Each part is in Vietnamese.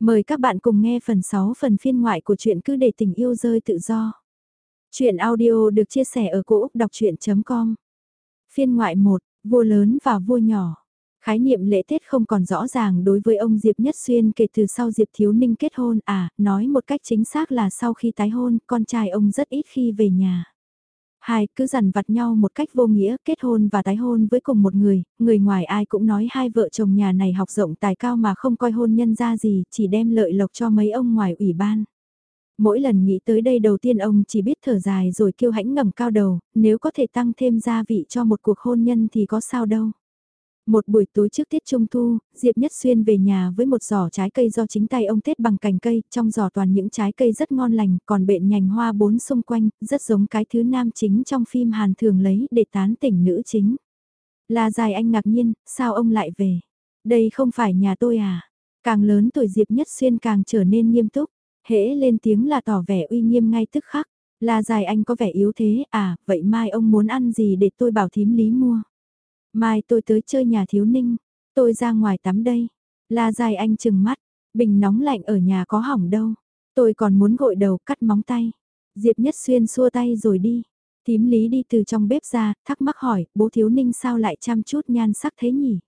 Mời các bạn cùng nghe phần 6 phần phiên ngoại của truyện cứ để tình yêu rơi tự do. Chuyện audio được chia sẻ ở cỗ đọc chuyện.com Phiên ngoại 1, vua lớn và vua nhỏ. Khái niệm lễ Tết không còn rõ ràng đối với ông Diệp Nhất Xuyên kể từ sau Diệp Thiếu Ninh kết hôn à, nói một cách chính xác là sau khi tái hôn, con trai ông rất ít khi về nhà. Hai, cứ dằn vặt nhau một cách vô nghĩa, kết hôn và tái hôn với cùng một người, người ngoài ai cũng nói hai vợ chồng nhà này học rộng tài cao mà không coi hôn nhân ra gì, chỉ đem lợi lộc cho mấy ông ngoài ủy ban. Mỗi lần nghĩ tới đây đầu tiên ông chỉ biết thở dài rồi kêu hãnh ngẩng cao đầu, nếu có thể tăng thêm gia vị cho một cuộc hôn nhân thì có sao đâu. Một buổi tối trước tiết trung thu, Diệp Nhất Xuyên về nhà với một giỏ trái cây do chính tay ông tết bằng cành cây, trong giỏ toàn những trái cây rất ngon lành, còn bện nhành hoa bốn xung quanh, rất giống cái thứ nam chính trong phim Hàn thường lấy để tán tỉnh nữ chính. Là dài anh ngạc nhiên, sao ông lại về? Đây không phải nhà tôi à? Càng lớn tuổi Diệp Nhất Xuyên càng trở nên nghiêm túc, hễ lên tiếng là tỏ vẻ uy nghiêm ngay tức khắc. Là dài anh có vẻ yếu thế à, vậy mai ông muốn ăn gì để tôi bảo thím lý mua? Mai tôi tới chơi nhà thiếu ninh, tôi ra ngoài tắm đây. La dài anh chừng mắt, bình nóng lạnh ở nhà có hỏng đâu. Tôi còn muốn gội đầu cắt móng tay. Diệp Nhất Xuyên xua tay rồi đi. Tím lý đi từ trong bếp ra, thắc mắc hỏi, bố thiếu ninh sao lại chăm chút nhan sắc thế nhỉ?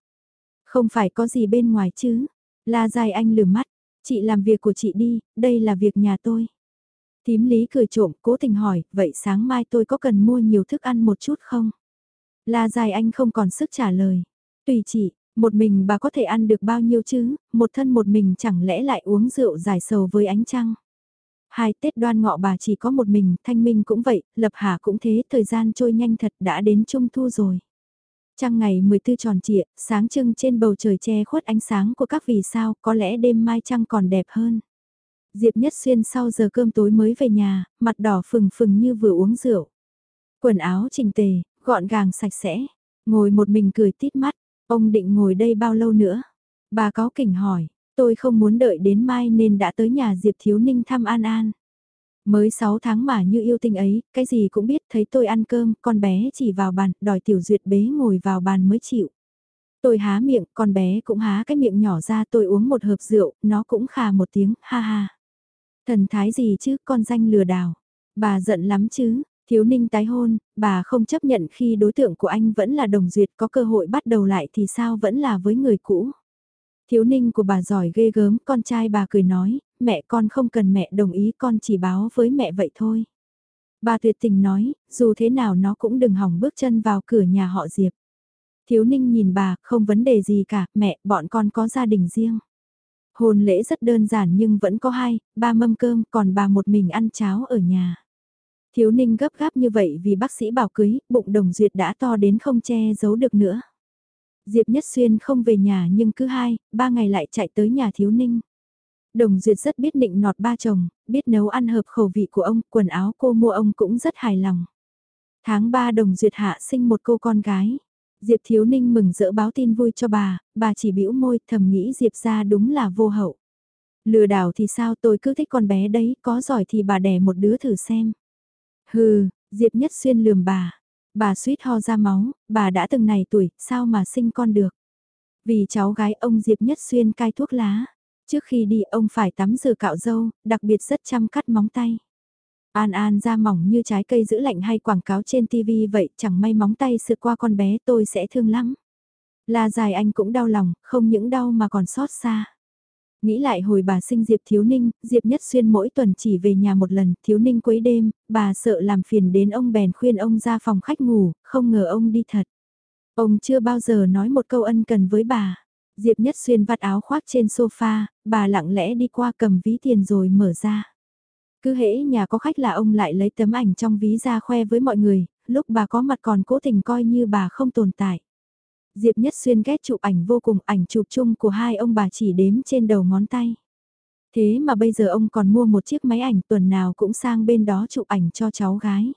Không phải có gì bên ngoài chứ? La dài anh lửa mắt, chị làm việc của chị đi, đây là việc nhà tôi. Tím lý cười trộm, cố tình hỏi, vậy sáng mai tôi có cần mua nhiều thức ăn một chút không? La dài anh không còn sức trả lời. Tùy chị, một mình bà có thể ăn được bao nhiêu chứ, một thân một mình chẳng lẽ lại uống rượu giải sầu với ánh trăng. Hai Tết đoan ngọ bà chỉ có một mình, thanh minh cũng vậy, lập hà cũng thế, thời gian trôi nhanh thật đã đến trung thu rồi. Trăng ngày 14 tròn trịa, sáng trưng trên bầu trời che khuất ánh sáng của các vì sao, có lẽ đêm mai trăng còn đẹp hơn. Diệp Nhất Xuyên sau giờ cơm tối mới về nhà, mặt đỏ phừng phừng như vừa uống rượu. Quần áo chỉnh tề, gọn gàng sạch sẽ, ngồi một mình cười tít mắt, ông định ngồi đây bao lâu nữa? Bà có kỉnh hỏi, tôi không muốn đợi đến mai nên đã tới nhà Diệp Thiếu Ninh thăm An An. Mới 6 tháng mà như yêu tinh ấy, cái gì cũng biết thấy tôi ăn cơm, con bé chỉ vào bàn, đòi tiểu duyệt bế ngồi vào bàn mới chịu. Tôi há miệng, con bé cũng há cái miệng nhỏ ra tôi uống một hộp rượu, nó cũng khà một tiếng, ha ha. Thần thái gì chứ, con danh lừa đảo. Bà giận lắm chứ, Thiếu ninh tái hôn, bà không chấp nhận khi đối tượng của anh vẫn là đồng duyệt có cơ hội bắt đầu lại thì sao vẫn là với người cũ. Thiếu ninh của bà giỏi ghê gớm, con trai bà cười nói, mẹ con không cần mẹ đồng ý con chỉ báo với mẹ vậy thôi. Bà tuyệt tình nói, dù thế nào nó cũng đừng hỏng bước chân vào cửa nhà họ Diệp. Thiếu ninh nhìn bà, không vấn đề gì cả, mẹ, bọn con có gia đình riêng. Hồn lễ rất đơn giản nhưng vẫn có hai, ba mâm cơm, còn bà một mình ăn cháo ở nhà. Thiếu ninh gấp gáp như vậy vì bác sĩ bảo cưới, bụng đồng duyệt đã to đến không che giấu được nữa. Diệp Nhất Xuyên không về nhà nhưng cứ hai, ba ngày lại chạy tới nhà thiếu ninh. Đồng Duyệt rất biết định nọt ba chồng, biết nấu ăn hợp khẩu vị của ông, quần áo cô mua ông cũng rất hài lòng. Tháng 3 Đồng Duyệt hạ sinh một cô con gái. Diệp Thiếu Ninh mừng rỡ báo tin vui cho bà, bà chỉ bĩu môi thầm nghĩ Diệp ra đúng là vô hậu. Lừa đảo thì sao tôi cứ thích con bé đấy, có giỏi thì bà đẻ một đứa thử xem. Hừ, Diệp Nhất Xuyên lườm bà. Bà suýt ho ra máu, bà đã từng này tuổi, sao mà sinh con được. Vì cháu gái ông Diệp Nhất Xuyên cai thuốc lá. Trước khi đi ông phải tắm rửa cạo râu, đặc biệt rất chăm cắt móng tay. An An da mỏng như trái cây giữ lạnh hay quảng cáo trên TV vậy chẳng may móng tay sượt qua con bé tôi sẽ thương lắm. La dài anh cũng đau lòng, không những đau mà còn xót xa. Nghĩ lại hồi bà sinh Diệp Thiếu Ninh, Diệp Nhất Xuyên mỗi tuần chỉ về nhà một lần, Thiếu Ninh quấy đêm, bà sợ làm phiền đến ông bèn khuyên ông ra phòng khách ngủ, không ngờ ông đi thật. Ông chưa bao giờ nói một câu ân cần với bà. Diệp Nhất Xuyên vắt áo khoác trên sofa, bà lặng lẽ đi qua cầm ví tiền rồi mở ra. Cứ hễ nhà có khách là ông lại lấy tấm ảnh trong ví ra khoe với mọi người, lúc bà có mặt còn cố tình coi như bà không tồn tại. Diệp Nhất Xuyên ghét chụp ảnh vô cùng ảnh chụp chung của hai ông bà chỉ đếm trên đầu ngón tay. Thế mà bây giờ ông còn mua một chiếc máy ảnh tuần nào cũng sang bên đó chụp ảnh cho cháu gái.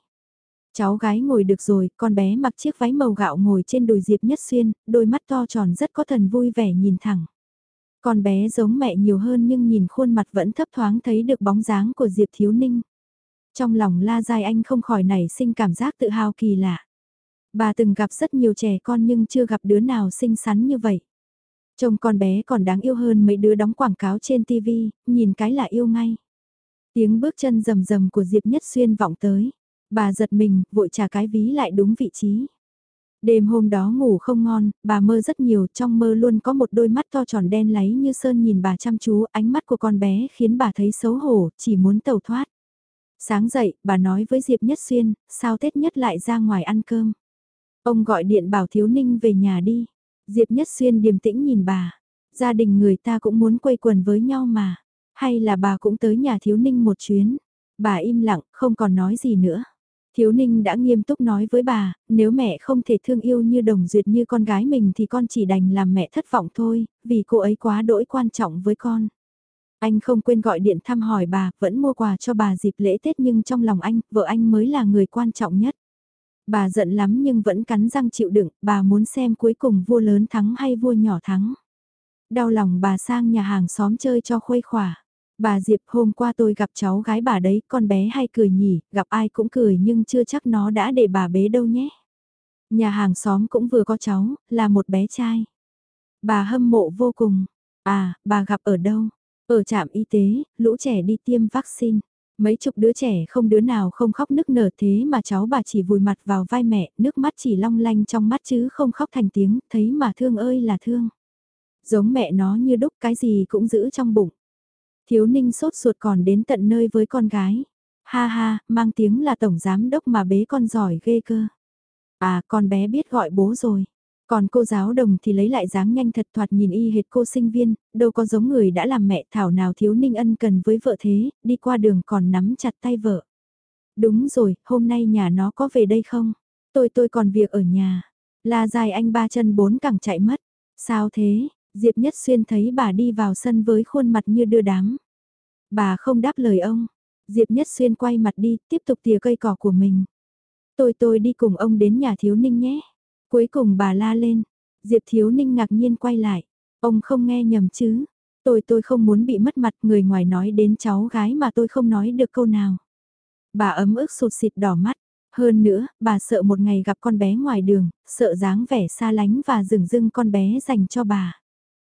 Cháu gái ngồi được rồi, con bé mặc chiếc váy màu gạo ngồi trên đùi Diệp Nhất Xuyên, đôi mắt to tròn rất có thần vui vẻ nhìn thẳng. Con bé giống mẹ nhiều hơn nhưng nhìn khuôn mặt vẫn thấp thoáng thấy được bóng dáng của Diệp Thiếu Ninh. Trong lòng La Giai Anh không khỏi nảy sinh cảm giác tự hào kỳ lạ. Bà từng gặp rất nhiều trẻ con nhưng chưa gặp đứa nào xinh xắn như vậy. Trông con bé còn đáng yêu hơn mấy đứa đóng quảng cáo trên TV, nhìn cái là yêu ngay. Tiếng bước chân rầm rầm của Diệp Nhất Xuyên vọng tới. Bà giật mình, vội trả cái ví lại đúng vị trí. Đêm hôm đó ngủ không ngon, bà mơ rất nhiều, trong mơ luôn có một đôi mắt to tròn đen láy như sơn nhìn bà chăm chú, ánh mắt của con bé khiến bà thấy xấu hổ, chỉ muốn tẩu thoát. Sáng dậy, bà nói với Diệp Nhất Xuyên, sao Tết Nhất lại ra ngoài ăn cơm. Ông gọi điện bảo Thiếu Ninh về nhà đi. Diệp Nhất Xuyên điềm tĩnh nhìn bà. Gia đình người ta cũng muốn quây quần với nhau mà. Hay là bà cũng tới nhà Thiếu Ninh một chuyến. Bà im lặng, không còn nói gì nữa. Thiếu Ninh đã nghiêm túc nói với bà, nếu mẹ không thể thương yêu như đồng duyệt như con gái mình thì con chỉ đành làm mẹ thất vọng thôi, vì cô ấy quá đỗi quan trọng với con. Anh không quên gọi điện thăm hỏi bà, vẫn mua quà cho bà dịp lễ Tết nhưng trong lòng anh, vợ anh mới là người quan trọng nhất. Bà giận lắm nhưng vẫn cắn răng chịu đựng, bà muốn xem cuối cùng vua lớn thắng hay vua nhỏ thắng. Đau lòng bà sang nhà hàng xóm chơi cho khuây khỏa. Bà Diệp hôm qua tôi gặp cháu gái bà đấy, con bé hay cười nhỉ, gặp ai cũng cười nhưng chưa chắc nó đã để bà bế đâu nhé. Nhà hàng xóm cũng vừa có cháu, là một bé trai. Bà hâm mộ vô cùng. À, bà gặp ở đâu? Ở trạm y tế, lũ trẻ đi tiêm vaccine. Mấy chục đứa trẻ không đứa nào không khóc nức nở thế mà cháu bà chỉ vùi mặt vào vai mẹ, nước mắt chỉ long lanh trong mắt chứ không khóc thành tiếng, thấy mà thương ơi là thương. Giống mẹ nó như đúc cái gì cũng giữ trong bụng. Thiếu ninh sốt ruột còn đến tận nơi với con gái. Ha ha, mang tiếng là tổng giám đốc mà bế con giỏi ghê cơ. À, con bé biết gọi bố rồi. Còn cô giáo đồng thì lấy lại dáng nhanh thật thoạt nhìn y hệt cô sinh viên, đâu có giống người đã làm mẹ thảo nào thiếu ninh ân cần với vợ thế, đi qua đường còn nắm chặt tay vợ. Đúng rồi, hôm nay nhà nó có về đây không? Tôi tôi còn việc ở nhà. La dài anh ba chân bốn cẳng chạy mất. Sao thế? Diệp Nhất Xuyên thấy bà đi vào sân với khuôn mặt như đưa đám. Bà không đáp lời ông. Diệp Nhất Xuyên quay mặt đi, tiếp tục tỉa cây cỏ của mình. Tôi tôi đi cùng ông đến nhà thiếu ninh nhé. Cuối cùng bà la lên, Diệp Thiếu Ninh ngạc nhiên quay lại, ông không nghe nhầm chứ, tôi tôi không muốn bị mất mặt người ngoài nói đến cháu gái mà tôi không nói được câu nào. Bà ấm ức sụt xịt đỏ mắt, hơn nữa, bà sợ một ngày gặp con bé ngoài đường, sợ dáng vẻ xa lánh và rừng dưng con bé dành cho bà.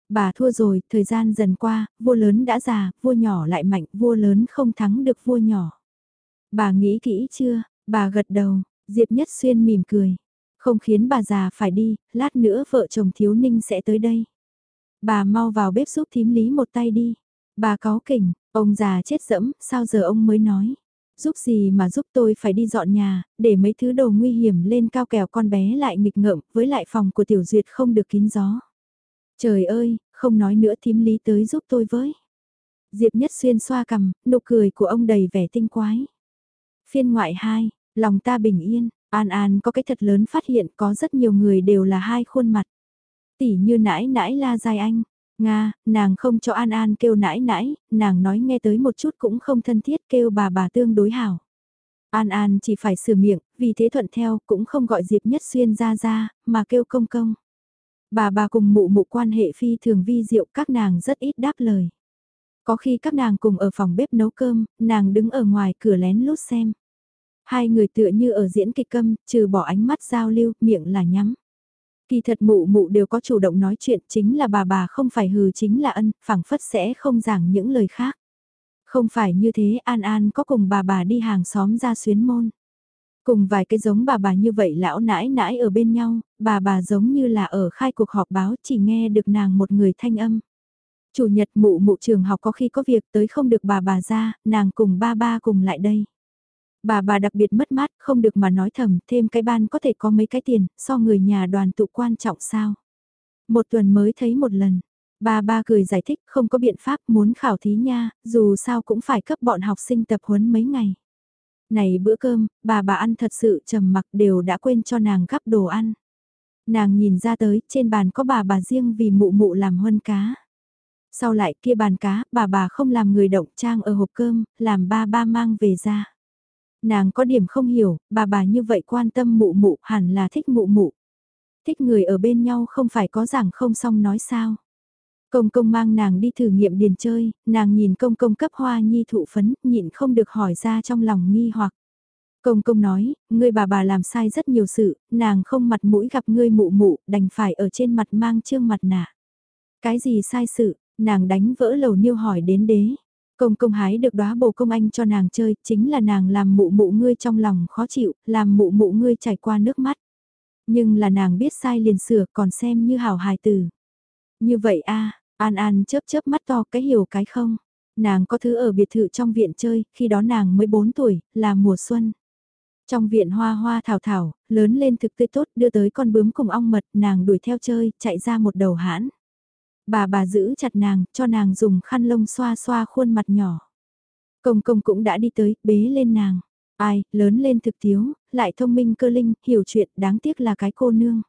Bà thua rồi, thời gian dần qua, vua lớn đã già, vua nhỏ lại mạnh, vua lớn không thắng được vua nhỏ. Bà nghĩ kỹ chưa? Bà gật đầu, Diệp Nhất Xuyên mỉm cười. Không khiến bà già phải đi, lát nữa vợ chồng thiếu ninh sẽ tới đây. Bà mau vào bếp giúp thím lý một tay đi. Bà có kỉnh, ông già chết dẫm, sao giờ ông mới nói. Giúp gì mà giúp tôi phải đi dọn nhà, để mấy thứ đồ nguy hiểm lên cao kèo con bé lại nghịch ngợm, với lại phòng của tiểu duyệt không được kín gió. Trời ơi, không nói nữa thím lý tới giúp tôi với. Diệp Nhất Xuyên xoa cằm, nụ cười của ông đầy vẻ tinh quái. Phiên ngoại 2, lòng ta bình yên, An An có cái thật lớn phát hiện có rất nhiều người đều là hai khuôn mặt. Tỷ như nãi nãi la dài anh. Nga, nàng không cho An An kêu nãi nãi, nàng nói nghe tới một chút cũng không thân thiết kêu bà bà tương đối hảo. An An chỉ phải sửa miệng, vì thế thuận theo cũng không gọi Diệp Nhất Xuyên ra ra, mà kêu công công. Bà bà cùng mụ mụ quan hệ phi thường vi diệu các nàng rất ít đáp lời. Có khi các nàng cùng ở phòng bếp nấu cơm, nàng đứng ở ngoài cửa lén lút xem. Hai người tựa như ở diễn kịch câm, trừ bỏ ánh mắt giao lưu, miệng là nhắm. Kỳ thật mụ mụ đều có chủ động nói chuyện chính là bà bà không phải hừ chính là ân, phẳng phất sẽ không giảng những lời khác. Không phải như thế An An có cùng bà bà đi hàng xóm ra xuyến môn. Cùng vài cái giống bà bà như vậy lão nãi nãi ở bên nhau, bà bà giống như là ở khai cuộc họp báo chỉ nghe được nàng một người thanh âm. Chủ nhật mụ mụ trường học có khi có việc tới không được bà bà ra, nàng cùng ba ba cùng lại đây. Bà bà đặc biệt mất mát, không được mà nói thầm, thêm cái ban có thể có mấy cái tiền, so người nhà đoàn tụ quan trọng sao. Một tuần mới thấy một lần, bà ba cười giải thích không có biện pháp muốn khảo thí nha, dù sao cũng phải cấp bọn học sinh tập huấn mấy ngày. Này bữa cơm, bà bà ăn thật sự trầm mặc đều đã quên cho nàng gắp đồ ăn. Nàng nhìn ra tới, trên bàn có bà bà riêng vì mụ mụ làm huân cá. Sau lại kia bàn cá, bà bà không làm người động trang ở hộp cơm, làm ba ba mang về ra. Nàng có điểm không hiểu, bà bà như vậy quan tâm mụ mụ hẳn là thích mụ mụ. Thích người ở bên nhau không phải có rằng không xong nói sao. Công công mang nàng đi thử nghiệm điền chơi, nàng nhìn công công cấp hoa nhi thụ phấn, nhịn không được hỏi ra trong lòng nghi hoặc. Công công nói, ngươi bà bà làm sai rất nhiều sự, nàng không mặt mũi gặp ngươi mụ mụ, đành phải ở trên mặt mang trương mặt nạ. Cái gì sai sự, nàng đánh vỡ lầu niêu hỏi đến đế. Công công hái được đóa bồ công anh cho nàng chơi, chính là nàng làm mụ mụ ngươi trong lòng khó chịu, làm mụ mụ ngươi chảy qua nước mắt. Nhưng là nàng biết sai liền sửa còn xem như hảo hài tử. Như vậy a An An chớp chớp mắt to cái hiểu cái không. Nàng có thứ ở biệt thự trong viện chơi, khi đó nàng mới 4 tuổi, là mùa xuân. Trong viện hoa hoa thảo thảo, lớn lên thực tươi tốt đưa tới con bướm cùng ong mật, nàng đuổi theo chơi, chạy ra một đầu hãn. Bà bà giữ chặt nàng, cho nàng dùng khăn lông xoa xoa khuôn mặt nhỏ. Công công cũng đã đi tới, bế lên nàng. Ai, lớn lên thực thiếu, lại thông minh cơ linh, hiểu chuyện, đáng tiếc là cái cô nương.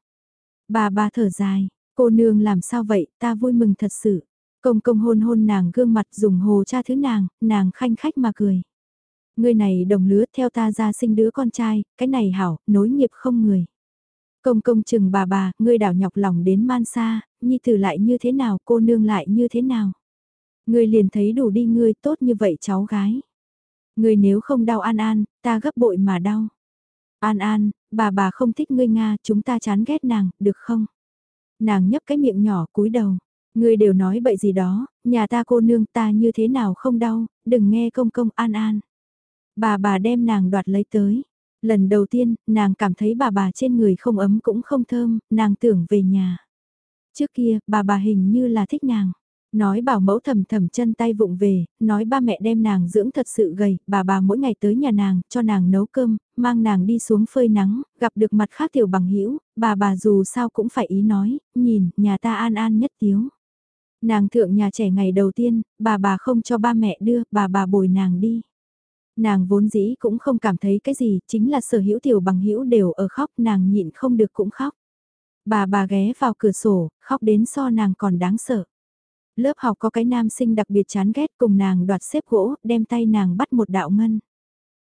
Bà bà thở dài, cô nương làm sao vậy, ta vui mừng thật sự. Công công hôn hôn nàng gương mặt dùng hồ cha thứ nàng, nàng khanh khách mà cười. Người này đồng lứa theo ta ra sinh đứa con trai, cái này hảo, nối nghiệp không người. Công công chừng bà bà, ngươi đảo nhọc lòng đến man xa, nhi tử lại như thế nào, cô nương lại như thế nào. Ngươi liền thấy đủ đi ngươi tốt như vậy cháu gái. Ngươi nếu không đau An An, ta gấp bội mà đau. An An, bà bà không thích ngươi Nga, chúng ta chán ghét nàng, được không? Nàng nhấp cái miệng nhỏ cúi đầu. Ngươi đều nói bậy gì đó, nhà ta cô nương ta như thế nào không đau, đừng nghe công công An An. Bà bà đem nàng đoạt lấy tới. Lần đầu tiên, nàng cảm thấy bà bà trên người không ấm cũng không thơm, nàng tưởng về nhà. Trước kia, bà bà hình như là thích nàng. Nói bảo mẫu thầm thầm chân tay vụng về, nói ba mẹ đem nàng dưỡng thật sự gầy, bà bà mỗi ngày tới nhà nàng, cho nàng nấu cơm, mang nàng đi xuống phơi nắng, gặp được mặt khác tiểu bằng hữu bà bà dù sao cũng phải ý nói, nhìn, nhà ta an an nhất tiếu. Nàng thượng nhà trẻ ngày đầu tiên, bà bà không cho ba mẹ đưa, bà bà bồi nàng đi. Nàng vốn dĩ cũng không cảm thấy cái gì, chính là sở hữu tiểu bằng hữu đều ở khóc, nàng nhịn không được cũng khóc. Bà bà ghé vào cửa sổ, khóc đến so nàng còn đáng sợ. Lớp học có cái nam sinh đặc biệt chán ghét cùng nàng đoạt xếp gỗ, đem tay nàng bắt một đạo ngân.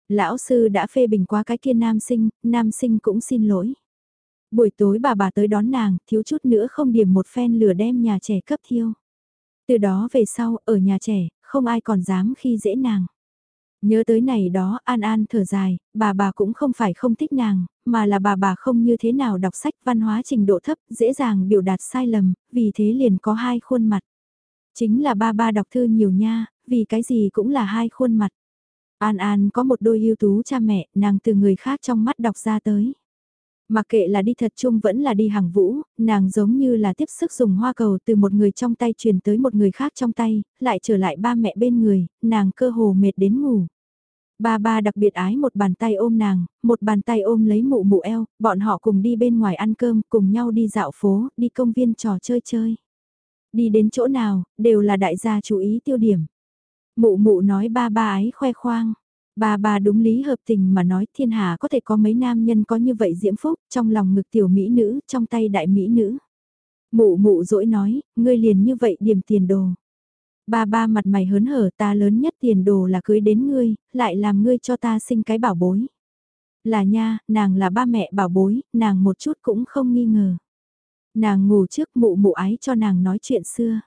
Lão sư đã phê bình qua cái kia nam sinh, nam sinh cũng xin lỗi. Buổi tối bà bà tới đón nàng, thiếu chút nữa không điểm một phen lửa đem nhà trẻ cấp thiêu. Từ đó về sau, ở nhà trẻ, không ai còn dám khi dễ nàng. Nhớ tới này đó, An An thở dài, bà bà cũng không phải không thích nàng, mà là bà bà không như thế nào đọc sách văn hóa trình độ thấp, dễ dàng biểu đạt sai lầm, vì thế liền có hai khuôn mặt. Chính là ba ba đọc thư nhiều nha, vì cái gì cũng là hai khuôn mặt. An An có một đôi ưu tú cha mẹ, nàng từ người khác trong mắt đọc ra tới. Mặc kệ là đi thật chung vẫn là đi hàng vũ, nàng giống như là tiếp sức dùng hoa cầu từ một người trong tay truyền tới một người khác trong tay, lại trở lại ba mẹ bên người, nàng cơ hồ mệt đến ngủ. Ba ba đặc biệt ái một bàn tay ôm nàng, một bàn tay ôm lấy mụ mụ eo, bọn họ cùng đi bên ngoài ăn cơm, cùng nhau đi dạo phố, đi công viên trò chơi chơi. Đi đến chỗ nào, đều là đại gia chú ý tiêu điểm. Mụ mụ nói ba ba ái khoe khoang. Ba ba đúng lý hợp tình mà nói thiên hạ có thể có mấy nam nhân có như vậy diễm phúc, trong lòng ngực tiểu mỹ nữ, trong tay đại mỹ nữ. Mụ mụ dỗi nói, ngươi liền như vậy điểm tiền đồ. Ba ba mặt mày hớn hở ta lớn nhất tiền đồ là cưới đến ngươi, lại làm ngươi cho ta sinh cái bảo bối. Là nha, nàng là ba mẹ bảo bối, nàng một chút cũng không nghi ngờ. Nàng ngủ trước mụ mụ ái cho nàng nói chuyện xưa.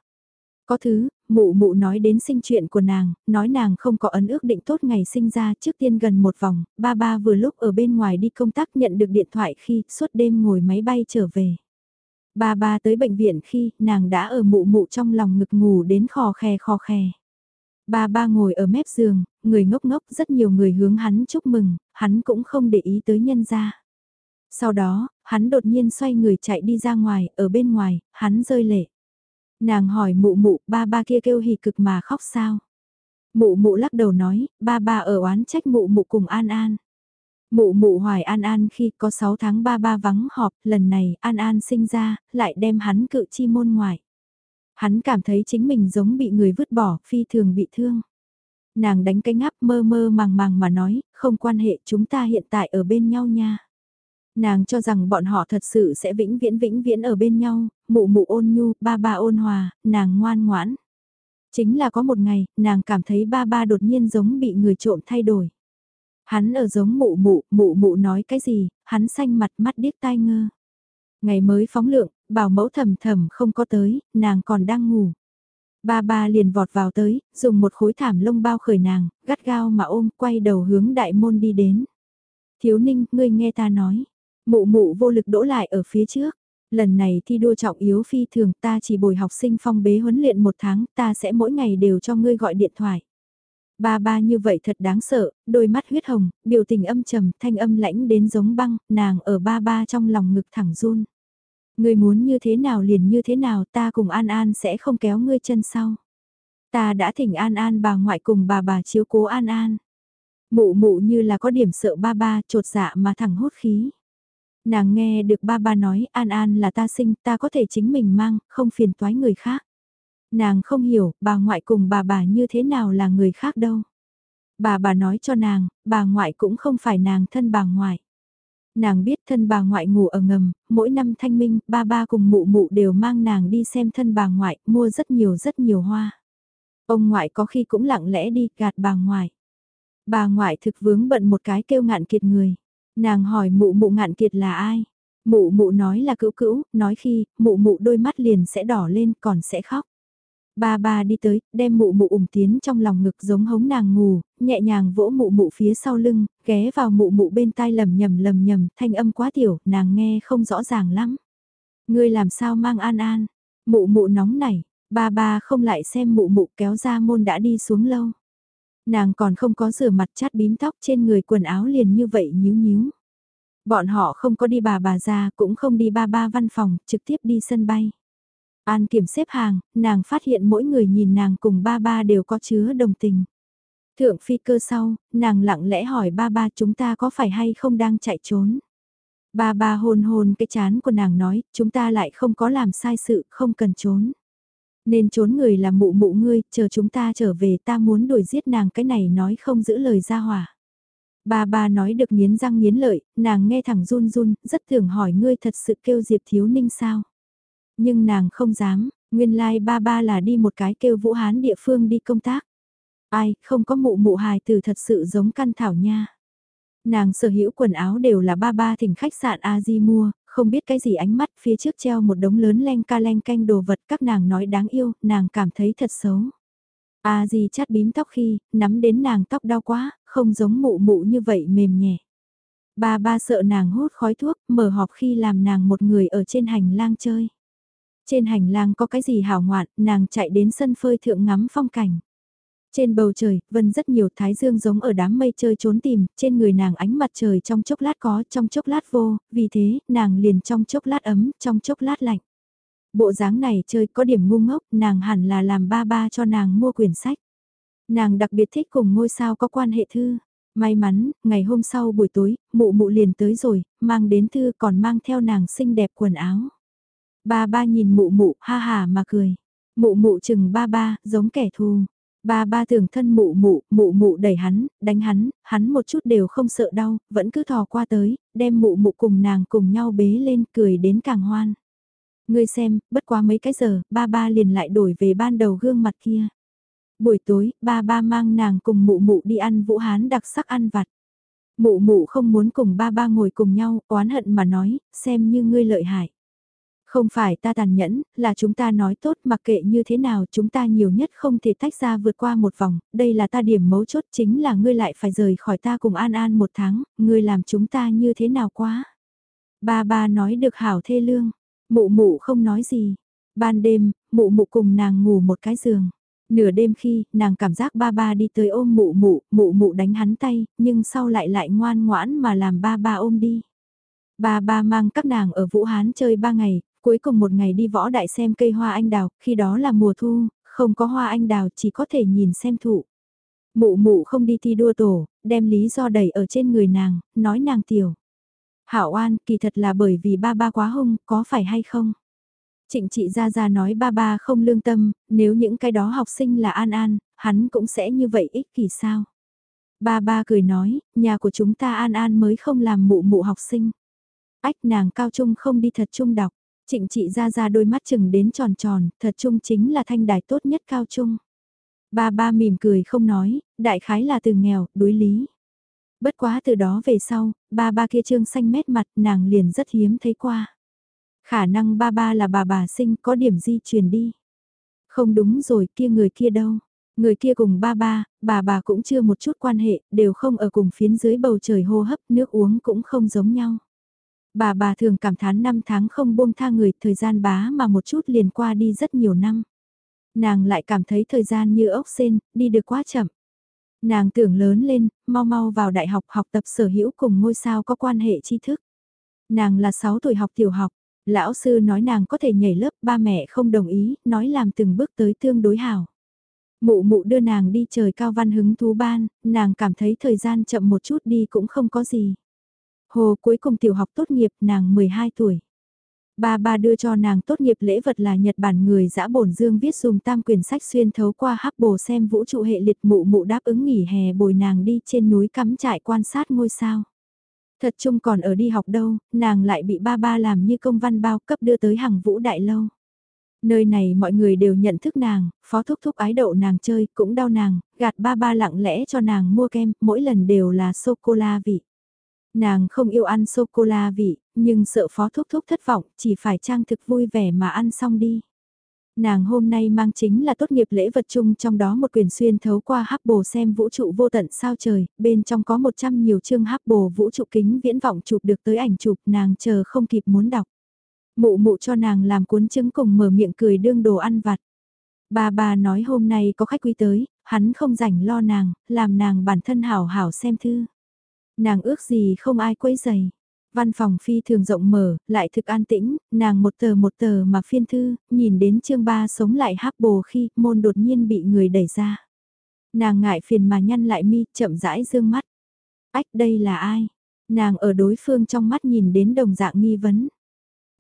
Có thứ, mụ mụ nói đến sinh chuyện của nàng, nói nàng không có ấn ước định tốt ngày sinh ra trước tiên gần một vòng, ba ba vừa lúc ở bên ngoài đi công tác nhận được điện thoại khi suốt đêm ngồi máy bay trở về. Ba ba tới bệnh viện khi nàng đã ở mụ mụ trong lòng ngực ngủ đến khò khe khò khe. Ba ba ngồi ở mép giường, người ngốc ngốc rất nhiều người hướng hắn chúc mừng, hắn cũng không để ý tới nhân ra. Sau đó, hắn đột nhiên xoay người chạy đi ra ngoài, ở bên ngoài, hắn rơi lệ. Nàng hỏi mụ mụ, ba ba kia kêu hì cực mà khóc sao? Mụ mụ lắc đầu nói, ba ba ở oán trách mụ mụ cùng An An. Mụ mụ hoài An An khi có 6 tháng ba ba vắng họp, lần này An An sinh ra, lại đem hắn cự chi môn ngoài. Hắn cảm thấy chính mình giống bị người vứt bỏ, phi thường bị thương. Nàng đánh cái ngáp mơ mơ màng màng mà nói, không quan hệ chúng ta hiện tại ở bên nhau nha. Nàng cho rằng bọn họ thật sự sẽ vĩnh viễn vĩnh viễn ở bên nhau, mụ mụ ôn nhu, ba ba ôn hòa, nàng ngoan ngoãn. Chính là có một ngày, nàng cảm thấy ba ba đột nhiên giống bị người trộm thay đổi. Hắn ở giống mụ mụ, mụ mụ nói cái gì, hắn xanh mặt mắt điếc tai ngơ. Ngày mới phóng lượng, bảo mẫu thầm thầm không có tới, nàng còn đang ngủ. Ba ba liền vọt vào tới, dùng một khối thảm lông bao khởi nàng, gắt gao mà ôm, quay đầu hướng đại môn đi đến. Thiếu ninh, ngươi nghe ta nói. Mụ mụ vô lực đỗ lại ở phía trước. Lần này thi đua trọng yếu phi thường ta chỉ bồi học sinh phong bế huấn luyện một tháng ta sẽ mỗi ngày đều cho ngươi gọi điện thoại. Ba ba như vậy thật đáng sợ, đôi mắt huyết hồng, biểu tình âm trầm, thanh âm lãnh đến giống băng, nàng ở ba ba trong lòng ngực thẳng run. Ngươi muốn như thế nào liền như thế nào ta cùng An An sẽ không kéo ngươi chân sau. Ta đã thỉnh An An bà ngoại cùng bà bà chiếu cố An An. Mụ mụ như là có điểm sợ ba ba trột dạ mà thẳng hốt khí. Nàng nghe được ba ba nói An An là ta sinh ta có thể chính mình mang, không phiền toái người khác. Nàng không hiểu bà ngoại cùng bà bà như thế nào là người khác đâu. Bà bà nói cho nàng, bà ngoại cũng không phải nàng thân bà ngoại. Nàng biết thân bà ngoại ngủ ở ngầm, mỗi năm thanh minh, ba ba cùng mụ mụ đều mang nàng đi xem thân bà ngoại, mua rất nhiều rất nhiều hoa. Ông ngoại có khi cũng lặng lẽ đi gạt bà ngoại. Bà ngoại thực vướng bận một cái kêu ngạn kiệt người. Nàng hỏi mụ mụ ngạn kiệt là ai? Mụ mụ nói là cữu cữu, nói khi, mụ mụ đôi mắt liền sẽ đỏ lên còn sẽ khóc. Ba ba đi tới, đem mụ mụ ủng tiến trong lòng ngực giống hống nàng ngủ, nhẹ nhàng vỗ mụ mụ phía sau lưng, ghé vào mụ mụ bên tai lầm nhầm lầm nhầm, thanh âm quá tiểu, nàng nghe không rõ ràng lắm. Ngươi làm sao mang an an? Mụ mụ nóng nảy, ba ba không lại xem mụ mụ kéo ra môn đã đi xuống lâu. Nàng còn không có rửa mặt chát bím tóc trên người quần áo liền như vậy nhíu nhíu. Bọn họ không có đi bà bà ra cũng không đi ba ba văn phòng, trực tiếp đi sân bay. An kiểm xếp hàng, nàng phát hiện mỗi người nhìn nàng cùng ba ba đều có chứa đồng tình. Thượng phi cơ sau, nàng lặng lẽ hỏi ba ba chúng ta có phải hay không đang chạy trốn. Ba ba hôn hôn cái chán của nàng nói, chúng ta lại không có làm sai sự, không cần trốn. Nên trốn người là mụ mụ ngươi, chờ chúng ta trở về ta muốn đuổi giết nàng cái này nói không giữ lời ra hỏa. Ba ba nói được nghiến răng nghiến lợi, nàng nghe thẳng run run, rất thường hỏi ngươi thật sự kêu Diệp Thiếu Ninh sao. Nhưng nàng không dám, nguyên lai like ba ba là đi một cái kêu Vũ Hán địa phương đi công tác. Ai, không có mụ mụ hài từ thật sự giống căn thảo nha. Nàng sở hữu quần áo đều là ba ba thỉnh khách sạn A Di mua, không biết cái gì ánh mắt phía trước treo một đống lớn len ca len canh đồ vật các nàng nói đáng yêu, nàng cảm thấy thật xấu. A Di chát bím tóc khi, nắm đến nàng tóc đau quá, không giống mụ mụ như vậy mềm nhẹ. Ba ba sợ nàng hút khói thuốc, mở họp khi làm nàng một người ở trên hành lang chơi. Trên hành lang có cái gì hảo ngoạn, nàng chạy đến sân phơi thượng ngắm phong cảnh. Trên bầu trời, vân rất nhiều thái dương giống ở đám mây chơi trốn tìm, trên người nàng ánh mặt trời trong chốc lát có, trong chốc lát vô, vì thế, nàng liền trong chốc lát ấm, trong chốc lát lạnh. Bộ dáng này chơi có điểm ngu ngốc, nàng hẳn là làm ba ba cho nàng mua quyển sách. Nàng đặc biệt thích cùng ngôi sao có quan hệ thư. May mắn, ngày hôm sau buổi tối, mụ mụ liền tới rồi, mang đến thư còn mang theo nàng xinh đẹp quần áo. Ba ba nhìn mụ mụ, ha ha mà cười. Mụ mụ chừng ba ba, giống kẻ thù. Ba ba tưởng thân mụ mụ, mụ mụ đẩy hắn, đánh hắn, hắn một chút đều không sợ đau, vẫn cứ thò qua tới, đem mụ mụ cùng nàng cùng nhau bế lên cười đến càng hoan. Ngươi xem, bất quá mấy cái giờ, ba ba liền lại đổi về ban đầu gương mặt kia. Buổi tối, ba ba mang nàng cùng mụ mụ đi ăn vũ hán đặc sắc ăn vặt. Mụ mụ không muốn cùng ba ba ngồi cùng nhau, oán hận mà nói, xem như ngươi lợi hại. Không phải ta tàn nhẫn, là chúng ta nói tốt mặc kệ như thế nào chúng ta nhiều nhất không thể tách ra vượt qua một vòng, đây là ta điểm mấu chốt chính là ngươi lại phải rời khỏi ta cùng An An một tháng, ngươi làm chúng ta như thế nào quá. Ba ba nói được hảo thê lương, mụ mụ không nói gì. Ban đêm, mụ mụ cùng nàng ngủ một cái giường. Nửa đêm khi, nàng cảm giác ba ba đi tới ôm mụ mụ, mụ mụ đánh hắn tay, nhưng sau lại lại ngoan ngoãn mà làm ba ba ôm đi. Ba ba mang các nàng ở Vũ Hán chơi ba ngày, Cuối cùng một ngày đi võ đại xem cây hoa anh đào, khi đó là mùa thu, không có hoa anh đào chỉ có thể nhìn xem thụ. Mụ mụ không đi thi đua tổ, đem lý do đẩy ở trên người nàng, nói nàng tiểu. Hảo An, kỳ thật là bởi vì ba ba quá hung, có phải hay không? Trịnh chị ra ra nói ba ba không lương tâm, nếu những cái đó học sinh là An An, hắn cũng sẽ như vậy ích kỷ sao? Ba ba cười nói, nhà của chúng ta An An mới không làm mụ mụ học sinh. Ách nàng cao trung không đi thật trung đọc. Trịnh chị ra ra đôi mắt chừng đến tròn tròn, thật chung chính là thanh đài tốt nhất cao trung. Ba ba mỉm cười không nói, đại khái là từ nghèo, đối lý. Bất quá từ đó về sau, ba ba kia trương xanh mét mặt nàng liền rất hiếm thấy qua. Khả năng ba ba là bà bà sinh có điểm di truyền đi. Không đúng rồi kia người kia đâu. Người kia cùng ba ba, bà bà cũng chưa một chút quan hệ, đều không ở cùng phiến dưới bầu trời hô hấp, nước uống cũng không giống nhau. Bà bà thường cảm thán năm tháng không buông tha người, thời gian bá mà một chút liền qua đi rất nhiều năm. Nàng lại cảm thấy thời gian như ốc sen, đi được quá chậm. Nàng tưởng lớn lên, mau mau vào đại học học tập sở hữu cùng ngôi sao có quan hệ tri thức. Nàng là 6 tuổi học tiểu học, lão sư nói nàng có thể nhảy lớp, ba mẹ không đồng ý, nói làm từng bước tới tương đối hảo. Mụ mụ đưa nàng đi trời cao văn hứng thú ban, nàng cảm thấy thời gian chậm một chút đi cũng không có gì. Hồ cuối cùng tiểu học tốt nghiệp nàng 12 tuổi. Ba ba đưa cho nàng tốt nghiệp lễ vật là Nhật Bản người dã bổn dương viết dùng tam quyển sách xuyên thấu qua hắc bồ xem vũ trụ hệ liệt mụ mụ đáp ứng nghỉ hè bồi nàng đi trên núi cắm trại quan sát ngôi sao. Thật chung còn ở đi học đâu, nàng lại bị ba ba làm như công văn bao cấp đưa tới hàng vũ đại lâu. Nơi này mọi người đều nhận thức nàng, phó thúc thúc ái đậu nàng chơi, cũng đau nàng, gạt ba ba lặng lẽ cho nàng mua kem, mỗi lần đều là sô-cô-la vị. Nàng không yêu ăn sô-cô-la vị, nhưng sợ phó thúc thúc thất vọng, chỉ phải trang thực vui vẻ mà ăn xong đi. Nàng hôm nay mang chính là tốt nghiệp lễ vật chung trong đó một quyển xuyên thấu qua Hubble xem vũ trụ vô tận sao trời, bên trong có 100 nhiều chương Hubble vũ trụ kính viễn vọng chụp được tới ảnh chụp nàng chờ không kịp muốn đọc. Mụ mụ cho nàng làm cuốn trứng cùng mở miệng cười đương đồ ăn vặt. Bà bà nói hôm nay có khách quý tới, hắn không rảnh lo nàng, làm nàng bản thân hảo hảo xem thư. Nàng ước gì không ai quấy giày. Văn phòng phi thường rộng mở, lại thực an tĩnh, nàng một tờ một tờ mà phiên thư, nhìn đến chương ba sống lại háp bồ khi môn đột nhiên bị người đẩy ra. Nàng ngại phiền mà nhăn lại mi, chậm rãi dương mắt. Ách đây là ai? Nàng ở đối phương trong mắt nhìn đến đồng dạng nghi vấn.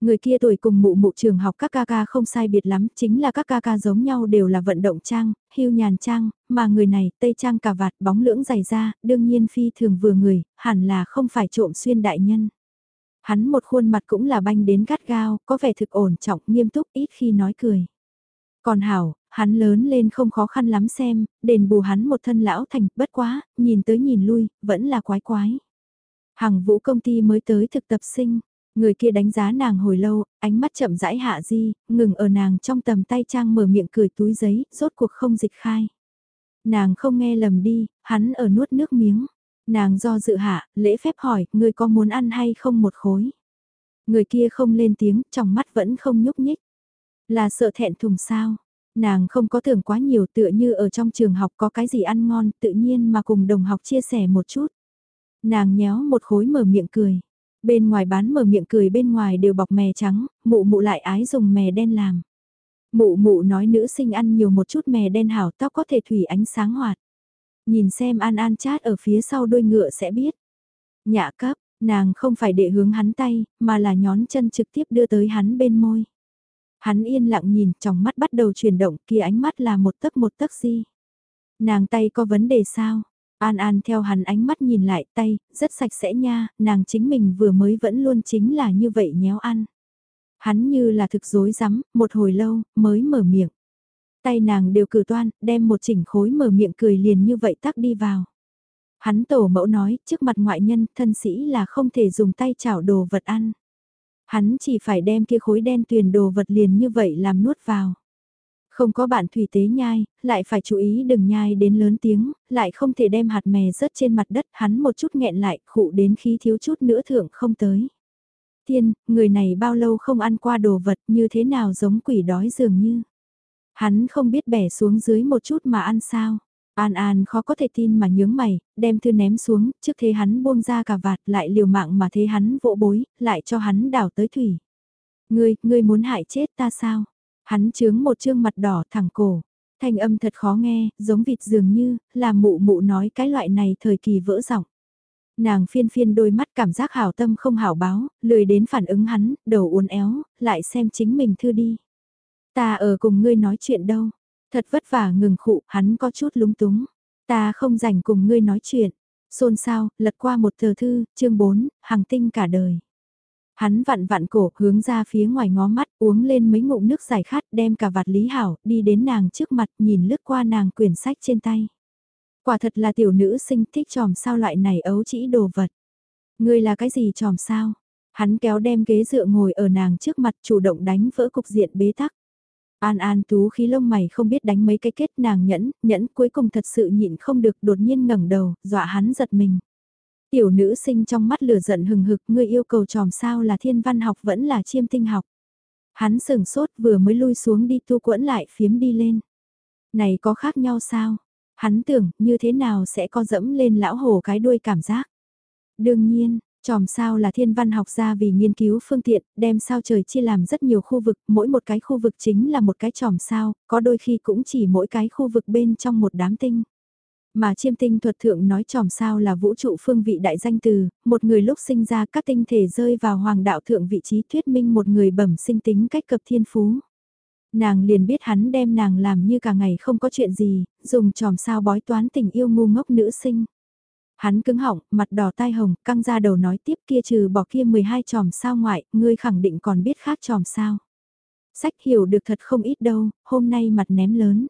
Người kia tuổi cùng mụ mụ trường học các ca ca không sai biệt lắm, chính là các ca ca giống nhau đều là vận động trang, hưu nhàn trang, mà người này tây trang cà vạt bóng lưỡng dày da, đương nhiên phi thường vừa người, hẳn là không phải trộm xuyên đại nhân. Hắn một khuôn mặt cũng là banh đến gắt gao, có vẻ thực ổn trọng, nghiêm túc, ít khi nói cười. Còn hảo, hắn lớn lên không khó khăn lắm xem, đền bù hắn một thân lão thành, bất quá, nhìn tới nhìn lui, vẫn là quái quái. Hằng vũ công ty mới tới thực tập sinh, người kia đánh giá nàng hồi lâu, ánh mắt chậm rãi hạ di, ngừng ở nàng trong tầm tay trang mở miệng cười túi giấy, rốt cuộc không dịch khai. Nàng không nghe lầm đi, hắn ở nuốt nước miếng. Nàng do dự hạ, lễ phép hỏi, người có muốn ăn hay không một khối. Người kia không lên tiếng, trong mắt vẫn không nhúc nhích. Là sợ thẹn thùng sao? Nàng không có tưởng quá nhiều tựa như ở trong trường học có cái gì ăn ngon tự nhiên mà cùng đồng học chia sẻ một chút. Nàng nhéo một khối mở miệng cười. Bên ngoài bán mở miệng cười bên ngoài đều bọc mè trắng, mụ mụ lại ái dùng mè đen làm. Mụ mụ nói nữ sinh ăn nhiều một chút mè đen hảo tóc có thể thủy ánh sáng hoạt. Nhìn xem An An chát ở phía sau đuôi ngựa sẽ biết. Nhạ cấp, nàng không phải để hướng hắn tay, mà là nhón chân trực tiếp đưa tới hắn bên môi. Hắn yên lặng nhìn, trong mắt bắt đầu chuyển động, kia ánh mắt là một tấc một tấc gì. Nàng tay có vấn đề sao? An An theo hắn ánh mắt nhìn lại tay, rất sạch sẽ nha, nàng chính mình vừa mới vẫn luôn chính là như vậy nhéo ăn. Hắn như là thực dối rắm một hồi lâu, mới mở miệng. Tay nàng đều cử toan, đem một chỉnh khối mở miệng cười liền như vậy tắc đi vào. Hắn tổ mẫu nói, trước mặt ngoại nhân, thân sĩ là không thể dùng tay chảo đồ vật ăn. Hắn chỉ phải đem kia khối đen tuyền đồ vật liền như vậy làm nuốt vào. Không có bạn thủy tế nhai, lại phải chú ý đừng nhai đến lớn tiếng, lại không thể đem hạt mè rớt trên mặt đất, hắn một chút nghẹn lại, khụ đến khi thiếu chút nữa thượng không tới. Tiên, người này bao lâu không ăn qua đồ vật như thế nào giống quỷ đói dường như. Hắn không biết bẻ xuống dưới một chút mà ăn sao. An An khó có thể tin mà nhướng mày, đem thư ném xuống, trước thế hắn buông ra cả vạt lại liều mạng mà thế hắn vỗ bối, lại cho hắn đảo tới thủy. Ngươi, ngươi muốn hại chết ta sao? Hắn chướng một trương mặt đỏ thẳng cổ. Thanh âm thật khó nghe, giống vịt dường như, là mụ mụ nói cái loại này thời kỳ vỡ giọng. Nàng phiên phiên đôi mắt cảm giác hảo tâm không hảo báo, lười đến phản ứng hắn, đầu uốn éo, lại xem chính mình thư đi. Ta ở cùng ngươi nói chuyện đâu. Thật vất vả ngừng khụ, hắn có chút lúng túng. Ta không rảnh cùng ngươi nói chuyện. Xôn xao, lật qua một tờ thư, chương 4, hàng tinh cả đời. Hắn vặn vặn cổ, hướng ra phía ngoài ngó mắt, uống lên mấy ngụm nước giải khát, đem cả vạt Lý Hảo, đi đến nàng trước mặt, nhìn lướt qua nàng quyển sách trên tay. Quả thật là tiểu nữ sinh thích tròm sao loại này ấu chỉ đồ vật. Ngươi là cái gì tròm sao? Hắn kéo đem ghế dựa ngồi ở nàng trước mặt chủ động đánh vỡ cục diện bế tắc. An An tú khí lông mày không biết đánh mấy cái kết nàng nhẫn, nhẫn cuối cùng thật sự nhịn không được đột nhiên ngẩng đầu, dọa hắn giật mình. Tiểu nữ sinh trong mắt lửa giận hừng hực, ngươi yêu cầu tròm sao là thiên văn học vẫn là chiêm tinh học. Hắn sừng sốt vừa mới lui xuống đi tu quẫn lại phiếm đi lên. Này có khác nhau sao? Hắn tưởng như thế nào sẽ có dẫm lên lão hổ cái đuôi cảm giác. Đương nhiên, Tròm sao là thiên văn học ra vì nghiên cứu phương tiện, đem sao trời chia làm rất nhiều khu vực, mỗi một cái khu vực chính là một cái tròm sao, có đôi khi cũng chỉ mỗi cái khu vực bên trong một đám tinh. Mà chiêm tinh thuật thượng nói tròm sao là vũ trụ phương vị đại danh từ, một người lúc sinh ra các tinh thể rơi vào hoàng đạo thượng vị trí thuyết minh một người bẩm sinh tính cách cập thiên phú. Nàng liền biết hắn đem nàng làm như cả ngày không có chuyện gì, dùng tròm sao bói toán tình yêu ngu ngốc nữ sinh. Hắn cứng họng, mặt đỏ tai hồng, căng ra đầu nói tiếp kia trừ bỏ kia 12 tròm sao ngoại, ngươi khẳng định còn biết khác tròm sao. Sách hiểu được thật không ít đâu, hôm nay mặt ném lớn.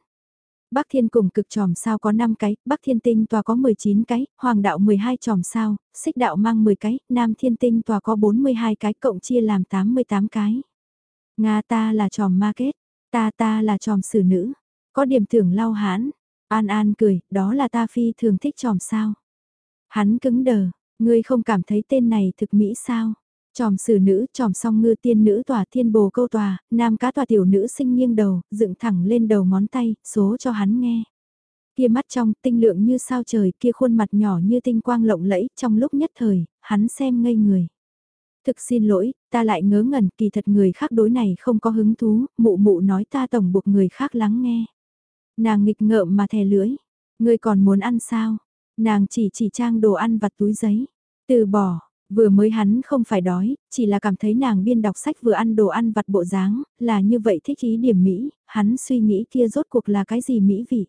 Bắc Thiên cùng cực tròm sao có 5 cái, Bắc Thiên tinh tòa có 19 cái, Hoàng đạo 12 tròm sao, Xích đạo mang 10 cái, Nam Thiên tinh tòa có 42 cái cộng chia làm 88 cái. Nga ta là tròm kết, ta ta là tròm xử nữ, có điểm thưởng lau hãn. An An cười, đó là ta phi thường thích tròm sao. Hắn cứng đờ, ngươi không cảm thấy tên này thực mỹ sao? Tròm sử nữ, tròm song ngư tiên nữ tòa thiên bồ câu tòa, nam cá tòa tiểu nữ sinh nghiêng đầu, dựng thẳng lên đầu ngón tay, số cho hắn nghe. Kia mắt trong, tinh lượng như sao trời, kia khuôn mặt nhỏ như tinh quang lộng lẫy, trong lúc nhất thời, hắn xem ngây người. Thực xin lỗi, ta lại ngớ ngẩn, kỳ thật người khác đối này không có hứng thú, mụ mụ nói ta tổng buộc người khác lắng nghe. Nàng nghịch ngợm mà thè lưỡi, ngươi còn muốn ăn sao? Nàng chỉ chỉ trang đồ ăn vặt túi giấy. Từ bỏ, vừa mới hắn không phải đói, chỉ là cảm thấy nàng biên đọc sách vừa ăn đồ ăn vặt bộ dáng, là như vậy thích ý điểm Mỹ, hắn suy nghĩ kia rốt cuộc là cái gì Mỹ vị.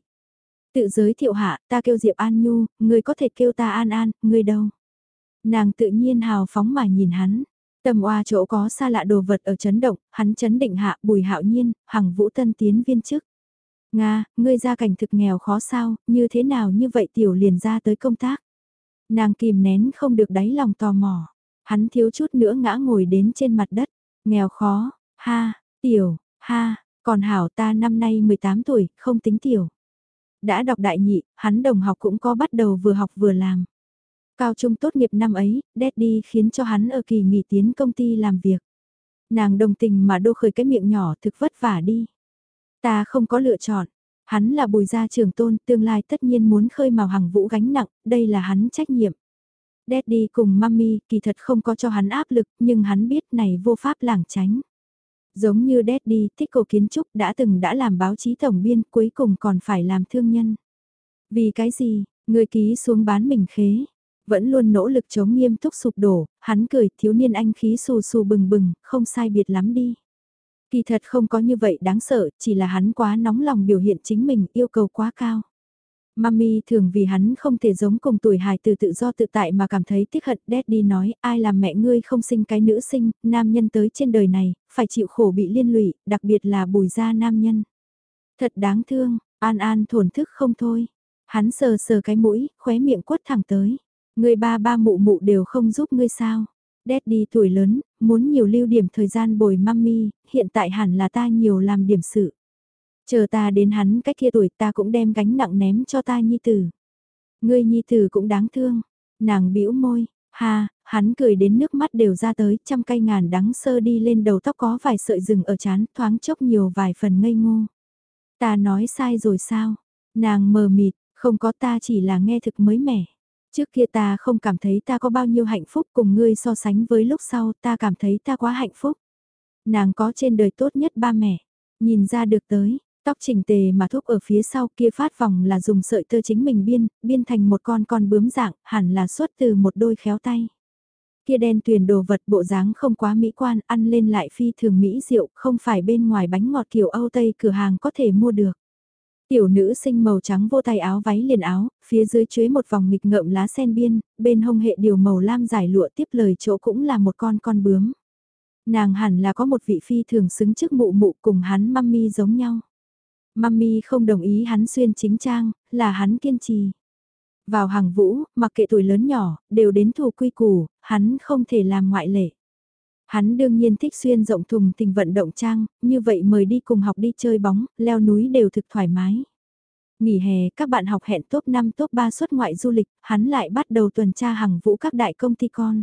Tự giới thiệu hạ, ta kêu Diệp An Nhu, người có thể kêu ta An An, người đâu. Nàng tự nhiên hào phóng mà nhìn hắn. Tầm oa chỗ có xa lạ đồ vật ở chấn động, hắn chấn định hạ bùi hạo nhiên, hằng vũ tân tiến viên chức. Nga, ngươi ra cảnh thực nghèo khó sao, như thế nào như vậy tiểu liền ra tới công tác. Nàng kìm nén không được đáy lòng tò mò. Hắn thiếu chút nữa ngã ngồi đến trên mặt đất. Nghèo khó, ha, tiểu, ha, còn hảo ta năm nay 18 tuổi, không tính tiểu. Đã đọc đại nhị, hắn đồng học cũng có bắt đầu vừa học vừa làm. Cao trung tốt nghiệp năm ấy, Daddy khiến cho hắn ở kỳ nghỉ tiến công ty làm việc. Nàng đồng tình mà đô khởi cái miệng nhỏ thực vất vả đi. Ta không có lựa chọn. Hắn là bùi gia trường tôn, tương lai tất nhiên muốn khơi mào hàng vũ gánh nặng, đây là hắn trách nhiệm. Daddy cùng mummy kỳ thật không có cho hắn áp lực, nhưng hắn biết này vô pháp lảng tránh. Giống như Daddy thích cổ kiến trúc đã từng đã làm báo chí tổng biên, cuối cùng còn phải làm thương nhân. Vì cái gì, người ký xuống bán mình khế, vẫn luôn nỗ lực chống nghiêm túc sụp đổ, hắn cười thiếu niên anh khí xù xù bừng bừng, không sai biệt lắm đi. Kỳ thật không có như vậy đáng sợ, chỉ là hắn quá nóng lòng biểu hiện chính mình, yêu cầu quá cao. Mami thường vì hắn không thể giống cùng tuổi hài từ tự do tự tại mà cảm thấy tiếc hận Daddy nói ai làm mẹ ngươi không sinh cái nữ sinh, nam nhân tới trên đời này, phải chịu khổ bị liên lụy, đặc biệt là bùi gia nam nhân. Thật đáng thương, An An thổn thức không thôi. Hắn sờ sờ cái mũi, khóe miệng quất thẳng tới. Người ba ba mụ mụ đều không giúp ngươi sao. Daddy tuổi lớn, muốn nhiều lưu điểm thời gian bồi mami, hiện tại hẳn là ta nhiều làm điểm sự. Chờ ta đến hắn cách kia tuổi ta cũng đem gánh nặng ném cho ta nhi tử. Ngươi nhi tử cũng đáng thương. Nàng bĩu môi, ha, hắn cười đến nước mắt đều ra tới, trăm cây ngàn đắng sơ đi lên đầu tóc có vài sợi rừng ở chán, thoáng chốc nhiều vài phần ngây ngô. Ta nói sai rồi sao? Nàng mờ mịt, không có ta chỉ là nghe thực mới mẻ. Trước kia ta không cảm thấy ta có bao nhiêu hạnh phúc cùng ngươi so sánh với lúc sau ta cảm thấy ta quá hạnh phúc. Nàng có trên đời tốt nhất ba mẹ, nhìn ra được tới, tóc chỉnh tề mà thúc ở phía sau kia phát vòng là dùng sợi tơ chính mình biên, biên thành một con con bướm dạng, hẳn là xuất từ một đôi khéo tay. Kia đen tuyền đồ vật bộ dáng không quá mỹ quan, ăn lên lại phi thường mỹ rượu, không phải bên ngoài bánh ngọt kiểu Âu Tây cửa hàng có thể mua được. Tiểu nữ sinh màu trắng vô tay áo váy liền áo, phía dưới chuế một vòng nghịch ngợm lá sen biên, bên hông hệ điều màu lam giải lụa tiếp lời chỗ cũng là một con con bướm. Nàng hẳn là có một vị phi thường xứng trước mụ mụ cùng hắn mami giống nhau. Mami không đồng ý hắn xuyên chính trang, là hắn kiên trì. Vào hàng vũ, mặc kệ tuổi lớn nhỏ, đều đến thù quy củ, hắn không thể làm ngoại lệ. Hắn đương nhiên thích xuyên rộng thùng tình vận động trang, như vậy mời đi cùng học đi chơi bóng, leo núi đều thực thoải mái. Nghỉ hè các bạn học hẹn top 5 top 3 xuất ngoại du lịch, hắn lại bắt đầu tuần tra hàng vũ các đại công ty con.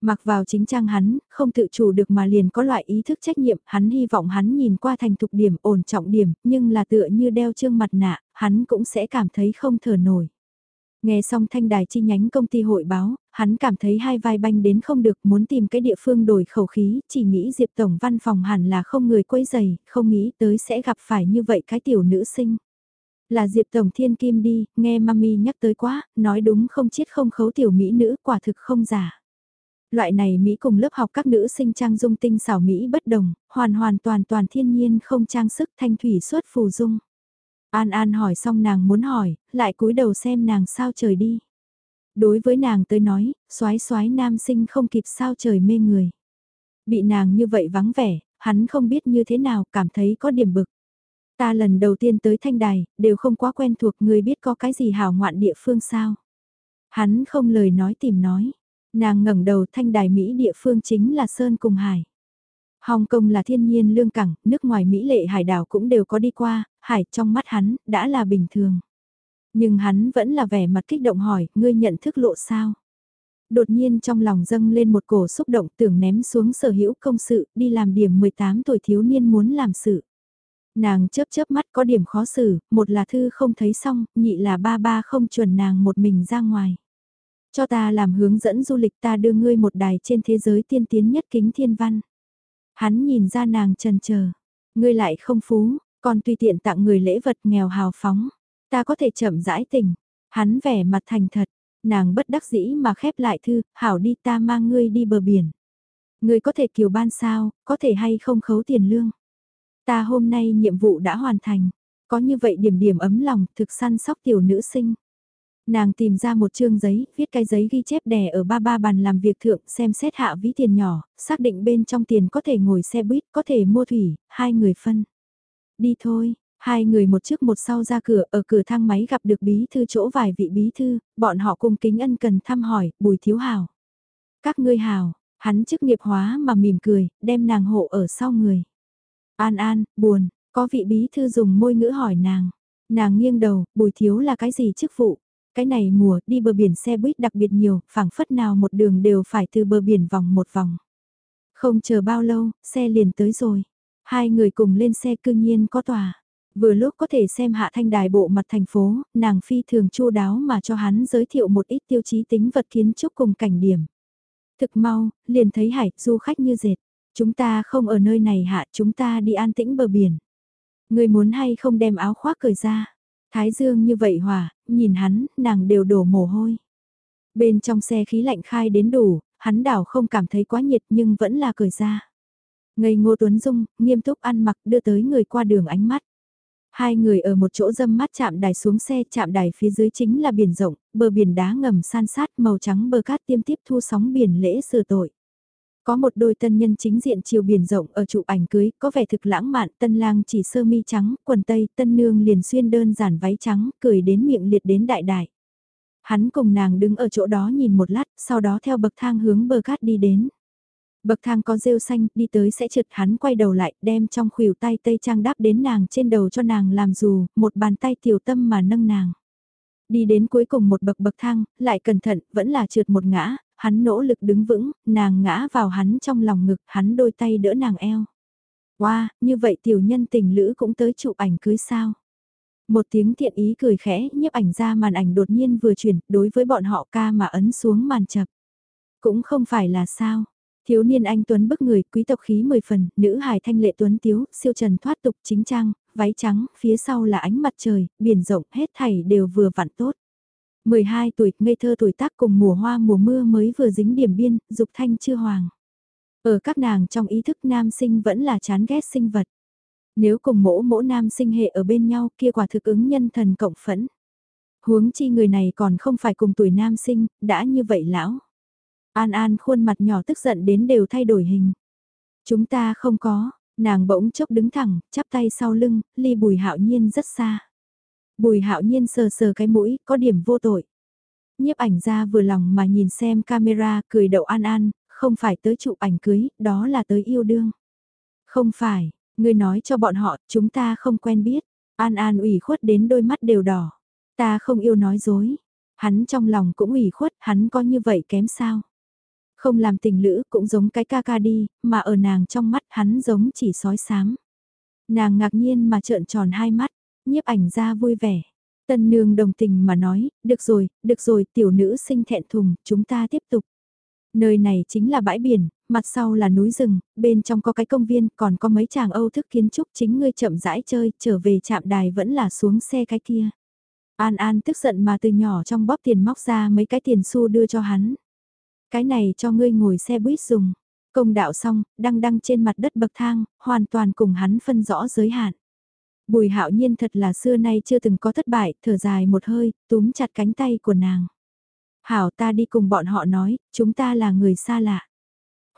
Mặc vào chính trang hắn, không tự chủ được mà liền có loại ý thức trách nhiệm, hắn hy vọng hắn nhìn qua thành thục điểm, ổn trọng điểm, nhưng là tựa như đeo trương mặt nạ, hắn cũng sẽ cảm thấy không thở nổi. Nghe xong thanh đài chi nhánh công ty hội báo, hắn cảm thấy hai vai banh đến không được muốn tìm cái địa phương đổi khẩu khí, chỉ nghĩ Diệp Tổng văn phòng hẳn là không người quấy giày, không nghĩ tới sẽ gặp phải như vậy cái tiểu nữ sinh. Là Diệp Tổng Thiên Kim đi, nghe mami nhắc tới quá, nói đúng không chết không khấu tiểu mỹ nữ quả thực không giả. Loại này Mỹ cùng lớp học các nữ sinh trang dung tinh xảo Mỹ bất đồng, hoàn hoàn toàn toàn thiên nhiên không trang sức thanh thủy suốt phù dung. An An hỏi xong nàng muốn hỏi, lại cúi đầu xem nàng sao trời đi. Đối với nàng tới nói, soái soái nam sinh không kịp sao trời mê người. Bị nàng như vậy vắng vẻ, hắn không biết như thế nào, cảm thấy có điểm bực. Ta lần đầu tiên tới thanh đài, đều không quá quen thuộc người biết có cái gì hào ngoạn địa phương sao. Hắn không lời nói tìm nói. Nàng ngẩng đầu thanh đài Mỹ địa phương chính là Sơn cùng Hải. Hong Kong là thiên nhiên lương cảng, nước ngoài Mỹ lệ hải đảo cũng đều có đi qua, hải trong mắt hắn, đã là bình thường. Nhưng hắn vẫn là vẻ mặt kích động hỏi, ngươi nhận thức lộ sao? Đột nhiên trong lòng dâng lên một cổ xúc động tưởng ném xuống sở hữu công sự, đi làm điểm 18 tuổi thiếu niên muốn làm sự. Nàng chớp chớp mắt có điểm khó xử, một là thư không thấy xong, nhị là ba ba không chuẩn nàng một mình ra ngoài. Cho ta làm hướng dẫn du lịch ta đưa ngươi một đài trên thế giới tiên tiến nhất kính thiên văn. Hắn nhìn ra nàng trần chờ ngươi lại không phú, còn tùy tiện tặng người lễ vật nghèo hào phóng. Ta có thể chậm rãi tình. Hắn vẻ mặt thành thật, nàng bất đắc dĩ mà khép lại thư, hảo đi ta mang ngươi đi bờ biển. Ngươi có thể kiều ban sao, có thể hay không khấu tiền lương. Ta hôm nay nhiệm vụ đã hoàn thành, có như vậy điểm điểm ấm lòng thực săn sóc tiểu nữ sinh. Nàng tìm ra một chương giấy, viết cái giấy ghi chép đè ở ba ba bàn làm việc thượng xem xét hạ ví tiền nhỏ, xác định bên trong tiền có thể ngồi xe buýt, có thể mua thủy, hai người phân. Đi thôi, hai người một trước một sau ra cửa, ở cửa thang máy gặp được bí thư chỗ vài vị bí thư, bọn họ cùng kính ân cần thăm hỏi, bùi thiếu hào. Các ngươi hào, hắn chức nghiệp hóa mà mỉm cười, đem nàng hộ ở sau người. An an, buồn, có vị bí thư dùng môi ngữ hỏi nàng. Nàng nghiêng đầu, bùi thiếu là cái gì chức vụ? Cái này mùa đi bờ biển xe buýt đặc biệt nhiều, phảng phất nào một đường đều phải từ bờ biển vòng một vòng. Không chờ bao lâu, xe liền tới rồi. Hai người cùng lên xe cương nhiên có tòa. Vừa lúc có thể xem hạ thanh đài bộ mặt thành phố, nàng phi thường chu đáo mà cho hắn giới thiệu một ít tiêu chí tính vật kiến trúc cùng cảnh điểm. Thực mau, liền thấy hải, du khách như dệt. Chúng ta không ở nơi này hạ, chúng ta đi an tĩnh bờ biển. Người muốn hay không đem áo khoác cởi ra. Thái dương như vậy hòa, nhìn hắn, nàng đều đổ mồ hôi. Bên trong xe khí lạnh khai đến đủ, hắn đảo không cảm thấy quá nhiệt nhưng vẫn là cười ra. Ngây ngô Tuấn Dung, nghiêm túc ăn mặc đưa tới người qua đường ánh mắt. Hai người ở một chỗ dâm mắt chạm đài xuống xe chạm đài phía dưới chính là biển rộng, bờ biển đá ngầm san sát màu trắng bờ cát tiêm tiếp thu sóng biển lễ sửa tội. Có một đôi tân nhân chính diện chiều biển rộng ở chụp ảnh cưới, có vẻ thực lãng mạn, tân lang chỉ sơ mi trắng, quần tây, tân nương liền xuyên đơn giản váy trắng, cười đến miệng liệt đến đại đại. Hắn cùng nàng đứng ở chỗ đó nhìn một lát, sau đó theo bậc thang hướng bờ cát đi đến. Bậc thang có rêu xanh, đi tới sẽ trượt hắn quay đầu lại, đem trong khuỷu tay tây trang đáp đến nàng trên đầu cho nàng làm dù, một bàn tay tiểu tâm mà nâng nàng. Đi đến cuối cùng một bậc bậc thang, lại cẩn thận, vẫn là trượt một ngã, hắn nỗ lực đứng vững, nàng ngã vào hắn trong lòng ngực, hắn đôi tay đỡ nàng eo. Wow, như vậy tiểu nhân tình lữ cũng tới chụp ảnh cưới sao. Một tiếng thiện ý cười khẽ, nhiếp ảnh ra màn ảnh đột nhiên vừa chuyển, đối với bọn họ ca mà ấn xuống màn chập. Cũng không phải là sao. Thiếu niên anh Tuấn bức người, quý tộc khí mười phần, nữ hài thanh lệ Tuấn Tiếu, siêu trần thoát tục chính trang, váy trắng, phía sau là ánh mặt trời, biển rộng, hết thảy đều vừa vặn tốt. 12 tuổi, ngây thơ tuổi tác cùng mùa hoa mùa mưa mới vừa dính điểm biên, dục thanh chưa hoàng. Ở các nàng trong ý thức nam sinh vẫn là chán ghét sinh vật. Nếu cùng mỗ mỗ nam sinh hệ ở bên nhau kia quả thực ứng nhân thần cộng phẫn. Huống chi người này còn không phải cùng tuổi nam sinh, đã như vậy lão. An An khuôn mặt nhỏ tức giận đến đều thay đổi hình. Chúng ta không có, nàng bỗng chốc đứng thẳng, chắp tay sau lưng, ly bùi hạo nhiên rất xa. Bùi hạo nhiên sờ sờ cái mũi, có điểm vô tội. Nhiếp ảnh ra vừa lòng mà nhìn xem camera, cười đậu an an, không phải tới chụp ảnh cưới, đó là tới yêu đương. Không phải, ngươi nói cho bọn họ, chúng ta không quen biết. An An ủy khuất đến đôi mắt đều đỏ. Ta không yêu nói dối. Hắn trong lòng cũng ủy khuất, hắn có như vậy kém sao? Không làm tình lữ cũng giống cái ca ca đi, mà ở nàng trong mắt hắn giống chỉ sói sám. Nàng ngạc nhiên mà trợn tròn hai mắt, nhiếp ảnh ra vui vẻ. Tân nương đồng tình mà nói, được rồi, được rồi, tiểu nữ sinh thẹn thùng, chúng ta tiếp tục. Nơi này chính là bãi biển, mặt sau là núi rừng, bên trong có cái công viên, còn có mấy chàng âu thức kiến trúc chính ngươi chậm rãi chơi, trở về trạm đài vẫn là xuống xe cái kia. An An tức giận mà từ nhỏ trong bóp tiền móc ra mấy cái tiền xu đưa cho hắn. Cái này cho ngươi ngồi xe buýt dùng. Công đạo xong, đăng đăng trên mặt đất bậc thang, hoàn toàn cùng hắn phân rõ giới hạn. Bùi hạo nhiên thật là xưa nay chưa từng có thất bại, thở dài một hơi, túm chặt cánh tay của nàng. Hảo ta đi cùng bọn họ nói, chúng ta là người xa lạ.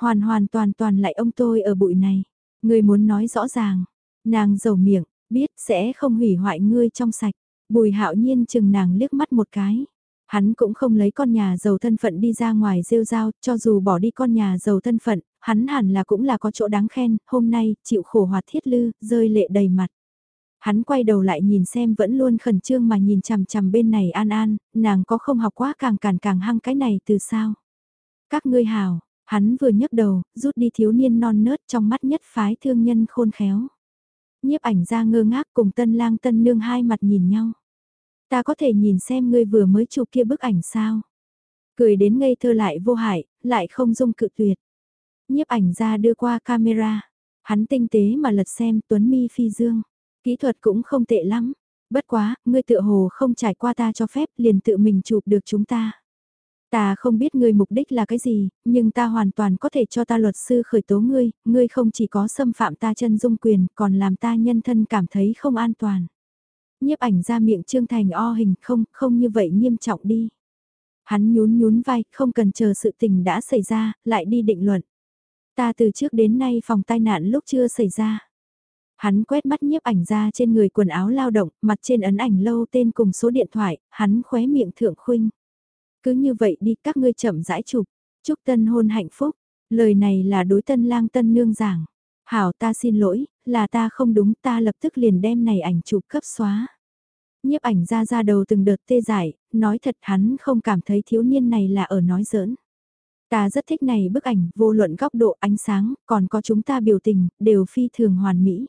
Hoàn hoàn toàn toàn lại ông tôi ở bụi này. Ngươi muốn nói rõ ràng. Nàng giàu miệng, biết sẽ không hủy hoại ngươi trong sạch. Bùi hạo nhiên chừng nàng liếc mắt một cái. Hắn cũng không lấy con nhà giàu thân phận đi ra ngoài rêu rao, cho dù bỏ đi con nhà giàu thân phận, hắn hẳn là cũng là có chỗ đáng khen, hôm nay, chịu khổ hoạt thiết lư, rơi lệ đầy mặt. Hắn quay đầu lại nhìn xem vẫn luôn khẩn trương mà nhìn chằm chằm bên này an an, nàng có không học quá càng càng càng hăng cái này từ sao. Các ngươi hào, hắn vừa nhấc đầu, rút đi thiếu niên non nớt trong mắt nhất phái thương nhân khôn khéo. Nhiếp ảnh ra ngơ ngác cùng tân lang tân nương hai mặt nhìn nhau. Ta có thể nhìn xem ngươi vừa mới chụp kia bức ảnh sao? Cười đến ngây thơ lại vô hại, lại không dung cự tuyệt. Nhiếp ảnh ra đưa qua camera. Hắn tinh tế mà lật xem Tuấn Mi phi dương. Kỹ thuật cũng không tệ lắm. Bất quá, ngươi tự hồ không trải qua ta cho phép liền tự mình chụp được chúng ta. Ta không biết ngươi mục đích là cái gì, nhưng ta hoàn toàn có thể cho ta luật sư khởi tố ngươi, ngươi không chỉ có xâm phạm ta chân dung quyền, còn làm ta nhân thân cảm thấy không an toàn nhiếp ảnh ra miệng Trương Thành o hình không, không như vậy nghiêm trọng đi. Hắn nhún nhún vai, không cần chờ sự tình đã xảy ra, lại đi định luận. Ta từ trước đến nay phòng tai nạn lúc chưa xảy ra. Hắn quét mắt nhiếp ảnh ra trên người quần áo lao động, mặt trên ấn ảnh lâu tên cùng số điện thoại, hắn khóe miệng thượng khuynh. Cứ như vậy đi các ngươi chậm rãi chụp, chúc tân hôn hạnh phúc. Lời này là đối tân lang tân nương giảng. Hảo ta xin lỗi, là ta không đúng ta lập tức liền đem này ảnh chụp cấp xóa. Nhiếp ảnh ra ra đầu từng đợt tê giải, nói thật hắn không cảm thấy thiếu niên này là ở nói giỡn. Ta rất thích này bức ảnh, vô luận góc độ ánh sáng, còn có chúng ta biểu tình, đều phi thường hoàn mỹ.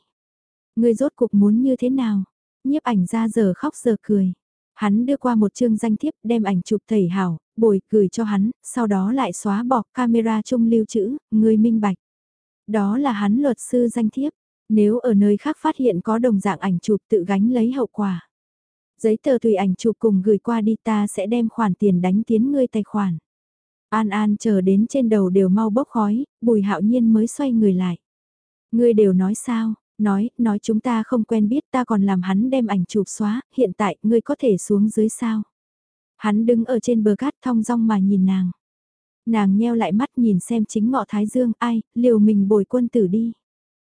Người rốt cuộc muốn như thế nào? Nhiếp ảnh ra giờ khóc giờ cười. Hắn đưa qua một chương danh thiếp đem ảnh chụp thầy hảo, bồi gửi cho hắn, sau đó lại xóa bỏ camera chung lưu trữ, người minh bạch. Đó là hắn luật sư danh thiếp, nếu ở nơi khác phát hiện có đồng dạng ảnh chụp tự gánh lấy hậu quả. Giấy tờ tùy ảnh chụp cùng gửi qua đi ta sẽ đem khoản tiền đánh tiến ngươi tài khoản. An An chờ đến trên đầu đều mau bốc khói, bùi hạo nhiên mới xoay người lại. Ngươi đều nói sao, nói, nói chúng ta không quen biết ta còn làm hắn đem ảnh chụp xóa, hiện tại ngươi có thể xuống dưới sao. Hắn đứng ở trên bờ cát thong dong mà nhìn nàng. Nàng nheo lại mắt nhìn xem chính ngọ thái dương ai, liều mình bồi quân tử đi.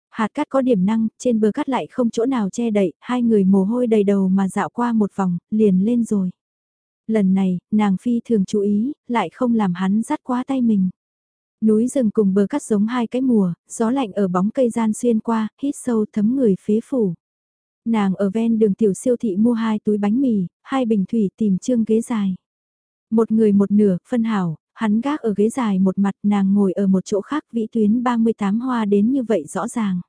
Hạt cát có điểm năng, trên bờ cát lại không chỗ nào che đậy, hai người mồ hôi đầy đầu mà dạo qua một vòng, liền lên rồi. Lần này, nàng phi thường chú ý, lại không làm hắn dắt quá tay mình. Núi rừng cùng bờ cát giống hai cái mùa, gió lạnh ở bóng cây gian xuyên qua, hít sâu thấm người phế phủ. Nàng ở ven đường tiểu siêu thị mua hai túi bánh mì, hai bình thủy tìm trương ghế dài. Một người một nửa, phân hảo, hắn gác ở ghế dài một mặt nàng ngồi ở một chỗ khác vĩ tuyến 38 hoa đến như vậy rõ ràng.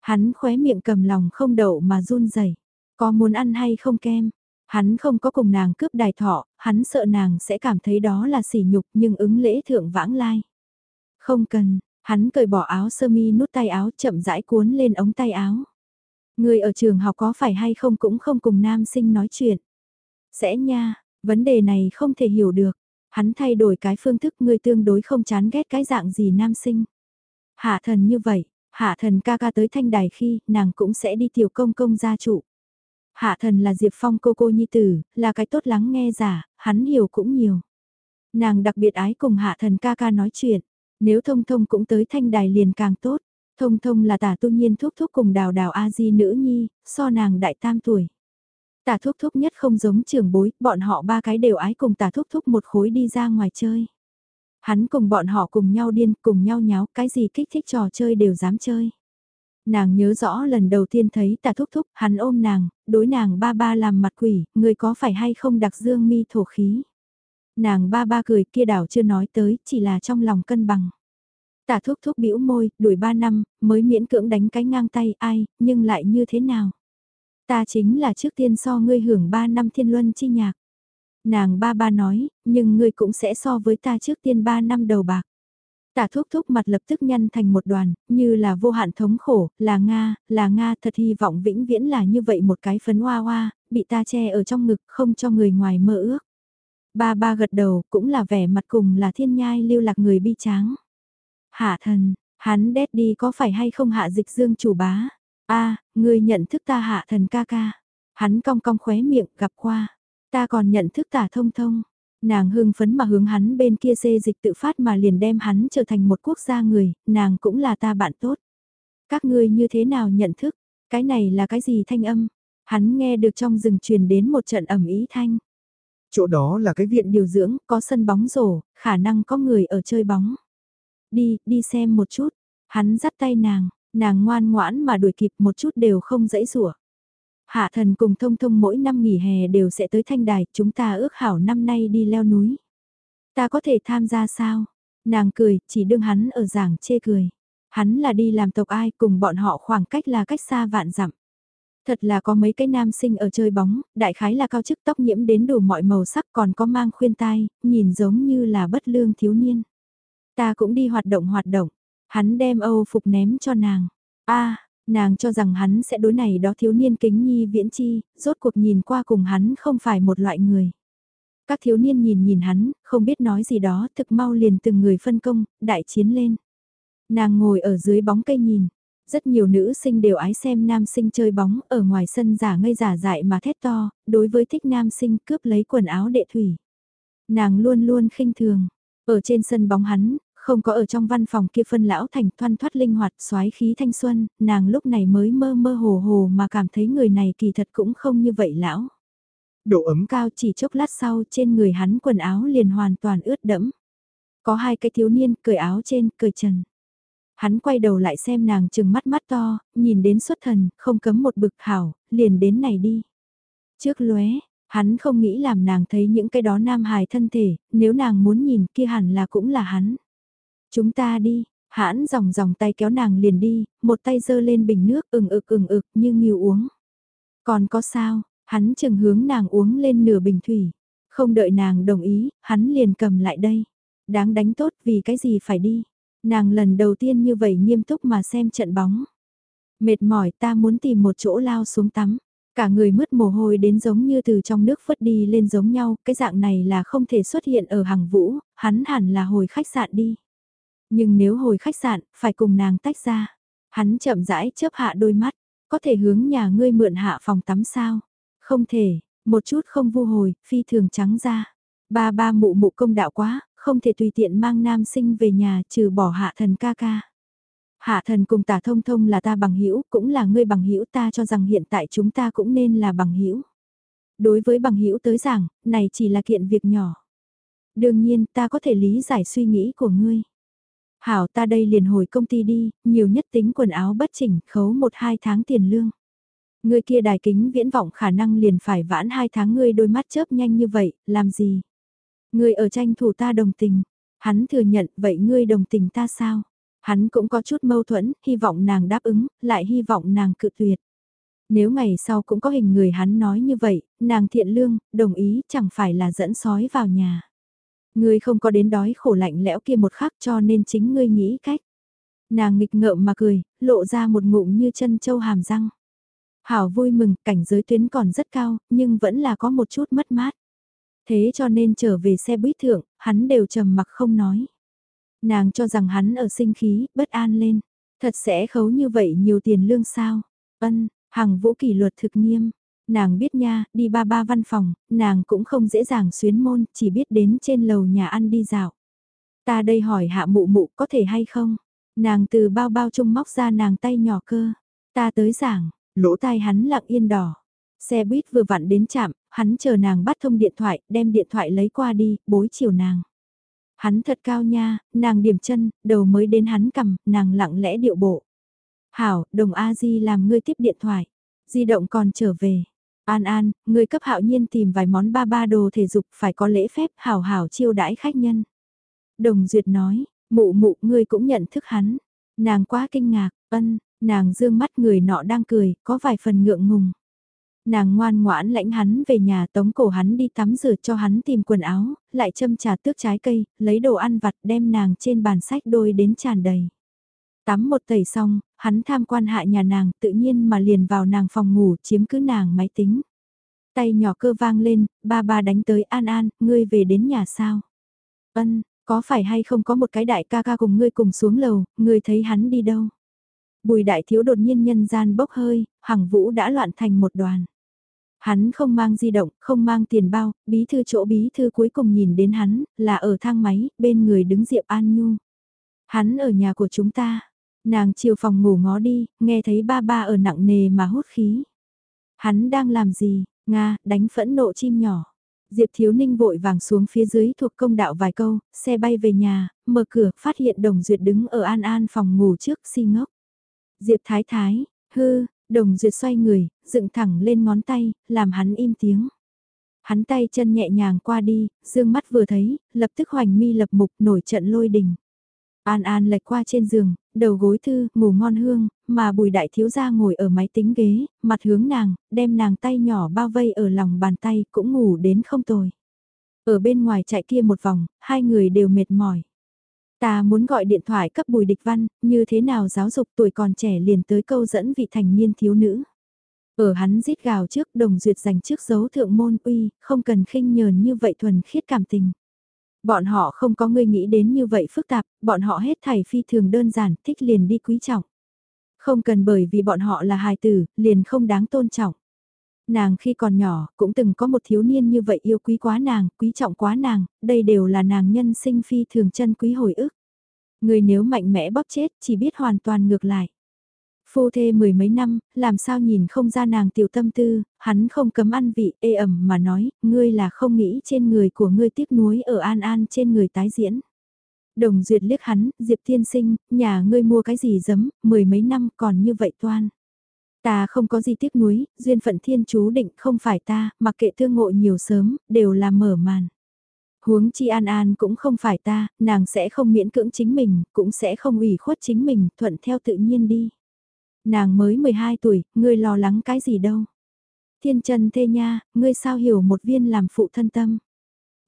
Hắn khóe miệng cầm lòng không đậu mà run rẩy có muốn ăn hay không kem. Hắn không có cùng nàng cướp đài thọ, hắn sợ nàng sẽ cảm thấy đó là sỉ nhục nhưng ứng lễ thượng vãng lai. Không cần, hắn cởi bỏ áo sơ mi nút tay áo chậm rãi cuốn lên ống tay áo. Người ở trường học có phải hay không cũng không cùng nam sinh nói chuyện. Sẽ nha, vấn đề này không thể hiểu được. Hắn thay đổi cái phương thức người tương đối không chán ghét cái dạng gì nam sinh. Hạ thần như vậy, hạ thần ca ca tới thanh đài khi nàng cũng sẽ đi tiểu công công gia trụ. Hạ thần là Diệp Phong cô cô nhi tử, là cái tốt lắng nghe giả, hắn hiểu cũng nhiều. Nàng đặc biệt ái cùng hạ thần ca ca nói chuyện, nếu thông thông cũng tới thanh đài liền càng tốt. Thông thông là tả tu nhiên thúc thúc cùng đào đào A-di nữ nhi, so nàng đại tam tuổi. Tả thúc thúc nhất không giống trưởng bối, bọn họ ba cái đều ái cùng tả thúc thúc một khối đi ra ngoài chơi. Hắn cùng bọn họ cùng nhau điên, cùng nhau nháo, cái gì kích thích trò chơi đều dám chơi. Nàng nhớ rõ lần đầu tiên thấy tả thúc thúc, hắn ôm nàng, đối nàng ba ba làm mặt quỷ, người có phải hay không đặc dương mi thổ khí. Nàng ba ba cười kia đảo chưa nói tới, chỉ là trong lòng cân bằng. Tả thúc thúc bĩu môi, đuổi ba năm, mới miễn cưỡng đánh cái ngang tay ai, nhưng lại như thế nào? Ta chính là trước tiên so ngươi hưởng ba năm thiên luân chi nhạc. Nàng ba ba nói, nhưng ngươi cũng sẽ so với ta trước tiên ba năm đầu bạc. Tả thúc thúc mặt lập tức nhăn thành một đoàn, như là vô hạn thống khổ, là Nga, là Nga thật hy vọng vĩnh viễn là như vậy một cái phấn hoa hoa, bị ta che ở trong ngực không cho người ngoài mơ ước. Ba ba gật đầu cũng là vẻ mặt cùng là thiên nhai lưu lạc người bi tráng. Hạ thần, hắn đét đi có phải hay không hạ dịch dương chủ bá? a người nhận thức ta hạ thần ca ca. Hắn cong cong khóe miệng gặp qua. Ta còn nhận thức tả thông thông. Nàng hưng phấn mà hướng hắn bên kia xê dịch tự phát mà liền đem hắn trở thành một quốc gia người, nàng cũng là ta bạn tốt. Các ngươi như thế nào nhận thức, cái này là cái gì thanh âm? Hắn nghe được trong rừng truyền đến một trận ẩm ý thanh. Chỗ đó là cái viện điều dưỡng, có sân bóng rổ, khả năng có người ở chơi bóng. Đi, đi xem một chút. Hắn dắt tay nàng, nàng ngoan ngoãn mà đuổi kịp một chút đều không dãy rủa. Hạ thần cùng thông thông mỗi năm nghỉ hè đều sẽ tới thanh đài, chúng ta ước hảo năm nay đi leo núi. Ta có thể tham gia sao? Nàng cười, chỉ đương hắn ở giảng chê cười. Hắn là đi làm tộc ai cùng bọn họ khoảng cách là cách xa vạn dặm. Thật là có mấy cái nam sinh ở chơi bóng, đại khái là cao chức tóc nhiễm đến đủ mọi màu sắc còn có mang khuyên tai, nhìn giống như là bất lương thiếu niên. Ta cũng đi hoạt động hoạt động, hắn đem Âu phục ném cho nàng. a Nàng cho rằng hắn sẽ đối này đó thiếu niên kính nhi viễn chi, rốt cuộc nhìn qua cùng hắn không phải một loại người. Các thiếu niên nhìn nhìn hắn, không biết nói gì đó, thực mau liền từng người phân công, đại chiến lên. Nàng ngồi ở dưới bóng cây nhìn, rất nhiều nữ sinh đều ái xem nam sinh chơi bóng ở ngoài sân giả ngây giả dại mà thét to, đối với thích nam sinh cướp lấy quần áo đệ thủy. Nàng luôn luôn khinh thường, ở trên sân bóng hắn, không có ở trong văn phòng kia phân lão thành thoăn thoát linh hoạt xoái khí thanh xuân, nàng lúc này mới mơ mơ hồ hồ mà cảm thấy người này kỳ thật cũng không như vậy lão. Độ ấm cao chỉ chốc lát sau trên người hắn quần áo liền hoàn toàn ướt đẫm. Có hai cái thiếu niên cởi áo trên, cởi trần. Hắn quay đầu lại xem nàng chừng mắt mắt to, nhìn đến xuất thần, không cấm một bực hảo, liền đến này đi. Trước lóe, hắn không nghĩ làm nàng thấy những cái đó nam hài thân thể, nếu nàng muốn nhìn kia hẳn là cũng là hắn. Chúng ta đi, hãn dòng dòng tay kéo nàng liền đi, một tay giơ lên bình nước ừng ực ừng ực như nghiêu uống. Còn có sao, hắn chừng hướng nàng uống lên nửa bình thủy. Không đợi nàng đồng ý, hắn liền cầm lại đây. Đáng đánh tốt vì cái gì phải đi. Nàng lần đầu tiên như vậy nghiêm túc mà xem trận bóng. Mệt mỏi ta muốn tìm một chỗ lao xuống tắm. Cả người mứt mồ hôi đến giống như từ trong nước phất đi lên giống nhau, cái dạng này là không thể xuất hiện ở hàng vũ, hắn hẳn là hồi khách sạn đi. Nhưng nếu hồi khách sạn, phải cùng nàng tách ra. Hắn chậm rãi chớp hạ đôi mắt, có thể hướng nhà ngươi mượn hạ phòng tắm sao? Không thể, một chút không vu hồi, phi thường trắng ra. Ba ba mụ mụ công đạo quá, không thể tùy tiện mang nam sinh về nhà trừ bỏ hạ thần ca ca. Hạ thần cùng tả thông thông là ta bằng hữu cũng là ngươi bằng hữu ta cho rằng hiện tại chúng ta cũng nên là bằng hữu Đối với bằng hữu tới giảng, này chỉ là kiện việc nhỏ. Đương nhiên ta có thể lý giải suy nghĩ của ngươi. Hảo ta đây liền hồi công ty đi, nhiều nhất tính quần áo bất chỉnh, khấu một hai tháng tiền lương. Người kia đài kính viễn vọng khả năng liền phải vãn hai tháng ngươi đôi mắt chớp nhanh như vậy, làm gì? Ngươi ở tranh thủ ta đồng tình. Hắn thừa nhận, vậy ngươi đồng tình ta sao? Hắn cũng có chút mâu thuẫn, hy vọng nàng đáp ứng, lại hy vọng nàng cự tuyệt. Nếu ngày sau cũng có hình người hắn nói như vậy, nàng thiện lương, đồng ý chẳng phải là dẫn sói vào nhà. Ngươi không có đến đói khổ lạnh lẽo kia một khắc cho nên chính ngươi nghĩ cách. Nàng nghịch ngợm mà cười, lộ ra một ngụm như chân châu hàm răng. Hảo vui mừng, cảnh giới tuyến còn rất cao, nhưng vẫn là có một chút mất mát. Thế cho nên trở về xe buýt thượng, hắn đều trầm mặc không nói. Nàng cho rằng hắn ở sinh khí, bất an lên. Thật sẽ khấu như vậy nhiều tiền lương sao? Ân, hàng vũ kỷ luật thực nghiêm. Nàng biết nha, đi ba ba văn phòng, nàng cũng không dễ dàng xuyến môn, chỉ biết đến trên lầu nhà ăn đi dạo. Ta đây hỏi hạ mụ mụ có thể hay không? Nàng từ bao bao trung móc ra nàng tay nhỏ cơ. Ta tới giảng, lỗ tai hắn lặng yên đỏ. Xe buýt vừa vặn đến chạm, hắn chờ nàng bắt thông điện thoại, đem điện thoại lấy qua đi, bối chiều nàng. Hắn thật cao nha, nàng điểm chân, đầu mới đến hắn cầm, nàng lặng lẽ điệu bộ. Hảo, đồng A Di làm ngươi tiếp điện thoại. Di động còn trở về. An An, ngươi cấp hạo nhiên tìm vài món ba ba đồ thể dục phải có lễ phép hảo hảo chiêu đãi khách nhân. Đồng Duyệt nói, mụ mụ ngươi cũng nhận thức hắn. Nàng quá kinh ngạc, ân, nàng dương mắt người nọ đang cười, có vài phần ngượng ngùng. Nàng ngoan ngoãn lãnh hắn về nhà tống cổ hắn đi tắm rửa cho hắn tìm quần áo, lại châm trà tước trái cây, lấy đồ ăn vặt đem nàng trên bàn sách đôi đến tràn đầy. Tắm một tẩy xong, hắn tham quan hạ nhà nàng tự nhiên mà liền vào nàng phòng ngủ chiếm cứ nàng máy tính. Tay nhỏ cơ vang lên, ba ba đánh tới An An, ngươi về đến nhà sao? Ân, có phải hay không có một cái đại ca ca cùng ngươi cùng xuống lầu, ngươi thấy hắn đi đâu? Bùi đại thiếu đột nhiên nhân gian bốc hơi, hằng vũ đã loạn thành một đoàn. Hắn không mang di động, không mang tiền bao, bí thư chỗ bí thư cuối cùng nhìn đến hắn, là ở thang máy, bên người đứng Diệp An Nhu. Hắn ở nhà của chúng ta. Nàng chiều phòng ngủ ngó đi, nghe thấy ba ba ở nặng nề mà hút khí. Hắn đang làm gì? Nga, đánh phẫn nộ chim nhỏ. Diệp Thiếu Ninh vội vàng xuống phía dưới thuộc công đạo vài câu, xe bay về nhà, mở cửa, phát hiện Đồng Duyệt đứng ở An An phòng ngủ trước si ngốc. Diệp Thái Thái, hư, Đồng Duyệt xoay người, dựng thẳng lên ngón tay, làm hắn im tiếng. Hắn tay chân nhẹ nhàng qua đi, dương mắt vừa thấy, lập tức hoành mi lập mục nổi trận lôi đình. An An lệch qua trên giường, đầu gối thư, ngủ ngon hương, mà bùi đại thiếu gia ngồi ở máy tính ghế, mặt hướng nàng, đem nàng tay nhỏ bao vây ở lòng bàn tay, cũng ngủ đến không tồi. Ở bên ngoài chạy kia một vòng, hai người đều mệt mỏi. Ta muốn gọi điện thoại cấp bùi địch văn, như thế nào giáo dục tuổi còn trẻ liền tới câu dẫn vị thành niên thiếu nữ. Ở hắn rít gào trước đồng duyệt dành trước dấu thượng môn uy, không cần khinh nhờn như vậy thuần khiết cảm tình. Bọn họ không có người nghĩ đến như vậy phức tạp, bọn họ hết thảy phi thường đơn giản, thích liền đi quý trọng. Không cần bởi vì bọn họ là hài tử, liền không đáng tôn trọng. Nàng khi còn nhỏ, cũng từng có một thiếu niên như vậy yêu quý quá nàng, quý trọng quá nàng, đây đều là nàng nhân sinh phi thường chân quý hồi ức. Người nếu mạnh mẽ bóp chết, chỉ biết hoàn toàn ngược lại. Phu thê mười mấy năm, làm sao nhìn không ra nàng tiểu tâm tư, hắn không cấm ăn vị ê ẩm mà nói, ngươi là không nghĩ trên người của ngươi tiếc nuối ở an an trên người tái diễn. Đồng duyệt liếc hắn, Diệp tiên sinh, nhà ngươi mua cái gì giấm, mười mấy năm còn như vậy toan. Ta không có gì tiếc nuối, duyên phận thiên chú định không phải ta, mặc kệ thương ngộ nhiều sớm, đều là mở màn. Huống chi an an cũng không phải ta, nàng sẽ không miễn cưỡng chính mình, cũng sẽ không ủy khuất chính mình, thuận theo tự nhiên đi. Nàng mới 12 tuổi, ngươi lo lắng cái gì đâu. Thiên Trần thê nha, ngươi sao hiểu một viên làm phụ thân tâm.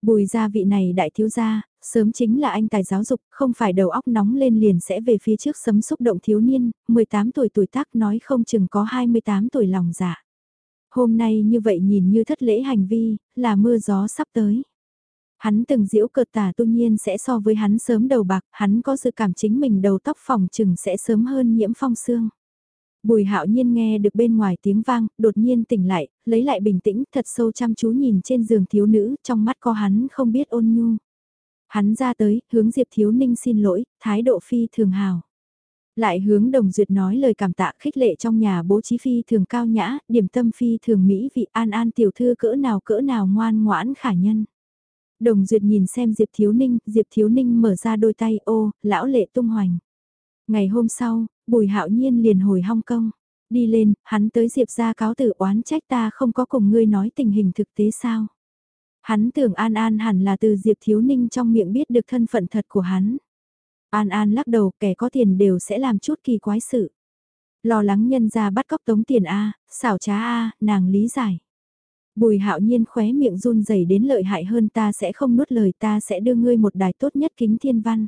Bùi gia vị này đại thiếu gia, sớm chính là anh tài giáo dục, không phải đầu óc nóng lên liền sẽ về phía trước sấm xúc động thiếu niên, 18 tuổi tuổi tác nói không chừng có 28 tuổi lòng dạ. Hôm nay như vậy nhìn như thất lễ hành vi, là mưa gió sắp tới. Hắn từng diễu cợt tả tu nhiên sẽ so với hắn sớm đầu bạc, hắn có sự cảm chính mình đầu tóc phòng chừng sẽ sớm hơn nhiễm phong xương. Bùi hạo nhiên nghe được bên ngoài tiếng vang, đột nhiên tỉnh lại, lấy lại bình tĩnh, thật sâu chăm chú nhìn trên giường thiếu nữ, trong mắt có hắn không biết ôn nhu. Hắn ra tới, hướng Diệp Thiếu Ninh xin lỗi, thái độ phi thường hào. Lại hướng Đồng Duyệt nói lời cảm tạ khích lệ trong nhà bố trí phi thường cao nhã, điểm tâm phi thường mỹ vị an an tiểu thư cỡ nào cỡ nào ngoan ngoãn khả nhân. Đồng Duyệt nhìn xem Diệp Thiếu Ninh, Diệp Thiếu Ninh mở ra đôi tay ô, lão lệ tung hoành. Ngày hôm sau, Bùi Hạo Nhiên liền hồi Hong Kong. Đi lên, hắn tới Diệp ra cáo tử oán trách ta không có cùng ngươi nói tình hình thực tế sao. Hắn tưởng An An hẳn là từ Diệp Thiếu Ninh trong miệng biết được thân phận thật của hắn. An An lắc đầu kẻ có tiền đều sẽ làm chút kỳ quái sự. Lo lắng nhân ra bắt cóc tống tiền A, xảo trá A, nàng lý giải. Bùi hạo nhiên khóe miệng run rẩy đến lợi hại hơn ta sẽ không nuốt lời ta sẽ đưa ngươi một đài tốt nhất kính thiên văn.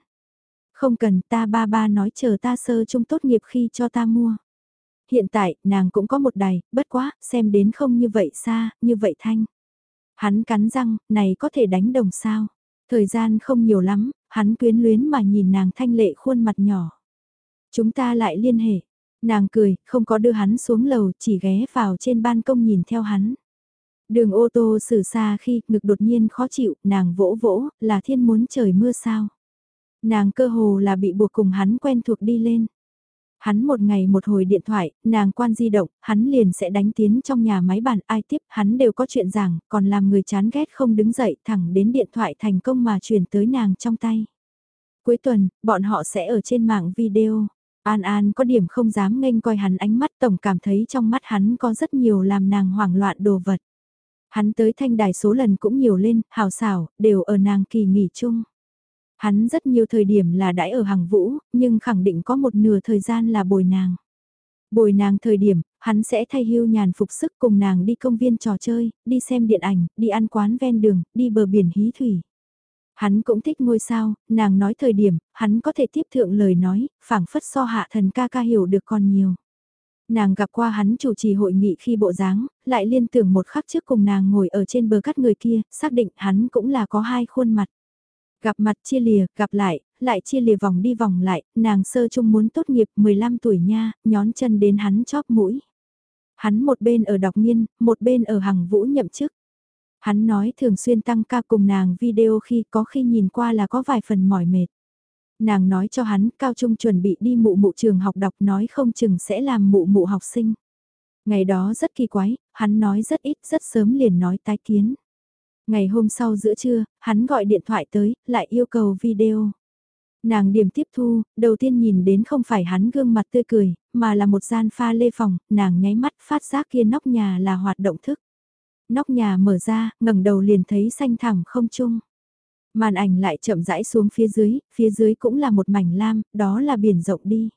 Không cần ta ba ba nói chờ ta sơ trung tốt nghiệp khi cho ta mua. Hiện tại, nàng cũng có một đài, bất quá, xem đến không như vậy xa, như vậy thanh. Hắn cắn răng, này có thể đánh đồng sao. Thời gian không nhiều lắm, hắn quyến luyến mà nhìn nàng thanh lệ khuôn mặt nhỏ. Chúng ta lại liên hệ. Nàng cười, không có đưa hắn xuống lầu, chỉ ghé vào trên ban công nhìn theo hắn. Đường ô tô xử xa khi ngực đột nhiên khó chịu, nàng vỗ vỗ, là thiên muốn trời mưa sao. Nàng cơ hồ là bị buộc cùng hắn quen thuộc đi lên. Hắn một ngày một hồi điện thoại, nàng quan di động, hắn liền sẽ đánh tiến trong nhà máy bàn ai tiếp, hắn đều có chuyện giảng, còn làm người chán ghét không đứng dậy thẳng đến điện thoại thành công mà chuyển tới nàng trong tay. Cuối tuần, bọn họ sẽ ở trên mạng video. An An có điểm không dám nghênh coi hắn ánh mắt tổng cảm thấy trong mắt hắn có rất nhiều làm nàng hoảng loạn đồ vật. Hắn tới thanh đài số lần cũng nhiều lên, hào xảo, đều ở nàng kỳ nghỉ chung. Hắn rất nhiều thời điểm là đãi ở hàng vũ, nhưng khẳng định có một nửa thời gian là bồi nàng. Bồi nàng thời điểm, hắn sẽ thay hưu nhàn phục sức cùng nàng đi công viên trò chơi, đi xem điện ảnh, đi ăn quán ven đường, đi bờ biển hí thủy. Hắn cũng thích ngôi sao, nàng nói thời điểm, hắn có thể tiếp thượng lời nói, phảng phất so hạ thần ca ca hiểu được còn nhiều. Nàng gặp qua hắn chủ trì hội nghị khi bộ dáng, lại liên tưởng một khắc trước cùng nàng ngồi ở trên bờ cắt người kia, xác định hắn cũng là có hai khuôn mặt. Gặp mặt chia lìa, gặp lại, lại chia lìa vòng đi vòng lại, nàng sơ chung muốn tốt nghiệp 15 tuổi nha, nhón chân đến hắn chóp mũi. Hắn một bên ở đọc nghiên, một bên ở hàng vũ nhậm chức. Hắn nói thường xuyên tăng ca cùng nàng video khi có khi nhìn qua là có vài phần mỏi mệt. Nàng nói cho hắn cao trung chuẩn bị đi mụ mụ trường học đọc nói không chừng sẽ làm mụ mụ học sinh. Ngày đó rất kỳ quái, hắn nói rất ít rất sớm liền nói tái kiến. Ngày hôm sau giữa trưa, hắn gọi điện thoại tới, lại yêu cầu video. Nàng điểm tiếp thu, đầu tiên nhìn đến không phải hắn gương mặt tươi cười, mà là một gian pha lê phòng, nàng nháy mắt phát giác kia nóc nhà là hoạt động thức. Nóc nhà mở ra, ngẩng đầu liền thấy xanh thẳng không chung. Màn ảnh lại chậm rãi xuống phía dưới, phía dưới cũng là một mảnh lam, đó là biển rộng đi.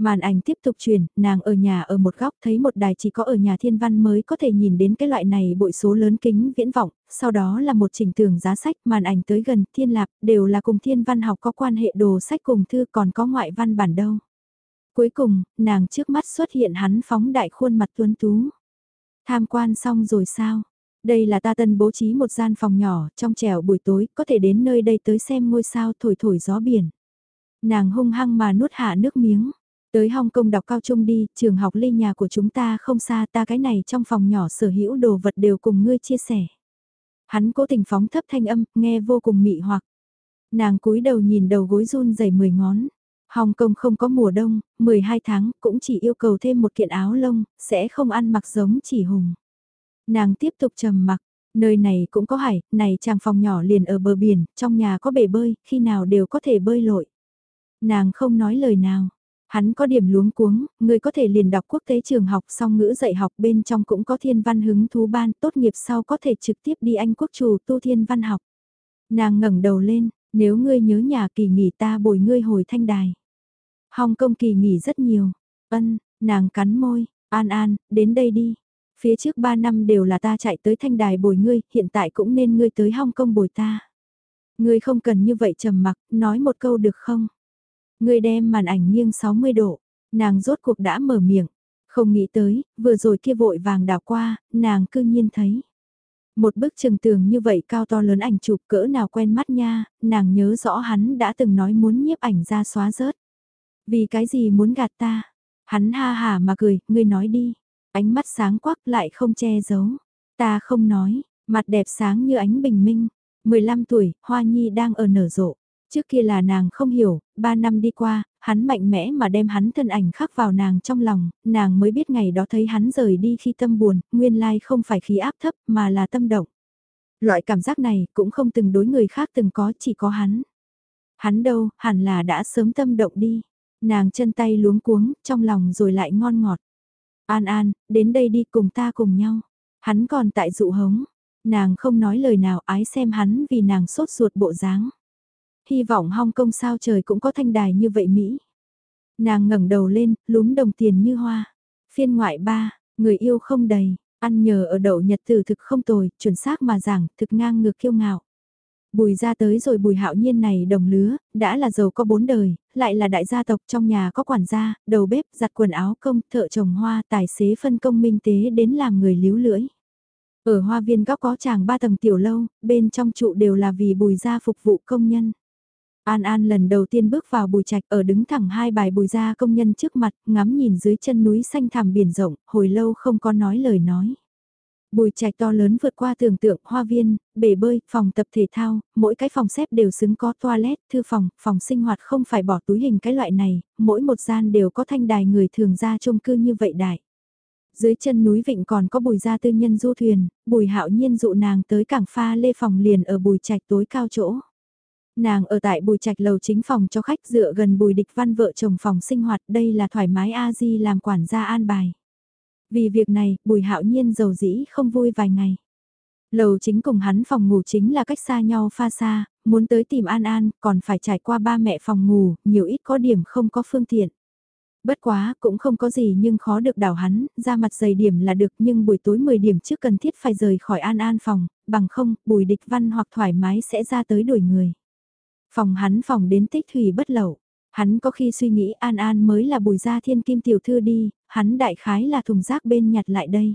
Màn ảnh tiếp tục truyền, nàng ở nhà ở một góc thấy một đài chỉ có ở nhà thiên văn mới có thể nhìn đến cái loại này bội số lớn kính viễn vọng, sau đó là một trình tường giá sách, màn ảnh tới gần thiên lạp, đều là cùng thiên văn học có quan hệ đồ sách cùng thư còn có ngoại văn bản đâu. Cuối cùng, nàng trước mắt xuất hiện hắn phóng đại khuôn mặt tuấn tú. Tham quan xong rồi sao? Đây là ta tân bố trí một gian phòng nhỏ, trong trẻo buổi tối, có thể đến nơi đây tới xem ngôi sao thổi thổi gió biển. Nàng hung hăng mà nuốt hạ nước miếng. Tới Hong Kong đọc cao trung đi, trường học ly nhà của chúng ta không xa ta cái này trong phòng nhỏ sở hữu đồ vật đều cùng ngươi chia sẻ. Hắn cố tình phóng thấp thanh âm, nghe vô cùng mị hoặc. Nàng cúi đầu nhìn đầu gối run rẩy mười ngón. Hong Kong không có mùa đông, 12 tháng cũng chỉ yêu cầu thêm một kiện áo lông, sẽ không ăn mặc giống chỉ hùng. Nàng tiếp tục trầm mặc, nơi này cũng có hải, này chàng phòng nhỏ liền ở bờ biển, trong nhà có bể bơi, khi nào đều có thể bơi lội. Nàng không nói lời nào, Hắn có điểm luống cuống, người có thể liền đọc quốc tế trường học song ngữ dạy học bên trong cũng có thiên văn hứng thú ban, tốt nghiệp sau có thể trực tiếp đi Anh quốc chủ tu thiên văn học. Nàng ngẩng đầu lên, nếu ngươi nhớ nhà kỳ nghỉ ta bồi ngươi hồi thanh đài. Hong Kong kỳ nghỉ rất nhiều. Ân, nàng cắn môi, an an, đến đây đi. Phía trước 3 năm đều là ta chạy tới thanh đài bồi ngươi, hiện tại cũng nên ngươi tới Hong Kong bồi ta. Ngươi không cần như vậy trầm mặc, nói một câu được không? Người đem màn ảnh nghiêng 60 độ, nàng rốt cuộc đã mở miệng, không nghĩ tới, vừa rồi kia vội vàng đảo qua, nàng cư nhiên thấy. Một bức trường tường như vậy cao to lớn ảnh chụp cỡ nào quen mắt nha, nàng nhớ rõ hắn đã từng nói muốn nhiếp ảnh ra xóa rớt. Vì cái gì muốn gạt ta? Hắn ha hà mà cười, ngươi nói đi. Ánh mắt sáng quắc lại không che giấu. Ta không nói, mặt đẹp sáng như ánh bình minh. 15 tuổi, Hoa Nhi đang ở nở rộ. Trước kia là nàng không hiểu, ba năm đi qua, hắn mạnh mẽ mà đem hắn thân ảnh khắc vào nàng trong lòng, nàng mới biết ngày đó thấy hắn rời đi khi tâm buồn, nguyên lai không phải khí áp thấp mà là tâm động. Loại cảm giác này cũng không từng đối người khác từng có chỉ có hắn. Hắn đâu, hẳn là đã sớm tâm động đi. Nàng chân tay luống cuống, trong lòng rồi lại ngon ngọt. An An, đến đây đi cùng ta cùng nhau. Hắn còn tại dụ hống. Nàng không nói lời nào ái xem hắn vì nàng sốt ruột bộ dáng hy vọng Hong Kong sao trời cũng có thanh đài như vậy Mỹ. Nàng ngẩng đầu lên, lúm đồng tiền như hoa. Phiên ngoại ba, người yêu không đầy, ăn nhờ ở đậu nhật tử thực không tồi, chuẩn xác mà giảng, thực ngang ngược kiêu ngạo. Bùi ra tới rồi bùi hạo nhiên này đồng lứa, đã là giàu có bốn đời, lại là đại gia tộc trong nhà có quản gia, đầu bếp, giặt quần áo công, thợ trồng hoa, tài xế phân công minh tế đến làm người líu lưỡi. Ở hoa viên góc có chàng ba tầng tiểu lâu, bên trong trụ đều là vì bùi gia phục vụ công nhân. An An lần đầu tiên bước vào bùi trạch ở đứng thẳng hai bài bùi gia công nhân trước mặt, ngắm nhìn dưới chân núi xanh thẳm biển rộng, hồi lâu không có nói lời nói. Bùi trạch to lớn vượt qua tưởng tượng, hoa viên, bể bơi, phòng tập thể thao, mỗi cái phòng xếp đều xứng có toilet, thư phòng, phòng sinh hoạt không phải bỏ túi hình cái loại này, mỗi một gian đều có thanh đài người thường ra chung cư như vậy đại. Dưới chân núi vịnh còn có bùi gia tư nhân du thuyền, bùi hạo nhiên dụ nàng tới cảng pha lê phòng liền ở bùi trạch tối cao chỗ. Nàng ở tại bùi trạch lầu chính phòng cho khách dựa gần bùi địch văn vợ chồng phòng sinh hoạt đây là thoải mái A-di làm quản gia an bài. Vì việc này, bùi hạo nhiên giàu dĩ không vui vài ngày. Lầu chính cùng hắn phòng ngủ chính là cách xa nhau pha xa, muốn tới tìm An An còn phải trải qua ba mẹ phòng ngủ, nhiều ít có điểm không có phương tiện. Bất quá, cũng không có gì nhưng khó được đảo hắn, ra mặt dày điểm là được nhưng buổi tối 10 điểm trước cần thiết phải rời khỏi An An phòng, bằng không, bùi địch văn hoặc thoải mái sẽ ra tới đuổi người. Phòng hắn phòng đến tích thủy bất lậu. Hắn có khi suy nghĩ An An mới là bùi gia thiên kim tiểu thư đi, hắn đại khái là thùng rác bên nhặt lại đây.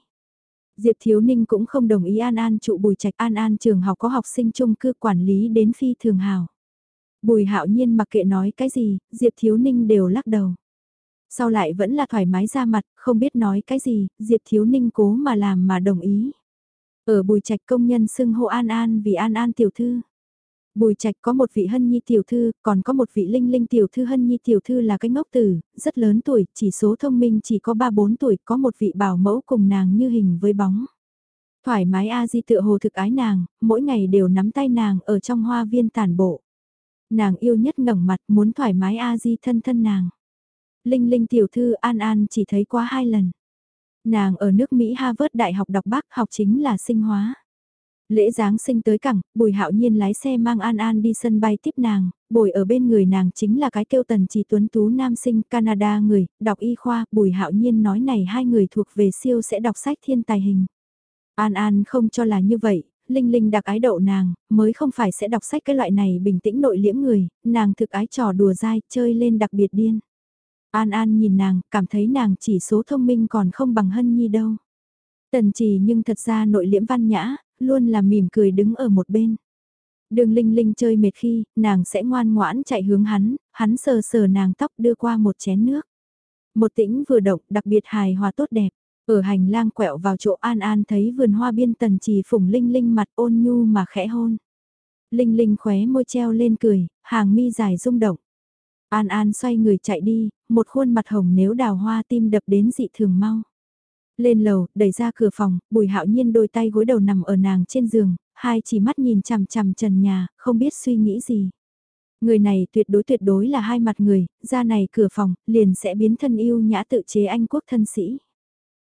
Diệp Thiếu Ninh cũng không đồng ý An An trụ bùi trạch An An trường học có học sinh chung cư quản lý đến phi thường hào. Bùi hạo nhiên mặc kệ nói cái gì, Diệp Thiếu Ninh đều lắc đầu. Sau lại vẫn là thoải mái ra mặt, không biết nói cái gì, Diệp Thiếu Ninh cố mà làm mà đồng ý. Ở bùi trạch công nhân xưng hô An An vì An An tiểu thư. Bùi trạch có một vị hân nhi tiểu thư, còn có một vị linh linh tiểu thư hân nhi tiểu thư là cái ngốc tử, rất lớn tuổi, chỉ số thông minh chỉ có 3-4 tuổi, có một vị bảo mẫu cùng nàng như hình với bóng. Thoải mái A Di tựa hồ thực ái nàng, mỗi ngày đều nắm tay nàng ở trong hoa viên tản bộ. Nàng yêu nhất ngẩng mặt muốn thoải mái A Di thân thân nàng. Linh linh tiểu thư An An chỉ thấy quá hai lần. Nàng ở nước Mỹ Harvard Đại học đọc bác học chính là sinh hóa. Lễ Giáng sinh tới cẳng, Bùi Hạo Nhiên lái xe mang An An đi sân bay tiếp nàng, bồi ở bên người nàng chính là cái kêu tần chỉ tuấn tú nam sinh Canada người, đọc y khoa, Bùi Hạo Nhiên nói này hai người thuộc về siêu sẽ đọc sách thiên tài hình. An An không cho là như vậy, Linh Linh đặc ái đậu nàng, mới không phải sẽ đọc sách cái loại này bình tĩnh nội liễm người, nàng thực ái trò đùa dai, chơi lên đặc biệt điên. An An nhìn nàng, cảm thấy nàng chỉ số thông minh còn không bằng Hân Nhi đâu. Tần trì nhưng thật ra nội liễm văn nhã, luôn là mỉm cười đứng ở một bên. Đường Linh Linh chơi mệt khi, nàng sẽ ngoan ngoãn chạy hướng hắn, hắn sờ sờ nàng tóc đưa qua một chén nước. Một tĩnh vừa động đặc biệt hài hòa tốt đẹp. Ở hành lang quẹo vào chỗ An An thấy vườn hoa biên tần trì phủng Linh Linh mặt ôn nhu mà khẽ hôn. Linh Linh khóe môi treo lên cười, hàng mi dài rung động. An An xoay người chạy đi, một khuôn mặt hồng nếu đào hoa tim đập đến dị thường mau. Lên lầu, đẩy ra cửa phòng, bùi hạo nhiên đôi tay gối đầu nằm ở nàng trên giường, hai chỉ mắt nhìn chằm chằm trần nhà, không biết suy nghĩ gì. Người này tuyệt đối tuyệt đối là hai mặt người, ra này cửa phòng, liền sẽ biến thân yêu nhã tự chế anh quốc thân sĩ.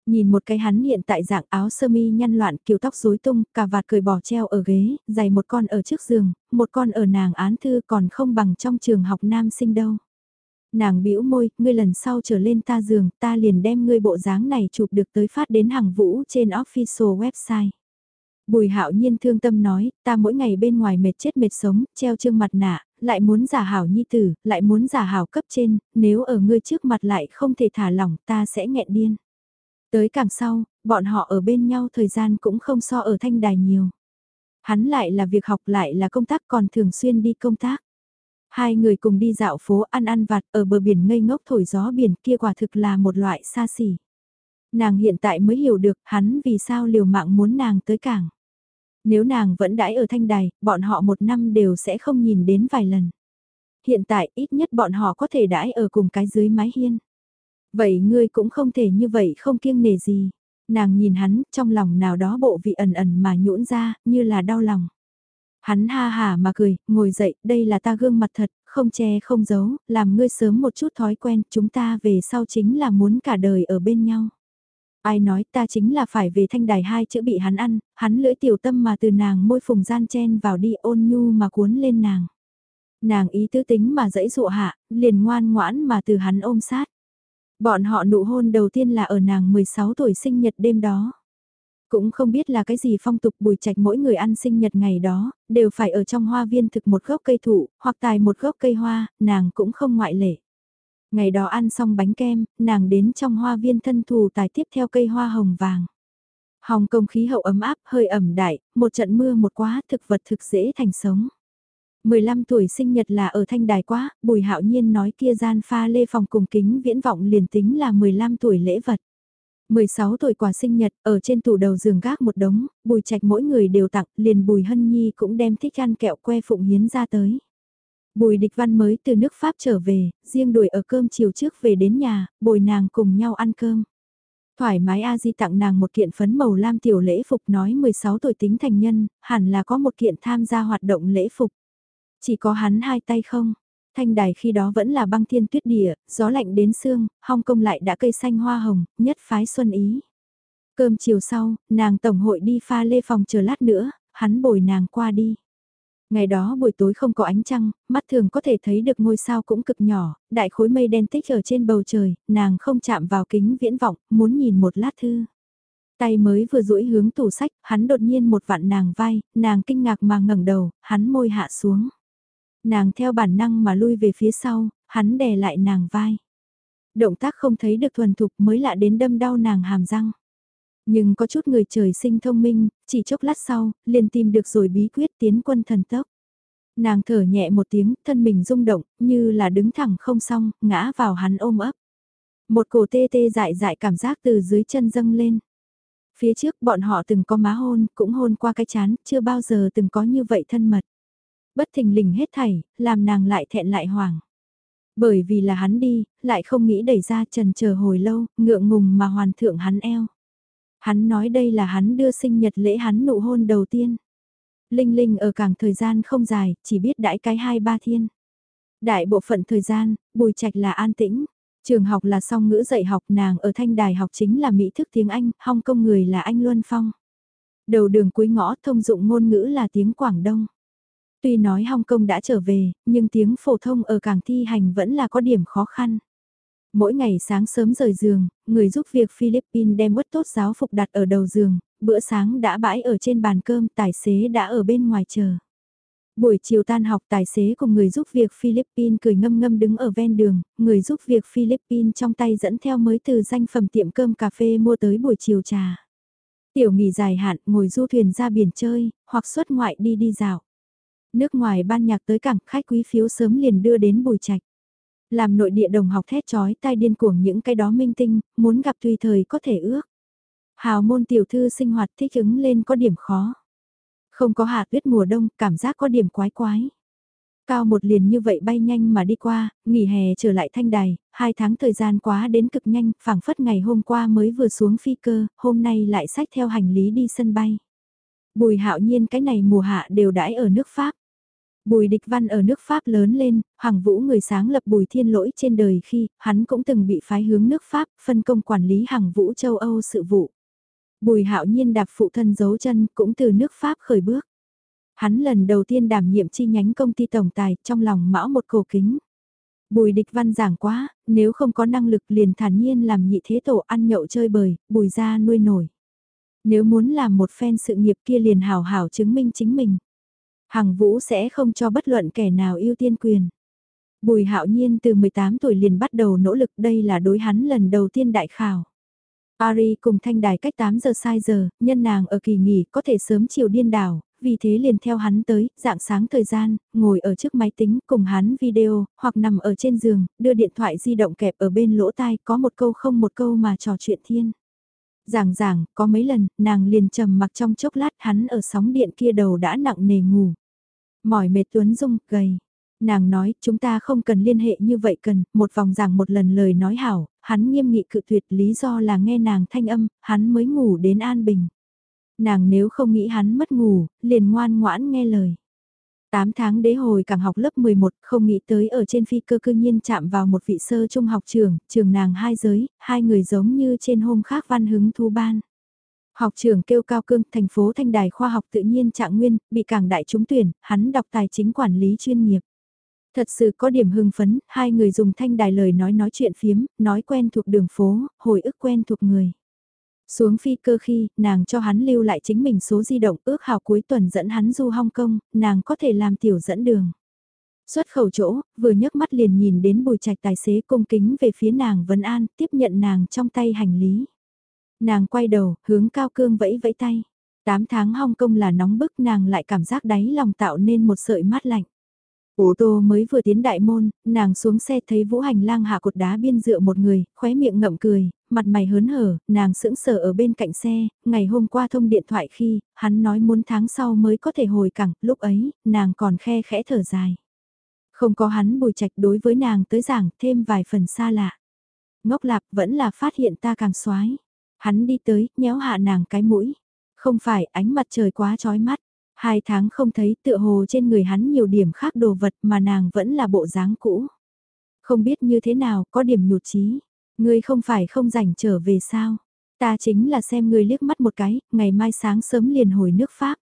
Nhìn một cái hắn hiện tại dạng áo sơ mi nhăn loạn kiểu tóc rối tung, cà vạt cười bỏ treo ở ghế, giày một con ở trước giường, một con ở nàng án thư còn không bằng trong trường học nam sinh đâu nàng bĩu môi, ngươi lần sau trở lên ta giường, ta liền đem ngươi bộ dáng này chụp được tới phát đến hàng vũ trên official website. Bùi hạo nhiên thương tâm nói, ta mỗi ngày bên ngoài mệt chết mệt sống, treo trương mặt nạ, lại muốn giả hảo nhi tử, lại muốn giả hảo cấp trên, nếu ở ngươi trước mặt lại không thể thả lỏng ta sẽ nghẹn điên. Tới càng sau, bọn họ ở bên nhau thời gian cũng không so ở thanh đài nhiều. Hắn lại là việc học lại là công tác còn thường xuyên đi công tác. Hai người cùng đi dạo phố ăn ăn vặt ở bờ biển ngây ngốc thổi gió biển kia quả thực là một loại xa xỉ. Nàng hiện tại mới hiểu được hắn vì sao liều mạng muốn nàng tới cảng. Nếu nàng vẫn đãi ở thanh đài, bọn họ một năm đều sẽ không nhìn đến vài lần. Hiện tại ít nhất bọn họ có thể đãi ở cùng cái dưới mái hiên. Vậy ngươi cũng không thể như vậy không kiêng nề gì. Nàng nhìn hắn trong lòng nào đó bộ vị ẩn ẩn mà nhũn ra, như là đau lòng. Hắn ha hà mà cười, ngồi dậy, đây là ta gương mặt thật, không che không giấu, làm ngươi sớm một chút thói quen, chúng ta về sau chính là muốn cả đời ở bên nhau. Ai nói ta chính là phải về thanh đài hai chữ bị hắn ăn, hắn lưỡi tiểu tâm mà từ nàng môi phùng gian chen vào đi ôn nhu mà cuốn lên nàng. Nàng ý tứ tính mà dẫy dụ hạ, liền ngoan ngoãn mà từ hắn ôm sát. Bọn họ nụ hôn đầu tiên là ở nàng 16 tuổi sinh nhật đêm đó. Cũng không biết là cái gì phong tục bùi trạch mỗi người ăn sinh nhật ngày đó, đều phải ở trong hoa viên thực một gốc cây thụ, hoặc tài một gốc cây hoa, nàng cũng không ngoại lệ. Ngày đó ăn xong bánh kem, nàng đến trong hoa viên thân thù tài tiếp theo cây hoa hồng vàng. Hồng công khí hậu ấm áp, hơi ẩm đại, một trận mưa một quá, thực vật thực dễ thành sống. 15 tuổi sinh nhật là ở thanh đài quá, bùi hạo nhiên nói kia gian pha lê phòng cùng kính viễn vọng liền tính là 15 tuổi lễ vật. 16 tuổi quà sinh nhật, ở trên tủ đầu giường gác một đống, bùi trạch mỗi người đều tặng, liền bùi hân nhi cũng đem thích ăn kẹo que phụng hiến ra tới. Bùi địch văn mới từ nước Pháp trở về, riêng đuổi ở cơm chiều trước về đến nhà, bồi nàng cùng nhau ăn cơm. Thoải mái A Di tặng nàng một kiện phấn màu lam tiểu lễ phục nói 16 tuổi tính thành nhân, hẳn là có một kiện tham gia hoạt động lễ phục. Chỉ có hắn hai tay không. Thanh đài khi đó vẫn là băng thiên tuyết địa, gió lạnh đến xương, Hong Kong lại đã cây xanh hoa hồng, nhất phái xuân ý. Cơm chiều sau, nàng tổng hội đi pha lê phòng chờ lát nữa, hắn bồi nàng qua đi. Ngày đó buổi tối không có ánh trăng, mắt thường có thể thấy được ngôi sao cũng cực nhỏ, đại khối mây đen tích ở trên bầu trời, nàng không chạm vào kính viễn vọng, muốn nhìn một lát thư. Tay mới vừa duỗi hướng tủ sách, hắn đột nhiên một vạn nàng vai, nàng kinh ngạc mà ngẩng đầu, hắn môi hạ xuống. Nàng theo bản năng mà lui về phía sau, hắn đè lại nàng vai. Động tác không thấy được thuần thục mới lạ đến đâm đau nàng hàm răng. Nhưng có chút người trời sinh thông minh, chỉ chốc lát sau, liền tìm được rồi bí quyết tiến quân thần tốc. Nàng thở nhẹ một tiếng, thân mình rung động, như là đứng thẳng không xong, ngã vào hắn ôm ấp. Một cổ tê tê dại dại cảm giác từ dưới chân dâng lên. Phía trước bọn họ từng có má hôn, cũng hôn qua cái chán, chưa bao giờ từng có như vậy thân mật. Bất thình lình hết thảy, làm nàng lại thẹn lại hoảng. Bởi vì là hắn đi, lại không nghĩ đẩy ra trần chờ hồi lâu, ngượng ngùng mà hoàn thượng hắn eo. Hắn nói đây là hắn đưa sinh nhật lễ hắn nụ hôn đầu tiên. Linh Linh ở càng thời gian không dài, chỉ biết đãi cái hai ba thiên. Đại bộ phận thời gian, bùi trạch là an tĩnh. Trường học là song ngữ dạy học nàng ở thanh đài học chính là Mỹ thức tiếng Anh, Hong Kong người là Anh Luân Phong. Đầu đường cuối ngõ thông dụng ngôn ngữ là tiếng Quảng Đông. Tuy nói Hong Kong đã trở về, nhưng tiếng phổ thông ở cảng thi hành vẫn là có điểm khó khăn. Mỗi ngày sáng sớm rời giường, người giúp việc Philippines đem quất tốt giáo phục đặt ở đầu giường, bữa sáng đã bãi ở trên bàn cơm, tài xế đã ở bên ngoài chờ. Buổi chiều tan học tài xế cùng người giúp việc Philippines cười ngâm ngâm đứng ở ven đường, người giúp việc Philippines trong tay dẫn theo mới từ danh phẩm tiệm cơm cà phê mua tới buổi chiều trà. Tiểu nghỉ dài hạn ngồi du thuyền ra biển chơi, hoặc xuất ngoại đi đi dạo. Nước ngoài ban nhạc tới cảng khách quý phiếu sớm liền đưa đến bùi trạch. Làm nội địa đồng học thét chói tai điên cuồng những cái đó minh tinh, muốn gặp tùy thời có thể ước. Hào môn tiểu thư sinh hoạt thích ứng lên có điểm khó. Không có hạ tuyết mùa đông, cảm giác có điểm quái quái. Cao một liền như vậy bay nhanh mà đi qua, nghỉ hè trở lại thanh đài, hai tháng thời gian quá đến cực nhanh, phảng phất ngày hôm qua mới vừa xuống phi cơ, hôm nay lại sách theo hành lý đi sân bay. Bùi hạo nhiên cái này mùa hạ đều đãi ở nước Pháp. Bùi địch văn ở nước Pháp lớn lên, hàng vũ người sáng lập bùi thiên lỗi trên đời khi, hắn cũng từng bị phái hướng nước Pháp, phân công quản lý hàng vũ châu Âu sự vụ. Bùi hạo nhiên đạp phụ thân giấu chân cũng từ nước Pháp khởi bước. Hắn lần đầu tiên đảm nhiệm chi nhánh công ty tổng tài trong lòng mão một cổ kính. Bùi địch văn giảng quá, nếu không có năng lực liền thản nhiên làm nhị thế tổ ăn nhậu chơi bời, bùi ra nuôi nổi. Nếu muốn làm một phen sự nghiệp kia liền hào hảo chứng minh chính mình. Hằng Vũ sẽ không cho bất luận kẻ nào ưu tiên quyền. Bùi hạo nhiên từ 18 tuổi liền bắt đầu nỗ lực đây là đối hắn lần đầu tiên đại khảo. Ari cùng thanh đài cách 8 giờ sai giờ, nhân nàng ở kỳ nghỉ có thể sớm chiều điên đảo, vì thế liền theo hắn tới, dạng sáng thời gian, ngồi ở trước máy tính cùng hắn video, hoặc nằm ở trên giường, đưa điện thoại di động kẹp ở bên lỗ tai có một câu không một câu mà trò chuyện thiên. Giảng giảng, có mấy lần, nàng liền trầm mặc trong chốc lát hắn ở sóng điện kia đầu đã nặng nề ngủ. Mỏi mệt Tuấn Dung, gầy. Nàng nói, chúng ta không cần liên hệ như vậy cần, một vòng giảng một lần lời nói hảo, hắn nghiêm nghị cự tuyệt lý do là nghe nàng thanh âm, hắn mới ngủ đến an bình. Nàng nếu không nghĩ hắn mất ngủ, liền ngoan ngoãn nghe lời. 8 tháng đế hồi càng học lớp 11, không nghĩ tới ở trên phi cơ cư nhiên chạm vào một vị sơ trung học trường, trường nàng hai giới, hai người giống như trên hôm khác văn hứng thu ban. Học trưởng kêu cao cương, thành phố Thanh Đài khoa học tự nhiên trạng nguyên, bị cảng đại trúng tuyển, hắn đọc tài chính quản lý chuyên nghiệp. Thật sự có điểm hưng phấn, hai người dùng thanh đài lời nói nói chuyện phiếm, nói quen thuộc đường phố, hồi ức quen thuộc người. Xuống phi cơ khi, nàng cho hắn lưu lại chính mình số di động ước hào cuối tuần dẫn hắn du Hong Kong, nàng có thể làm tiểu dẫn đường. Xuất khẩu chỗ, vừa nhấc mắt liền nhìn đến bùi trạch tài xế cung kính về phía nàng Vân An, tiếp nhận nàng trong tay hành lý. Nàng quay đầu, hướng cao cương vẫy vẫy tay. Tám tháng Hong Kong là nóng bức nàng lại cảm giác đáy lòng tạo nên một sợi mát lạnh. Ô tô mới vừa tiến đại môn, nàng xuống xe thấy vũ hành lang hạ cột đá biên dựa một người, khóe miệng ngậm cười, mặt mày hớn hở, nàng sững sờ ở bên cạnh xe, ngày hôm qua thông điện thoại khi, hắn nói muốn tháng sau mới có thể hồi cẳng, lúc ấy, nàng còn khe khẽ thở dài. Không có hắn bùi trạch đối với nàng tới giảng thêm vài phần xa lạ. Ngốc lạc vẫn là phát hiện ta càng xoái. Hắn đi tới, nhéo hạ nàng cái mũi. Không phải ánh mặt trời quá trói mắt. Hai tháng không thấy tựa hồ trên người hắn nhiều điểm khác đồ vật mà nàng vẫn là bộ dáng cũ. Không biết như thế nào, có điểm nhụt chí Ngươi không phải không rảnh trở về sao? Ta chính là xem ngươi liếc mắt một cái, ngày mai sáng sớm liền hồi nước Pháp.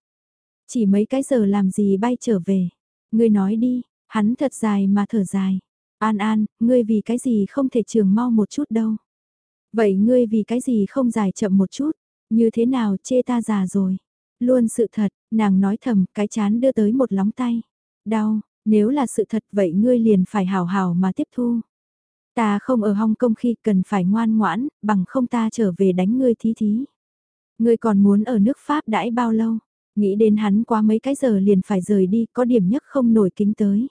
Chỉ mấy cái giờ làm gì bay trở về. Ngươi nói đi, hắn thật dài mà thở dài. An An, ngươi vì cái gì không thể trường mau một chút đâu. Vậy ngươi vì cái gì không dài chậm một chút, như thế nào chê ta già rồi. Luôn sự thật, nàng nói thầm, cái chán đưa tới một lóng tay. Đau, nếu là sự thật vậy ngươi liền phải hào hào mà tiếp thu. Ta không ở Hong Kong khi cần phải ngoan ngoãn, bằng không ta trở về đánh ngươi thí thí. Ngươi còn muốn ở nước Pháp đãi bao lâu? Nghĩ đến hắn qua mấy cái giờ liền phải rời đi, có điểm nhất không nổi kính tới.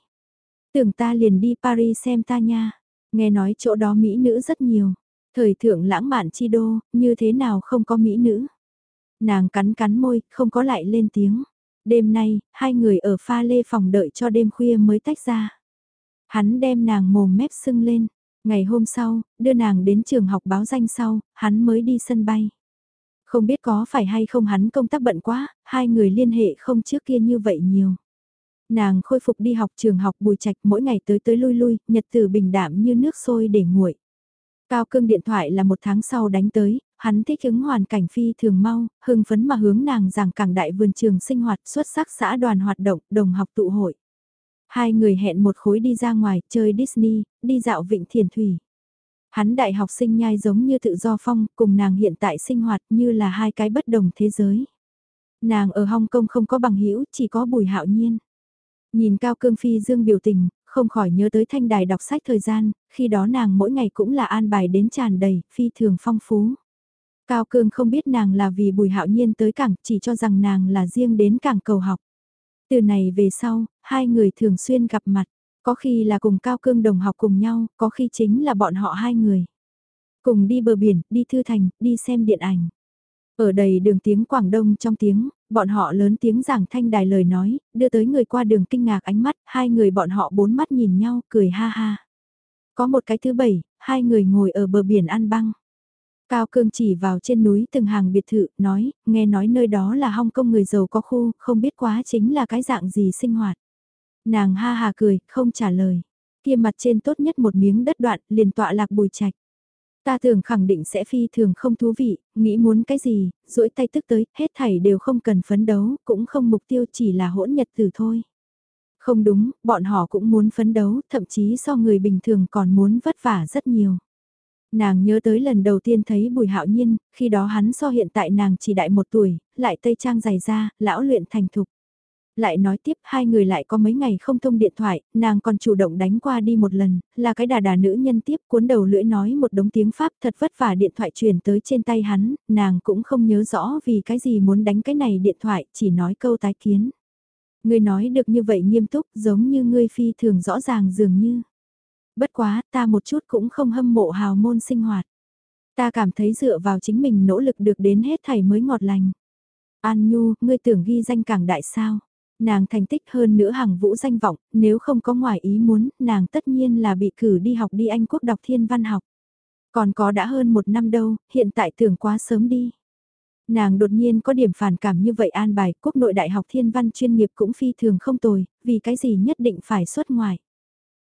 Tưởng ta liền đi Paris xem ta nha. Nghe nói chỗ đó Mỹ nữ rất nhiều. Thời thượng lãng mạn chi đô, như thế nào không có Mỹ nữ. Nàng cắn cắn môi, không có lại lên tiếng. Đêm nay, hai người ở pha lê phòng đợi cho đêm khuya mới tách ra. Hắn đem nàng mồm mép sưng lên. Ngày hôm sau, đưa nàng đến trường học báo danh sau, hắn mới đi sân bay. Không biết có phải hay không hắn công tác bận quá, hai người liên hệ không trước kia như vậy nhiều. Nàng khôi phục đi học trường học bùi trạch mỗi ngày tới tới lui lui, nhật tử bình đạm như nước sôi để nguội. Cao cương điện thoại là một tháng sau đánh tới, hắn thích ứng hoàn cảnh phi thường mau, hưng phấn mà hướng nàng giảng cảng đại vườn trường sinh hoạt xuất sắc xã đoàn hoạt động, đồng học tụ hội. Hai người hẹn một khối đi ra ngoài, chơi Disney, đi dạo vịnh thiền thủy. Hắn đại học sinh nhai giống như tự do phong, cùng nàng hiện tại sinh hoạt như là hai cái bất đồng thế giới. Nàng ở Hong Kong không có bằng hữu chỉ có bùi hạo nhiên. Nhìn Cao Cương Phi Dương biểu tình, không khỏi nhớ tới thanh đài đọc sách thời gian, khi đó nàng mỗi ngày cũng là an bài đến tràn đầy, phi thường phong phú. Cao Cương không biết nàng là vì bùi hạo nhiên tới cảng, chỉ cho rằng nàng là riêng đến cảng cầu học. Từ này về sau, hai người thường xuyên gặp mặt, có khi là cùng Cao Cương đồng học cùng nhau, có khi chính là bọn họ hai người. Cùng đi bờ biển, đi thư thành, đi xem điện ảnh. Ở đầy đường tiếng Quảng Đông trong tiếng, bọn họ lớn tiếng giảng thanh đài lời nói, đưa tới người qua đường kinh ngạc ánh mắt, hai người bọn họ bốn mắt nhìn nhau, cười ha ha. Có một cái thứ bảy, hai người ngồi ở bờ biển ăn băng. Cao Cương chỉ vào trên núi từng hàng biệt thự, nói, nghe nói nơi đó là Hong Kong người giàu có khu, không biết quá chính là cái dạng gì sinh hoạt. Nàng ha hà cười, không trả lời. Kia mặt trên tốt nhất một miếng đất đoạn, liền tọa lạc bùi trạch. Ta thường khẳng định sẽ phi thường không thú vị, nghĩ muốn cái gì, duỗi tay tức tới, hết thảy đều không cần phấn đấu, cũng không mục tiêu chỉ là hỗn nhật từ thôi. Không đúng, bọn họ cũng muốn phấn đấu, thậm chí so người bình thường còn muốn vất vả rất nhiều. Nàng nhớ tới lần đầu tiên thấy Bùi Hạo Nhiên, khi đó hắn so hiện tại nàng chỉ đại một tuổi, lại tây trang dày da, lão luyện thành thục. Lại nói tiếp hai người lại có mấy ngày không thông điện thoại, nàng còn chủ động đánh qua đi một lần, là cái đà đà nữ nhân tiếp cuốn đầu lưỡi nói một đống tiếng Pháp thật vất vả điện thoại truyền tới trên tay hắn, nàng cũng không nhớ rõ vì cái gì muốn đánh cái này điện thoại, chỉ nói câu tái kiến. Ngươi nói được như vậy nghiêm túc giống như ngươi phi thường rõ ràng dường như. Bất quá, ta một chút cũng không hâm mộ hào môn sinh hoạt. Ta cảm thấy dựa vào chính mình nỗ lực được đến hết thảy mới ngọt lành. An Nhu, ngươi tưởng ghi danh càng đại sao? Nàng thành tích hơn nữa hàng vũ danh vọng, nếu không có ngoài ý muốn, nàng tất nhiên là bị cử đi học đi Anh quốc đọc thiên văn học. Còn có đã hơn một năm đâu, hiện tại tưởng quá sớm đi. Nàng đột nhiên có điểm phản cảm như vậy an bài quốc nội đại học thiên văn chuyên nghiệp cũng phi thường không tồi, vì cái gì nhất định phải xuất ngoài.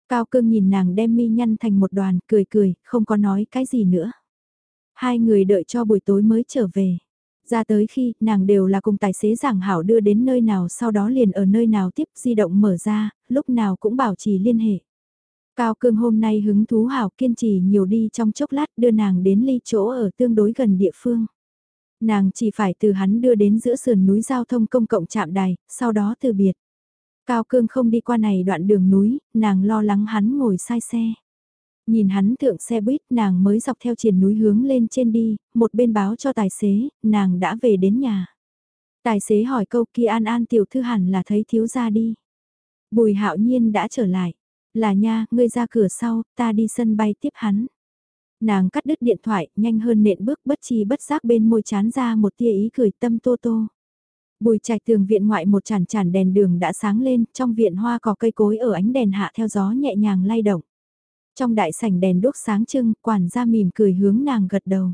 Cao cương nhìn nàng đem mi nhăn thành một đoàn, cười cười, không có nói cái gì nữa. Hai người đợi cho buổi tối mới trở về. Ra tới khi, nàng đều là cùng tài xế giảng hảo đưa đến nơi nào sau đó liền ở nơi nào tiếp di động mở ra, lúc nào cũng bảo trì liên hệ. Cao cương hôm nay hứng thú hảo kiên trì nhiều đi trong chốc lát đưa nàng đến ly chỗ ở tương đối gần địa phương. Nàng chỉ phải từ hắn đưa đến giữa sườn núi giao thông công cộng trạm đài, sau đó từ biệt. Cao cương không đi qua này đoạn đường núi, nàng lo lắng hắn ngồi sai xe. Nhìn hắn thượng xe buýt nàng mới dọc theo triền núi hướng lên trên đi, một bên báo cho tài xế, nàng đã về đến nhà. Tài xế hỏi câu kia an an tiểu thư hẳn là thấy thiếu gia đi. Bùi hạo nhiên đã trở lại. Là nha, ngươi ra cửa sau, ta đi sân bay tiếp hắn. Nàng cắt đứt điện thoại, nhanh hơn nện bước bất chi bất giác bên môi chán ra một tia ý cười tâm tô tô. Bùi trạch tường viện ngoại một chản chản đèn đường đã sáng lên, trong viện hoa cỏ cây cối ở ánh đèn hạ theo gió nhẹ nhàng lay động. Trong đại sảnh đèn đốt sáng trưng, quản gia mỉm cười hướng nàng gật đầu.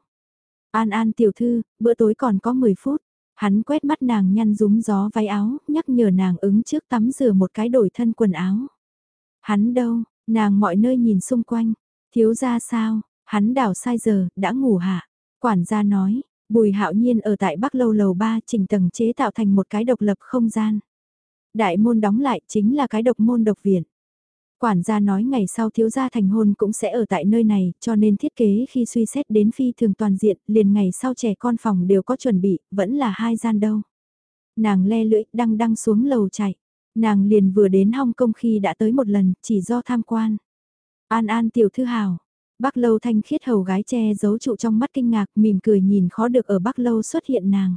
An an tiểu thư, bữa tối còn có 10 phút. Hắn quét mắt nàng nhăn rúng gió váy áo, nhắc nhở nàng ứng trước tắm rửa một cái đổi thân quần áo. Hắn đâu, nàng mọi nơi nhìn xung quanh, thiếu ra sao, hắn đảo sai giờ, đã ngủ hạ. Quản gia nói, Bùi hạo nhiên ở tại Bắc Lâu Lầu 3 trình tầng chế tạo thành một cái độc lập không gian. Đại môn đóng lại chính là cái độc môn độc viện. Quản gia nói ngày sau thiếu gia thành hôn cũng sẽ ở tại nơi này, cho nên thiết kế khi suy xét đến phi thường toàn diện, liền ngày sau trẻ con phòng đều có chuẩn bị, vẫn là hai gian đâu. Nàng le lưỡi, đăng đăng xuống lầu chạy. Nàng liền vừa đến Hong Kong khi đã tới một lần, chỉ do tham quan. An An tiểu thư hào, Bắc Lâu thanh khiết hầu gái che giấu trụ trong mắt kinh ngạc mỉm cười nhìn khó được ở Bắc Lâu xuất hiện nàng.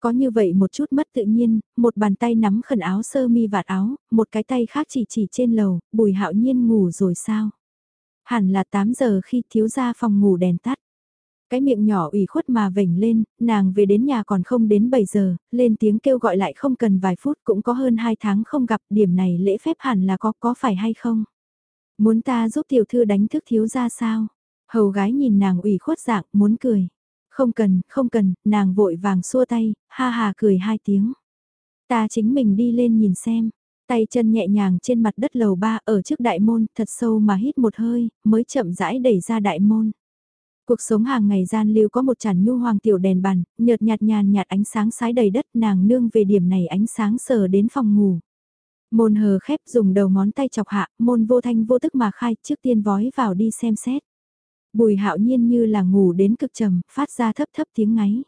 Có như vậy một chút mất tự nhiên, một bàn tay nắm khẩn áo sơ mi vạt áo, một cái tay khác chỉ chỉ trên lầu, bùi hạo nhiên ngủ rồi sao? Hẳn là 8 giờ khi thiếu ra phòng ngủ đèn tắt. Cái miệng nhỏ ủy khuất mà vểnh lên, nàng về đến nhà còn không đến 7 giờ, lên tiếng kêu gọi lại không cần vài phút cũng có hơn 2 tháng không gặp điểm này lễ phép hẳn là có có phải hay không? Muốn ta giúp tiểu thư đánh thức thiếu ra sao? Hầu gái nhìn nàng ủy khuất dạng, muốn cười. Không cần, không cần, nàng vội vàng xua tay, ha ha cười hai tiếng. Ta chính mình đi lên nhìn xem, tay chân nhẹ nhàng trên mặt đất lầu ba ở trước đại môn, thật sâu mà hít một hơi, mới chậm rãi đẩy ra đại môn. Cuộc sống hàng ngày gian lưu có một chản nhu hoàng tiểu đèn bàn, nhợt nhạt nhàn nhạt ánh sáng sái đầy đất nàng nương về điểm này ánh sáng sờ đến phòng ngủ. Môn hờ khép dùng đầu ngón tay chọc hạ, môn vô thanh vô tức mà khai trước tiên vói vào đi xem xét. Bùi hạo nhiên như là ngủ đến cực trầm, phát ra thấp thấp tiếng ngáy.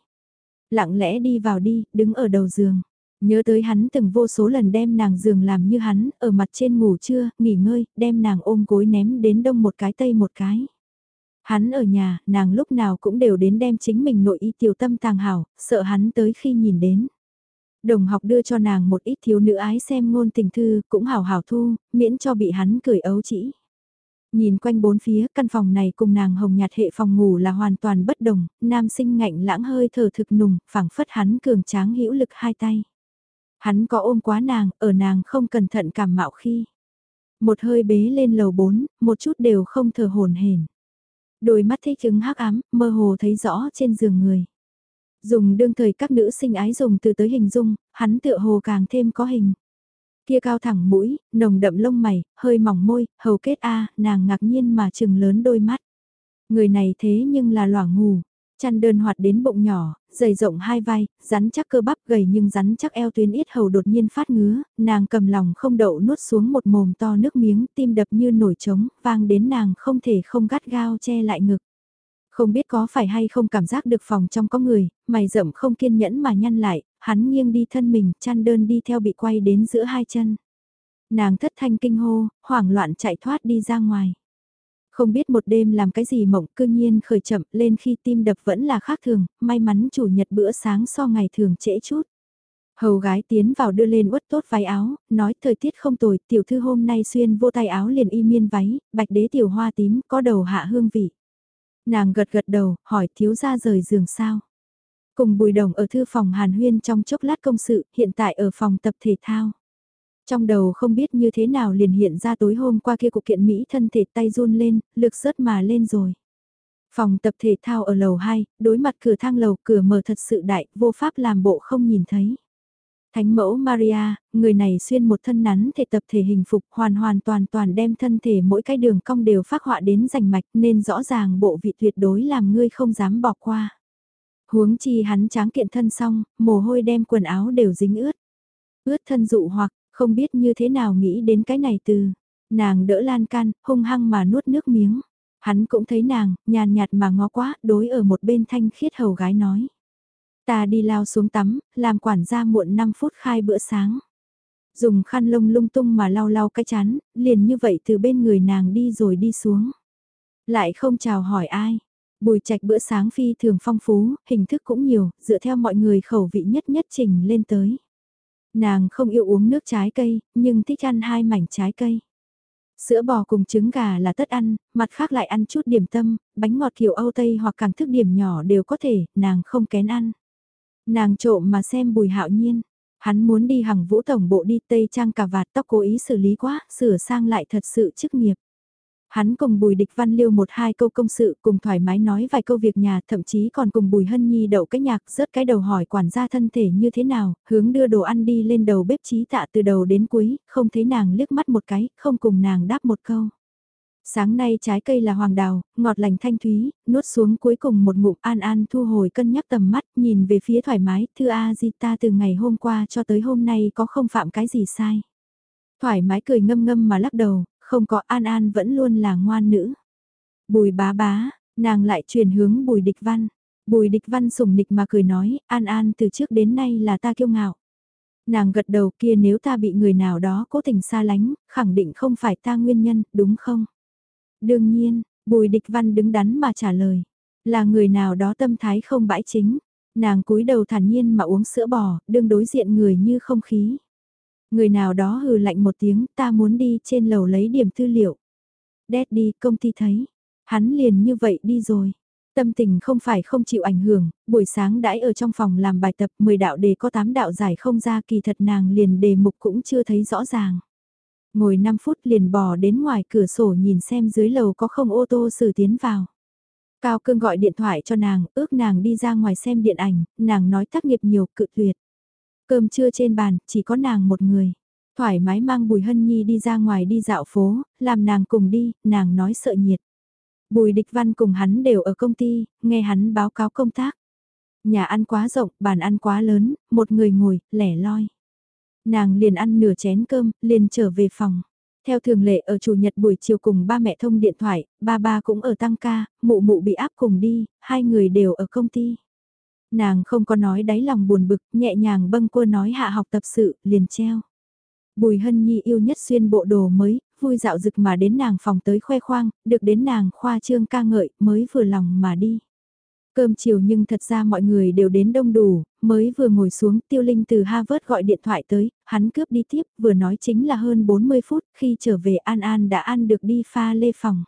Lặng lẽ đi vào đi, đứng ở đầu giường. Nhớ tới hắn từng vô số lần đem nàng giường làm như hắn, ở mặt trên ngủ trưa, nghỉ ngơi, đem nàng ôm gối ném đến đông một cái tây một cái. Hắn ở nhà, nàng lúc nào cũng đều đến đem chính mình nội y tiểu tâm tàng hảo, sợ hắn tới khi nhìn đến. Đồng học đưa cho nàng một ít thiếu nữ ái xem ngôn tình thư, cũng hảo hảo thu, miễn cho bị hắn cười ấu chỉ. Nhìn quanh bốn phía, căn phòng này cùng nàng hồng nhạt hệ phòng ngủ là hoàn toàn bất đồng, nam sinh ngạnh lãng hơi thở thực nùng, phảng phất hắn cường tráng hữu lực hai tay. Hắn có ôm quá nàng, ở nàng không cẩn thận cảm mạo khi. Một hơi bế lên lầu bốn, một chút đều không thở hồn hển. Đôi mắt thích chứng hắc ám, mơ hồ thấy rõ trên giường người. Dùng đương thời các nữ sinh ái dùng từ tới hình dung, hắn tựa hồ càng thêm có hình. Kia cao thẳng mũi, nồng đậm lông mày, hơi mỏng môi, hầu kết A, nàng ngạc nhiên mà trừng lớn đôi mắt. Người này thế nhưng là loảng ngủ, chăn đơn hoạt đến bụng nhỏ, dày rộng hai vai, rắn chắc cơ bắp gầy nhưng rắn chắc eo tuyến ít hầu đột nhiên phát ngứa, nàng cầm lòng không đậu nuốt xuống một mồm to nước miếng, tim đập như nổi trống, vang đến nàng không thể không gắt gao che lại ngực. Không biết có phải hay không cảm giác được phòng trong có người, mày rậm không kiên nhẫn mà nhăn lại, hắn nghiêng đi thân mình, chăn đơn đi theo bị quay đến giữa hai chân. Nàng thất thanh kinh hô, hoảng loạn chạy thoát đi ra ngoài. Không biết một đêm làm cái gì mộng cư nhiên khởi chậm lên khi tim đập vẫn là khác thường, may mắn chủ nhật bữa sáng so ngày thường trễ chút. Hầu gái tiến vào đưa lên uất tốt váy áo, nói thời tiết không tồi, tiểu thư hôm nay xuyên vô tay áo liền y miên váy, bạch đế tiểu hoa tím, có đầu hạ hương vị. Nàng gật gật đầu, hỏi thiếu gia rời giường sao. Cùng bùi đồng ở thư phòng hàn huyên trong chốc lát công sự, hiện tại ở phòng tập thể thao. Trong đầu không biết như thế nào liền hiện ra tối hôm qua kia cuộc kiện Mỹ thân thể tay run lên, lực rớt mà lên rồi. Phòng tập thể thao ở lầu 2, đối mặt cửa thang lầu cửa mở thật sự đại, vô pháp làm bộ không nhìn thấy. Thánh mẫu Maria, người này xuyên một thân nắn thể tập thể hình phục hoàn hoàn toàn toàn đem thân thể mỗi cái đường cong đều phát họa đến rành mạch nên rõ ràng bộ vị tuyệt đối làm ngươi không dám bỏ qua. Huống chi hắn tráng kiện thân xong, mồ hôi đem quần áo đều dính ướt. Ướt thân dụ hoặc, không biết như thế nào nghĩ đến cái này từ. Nàng đỡ lan can, hung hăng mà nuốt nước miếng. Hắn cũng thấy nàng, nhàn nhạt mà ngó quá, đối ở một bên thanh khiết hầu gái nói. Ta đi lao xuống tắm, làm quản gia muộn 5 phút khai bữa sáng. Dùng khăn lông lung tung mà lau lau cái chán, liền như vậy từ bên người nàng đi rồi đi xuống. Lại không chào hỏi ai. Bùi trạch bữa sáng phi thường phong phú, hình thức cũng nhiều, dựa theo mọi người khẩu vị nhất nhất trình lên tới. Nàng không yêu uống nước trái cây, nhưng thích ăn hai mảnh trái cây. Sữa bò cùng trứng gà là tất ăn, mặt khác lại ăn chút điểm tâm, bánh ngọt kiểu Âu Tây hoặc càng thức điểm nhỏ đều có thể, nàng không kén ăn. Nàng trộm mà xem bùi hạo nhiên. Hắn muốn đi hằng vũ tổng bộ đi tây trang cà vạt tóc cố ý xử lý quá, sửa sang lại thật sự chức nghiệp. Hắn cùng Bùi Địch Văn liêu một hai câu công sự cùng thoải mái nói vài câu việc nhà thậm chí còn cùng Bùi Hân Nhi đậu cái nhạc rớt cái đầu hỏi quản gia thân thể như thế nào, hướng đưa đồ ăn đi lên đầu bếp trí tạ từ đầu đến cuối, không thấy nàng liếc mắt một cái, không cùng nàng đáp một câu. Sáng nay trái cây là hoàng đào, ngọt lành thanh thúy, nuốt xuống cuối cùng một ngụm an an thu hồi cân nhắc tầm mắt, nhìn về phía thoải mái, thưa A Di ta từ ngày hôm qua cho tới hôm nay có không phạm cái gì sai. Thoải mái cười ngâm ngâm mà lắc đầu, không có An An vẫn luôn là ngoan nữ. Bùi bá bá, nàng lại chuyển hướng bùi địch văn. Bùi địch văn sùng nịch mà cười nói, An An từ trước đến nay là ta kiêu ngạo. Nàng gật đầu kia nếu ta bị người nào đó cố tình xa lánh, khẳng định không phải ta nguyên nhân, đúng không? Đương nhiên, bùi địch văn đứng đắn mà trả lời. Là người nào đó tâm thái không bãi chính. Nàng cúi đầu thản nhiên mà uống sữa bò, đương đối diện người như không khí. Người nào đó hừ lạnh một tiếng, ta muốn đi trên lầu lấy điểm tư liệu. Đét đi, công ty thấy. Hắn liền như vậy đi rồi. Tâm tình không phải không chịu ảnh hưởng, buổi sáng đãi ở trong phòng làm bài tập 10 đạo đề có 8 đạo giải không ra kỳ thật nàng liền đề mục cũng chưa thấy rõ ràng. Ngồi 5 phút liền bò đến ngoài cửa sổ nhìn xem dưới lầu có không ô tô xử tiến vào. Cao cương gọi điện thoại cho nàng, ước nàng đi ra ngoài xem điện ảnh, nàng nói tác nghiệp nhiều cự tuyệt. Cơm trưa trên bàn, chỉ có nàng một người. Thoải mái mang Bùi Hân Nhi đi ra ngoài đi dạo phố, làm nàng cùng đi, nàng nói sợ nhiệt. Bùi Địch Văn cùng hắn đều ở công ty, nghe hắn báo cáo công tác. Nhà ăn quá rộng, bàn ăn quá lớn, một người ngồi, lẻ loi. Nàng liền ăn nửa chén cơm, liền trở về phòng. Theo thường lệ ở chủ nhật buổi chiều cùng ba mẹ thông điện thoại, ba ba cũng ở tăng ca, mụ mụ bị áp cùng đi, hai người đều ở công ty. Nàng không có nói đáy lòng buồn bực, nhẹ nhàng bâng quơ nói hạ học tập sự, liền treo. Bùi hân nhi yêu nhất xuyên bộ đồ mới, vui dạo dực mà đến nàng phòng tới khoe khoang, được đến nàng khoa trương ca ngợi, mới vừa lòng mà đi. Cơm chiều nhưng thật ra mọi người đều đến đông đủ, mới vừa ngồi xuống tiêu linh từ Harvard gọi điện thoại tới, hắn cướp đi tiếp, vừa nói chính là hơn 40 phút, khi trở về An An đã ăn được đi pha lê phòng.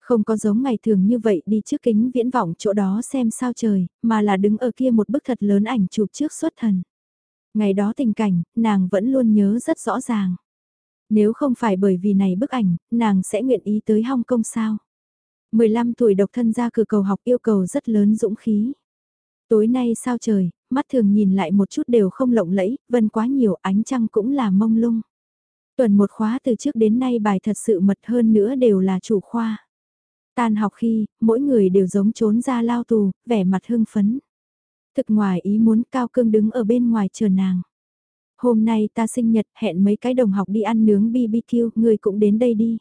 Không có giống ngày thường như vậy đi trước kính viễn vọng chỗ đó xem sao trời, mà là đứng ở kia một bức thật lớn ảnh chụp trước xuất thần. Ngày đó tình cảnh, nàng vẫn luôn nhớ rất rõ ràng. Nếu không phải bởi vì này bức ảnh, nàng sẽ nguyện ý tới Hong Kong sao? 15 tuổi độc thân ra cửa cầu học yêu cầu rất lớn dũng khí. Tối nay sao trời, mắt thường nhìn lại một chút đều không lộng lẫy, vân quá nhiều ánh trăng cũng là mông lung. Tuần một khóa từ trước đến nay bài thật sự mật hơn nữa đều là chủ khoa. Tan học khi, mỗi người đều giống trốn ra lao tù, vẻ mặt hưng phấn. Thực ngoài ý muốn cao cương đứng ở bên ngoài chờ nàng. Hôm nay ta sinh nhật hẹn mấy cái đồng học đi ăn nướng BBQ, người cũng đến đây đi.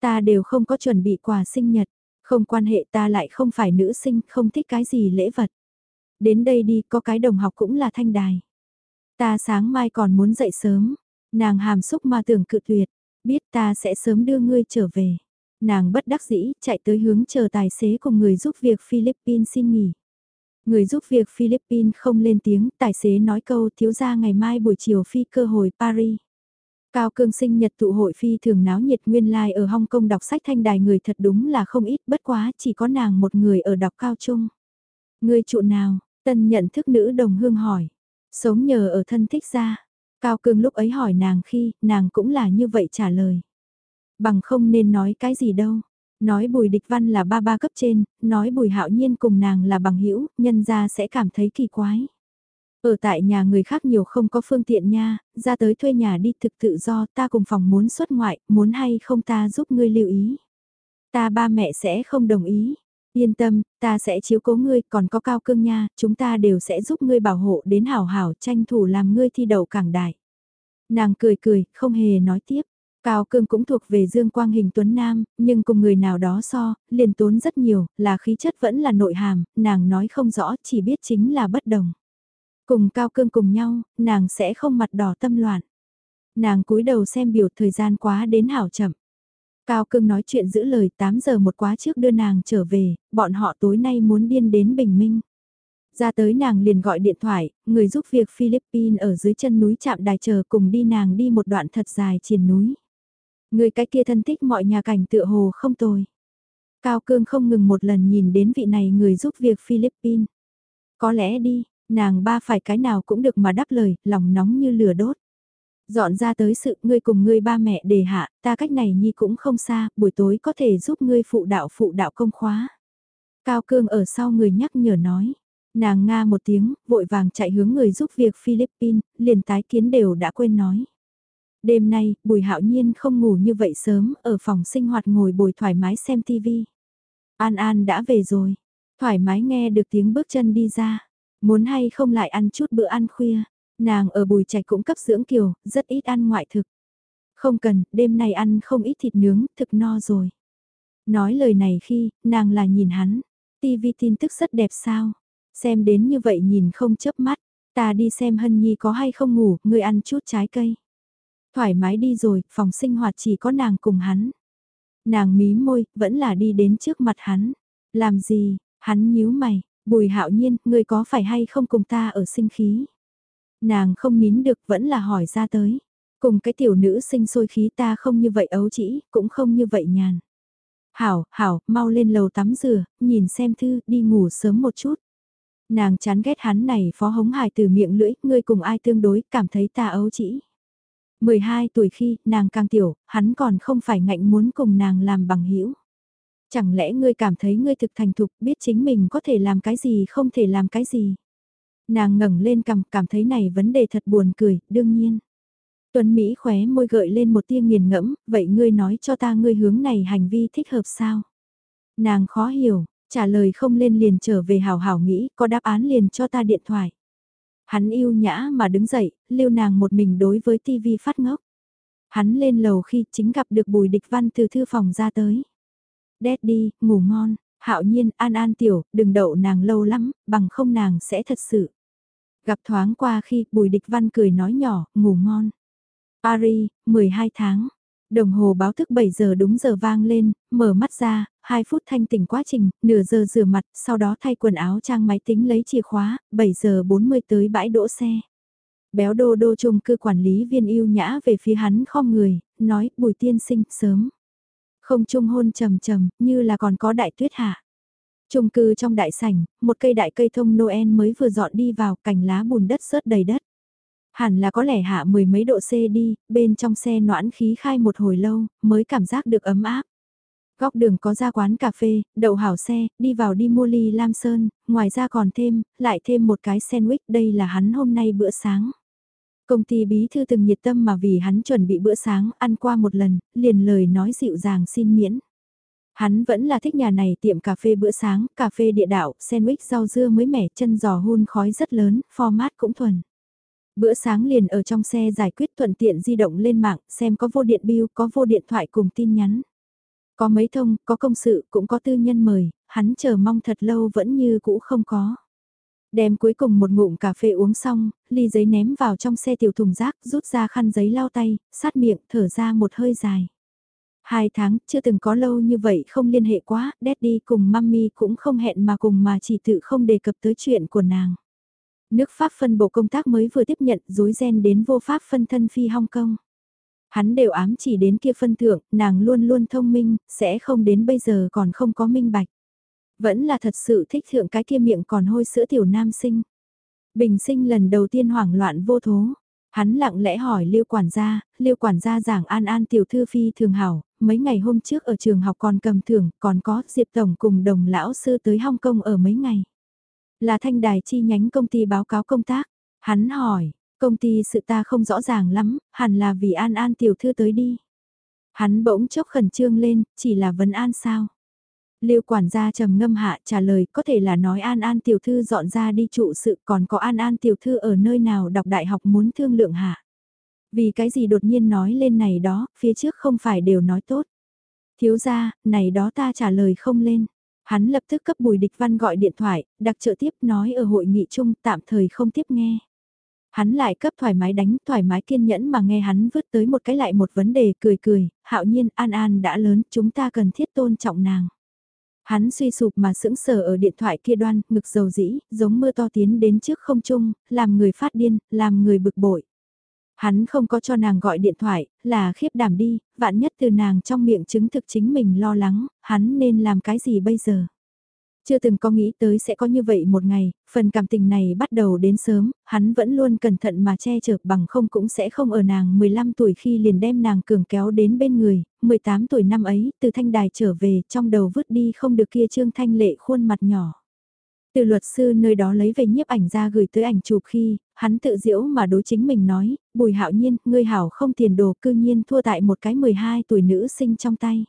Ta đều không có chuẩn bị quà sinh nhật, không quan hệ ta lại không phải nữ sinh, không thích cái gì lễ vật. Đến đây đi, có cái đồng học cũng là thanh đài. Ta sáng mai còn muốn dậy sớm, nàng hàm xúc mà tưởng cự tuyệt, biết ta sẽ sớm đưa ngươi trở về. Nàng bất đắc dĩ, chạy tới hướng chờ tài xế cùng người giúp việc Philippines xin nghỉ. Người giúp việc Philippines không lên tiếng, tài xế nói câu thiếu ra ngày mai buổi chiều phi cơ hồi Paris. Cao cương sinh nhật tụ hội phi thường náo nhiệt nguyên lai like ở Hong Kong đọc sách thanh đài người thật đúng là không ít bất quá chỉ có nàng một người ở đọc cao trung. Người trụ nào, tân nhận thức nữ đồng hương hỏi. Sống nhờ ở thân thích ra. Cao cương lúc ấy hỏi nàng khi, nàng cũng là như vậy trả lời. Bằng không nên nói cái gì đâu. Nói bùi địch văn là ba ba cấp trên, nói bùi hạo nhiên cùng nàng là bằng hữu nhân ra sẽ cảm thấy kỳ quái. Ở tại nhà người khác nhiều không có phương tiện nha, ra tới thuê nhà đi thực tự do ta cùng phòng muốn xuất ngoại, muốn hay không ta giúp ngươi lưu ý. Ta ba mẹ sẽ không đồng ý. Yên tâm, ta sẽ chiếu cố ngươi, còn có cao cương nha, chúng ta đều sẽ giúp ngươi bảo hộ đến hảo hảo tranh thủ làm ngươi thi đậu cảng đại. Nàng cười cười, không hề nói tiếp. Cao cương cũng thuộc về dương quang hình tuấn nam, nhưng cùng người nào đó so, liền tốn rất nhiều, là khí chất vẫn là nội hàm, nàng nói không rõ, chỉ biết chính là bất đồng. Cùng cao cương cùng nhau, nàng sẽ không mặt đỏ tâm loạn. Nàng cúi đầu xem biểu thời gian quá đến hảo chậm. Cao cương nói chuyện giữ lời 8 giờ một quá trước đưa nàng trở về, bọn họ tối nay muốn điên đến bình minh. Ra tới nàng liền gọi điện thoại, người giúp việc Philippines ở dưới chân núi chạm đài chờ cùng đi nàng đi một đoạn thật dài triền núi. Người cái kia thân thích mọi nhà cảnh tựa hồ không tồi. Cao Cương không ngừng một lần nhìn đến vị này người giúp việc Philippines. Có lẽ đi, nàng ba phải cái nào cũng được mà đáp lời, lòng nóng như lửa đốt. Dọn ra tới sự ngươi cùng ngươi ba mẹ đề hạ, ta cách này nhi cũng không xa, buổi tối có thể giúp ngươi phụ đạo phụ đạo công khóa. Cao Cương ở sau người nhắc nhở nói. Nàng nga một tiếng, vội vàng chạy hướng người giúp việc Philippines, liền tái kiến đều đã quên nói. Đêm nay, Bùi Hạo Nhiên không ngủ như vậy sớm, ở phòng sinh hoạt ngồi bồi thoải mái xem TV. An An đã về rồi, thoải mái nghe được tiếng bước chân đi ra. Muốn hay không lại ăn chút bữa ăn khuya, nàng ở Bùi Trạch cũng cấp dưỡng kiều, rất ít ăn ngoại thực. Không cần, đêm nay ăn không ít thịt nướng, thực no rồi. Nói lời này khi, nàng là nhìn hắn, TV tin tức rất đẹp sao, xem đến như vậy nhìn không chớp mắt, ta đi xem Hân Nhi có hay không ngủ, ngươi ăn chút trái cây. Thoải mái đi rồi, phòng sinh hoạt chỉ có nàng cùng hắn. Nàng mí môi, vẫn là đi đến trước mặt hắn. Làm gì, hắn nhíu mày, bùi hạo nhiên, ngươi có phải hay không cùng ta ở sinh khí? Nàng không nín được vẫn là hỏi ra tới. Cùng cái tiểu nữ sinh sôi khí ta không như vậy ấu chỉ, cũng không như vậy nhàn. Hảo, hảo, mau lên lầu tắm rửa, nhìn xem thư, đi ngủ sớm một chút. Nàng chán ghét hắn này phó hống hài từ miệng lưỡi, ngươi cùng ai tương đối, cảm thấy ta ấu chỉ. 12 tuổi khi, nàng càng tiểu, hắn còn không phải ngạnh muốn cùng nàng làm bằng hữu Chẳng lẽ ngươi cảm thấy ngươi thực thành thục biết chính mình có thể làm cái gì không thể làm cái gì. Nàng ngẩng lên cầm cảm thấy này vấn đề thật buồn cười, đương nhiên. Tuấn Mỹ khóe môi gợi lên một tia nghiền ngẫm, vậy ngươi nói cho ta ngươi hướng này hành vi thích hợp sao? Nàng khó hiểu, trả lời không lên liền trở về hào hào nghĩ, có đáp án liền cho ta điện thoại. Hắn yêu nhã mà đứng dậy, lưu nàng một mình đối với tivi phát ngốc. Hắn lên lầu khi chính gặp được bùi địch văn từ thư phòng ra tới. Đét đi, ngủ ngon, hạo nhiên, an an tiểu, đừng đậu nàng lâu lắm, bằng không nàng sẽ thật sự. Gặp thoáng qua khi bùi địch văn cười nói nhỏ, ngủ ngon. Paris, 12 tháng. Đồng hồ báo thức 7 giờ đúng giờ vang lên, mở mắt ra, 2 phút thanh tỉnh quá trình, nửa giờ rửa mặt, sau đó thay quần áo trang máy tính lấy chìa khóa, 7 giờ 40 tới bãi đỗ xe. Béo đô đô chung cư quản lý viên yêu nhã về phía hắn khom người, nói bùi tiên sinh sớm. Không trung hôn trầm trầm, như là còn có đại tuyết hạ. Trung cư trong đại sảnh, một cây đại cây thông Noel mới vừa dọn đi vào, cành lá bùn đất sớt đầy đất. Hẳn là có lẽ hạ mười mấy độ C đi, bên trong xe noãn khí khai một hồi lâu, mới cảm giác được ấm áp. Góc đường có ra quán cà phê, đậu hảo xe, đi vào đi mua ly lam sơn, ngoài ra còn thêm, lại thêm một cái sandwich, đây là hắn hôm nay bữa sáng. Công ty bí thư từng nhiệt tâm mà vì hắn chuẩn bị bữa sáng, ăn qua một lần, liền lời nói dịu dàng xin miễn. Hắn vẫn là thích nhà này tiệm cà phê bữa sáng, cà phê địa đạo, sandwich rau dưa mới mẻ, chân giò hun khói rất lớn, format cũng thuần. Bữa sáng liền ở trong xe giải quyết thuận tiện di động lên mạng, xem có vô điện bill, có vô điện thoại cùng tin nhắn. Có mấy thông, có công sự, cũng có tư nhân mời, hắn chờ mong thật lâu vẫn như cũ không có. Đem cuối cùng một ngụm cà phê uống xong, ly giấy ném vào trong xe tiểu thùng rác, rút ra khăn giấy lau tay, sát miệng, thở ra một hơi dài. Hai tháng, chưa từng có lâu như vậy không liên hệ quá, Daddy cùng Mummy cũng không hẹn mà cùng mà chỉ tự không đề cập tới chuyện của nàng. Nước Pháp phân bộ công tác mới vừa tiếp nhận dối ren đến vô pháp phân thân phi Hong Kong. Hắn đều ám chỉ đến kia phân thượng, nàng luôn luôn thông minh, sẽ không đến bây giờ còn không có minh bạch. Vẫn là thật sự thích thượng cái kia miệng còn hôi sữa tiểu nam sinh. Bình sinh lần đầu tiên hoảng loạn vô thố. Hắn lặng lẽ hỏi lưu quản gia, lưu quản gia giảng An An tiểu thư phi thường hảo, mấy ngày hôm trước ở trường học còn cầm thưởng, còn có Diệp Tổng cùng đồng lão sư tới Hong Kong ở mấy ngày. Là thanh đài chi nhánh công ty báo cáo công tác. Hắn hỏi, công ty sự ta không rõ ràng lắm, hẳn là vì An An tiểu thư tới đi. Hắn bỗng chốc khẩn trương lên, chỉ là vấn an sao. Liêu quản gia trầm ngâm hạ trả lời có thể là nói An An tiểu thư dọn ra đi trụ sự còn có An An tiểu thư ở nơi nào đọc đại học muốn thương lượng hạ. Vì cái gì đột nhiên nói lên này đó, phía trước không phải đều nói tốt. Thiếu ra, này đó ta trả lời không lên. Hắn lập tức cấp Bùi Địch Văn gọi điện thoại, đặc trợ tiếp nói ở hội nghị chung tạm thời không tiếp nghe. Hắn lại cấp thoải mái đánh, thoải mái kiên nhẫn mà nghe hắn vứt tới một cái lại một vấn đề, cười cười, hạo nhiên, An An đã lớn, chúng ta cần thiết tôn trọng nàng. Hắn suy sụp mà sững sờ ở điện thoại kia đoan, ngực dầu dĩ, giống mưa to tiến đến trước không trung, làm người phát điên, làm người bực bội. Hắn không có cho nàng gọi điện thoại, là khiếp đảm đi, vạn nhất từ nàng trong miệng chứng thực chính mình lo lắng, hắn nên làm cái gì bây giờ? Chưa từng có nghĩ tới sẽ có như vậy một ngày, phần cảm tình này bắt đầu đến sớm, hắn vẫn luôn cẩn thận mà che chở bằng không cũng sẽ không ở nàng 15 tuổi khi liền đem nàng cường kéo đến bên người, 18 tuổi năm ấy, từ thanh đài trở về, trong đầu vứt đi không được kia trương thanh lệ khuôn mặt nhỏ. Từ luật sư nơi đó lấy về nhiếp ảnh ra gửi tới ảnh chụp khi, hắn tự diễu mà đối chính mình nói, bùi hạo nhiên, ngươi hảo không tiền đồ cư nhiên thua tại một cái 12 tuổi nữ sinh trong tay.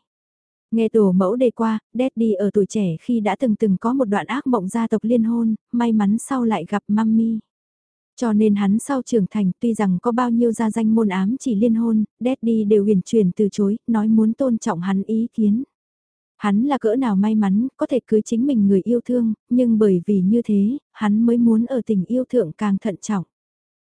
Nghe tổ mẫu đề qua, Daddy ở tuổi trẻ khi đã từng từng có một đoạn ác mộng gia tộc liên hôn, may mắn sau lại gặp Mami. Cho nên hắn sau trưởng thành tuy rằng có bao nhiêu gia danh môn ám chỉ liên hôn, Daddy đều huyền truyền từ chối, nói muốn tôn trọng hắn ý kiến. Hắn là cỡ nào may mắn, có thể cưới chính mình người yêu thương, nhưng bởi vì như thế, hắn mới muốn ở tình yêu thượng càng thận trọng.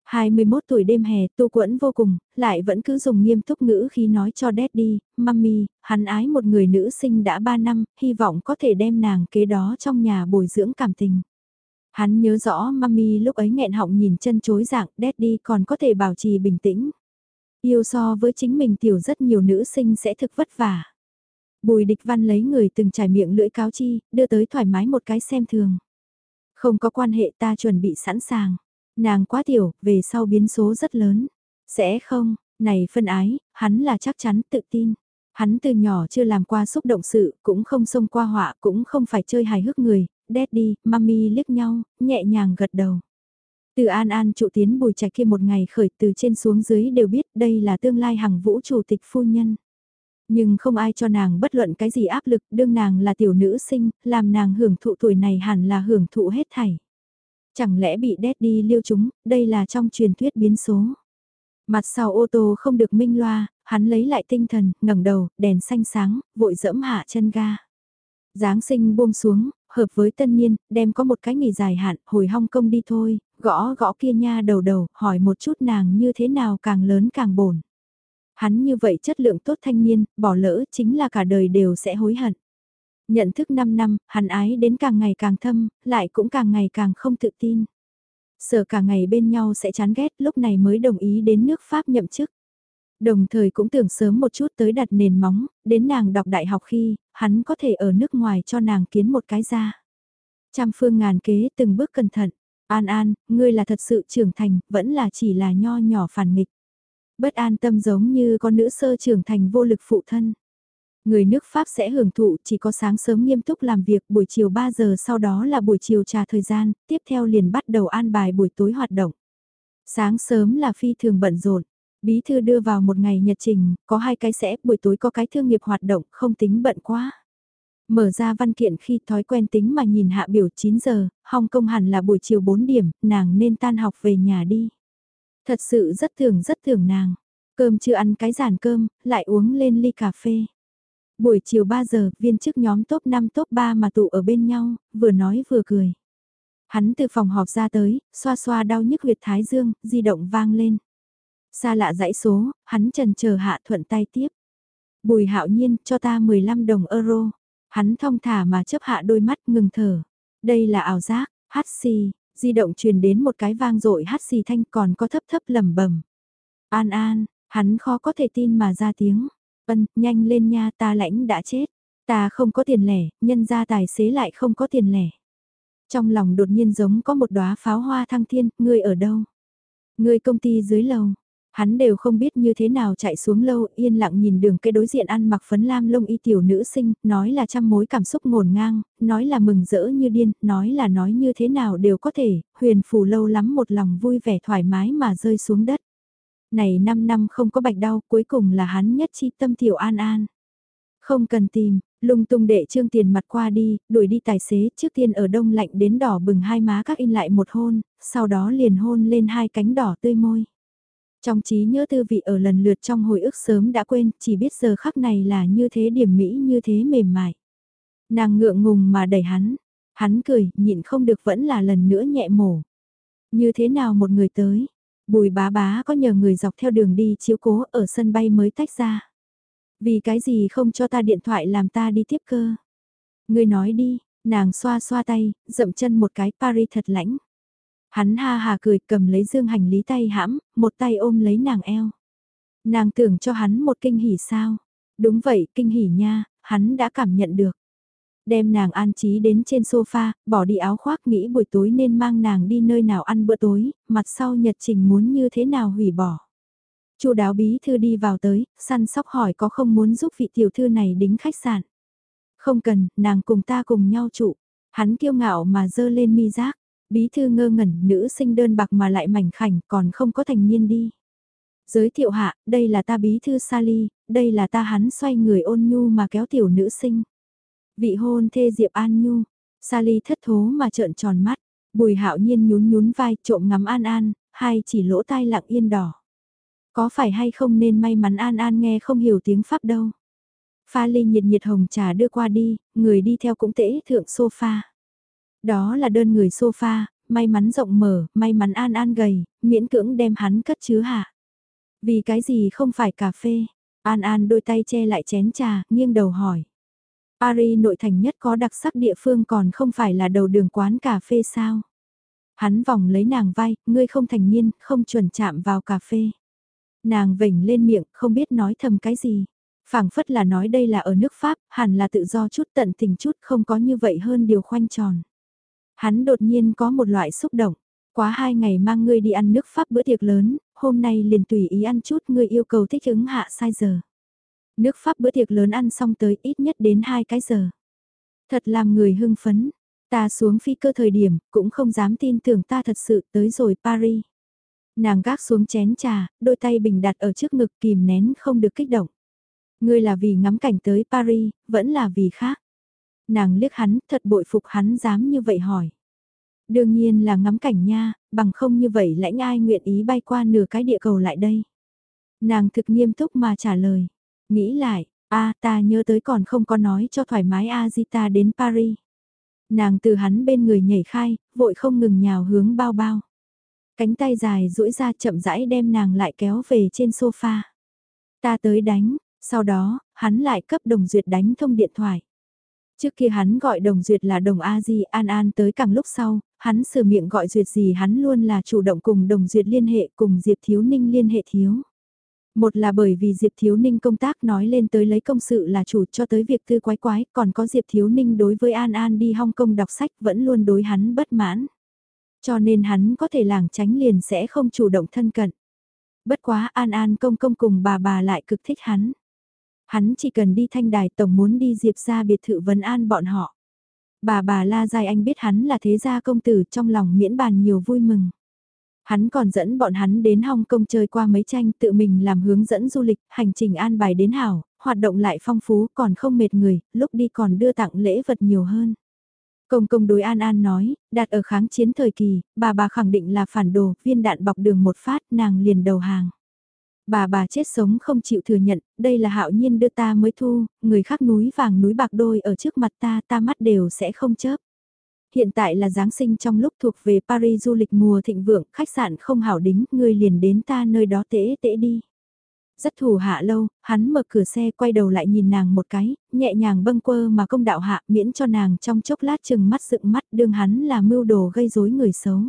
21 tuổi đêm hè tu quẫn vô cùng, lại vẫn cứ dùng nghiêm túc ngữ khi nói cho daddy, mummy, hắn ái một người nữ sinh đã 3 năm, hy vọng có thể đem nàng kế đó trong nhà bồi dưỡng cảm tình. Hắn nhớ rõ mummy lúc ấy nghẹn họng nhìn chân chối dạng daddy còn có thể bảo trì bình tĩnh. Yêu so với chính mình tiểu rất nhiều nữ sinh sẽ thực vất vả. Bùi địch văn lấy người từng trải miệng lưỡi cáo chi, đưa tới thoải mái một cái xem thường. Không có quan hệ ta chuẩn bị sẵn sàng. Nàng quá tiểu, về sau biến số rất lớn. Sẽ không, này phân ái, hắn là chắc chắn tự tin. Hắn từ nhỏ chưa làm qua xúc động sự, cũng không xông qua họa, cũng không phải chơi hài hước người. Daddy, mami liếc nhau, nhẹ nhàng gật đầu. Từ An An trụ tiến bùi trạch kia một ngày khởi từ trên xuống dưới đều biết đây là tương lai hằng vũ chủ tịch phu nhân. Nhưng không ai cho nàng bất luận cái gì áp lực, đương nàng là tiểu nữ sinh, làm nàng hưởng thụ tuổi này hẳn là hưởng thụ hết thảy. Chẳng lẽ bị đi liêu chúng, đây là trong truyền thuyết biến số. Mặt sau ô tô không được minh loa, hắn lấy lại tinh thần, ngẩng đầu, đèn xanh sáng, vội dẫm hạ chân ga. Giáng sinh buông xuống, hợp với tân niên, đem có một cái nghỉ dài hạn, hồi Hong Kong đi thôi, gõ gõ kia nha đầu đầu, hỏi một chút nàng như thế nào càng lớn càng bổn. Hắn như vậy chất lượng tốt thanh niên, bỏ lỡ chính là cả đời đều sẽ hối hận. Nhận thức 5 năm, hắn ái đến càng ngày càng thâm, lại cũng càng ngày càng không tự tin. Sợ cả ngày bên nhau sẽ chán ghét lúc này mới đồng ý đến nước Pháp nhậm chức. Đồng thời cũng tưởng sớm một chút tới đặt nền móng, đến nàng đọc đại học khi, hắn có thể ở nước ngoài cho nàng kiến một cái ra. Trăm phương ngàn kế từng bước cẩn thận. An An, ngươi là thật sự trưởng thành, vẫn là chỉ là nho nhỏ phản nghịch. Bất an tâm giống như con nữ sơ trưởng thành vô lực phụ thân. Người nước Pháp sẽ hưởng thụ chỉ có sáng sớm nghiêm túc làm việc buổi chiều 3 giờ sau đó là buổi chiều trà thời gian, tiếp theo liền bắt đầu an bài buổi tối hoạt động. Sáng sớm là phi thường bận rộn, bí thư đưa vào một ngày nhật trình, có hai cái sẽ, buổi tối có cái thương nghiệp hoạt động, không tính bận quá. Mở ra văn kiện khi thói quen tính mà nhìn hạ biểu 9 giờ, Hong Kong hẳn là buổi chiều 4 điểm, nàng nên tan học về nhà đi. Thật sự rất thường rất thường nàng. Cơm chưa ăn cái giàn cơm, lại uống lên ly cà phê. Buổi chiều 3 giờ, viên chức nhóm top 5 top 3 mà tụ ở bên nhau, vừa nói vừa cười. Hắn từ phòng họp ra tới, xoa xoa đau nhức huyệt thái dương, di động vang lên. Xa lạ dãy số, hắn trần chờ hạ thuận tay tiếp. Bùi hạo nhiên, cho ta 15 đồng euro. Hắn thong thả mà chấp hạ đôi mắt ngừng thở. Đây là ảo giác, hát xì, di động truyền đến một cái vang dội hát xì thanh còn có thấp thấp lầm bẩm An an, hắn khó có thể tin mà ra tiếng. Ân, nhanh lên nha ta lãnh đã chết. Ta không có tiền lẻ, nhân ra tài xế lại không có tiền lẻ. Trong lòng đột nhiên giống có một đóa pháo hoa thăng thiên, ngươi ở đâu? Ngươi công ty dưới lầu. Hắn đều không biết như thế nào chạy xuống lâu, yên lặng nhìn đường cây đối diện ăn mặc phấn lam lông y tiểu nữ sinh, nói là trăm mối cảm xúc ngổn ngang, nói là mừng rỡ như điên, nói là nói như thế nào đều có thể, huyền phù lâu lắm một lòng vui vẻ thoải mái mà rơi xuống đất. Này 5 năm không có bạch đau, cuối cùng là hắn nhất chi tâm tiểu an an. Không cần tìm, lung tung đệ trương tiền mặt qua đi, đuổi đi tài xế trước tiên ở đông lạnh đến đỏ bừng hai má các in lại một hôn, sau đó liền hôn lên hai cánh đỏ tươi môi. Trong trí nhớ tư vị ở lần lượt trong hồi ức sớm đã quên, chỉ biết giờ khắc này là như thế điểm mỹ như thế mềm mại. Nàng ngượng ngùng mà đẩy hắn, hắn cười, nhịn không được vẫn là lần nữa nhẹ mổ. Như thế nào một người tới, Bùi bá bá có nhờ người dọc theo đường đi chiếu cố ở sân bay mới tách ra. Vì cái gì không cho ta điện thoại làm ta đi tiếp cơ. Ngươi nói đi, nàng xoa xoa tay, dậm chân một cái Paris thật lãnh. Hắn ha hà cười cầm lấy dương hành lý tay hãm, một tay ôm lấy nàng eo. Nàng tưởng cho hắn một kinh hỉ sao. Đúng vậy, kinh hỉ nha, hắn đã cảm nhận được. Đem nàng an trí đến trên sofa, bỏ đi áo khoác nghĩ buổi tối nên mang nàng đi nơi nào ăn bữa tối, mặt sau nhật trình muốn như thế nào hủy bỏ. Chu đáo bí thư đi vào tới, săn sóc hỏi có không muốn giúp vị tiểu thư này đính khách sạn. Không cần, nàng cùng ta cùng nhau trụ. Hắn kiêu ngạo mà dơ lên mi giác. Bí thư ngơ ngẩn, nữ sinh đơn bạc mà lại mảnh khảnh, còn không có thành niên đi. Giới thiệu hạ, đây là ta bí thư Sally, đây là ta hắn xoay người ôn nhu mà kéo tiểu nữ sinh. Vị hôn thê Diệp An Nhu, Sally thất thố mà trợn tròn mắt, bùi hạo nhiên nhún nhún vai trộm ngắm An An, hai chỉ lỗ tai lặng yên đỏ. Có phải hay không nên may mắn An An nghe không hiểu tiếng Pháp đâu. Pha ly nhiệt nhiệt hồng trà đưa qua đi, người đi theo cũng tễ thượng sofa. Đó là đơn người sofa, may mắn rộng mở, may mắn An An gầy, miễn cưỡng đem hắn cất chứa hạ. Vì cái gì không phải cà phê? An An đôi tay che lại chén trà, nghiêng đầu hỏi. Paris nội thành nhất có đặc sắc địa phương còn không phải là đầu đường quán cà phê sao? Hắn vòng lấy nàng vai, ngươi không thành niên, không chuẩn chạm vào cà phê. Nàng vểnh lên miệng, không biết nói thầm cái gì. phảng phất là nói đây là ở nước Pháp, hẳn là tự do chút tận tình chút không có như vậy hơn điều khoanh tròn. Hắn đột nhiên có một loại xúc động. Quá hai ngày mang ngươi đi ăn nước Pháp bữa tiệc lớn, hôm nay liền tùy ý ăn chút ngươi yêu cầu thích ứng hạ sai giờ. Nước Pháp bữa tiệc lớn ăn xong tới ít nhất đến hai cái giờ. Thật làm người hưng phấn, ta xuống phi cơ thời điểm, cũng không dám tin tưởng ta thật sự tới rồi Paris. Nàng gác xuống chén trà, đôi tay bình đặt ở trước ngực kìm nén không được kích động. Ngươi là vì ngắm cảnh tới Paris, vẫn là vì khác. Nàng liếc hắn, thật bội phục hắn dám như vậy hỏi. Đương nhiên là ngắm cảnh nha, bằng không như vậy lãnh ai nguyện ý bay qua nửa cái địa cầu lại đây. Nàng thực nghiêm túc mà trả lời. Nghĩ lại, a ta nhớ tới còn không có nói cho thoải mái a di ta đến Paris. Nàng từ hắn bên người nhảy khai, vội không ngừng nhào hướng bao bao. Cánh tay dài duỗi ra chậm rãi đem nàng lại kéo về trên sofa. Ta tới đánh, sau đó, hắn lại cấp đồng duyệt đánh thông điện thoại. Trước kia hắn gọi đồng duyệt là đồng A Di An An tới càng lúc sau, hắn sửa miệng gọi duyệt gì hắn luôn là chủ động cùng đồng duyệt liên hệ cùng Diệp Thiếu Ninh liên hệ thiếu. Một là bởi vì Diệp Thiếu Ninh công tác nói lên tới lấy công sự là chủ cho tới việc tư quái quái, còn có Diệp Thiếu Ninh đối với An An đi Hong Kong đọc sách vẫn luôn đối hắn bất mãn. Cho nên hắn có thể làng tránh liền sẽ không chủ động thân cận. Bất quá An An công công cùng bà bà lại cực thích hắn. Hắn chỉ cần đi thanh đài tổng muốn đi Diệp ra biệt thự vấn an bọn họ. Bà bà La Giai Anh biết hắn là thế gia công tử trong lòng miễn bàn nhiều vui mừng. Hắn còn dẫn bọn hắn đến Hong Kong chơi qua mấy tranh tự mình làm hướng dẫn du lịch, hành trình an bài đến hảo, hoạt động lại phong phú còn không mệt người, lúc đi còn đưa tặng lễ vật nhiều hơn. Công công đối An An nói, đạt ở kháng chiến thời kỳ, bà bà khẳng định là phản đồ, viên đạn bọc đường một phát nàng liền đầu hàng. Bà bà chết sống không chịu thừa nhận, đây là hạo nhiên đưa ta mới thu, người khác núi vàng núi bạc đôi ở trước mặt ta ta mắt đều sẽ không chớp. Hiện tại là Giáng sinh trong lúc thuộc về Paris du lịch mùa thịnh vượng, khách sạn không hảo đính, người liền đến ta nơi đó tễ tễ đi. Rất thủ hạ lâu, hắn mở cửa xe quay đầu lại nhìn nàng một cái, nhẹ nhàng bâng quơ mà công đạo hạ miễn cho nàng trong chốc lát chừng mắt dựng mắt đương hắn là mưu đồ gây rối người xấu.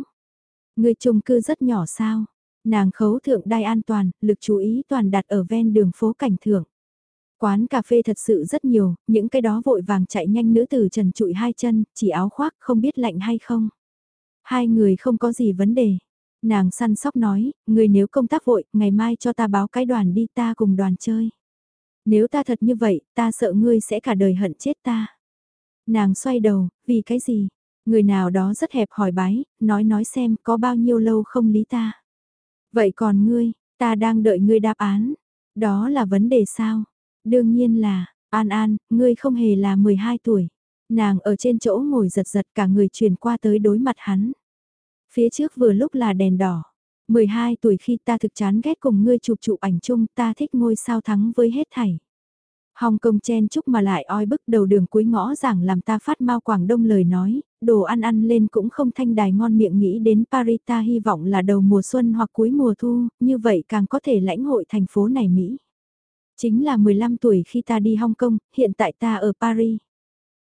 Người chung cư rất nhỏ sao, nàng khấu thượng đai an toàn, lực chú ý toàn đặt ở ven đường phố cảnh thượng. Quán cà phê thật sự rất nhiều, những cái đó vội vàng chạy nhanh nữ tử trần trụi hai chân, chỉ áo khoác không biết lạnh hay không. Hai người không có gì vấn đề. Nàng săn sóc nói, người nếu công tác vội, ngày mai cho ta báo cái đoàn đi ta cùng đoàn chơi. Nếu ta thật như vậy, ta sợ ngươi sẽ cả đời hận chết ta. Nàng xoay đầu, vì cái gì? Người nào đó rất hẹp hỏi bái, nói nói xem có bao nhiêu lâu không lý ta. Vậy còn ngươi, ta đang đợi ngươi đáp án. Đó là vấn đề sao? Đương nhiên là, An An, ngươi không hề là 12 tuổi. Nàng ở trên chỗ ngồi giật giật cả người chuyển qua tới đối mặt hắn. Phía trước vừa lúc là đèn đỏ. 12 tuổi khi ta thực chán ghét cùng ngươi chụp chụp ảnh chung ta thích ngôi sao thắng với hết thảy. Hong Kong chen chúc mà lại oi bức đầu đường cuối ngõ giảng làm ta phát mau Quảng Đông lời nói, đồ ăn ăn lên cũng không thanh đài ngon miệng nghĩ đến Paris ta hy vọng là đầu mùa xuân hoặc cuối mùa thu, như vậy càng có thể lãnh hội thành phố này Mỹ. Chính là 15 tuổi khi ta đi Hong Kong, hiện tại ta ở Paris.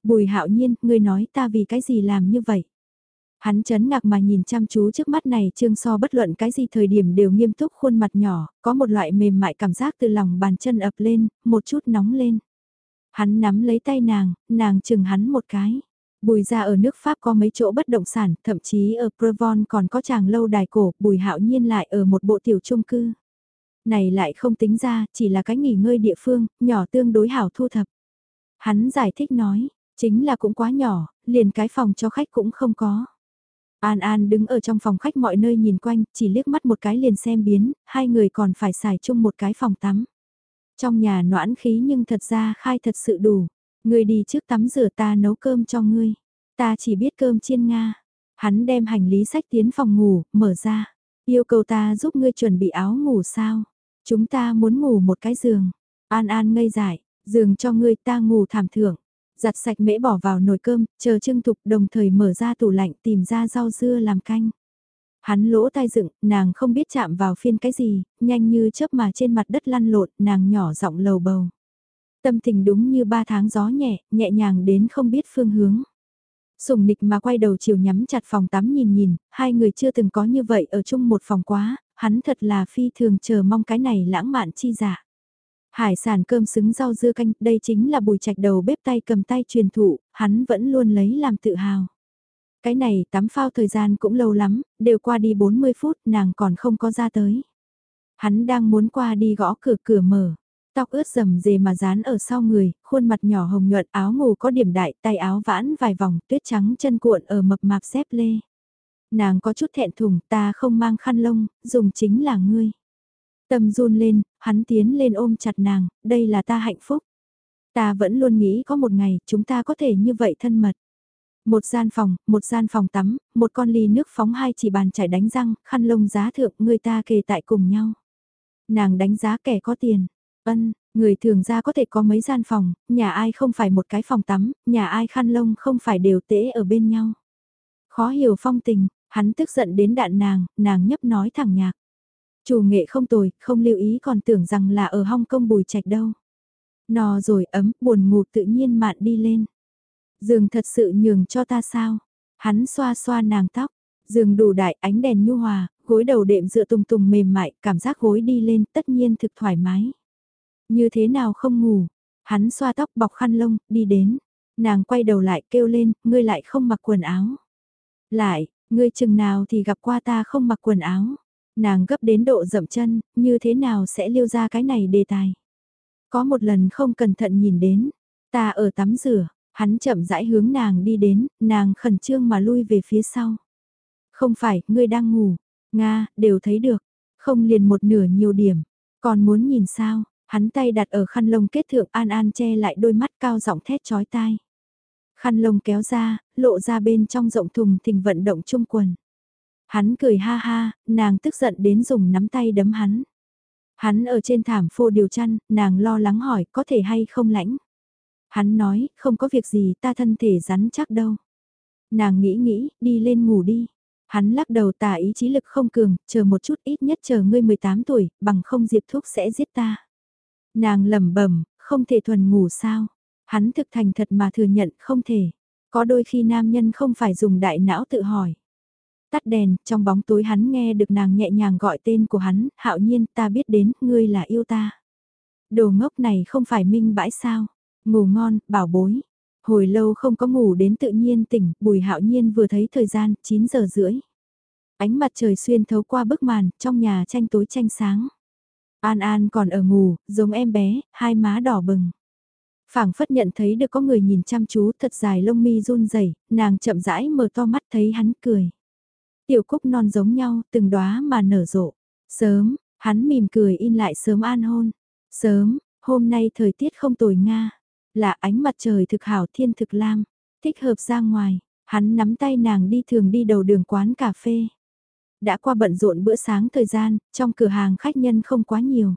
Bùi hạo nhiên, ngươi nói ta vì cái gì làm như vậy? Hắn chấn ngạc mà nhìn chăm chú trước mắt này trương so bất luận cái gì thời điểm đều nghiêm túc khuôn mặt nhỏ, có một loại mềm mại cảm giác từ lòng bàn chân ập lên, một chút nóng lên. Hắn nắm lấy tay nàng, nàng chừng hắn một cái. Bùi ra ở nước Pháp có mấy chỗ bất động sản, thậm chí ở Provence còn có chàng lâu đài cổ, bùi hạo nhiên lại ở một bộ tiểu trung cư. Này lại không tính ra, chỉ là cái nghỉ ngơi địa phương, nhỏ tương đối hảo thu thập. Hắn giải thích nói, chính là cũng quá nhỏ, liền cái phòng cho khách cũng không có. An An đứng ở trong phòng khách mọi nơi nhìn quanh, chỉ liếc mắt một cái liền xem biến, hai người còn phải xài chung một cái phòng tắm. Trong nhà noãn khí nhưng thật ra khai thật sự đủ. Ngươi đi trước tắm rửa ta nấu cơm cho ngươi. Ta chỉ biết cơm chiên Nga. Hắn đem hành lý sách tiến phòng ngủ, mở ra. Yêu cầu ta giúp ngươi chuẩn bị áo ngủ sao. Chúng ta muốn ngủ một cái giường. An An ngây dại, giường cho ngươi ta ngủ thảm thưởng. Giặt sạch mễ bỏ vào nồi cơm, chờ trưng thục đồng thời mở ra tủ lạnh tìm ra rau dưa làm canh. Hắn lỗ tai dựng, nàng không biết chạm vào phiên cái gì, nhanh như chớp mà trên mặt đất lăn lộn, nàng nhỏ giọng lầu bầu. Tâm tình đúng như ba tháng gió nhẹ, nhẹ nhàng đến không biết phương hướng. Sùng nịch mà quay đầu chiều nhắm chặt phòng tắm nhìn nhìn, hai người chưa từng có như vậy ở chung một phòng quá, hắn thật là phi thường chờ mong cái này lãng mạn chi giả. Hải sản cơm xứng rau dưa canh, đây chính là bùi trạch đầu bếp tay cầm tay truyền thụ, hắn vẫn luôn lấy làm tự hào. Cái này tắm phao thời gian cũng lâu lắm, đều qua đi 40 phút nàng còn không có ra tới. Hắn đang muốn qua đi gõ cửa cửa mở, tóc ướt rầm rề mà dán ở sau người, khuôn mặt nhỏ hồng nhuận áo ngủ có điểm đại, tay áo vãn vài vòng, tuyết trắng chân cuộn ở mập mạp xếp lê. Nàng có chút thẹn thùng, ta không mang khăn lông, dùng chính là ngươi. Tâm run lên, hắn tiến lên ôm chặt nàng, đây là ta hạnh phúc. Ta vẫn luôn nghĩ có một ngày chúng ta có thể như vậy thân mật. Một gian phòng, một gian phòng tắm, một con ly nước phóng hai chỉ bàn chải đánh răng, khăn lông giá thượng người ta kề tại cùng nhau. Nàng đánh giá kẻ có tiền. Ân, người thường ra có thể có mấy gian phòng, nhà ai không phải một cái phòng tắm, nhà ai khăn lông không phải đều tễ ở bên nhau. Khó hiểu phong tình, hắn tức giận đến đạn nàng, nàng nhấp nói thẳng nhạc. Chủ nghệ không tồi, không lưu ý còn tưởng rằng là ở Hong Kong bùi trạch đâu. No rồi ấm, buồn ngủ tự nhiên mạn đi lên. Giường thật sự nhường cho ta sao? Hắn xoa xoa nàng tóc, giường đủ đại ánh đèn nhu hòa, gối đầu đệm dựa tùng tùng mềm mại, cảm giác gối đi lên tất nhiên thực thoải mái. Như thế nào không ngủ? Hắn xoa tóc bọc khăn lông, đi đến. Nàng quay đầu lại kêu lên, ngươi lại không mặc quần áo. Lại, ngươi chừng nào thì gặp qua ta không mặc quần áo. Nàng gấp đến độ dậm chân, như thế nào sẽ liêu ra cái này đề tài. Có một lần không cẩn thận nhìn đến, ta ở tắm rửa, hắn chậm rãi hướng nàng đi đến, nàng khẩn trương mà lui về phía sau. Không phải, ngươi đang ngủ, Nga, đều thấy được, không liền một nửa nhiều điểm, còn muốn nhìn sao, hắn tay đặt ở khăn lông kết thượng an an che lại đôi mắt cao giọng thét chói tai. Khăn lông kéo ra, lộ ra bên trong rộng thùng thình vận động chung quần. Hắn cười ha ha, nàng tức giận đến dùng nắm tay đấm hắn. Hắn ở trên thảm phô điều chăn, nàng lo lắng hỏi có thể hay không lãnh. Hắn nói, không có việc gì ta thân thể rắn chắc đâu. Nàng nghĩ nghĩ, đi lên ngủ đi. Hắn lắc đầu tà ý chí lực không cường, chờ một chút ít nhất chờ ngươi 18 tuổi, bằng không diệp thuốc sẽ giết ta. Nàng lẩm bẩm, không thể thuần ngủ sao. Hắn thực thành thật mà thừa nhận không thể. Có đôi khi nam nhân không phải dùng đại não tự hỏi. Tắt đèn, trong bóng tối hắn nghe được nàng nhẹ nhàng gọi tên của hắn, hạo nhiên ta biết đến, ngươi là yêu ta. Đồ ngốc này không phải minh bãi sao. Ngủ ngon, bảo bối. Hồi lâu không có ngủ đến tự nhiên tỉnh, bùi hạo nhiên vừa thấy thời gian, 9 giờ rưỡi. Ánh mặt trời xuyên thấu qua bức màn, trong nhà tranh tối tranh sáng. An An còn ở ngủ, giống em bé, hai má đỏ bừng phảng phất nhận thấy được có người nhìn chăm chú thật dài lông mi run rẩy nàng chậm rãi mở to mắt thấy hắn cười. Tiểu cúc non giống nhau, từng đóa mà nở rộ. Sớm, hắn mỉm cười in lại sớm an hôn. Sớm, hôm nay thời tiết không tồi Nga. Là ánh mặt trời thực hảo thiên thực lam. Thích hợp ra ngoài, hắn nắm tay nàng đi thường đi đầu đường quán cà phê. Đã qua bận rộn bữa sáng thời gian, trong cửa hàng khách nhân không quá nhiều.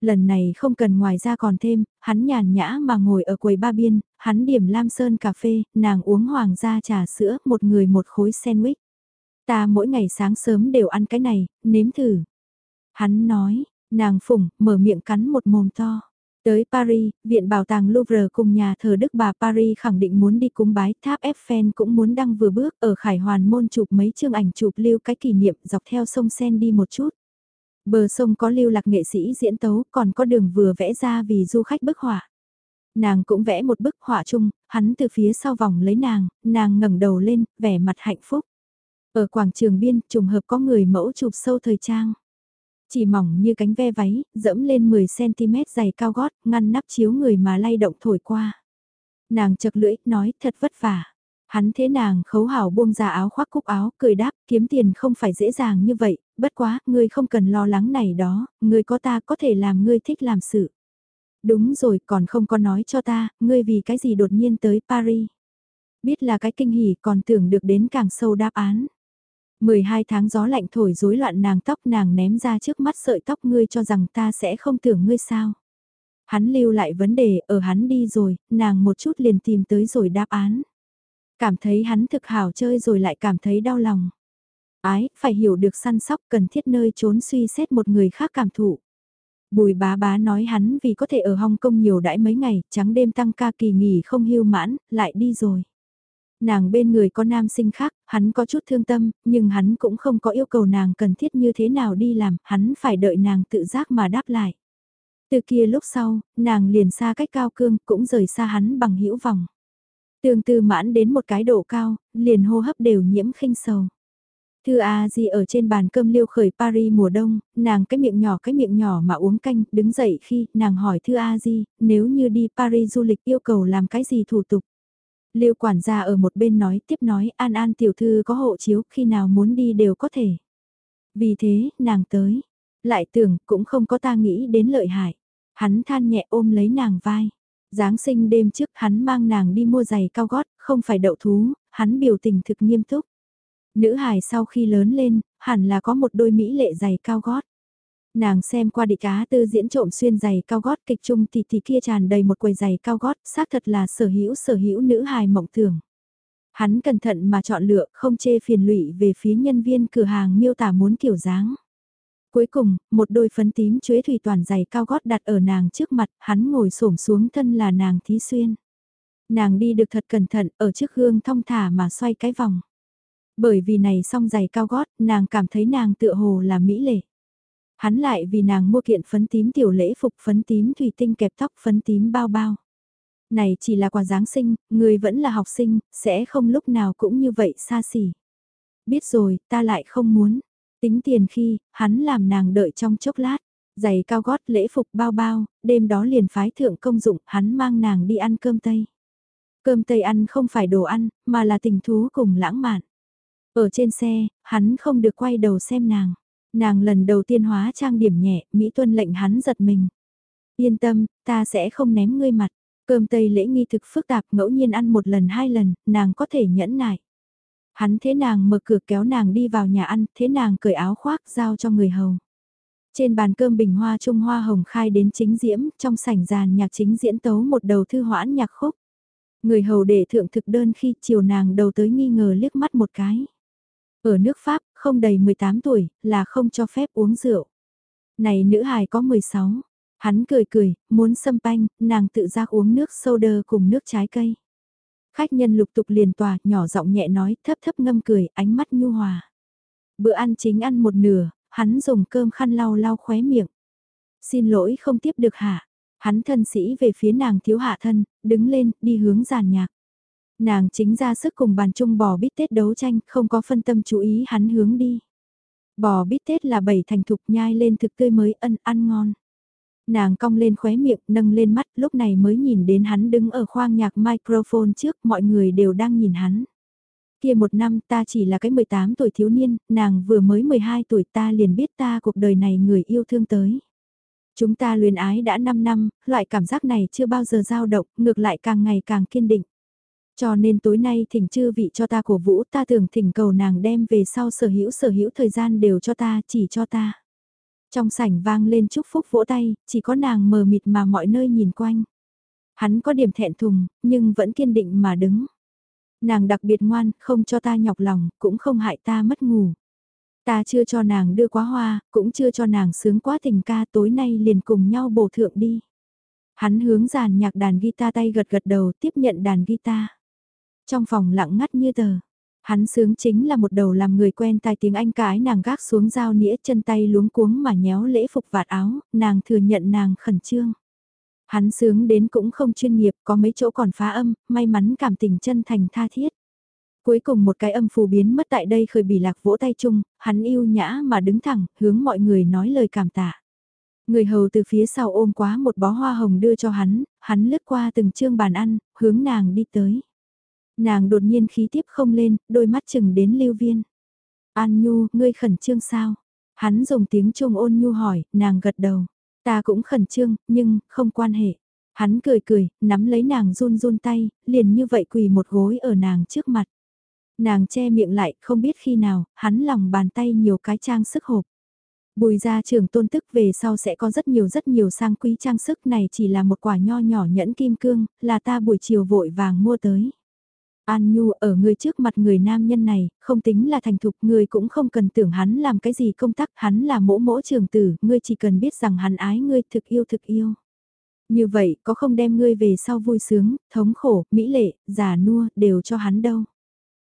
Lần này không cần ngoài ra còn thêm, hắn nhàn nhã mà ngồi ở quầy ba biên, hắn điểm lam sơn cà phê, nàng uống hoàng gia trà sữa, một người một khối sandwich. Ta mỗi ngày sáng sớm đều ăn cái này, nếm thử. Hắn nói, nàng phủng, mở miệng cắn một mồm to. Tới Paris, Viện Bảo tàng Louvre cùng nhà thờ Đức bà Paris khẳng định muốn đi cúng bái tháp Eiffel cũng muốn đăng vừa bước ở Khải Hoàn môn chụp mấy chương ảnh chụp lưu cái kỷ niệm dọc theo sông Sen đi một chút. Bờ sông có lưu lạc nghệ sĩ diễn tấu còn có đường vừa vẽ ra vì du khách bức họa. Nàng cũng vẽ một bức họa chung, hắn từ phía sau vòng lấy nàng, nàng ngẩng đầu lên, vẻ mặt hạnh phúc. Ở quảng trường biên, trùng hợp có người mẫu chụp sâu thời trang. Chỉ mỏng như cánh ve váy, dẫm lên 10cm dày cao gót, ngăn nắp chiếu người mà lay động thổi qua. Nàng chật lưỡi, nói thật vất vả. Hắn thế nàng khấu hảo buông ra áo khoác cúc áo, cười đáp, kiếm tiền không phải dễ dàng như vậy, bất quá, ngươi không cần lo lắng này đó, ngươi có ta có thể làm ngươi thích làm sự. Đúng rồi, còn không có nói cho ta, ngươi vì cái gì đột nhiên tới Paris. Biết là cái kinh hỉ còn tưởng được đến càng sâu đáp án. 12 tháng gió lạnh thổi rối loạn nàng tóc nàng ném ra trước mắt sợi tóc ngươi cho rằng ta sẽ không tưởng ngươi sao. Hắn lưu lại vấn đề ở hắn đi rồi, nàng một chút liền tìm tới rồi đáp án. Cảm thấy hắn thực hảo chơi rồi lại cảm thấy đau lòng. Ái, phải hiểu được săn sóc cần thiết nơi trốn suy xét một người khác cảm thụ. Bùi bá bá nói hắn vì có thể ở Hong Kong nhiều đãi mấy ngày, trắng đêm tăng ca kỳ nghỉ không hưu mãn, lại đi rồi. Nàng bên người có nam sinh khác, hắn có chút thương tâm, nhưng hắn cũng không có yêu cầu nàng cần thiết như thế nào đi làm, hắn phải đợi nàng tự giác mà đáp lại. Từ kia lúc sau, nàng liền xa cách cao cương, cũng rời xa hắn bằng hữu vòng. Tương tư mãn đến một cái độ cao, liền hô hấp đều nhiễm khinh sầu. Thư A Di ở trên bàn cơm liêu khởi Paris mùa đông, nàng cái miệng nhỏ cái miệng nhỏ mà uống canh, đứng dậy khi nàng hỏi Thư A Di, nếu như đi Paris du lịch yêu cầu làm cái gì thủ tục. Liêu quản gia ở một bên nói tiếp nói An An tiểu thư có hộ chiếu khi nào muốn đi đều có thể. Vì thế, nàng tới. Lại tưởng cũng không có ta nghĩ đến lợi hại. Hắn than nhẹ ôm lấy nàng vai. Giáng sinh đêm trước hắn mang nàng đi mua giày cao gót, không phải đậu thú, hắn biểu tình thực nghiêm túc. Nữ hài sau khi lớn lên, hẳn là có một đôi mỹ lệ giày cao gót. Nàng xem qua địch cá tư diễn trộm xuyên giày cao gót kịch trung thì thì kia tràn đầy một quầy giày cao gót, xác thật là sở hữu sở hữu nữ hài mộng tưởng. Hắn cẩn thận mà chọn lựa, không chê phiền lụy về phía nhân viên cửa hàng miêu tả muốn kiểu dáng. Cuối cùng, một đôi phấn tím chuế thủy toàn giày cao gót đặt ở nàng trước mặt, hắn ngồi xổm xuống thân là nàng thí xuyên. Nàng đi được thật cẩn thận, ở trước gương thong thả mà xoay cái vòng. Bởi vì này song giày cao gót, nàng cảm thấy nàng tựa hồ là mỹ lệ. Hắn lại vì nàng mua kiện phấn tím tiểu lễ phục phấn tím thủy tinh kẹp tóc phấn tím bao bao. Này chỉ là quà Giáng sinh, người vẫn là học sinh, sẽ không lúc nào cũng như vậy xa xỉ. Biết rồi, ta lại không muốn. Tính tiền khi, hắn làm nàng đợi trong chốc lát. Giày cao gót lễ phục bao bao, đêm đó liền phái thượng công dụng, hắn mang nàng đi ăn cơm Tây. Cơm Tây ăn không phải đồ ăn, mà là tình thú cùng lãng mạn. Ở trên xe, hắn không được quay đầu xem nàng. Nàng lần đầu tiên hóa trang điểm nhẹ, Mỹ Tuân lệnh hắn giật mình. Yên tâm, ta sẽ không ném ngươi mặt. Cơm Tây lễ nghi thực phức tạp ngẫu nhiên ăn một lần hai lần, nàng có thể nhẫn nại. Hắn thế nàng mở cửa kéo nàng đi vào nhà ăn, thế nàng cởi áo khoác giao cho người hầu. Trên bàn cơm bình hoa trung hoa hồng khai đến chính diễm, trong sảnh giàn nhạc chính diễn tấu một đầu thư hoãn nhạc khúc. Người hầu để thượng thực đơn khi chiều nàng đầu tới nghi ngờ liếc mắt một cái. Ở nước Pháp, không đầy 18 tuổi, là không cho phép uống rượu. Này nữ hài có 16. Hắn cười cười, muốn xâm panh, nàng tự giác uống nước soda cùng nước trái cây. Khách nhân lục tục liền tòa, nhỏ giọng nhẹ nói, thấp thấp ngâm cười, ánh mắt nhu hòa. Bữa ăn chính ăn một nửa, hắn dùng cơm khăn lau lau khóe miệng. Xin lỗi không tiếp được hả? Hắn thân sĩ về phía nàng thiếu hạ thân, đứng lên, đi hướng giàn nhạc. Nàng chính ra sức cùng bàn chung bò bít tết đấu tranh, không có phân tâm chú ý hắn hướng đi. Bò bít tết là bảy thành thục nhai lên thực tươi mới ân ăn ngon. Nàng cong lên khóe miệng, nâng lên mắt, lúc này mới nhìn đến hắn đứng ở khoang nhạc microphone trước, mọi người đều đang nhìn hắn. Kia một năm ta chỉ là cái 18 tuổi thiếu niên, nàng vừa mới 12 tuổi ta liền biết ta cuộc đời này người yêu thương tới. Chúng ta luyến ái đã 5 năm, loại cảm giác này chưa bao giờ dao động, ngược lại càng ngày càng kiên định. Cho nên tối nay thỉnh chư vị cho ta cổ vũ ta tưởng thỉnh cầu nàng đem về sau sở hữu sở hữu thời gian đều cho ta, chỉ cho ta. Trong sảnh vang lên chúc phúc vỗ tay, chỉ có nàng mờ mịt mà mọi nơi nhìn quanh. Hắn có điểm thẹn thùng, nhưng vẫn kiên định mà đứng. Nàng đặc biệt ngoan, không cho ta nhọc lòng, cũng không hại ta mất ngủ. Ta chưa cho nàng đưa quá hoa, cũng chưa cho nàng sướng quá tình ca tối nay liền cùng nhau bổ thượng đi. Hắn hướng giàn nhạc đàn guitar tay gật gật đầu tiếp nhận đàn guitar. Trong phòng lặng ngắt như tờ. Hắn sướng chính là một đầu làm người quen tai tiếng Anh cái nàng gác xuống dao nĩa chân tay luống cuống mà nhéo lễ phục vạt áo, nàng thừa nhận nàng khẩn trương. Hắn sướng đến cũng không chuyên nghiệp, có mấy chỗ còn phá âm, may mắn cảm tình chân thành tha thiết. Cuối cùng một cái âm phù biến mất tại đây khởi bỉ lạc vỗ tay chung, hắn yêu nhã mà đứng thẳng, hướng mọi người nói lời cảm tạ. Người hầu từ phía sau ôm quá một bó hoa hồng đưa cho hắn, hắn lướt qua từng chương bàn ăn, hướng nàng đi tới. Nàng đột nhiên khí tiếp không lên, đôi mắt chừng đến lưu viên. An Nhu, ngươi khẩn trương sao? Hắn dùng tiếng trung ôn nhu hỏi, nàng gật đầu. Ta cũng khẩn trương, nhưng, không quan hệ. Hắn cười cười, nắm lấy nàng run run tay, liền như vậy quỳ một gối ở nàng trước mặt. Nàng che miệng lại, không biết khi nào, hắn lòng bàn tay nhiều cái trang sức hộp. Bùi ra trưởng tôn tức về sau sẽ có rất nhiều rất nhiều sang quý trang sức này chỉ là một quả nho nhỏ nhẫn kim cương, là ta buổi chiều vội vàng mua tới. An Nhu ở người trước mặt người nam nhân này, không tính là thành thục, người cũng không cần tưởng hắn làm cái gì công tác, hắn là mỗ mỗ trường tử, ngươi chỉ cần biết rằng hắn ái ngươi thực yêu thực yêu. Như vậy, có không đem ngươi về sau vui sướng, thống khổ, mỹ lệ, già nua, đều cho hắn đâu.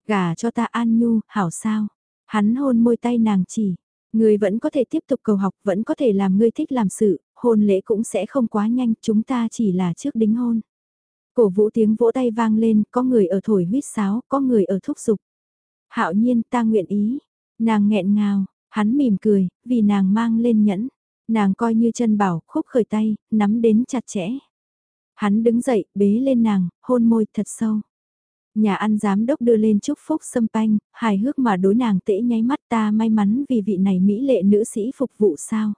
Gả cho ta An Nhu, hảo sao? Hắn hôn môi tay nàng chỉ, ngươi vẫn có thể tiếp tục cầu học, vẫn có thể làm ngươi thích làm sự, hôn lễ cũng sẽ không quá nhanh, chúng ta chỉ là trước đính hôn. Cổ vũ tiếng vỗ tay vang lên, có người ở thổi huýt sáo, có người ở thúc giục. Hạo nhiên ta nguyện ý. Nàng nghẹn ngào, hắn mỉm cười, vì nàng mang lên nhẫn. Nàng coi như chân bảo, khúc khởi tay, nắm đến chặt chẽ. Hắn đứng dậy, bế lên nàng, hôn môi thật sâu. Nhà ăn giám đốc đưa lên chúc phúc xâm panh, hài hước mà đối nàng tễ nháy mắt ta may mắn vì vị này mỹ lệ nữ sĩ phục vụ sao.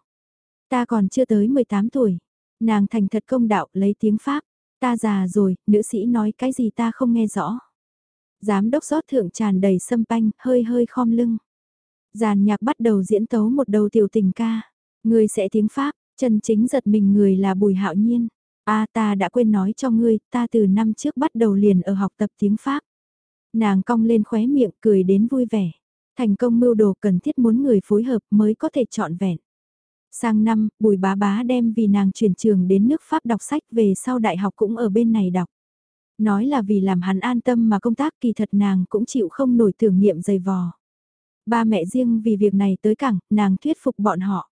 Ta còn chưa tới 18 tuổi. Nàng thành thật công đạo lấy tiếng Pháp. Ta già rồi, nữ sĩ nói cái gì ta không nghe rõ. Giám đốc rót thượng tràn đầy sâm panh, hơi hơi khom lưng. Giàn nhạc bắt đầu diễn tấu một đầu tiểu tình ca. Người sẽ tiếng Pháp, chân chính giật mình người là Bùi Hạo Nhiên. A ta đã quên nói cho ngươi, ta từ năm trước bắt đầu liền ở học tập tiếng Pháp. Nàng cong lên khóe miệng cười đến vui vẻ. Thành công mưu đồ cần thiết muốn người phối hợp mới có thể chọn vẹn. Sang năm, Bùi Bá Bá đem vì nàng chuyển trường đến nước Pháp đọc sách về sau đại học cũng ở bên này đọc. Nói là vì làm hắn an tâm mà công tác kỳ thật nàng cũng chịu không nổi tưởng niệm dày vò. Ba mẹ riêng vì việc này tới cẳng, nàng thuyết phục bọn họ.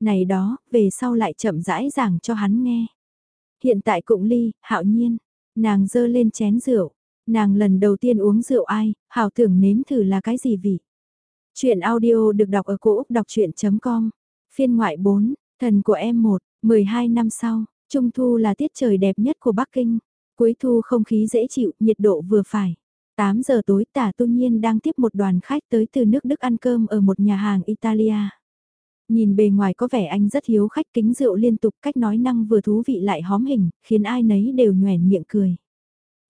Này đó, về sau lại chậm rãi giảng cho hắn nghe. Hiện tại cũng ly, hạo nhiên, nàng dơ lên chén rượu. Nàng lần đầu tiên uống rượu ai, hảo tưởng nếm thử là cái gì vị. Chuyện audio được đọc ở cổ Úc đọc chuyện.com Phiên ngoại 4, thần của em 1, 12 năm sau, Trung thu là tiết trời đẹp nhất của Bắc Kinh. Cuối thu không khí dễ chịu, nhiệt độ vừa phải. 8 giờ tối tả tu nhiên đang tiếp một đoàn khách tới từ nước Đức ăn cơm ở một nhà hàng Italia. Nhìn bề ngoài có vẻ anh rất hiếu khách kính rượu liên tục cách nói năng vừa thú vị lại hóm hình, khiến ai nấy đều nhoèn miệng cười.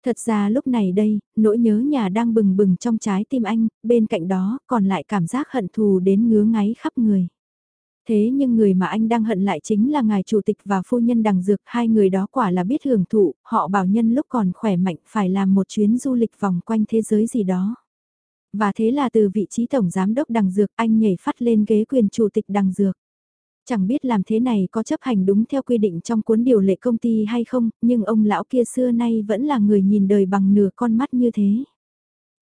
Thật ra lúc này đây, nỗi nhớ nhà đang bừng bừng trong trái tim anh, bên cạnh đó còn lại cảm giác hận thù đến ngứa ngáy khắp người. Thế nhưng người mà anh đang hận lại chính là ngài chủ tịch và phu nhân đằng dược, hai người đó quả là biết hưởng thụ, họ bảo nhân lúc còn khỏe mạnh phải làm một chuyến du lịch vòng quanh thế giới gì đó. Và thế là từ vị trí tổng giám đốc đằng dược anh nhảy phát lên ghế quyền chủ tịch đằng dược. Chẳng biết làm thế này có chấp hành đúng theo quy định trong cuốn điều lệ công ty hay không, nhưng ông lão kia xưa nay vẫn là người nhìn đời bằng nửa con mắt như thế.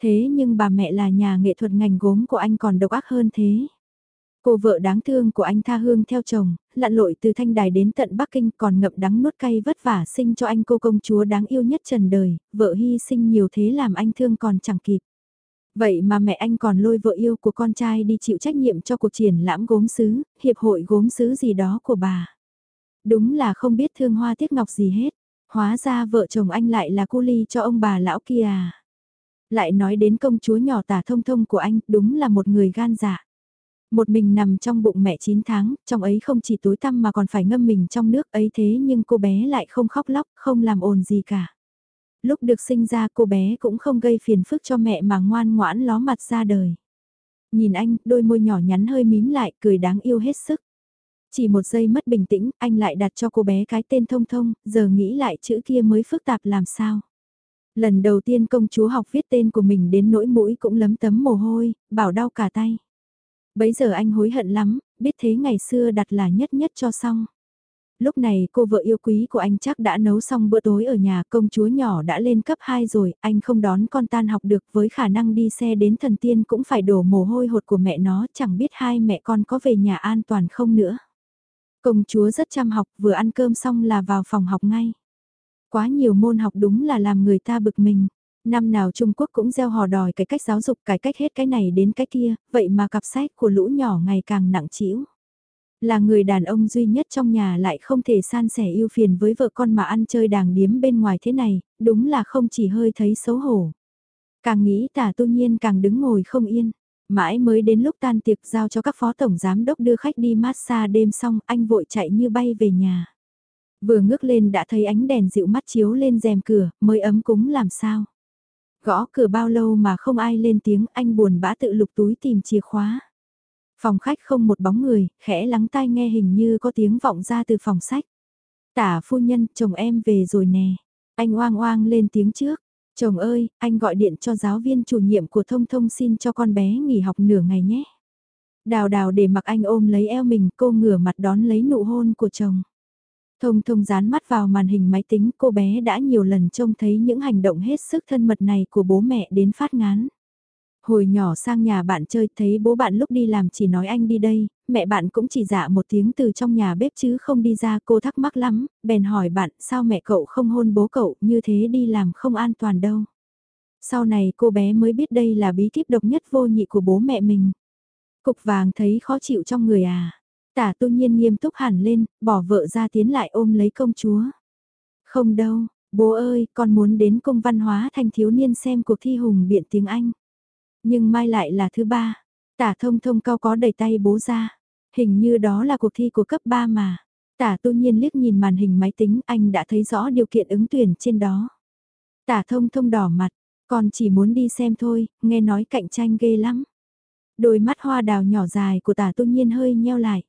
Thế nhưng bà mẹ là nhà nghệ thuật ngành gốm của anh còn độc ác hơn thế. Cô vợ đáng thương của anh tha hương theo chồng, lặn lội từ Thanh Đài đến tận Bắc Kinh còn ngậm đắng nuốt cay vất vả sinh cho anh cô công chúa đáng yêu nhất trần đời, vợ hy sinh nhiều thế làm anh thương còn chẳng kịp. Vậy mà mẹ anh còn lôi vợ yêu của con trai đi chịu trách nhiệm cho cuộc triển lãm gốm sứ, hiệp hội gốm sứ gì đó của bà. Đúng là không biết thương hoa tiếc ngọc gì hết, hóa ra vợ chồng anh lại là cu ly cho ông bà lão kia à. Lại nói đến công chúa nhỏ tả thông thông của anh, đúng là một người gan dạ. Một mình nằm trong bụng mẹ 9 tháng, trong ấy không chỉ tối tăm mà còn phải ngâm mình trong nước ấy thế nhưng cô bé lại không khóc lóc, không làm ồn gì cả. Lúc được sinh ra cô bé cũng không gây phiền phức cho mẹ mà ngoan ngoãn ló mặt ra đời. Nhìn anh, đôi môi nhỏ nhắn hơi mím lại, cười đáng yêu hết sức. Chỉ một giây mất bình tĩnh, anh lại đặt cho cô bé cái tên thông thông, giờ nghĩ lại chữ kia mới phức tạp làm sao. Lần đầu tiên công chúa học viết tên của mình đến nỗi mũi cũng lấm tấm mồ hôi, bảo đau cả tay. Bấy giờ anh hối hận lắm, biết thế ngày xưa đặt là nhất nhất cho xong. Lúc này cô vợ yêu quý của anh chắc đã nấu xong bữa tối ở nhà công chúa nhỏ đã lên cấp 2 rồi, anh không đón con tan học được với khả năng đi xe đến thần tiên cũng phải đổ mồ hôi hột của mẹ nó, chẳng biết hai mẹ con có về nhà an toàn không nữa. Công chúa rất chăm học, vừa ăn cơm xong là vào phòng học ngay. Quá nhiều môn học đúng là làm người ta bực mình. Năm nào Trung Quốc cũng gieo hò đòi cái cách giáo dục cải cách hết cái này đến cái kia, vậy mà cặp sách của lũ nhỏ ngày càng nặng trĩu. Là người đàn ông duy nhất trong nhà lại không thể san sẻ yêu phiền với vợ con mà ăn chơi đàng điếm bên ngoài thế này, đúng là không chỉ hơi thấy xấu hổ. Càng nghĩ tả tu nhiên càng đứng ngồi không yên. Mãi mới đến lúc tan tiệc giao cho các phó tổng giám đốc đưa khách đi massage đêm xong anh vội chạy như bay về nhà. Vừa ngước lên đã thấy ánh đèn dịu mắt chiếu lên rèm cửa, mới ấm cúng làm sao. Gõ cửa bao lâu mà không ai lên tiếng anh buồn bã tự lục túi tìm chìa khóa. Phòng khách không một bóng người, khẽ lắng tai nghe hình như có tiếng vọng ra từ phòng sách. Tả phu nhân, chồng em về rồi nè. Anh oang oang lên tiếng trước. Chồng ơi, anh gọi điện cho giáo viên chủ nhiệm của thông thông xin cho con bé nghỉ học nửa ngày nhé. Đào đào để mặc anh ôm lấy eo mình cô ngửa mặt đón lấy nụ hôn của chồng. Thông thông dán mắt vào màn hình máy tính cô bé đã nhiều lần trông thấy những hành động hết sức thân mật này của bố mẹ đến phát ngán. Hồi nhỏ sang nhà bạn chơi thấy bố bạn lúc đi làm chỉ nói anh đi đây, mẹ bạn cũng chỉ dạ một tiếng từ trong nhà bếp chứ không đi ra cô thắc mắc lắm, bèn hỏi bạn sao mẹ cậu không hôn bố cậu như thế đi làm không an toàn đâu. Sau này cô bé mới biết đây là bí kíp độc nhất vô nhị của bố mẹ mình. Cục vàng thấy khó chịu trong người à. Tả tu nhiên nghiêm túc hẳn lên, bỏ vợ ra tiến lại ôm lấy công chúa. Không đâu, bố ơi, con muốn đến công văn hóa thanh thiếu niên xem cuộc thi hùng biện tiếng Anh. Nhưng mai lại là thứ ba. Tả thông thông cao có đẩy tay bố ra. Hình như đó là cuộc thi của cấp 3 mà. Tả tu nhiên liếc nhìn màn hình máy tính anh đã thấy rõ điều kiện ứng tuyển trên đó. Tả thông thông đỏ mặt, còn chỉ muốn đi xem thôi, nghe nói cạnh tranh ghê lắm. Đôi mắt hoa đào nhỏ dài của tả tu nhiên hơi nheo lại.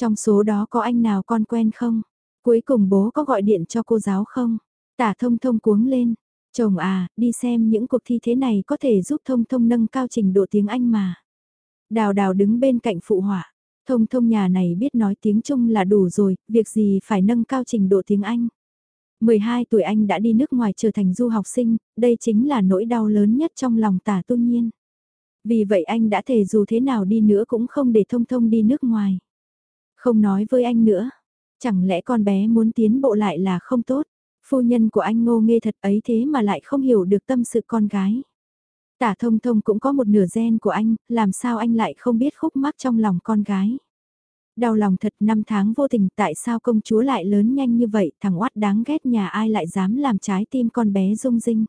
Trong số đó có anh nào con quen không? Cuối cùng bố có gọi điện cho cô giáo không? Tả thông thông cuống lên, Chồng à, đi xem những cuộc thi thế này có thể giúp thông thông nâng cao trình độ tiếng Anh mà. Đào đào đứng bên cạnh phụ họa. Thông thông nhà này biết nói tiếng Trung là đủ rồi, việc gì phải nâng cao trình độ tiếng Anh. 12 tuổi anh đã đi nước ngoài trở thành du học sinh, đây chính là nỗi đau lớn nhất trong lòng tả tu nhiên. Vì vậy anh đã thề dù thế nào đi nữa cũng không để thông thông đi nước ngoài. Không nói với anh nữa, chẳng lẽ con bé muốn tiến bộ lại là không tốt. Phu nhân của anh ngô nghê thật ấy thế mà lại không hiểu được tâm sự con gái. Tả thông thông cũng có một nửa gen của anh, làm sao anh lại không biết khúc mắc trong lòng con gái. Đau lòng thật năm tháng vô tình tại sao công chúa lại lớn nhanh như vậy, thằng oát đáng ghét nhà ai lại dám làm trái tim con bé rung rinh.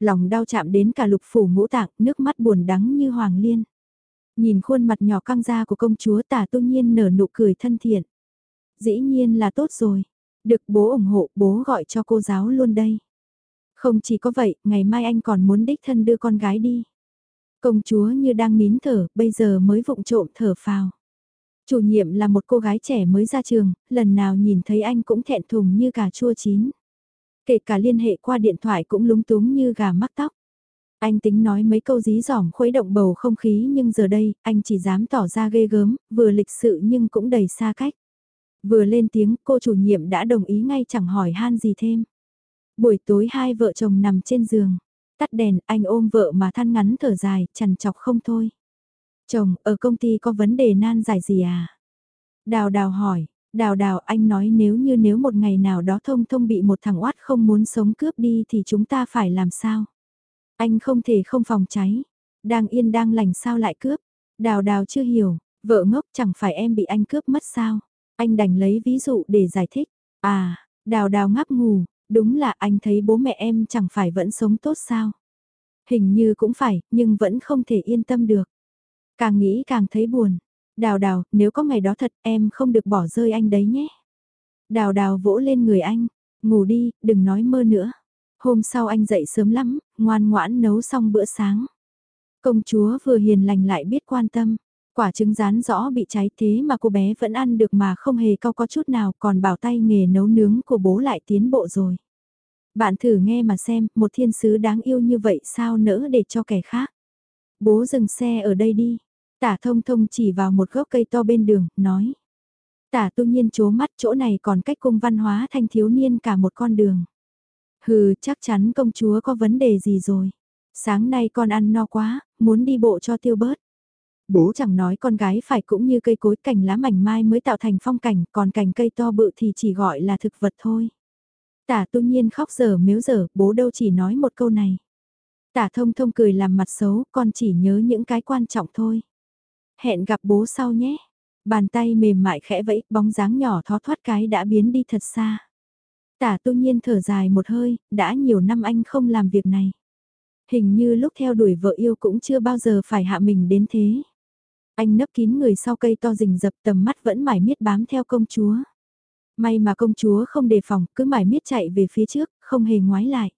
Lòng đau chạm đến cả lục phủ ngũ tạng, nước mắt buồn đắng như hoàng liên. Nhìn khuôn mặt nhỏ căng ra của công chúa tả tu nhiên nở nụ cười thân thiện. Dĩ nhiên là tốt rồi, được bố ủng hộ, bố gọi cho cô giáo luôn đây. Không chỉ có vậy, ngày mai anh còn muốn đích thân đưa con gái đi. Công chúa như đang nín thở, bây giờ mới vụng trộm thở phào. Chủ nhiệm là một cô gái trẻ mới ra trường, lần nào nhìn thấy anh cũng thẹn thùng như cà chua chín. Kể cả liên hệ qua điện thoại cũng lúng túng như gà mắc tóc. Anh tính nói mấy câu dí dỏm khuấy động bầu không khí nhưng giờ đây, anh chỉ dám tỏ ra ghê gớm, vừa lịch sự nhưng cũng đầy xa cách. Vừa lên tiếng cô chủ nhiệm đã đồng ý ngay chẳng hỏi han gì thêm. Buổi tối hai vợ chồng nằm trên giường. Tắt đèn anh ôm vợ mà than ngắn thở dài, chằn chọc không thôi. Chồng, ở công ty có vấn đề nan giải gì à? Đào đào hỏi, đào đào anh nói nếu như nếu một ngày nào đó thông thông bị một thằng oát không muốn sống cướp đi thì chúng ta phải làm sao? Anh không thể không phòng cháy. Đang yên đang lành sao lại cướp? Đào đào chưa hiểu, vợ ngốc chẳng phải em bị anh cướp mất sao? Anh đành lấy ví dụ để giải thích. À, đào đào ngáp ngủ, đúng là anh thấy bố mẹ em chẳng phải vẫn sống tốt sao. Hình như cũng phải, nhưng vẫn không thể yên tâm được. Càng nghĩ càng thấy buồn. Đào đào, nếu có ngày đó thật em không được bỏ rơi anh đấy nhé. Đào đào vỗ lên người anh, ngủ đi, đừng nói mơ nữa. Hôm sau anh dậy sớm lắm, ngoan ngoãn nấu xong bữa sáng. Công chúa vừa hiền lành lại biết quan tâm. Quả trứng rán rõ bị cháy thế mà cô bé vẫn ăn được mà không hề cao có chút nào còn bảo tay nghề nấu nướng của bố lại tiến bộ rồi. Bạn thử nghe mà xem, một thiên sứ đáng yêu như vậy sao nỡ để cho kẻ khác. Bố dừng xe ở đây đi. Tả thông thông chỉ vào một gốc cây to bên đường, nói. Tả tu nhiên chố mắt chỗ này còn cách cung văn hóa thanh thiếu niên cả một con đường. Hừ, chắc chắn công chúa có vấn đề gì rồi. Sáng nay con ăn no quá, muốn đi bộ cho tiêu bớt. Bố chẳng nói con gái phải cũng như cây cối cành lá mảnh mai mới tạo thành phong cảnh, còn cành cây to bự thì chỉ gọi là thực vật thôi. Tả tu nhiên khóc dở miếu dở, bố đâu chỉ nói một câu này. Tả thông thông cười làm mặt xấu, con chỉ nhớ những cái quan trọng thôi. Hẹn gặp bố sau nhé. Bàn tay mềm mại khẽ vẫy, bóng dáng nhỏ thó thoát cái đã biến đi thật xa. Tả tu nhiên thở dài một hơi, đã nhiều năm anh không làm việc này. Hình như lúc theo đuổi vợ yêu cũng chưa bao giờ phải hạ mình đến thế. Anh nấp kín người sau cây to rình rập tầm mắt vẫn mải miết bám theo công chúa. May mà công chúa không đề phòng, cứ mải miết chạy về phía trước, không hề ngoái lại.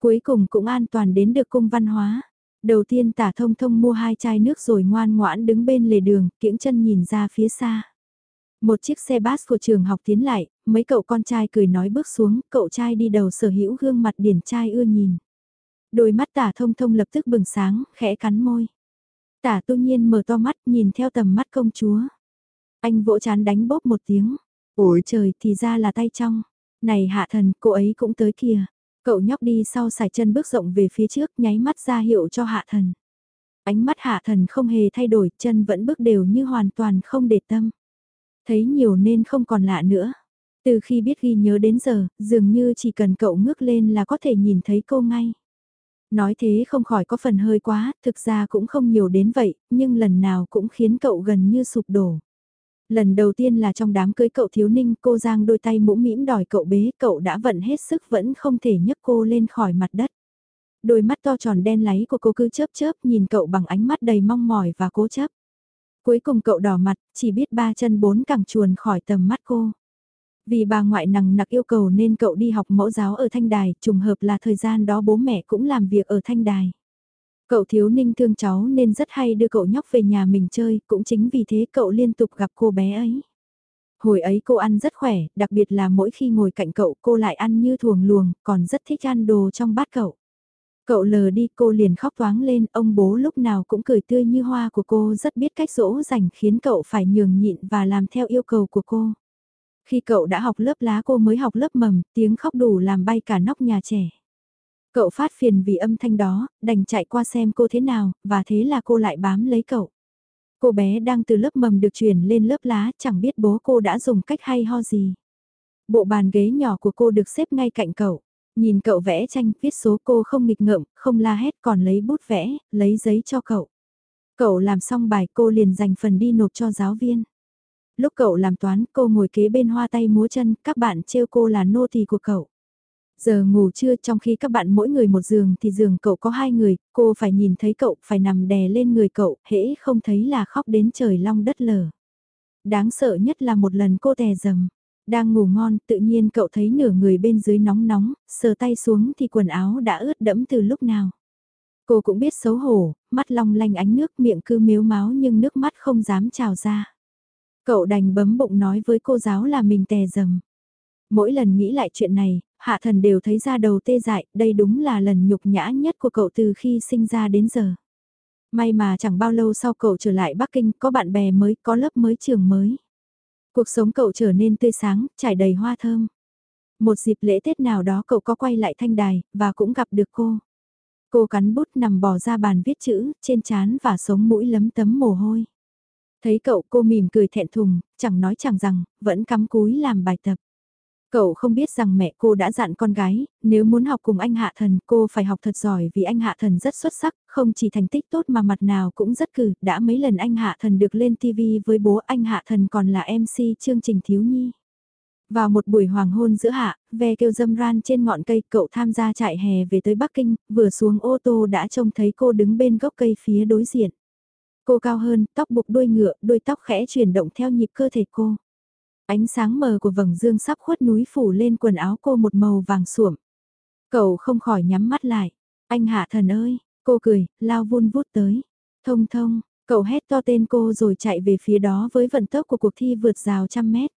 Cuối cùng cũng an toàn đến được cung văn hóa. Đầu tiên tả thông thông mua hai chai nước rồi ngoan ngoãn đứng bên lề đường, kiễng chân nhìn ra phía xa. Một chiếc xe bus của trường học tiến lại, mấy cậu con trai cười nói bước xuống, cậu trai đi đầu sở hữu gương mặt điển trai ưa nhìn. Đôi mắt tả thông thông lập tức bừng sáng, khẽ cắn môi. Tả tu nhiên mở to mắt nhìn theo tầm mắt công chúa. Anh vỗ chán đánh bóp một tiếng. Ôi trời thì ra là tay trong. Này hạ thần, cô ấy cũng tới kìa. Cậu nhóc đi sau xài chân bước rộng về phía trước nháy mắt ra hiệu cho hạ thần. Ánh mắt hạ thần không hề thay đổi, chân vẫn bước đều như hoàn toàn không để tâm. Thấy nhiều nên không còn lạ nữa. Từ khi biết ghi nhớ đến giờ, dường như chỉ cần cậu ngước lên là có thể nhìn thấy cô ngay. Nói thế không khỏi có phần hơi quá, thực ra cũng không nhiều đến vậy, nhưng lần nào cũng khiến cậu gần như sụp đổ. Lần đầu tiên là trong đám cưới cậu thiếu ninh cô giang đôi tay mũm mĩm đòi cậu bế cậu đã vận hết sức vẫn không thể nhấc cô lên khỏi mặt đất. Đôi mắt to tròn đen láy của cô cứ chớp chớp nhìn cậu bằng ánh mắt đầy mong mỏi và cố chấp. Cuối cùng cậu đỏ mặt, chỉ biết ba chân bốn cẳng chuồn khỏi tầm mắt cô. Vì bà ngoại nằng nặc yêu cầu nên cậu đi học mẫu giáo ở Thanh Đài, trùng hợp là thời gian đó bố mẹ cũng làm việc ở Thanh Đài. Cậu thiếu ninh thương cháu nên rất hay đưa cậu nhóc về nhà mình chơi, cũng chính vì thế cậu liên tục gặp cô bé ấy. Hồi ấy cô ăn rất khỏe, đặc biệt là mỗi khi ngồi cạnh cậu cô lại ăn như thuồng luồng, còn rất thích ăn đồ trong bát cậu. Cậu lờ đi cô liền khóc toáng lên, ông bố lúc nào cũng cười tươi như hoa của cô rất biết cách dỗ dành khiến cậu phải nhường nhịn và làm theo yêu cầu của cô. Khi cậu đã học lớp lá cô mới học lớp mầm, tiếng khóc đủ làm bay cả nóc nhà trẻ. Cậu phát phiền vì âm thanh đó, đành chạy qua xem cô thế nào, và thế là cô lại bám lấy cậu. Cô bé đang từ lớp mầm được chuyển lên lớp lá, chẳng biết bố cô đã dùng cách hay ho gì. Bộ bàn ghế nhỏ của cô được xếp ngay cạnh cậu. Nhìn cậu vẽ tranh, viết số cô không nghịch ngợm, không la hét còn lấy bút vẽ, lấy giấy cho cậu. Cậu làm xong bài cô liền dành phần đi nộp cho giáo viên. Lúc cậu làm toán cô ngồi kế bên hoa tay múa chân, các bạn trêu cô là nô tỳ của cậu. Giờ ngủ trưa trong khi các bạn mỗi người một giường thì giường cậu có hai người, cô phải nhìn thấy cậu, phải nằm đè lên người cậu, hễ không thấy là khóc đến trời long đất lở. Đáng sợ nhất là một lần cô tè dầm. Đang ngủ ngon, tự nhiên cậu thấy nửa người bên dưới nóng nóng, sờ tay xuống thì quần áo đã ướt đẫm từ lúc nào. Cô cũng biết xấu hổ, mắt long lanh ánh nước miệng cứ miếu máu nhưng nước mắt không dám trào ra. Cậu đành bấm bụng nói với cô giáo là mình tè dầm. Mỗi lần nghĩ lại chuyện này, hạ thần đều thấy ra đầu tê dại, đây đúng là lần nhục nhã nhất của cậu từ khi sinh ra đến giờ. May mà chẳng bao lâu sau cậu trở lại Bắc Kinh, có bạn bè mới, có lớp mới trường mới. Cuộc sống cậu trở nên tươi sáng, trải đầy hoa thơm. Một dịp lễ Tết nào đó cậu có quay lại thanh đài, và cũng gặp được cô. Cô cắn bút nằm bò ra bàn viết chữ, trên chán và sống mũi lấm tấm mồ hôi. Thấy cậu cô mỉm cười thẹn thùng, chẳng nói chẳng rằng, vẫn cắm cúi làm bài tập. Cậu không biết rằng mẹ cô đã dặn con gái, nếu muốn học cùng anh Hạ Thần cô phải học thật giỏi vì anh Hạ Thần rất xuất sắc, không chỉ thành tích tốt mà mặt nào cũng rất cử, đã mấy lần anh Hạ Thần được lên TV với bố anh Hạ Thần còn là MC chương trình thiếu nhi. Vào một buổi hoàng hôn giữa hạ, ve kêu dâm ran trên ngọn cây cậu tham gia chạy hè về tới Bắc Kinh, vừa xuống ô tô đã trông thấy cô đứng bên gốc cây phía đối diện. Cô cao hơn, tóc buộc đuôi ngựa, đuôi tóc khẽ chuyển động theo nhịp cơ thể cô. Ánh sáng mờ của vầng dương sắp khuất núi phủ lên quần áo cô một màu vàng suộm. Cậu không khỏi nhắm mắt lại. Anh hạ thần ơi, cô cười, lao vun vút tới. Thông thông, cậu hét to tên cô rồi chạy về phía đó với vận tốc của cuộc thi vượt rào trăm mét.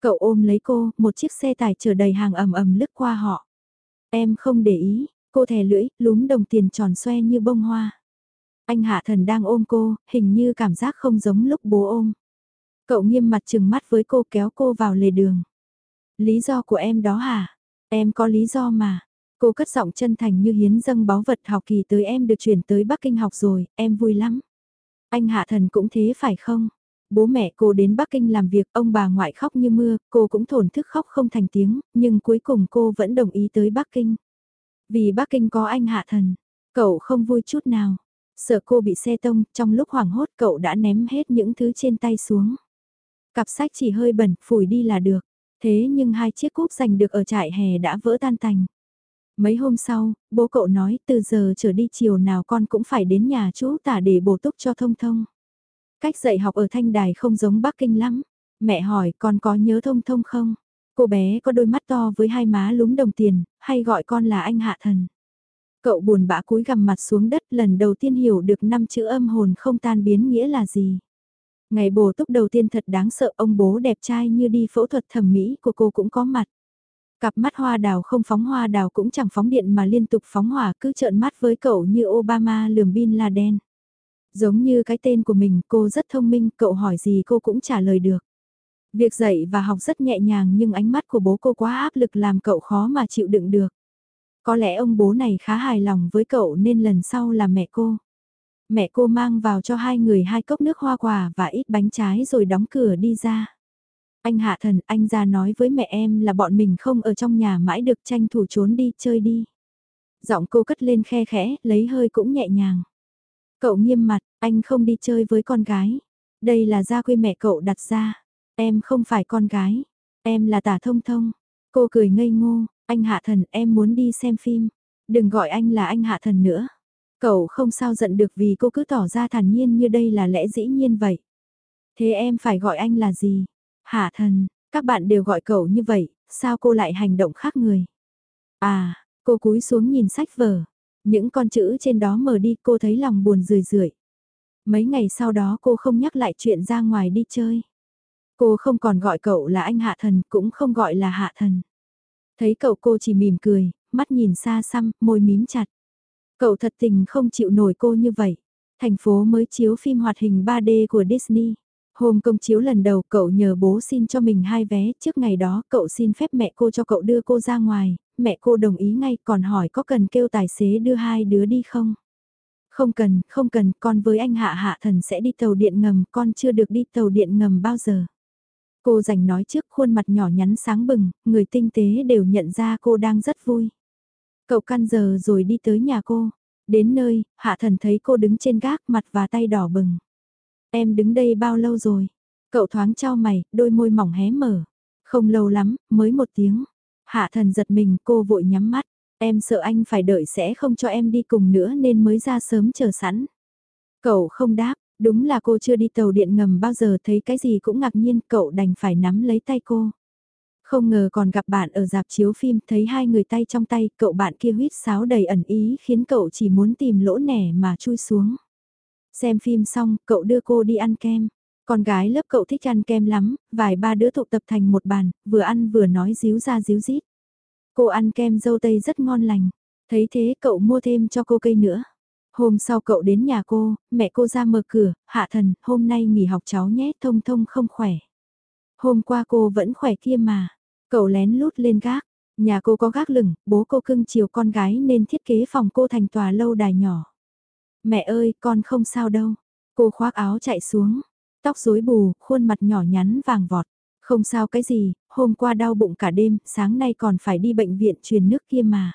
Cậu ôm lấy cô, một chiếc xe tải chở đầy hàng ầm ầm lướt qua họ. Em không để ý, cô thè lưỡi, lúm đồng tiền tròn xoe như bông hoa. Anh hạ thần đang ôm cô, hình như cảm giác không giống lúc bố ôm. Cậu nghiêm mặt chừng mắt với cô kéo cô vào lề đường. Lý do của em đó hả? Em có lý do mà. Cô cất giọng chân thành như hiến dâng báu vật học kỳ tới em được chuyển tới Bắc Kinh học rồi, em vui lắm. Anh Hạ Thần cũng thế phải không? Bố mẹ cô đến Bắc Kinh làm việc, ông bà ngoại khóc như mưa, cô cũng thổn thức khóc không thành tiếng, nhưng cuối cùng cô vẫn đồng ý tới Bắc Kinh. Vì Bắc Kinh có anh Hạ Thần, cậu không vui chút nào. Sợ cô bị xe tông, trong lúc hoảng hốt cậu đã ném hết những thứ trên tay xuống. Cặp sách chỉ hơi bẩn, phủi đi là được. Thế nhưng hai chiếc cúp giành được ở trại hè đã vỡ tan tành. Mấy hôm sau, bố cậu nói từ giờ trở đi chiều nào con cũng phải đến nhà chú tả để bổ túc cho thông thông. Cách dạy học ở Thanh Đài không giống Bắc Kinh lắm. Mẹ hỏi con có nhớ thông thông không? Cô bé có đôi mắt to với hai má lúm đồng tiền, hay gọi con là anh hạ thần. Cậu buồn bã cúi gằm mặt xuống đất lần đầu tiên hiểu được năm chữ âm hồn không tan biến nghĩa là gì. Ngày bổ túc đầu tiên thật đáng sợ ông bố đẹp trai như đi phẫu thuật thẩm mỹ của cô cũng có mặt. Cặp mắt hoa đào không phóng hoa đào cũng chẳng phóng điện mà liên tục phóng hỏa cứ trợn mắt với cậu như Obama lườm Bin Laden. Giống như cái tên của mình cô rất thông minh, cậu hỏi gì cô cũng trả lời được. Việc dạy và học rất nhẹ nhàng nhưng ánh mắt của bố cô quá áp lực làm cậu khó mà chịu đựng được. Có lẽ ông bố này khá hài lòng với cậu nên lần sau là mẹ cô. Mẹ cô mang vào cho hai người hai cốc nước hoa quả và ít bánh trái rồi đóng cửa đi ra. Anh Hạ Thần, anh ra nói với mẹ em là bọn mình không ở trong nhà mãi được tranh thủ trốn đi chơi đi. Giọng cô cất lên khe khẽ, lấy hơi cũng nhẹ nhàng. Cậu nghiêm mặt, anh không đi chơi với con gái. Đây là gia quy mẹ cậu đặt ra. Em không phải con gái. Em là tả thông thông. Cô cười ngây ngô, anh Hạ Thần em muốn đi xem phim. Đừng gọi anh là anh Hạ Thần nữa. Cậu không sao giận được vì cô cứ tỏ ra thản nhiên như đây là lẽ dĩ nhiên vậy. Thế em phải gọi anh là gì? Hạ Thần, các bạn đều gọi cậu như vậy, sao cô lại hành động khác người? À, cô cúi xuống nhìn sách vở. Những con chữ trên đó mở đi cô thấy lòng buồn rười rượi. Mấy ngày sau đó cô không nhắc lại chuyện ra ngoài đi chơi. Cô không còn gọi cậu là anh Hạ Thần cũng không gọi là Hạ Thần. Thấy cậu cô chỉ mỉm cười, mắt nhìn xa xăm, môi mím chặt. Cậu thật tình không chịu nổi cô như vậy. Thành phố mới chiếu phim hoạt hình 3D của Disney. Hôm công chiếu lần đầu cậu nhờ bố xin cho mình hai vé, trước ngày đó cậu xin phép mẹ cô cho cậu đưa cô ra ngoài, mẹ cô đồng ý ngay còn hỏi có cần kêu tài xế đưa hai đứa đi không? Không cần, không cần, con với anh Hạ Hạ Thần sẽ đi tàu điện ngầm, con chưa được đi tàu điện ngầm bao giờ. Cô dành nói trước khuôn mặt nhỏ nhắn sáng bừng, người tinh tế đều nhận ra cô đang rất vui. Cậu căn giờ rồi đi tới nhà cô. Đến nơi, Hạ Thần thấy cô đứng trên gác mặt và tay đỏ bừng. Em đứng đây bao lâu rồi? Cậu thoáng trao mày, đôi môi mỏng hé mở. Không lâu lắm, mới một tiếng. Hạ Thần giật mình, cô vội nhắm mắt. Em sợ anh phải đợi sẽ không cho em đi cùng nữa nên mới ra sớm chờ sẵn. Cậu không đáp, đúng là cô chưa đi tàu điện ngầm bao giờ thấy cái gì cũng ngạc nhiên, cậu đành phải nắm lấy tay cô. Không ngờ còn gặp bạn ở dạp chiếu phim thấy hai người tay trong tay, cậu bạn kia huyết sáo đầy ẩn ý khiến cậu chỉ muốn tìm lỗ nẻ mà chui xuống. Xem phim xong, cậu đưa cô đi ăn kem. Con gái lớp cậu thích ăn kem lắm, vài ba đứa tụ tập thành một bàn, vừa ăn vừa nói díu ra díu dít. Cô ăn kem dâu tây rất ngon lành. Thấy thế cậu mua thêm cho cô cây nữa. Hôm sau cậu đến nhà cô, mẹ cô ra mở cửa, hạ thần, hôm nay nghỉ học cháu nhé, thông thông không khỏe. Hôm qua cô vẫn khỏe kia mà. Cậu lén lút lên gác, nhà cô có gác lửng, bố cô cưng chiều con gái nên thiết kế phòng cô thành tòa lâu đài nhỏ. Mẹ ơi, con không sao đâu. Cô khoác áo chạy xuống, tóc rối bù, khuôn mặt nhỏ nhắn vàng vọt. Không sao cái gì, hôm qua đau bụng cả đêm, sáng nay còn phải đi bệnh viện truyền nước kia mà.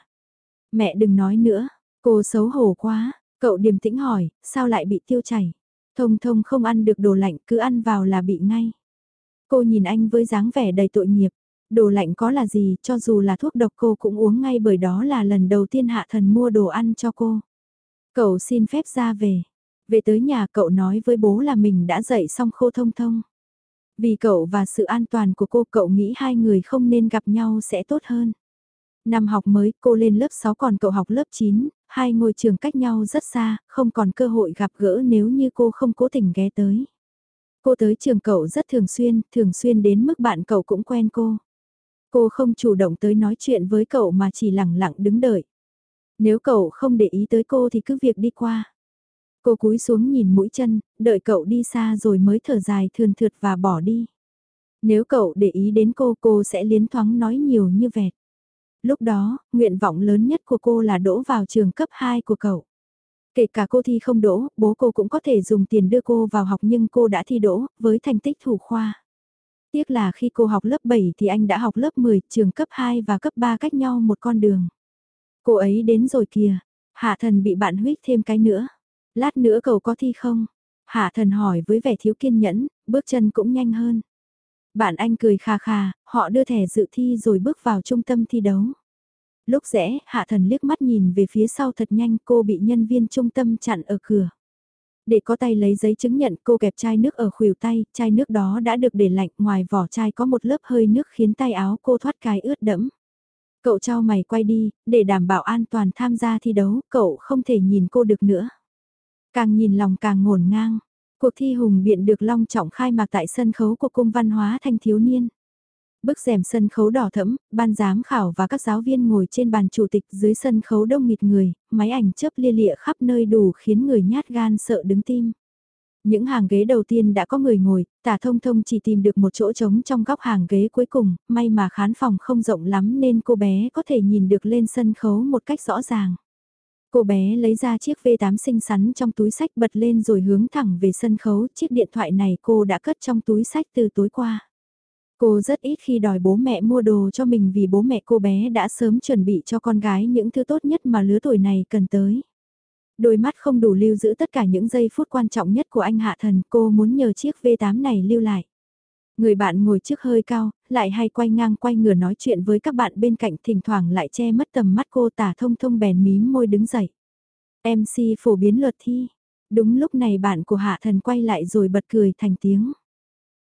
Mẹ đừng nói nữa, cô xấu hổ quá, cậu điềm tĩnh hỏi, sao lại bị tiêu chảy? Thông thông không ăn được đồ lạnh cứ ăn vào là bị ngay. Cô nhìn anh với dáng vẻ đầy tội nghiệp, đồ lạnh có là gì cho dù là thuốc độc cô cũng uống ngay bởi đó là lần đầu tiên hạ thần mua đồ ăn cho cô. Cậu xin phép ra về. Về tới nhà cậu nói với bố là mình đã dậy xong khô thông thông. Vì cậu và sự an toàn của cô cậu nghĩ hai người không nên gặp nhau sẽ tốt hơn. Năm học mới cô lên lớp 6 còn cậu học lớp 9, hai ngôi trường cách nhau rất xa, không còn cơ hội gặp gỡ nếu như cô không cố tình ghé tới. Cô tới trường cậu rất thường xuyên, thường xuyên đến mức bạn cậu cũng quen cô. Cô không chủ động tới nói chuyện với cậu mà chỉ lặng lặng đứng đợi. Nếu cậu không để ý tới cô thì cứ việc đi qua. Cô cúi xuống nhìn mũi chân, đợi cậu đi xa rồi mới thở dài thườn thượt và bỏ đi. Nếu cậu để ý đến cô, cô sẽ liến thoáng nói nhiều như vẹt. Lúc đó, nguyện vọng lớn nhất của cô là đỗ vào trường cấp 2 của cậu. Kể cả cô thi không đỗ, bố cô cũng có thể dùng tiền đưa cô vào học nhưng cô đã thi đỗ, với thành tích thủ khoa. Tiếc là khi cô học lớp 7 thì anh đã học lớp 10, trường cấp 2 và cấp 3 cách nhau một con đường. Cô ấy đến rồi kìa, hạ thần bị bạn huyết thêm cái nữa. Lát nữa cậu có thi không? Hạ thần hỏi với vẻ thiếu kiên nhẫn, bước chân cũng nhanh hơn. Bạn anh cười khà khà, họ đưa thẻ dự thi rồi bước vào trung tâm thi đấu. Lúc rẽ, hạ thần liếc mắt nhìn về phía sau thật nhanh cô bị nhân viên trung tâm chặn ở cửa. Để có tay lấy giấy chứng nhận cô kẹp chai nước ở khuỷu tay, chai nước đó đã được để lạnh ngoài vỏ chai có một lớp hơi nước khiến tay áo cô thoát cái ướt đẫm. Cậu cho mày quay đi, để đảm bảo an toàn tham gia thi đấu, cậu không thể nhìn cô được nữa. Càng nhìn lòng càng ngổn ngang, cuộc thi hùng biện được long trọng khai mạc tại sân khấu của cung văn hóa thanh thiếu niên. Bức rèm sân khấu đỏ thẫm, ban giám khảo và các giáo viên ngồi trên bàn chủ tịch dưới sân khấu đông nghịt người, máy ảnh chớp lia lịa khắp nơi đủ khiến người nhát gan sợ đứng tim. Những hàng ghế đầu tiên đã có người ngồi, tả thông thông chỉ tìm được một chỗ trống trong góc hàng ghế cuối cùng, may mà khán phòng không rộng lắm nên cô bé có thể nhìn được lên sân khấu một cách rõ ràng. Cô bé lấy ra chiếc V8 xinh xắn trong túi sách bật lên rồi hướng thẳng về sân khấu, chiếc điện thoại này cô đã cất trong túi sách từ tối qua. Cô rất ít khi đòi bố mẹ mua đồ cho mình vì bố mẹ cô bé đã sớm chuẩn bị cho con gái những thứ tốt nhất mà lứa tuổi này cần tới. Đôi mắt không đủ lưu giữ tất cả những giây phút quan trọng nhất của anh Hạ Thần, cô muốn nhờ chiếc V8 này lưu lại. Người bạn ngồi trước hơi cao, lại hay quay ngang quay ngửa nói chuyện với các bạn bên cạnh thỉnh thoảng lại che mất tầm mắt cô tả thông thông bèn mím môi đứng dậy. MC phổ biến luật thi. Đúng lúc này bạn của Hạ Thần quay lại rồi bật cười thành tiếng.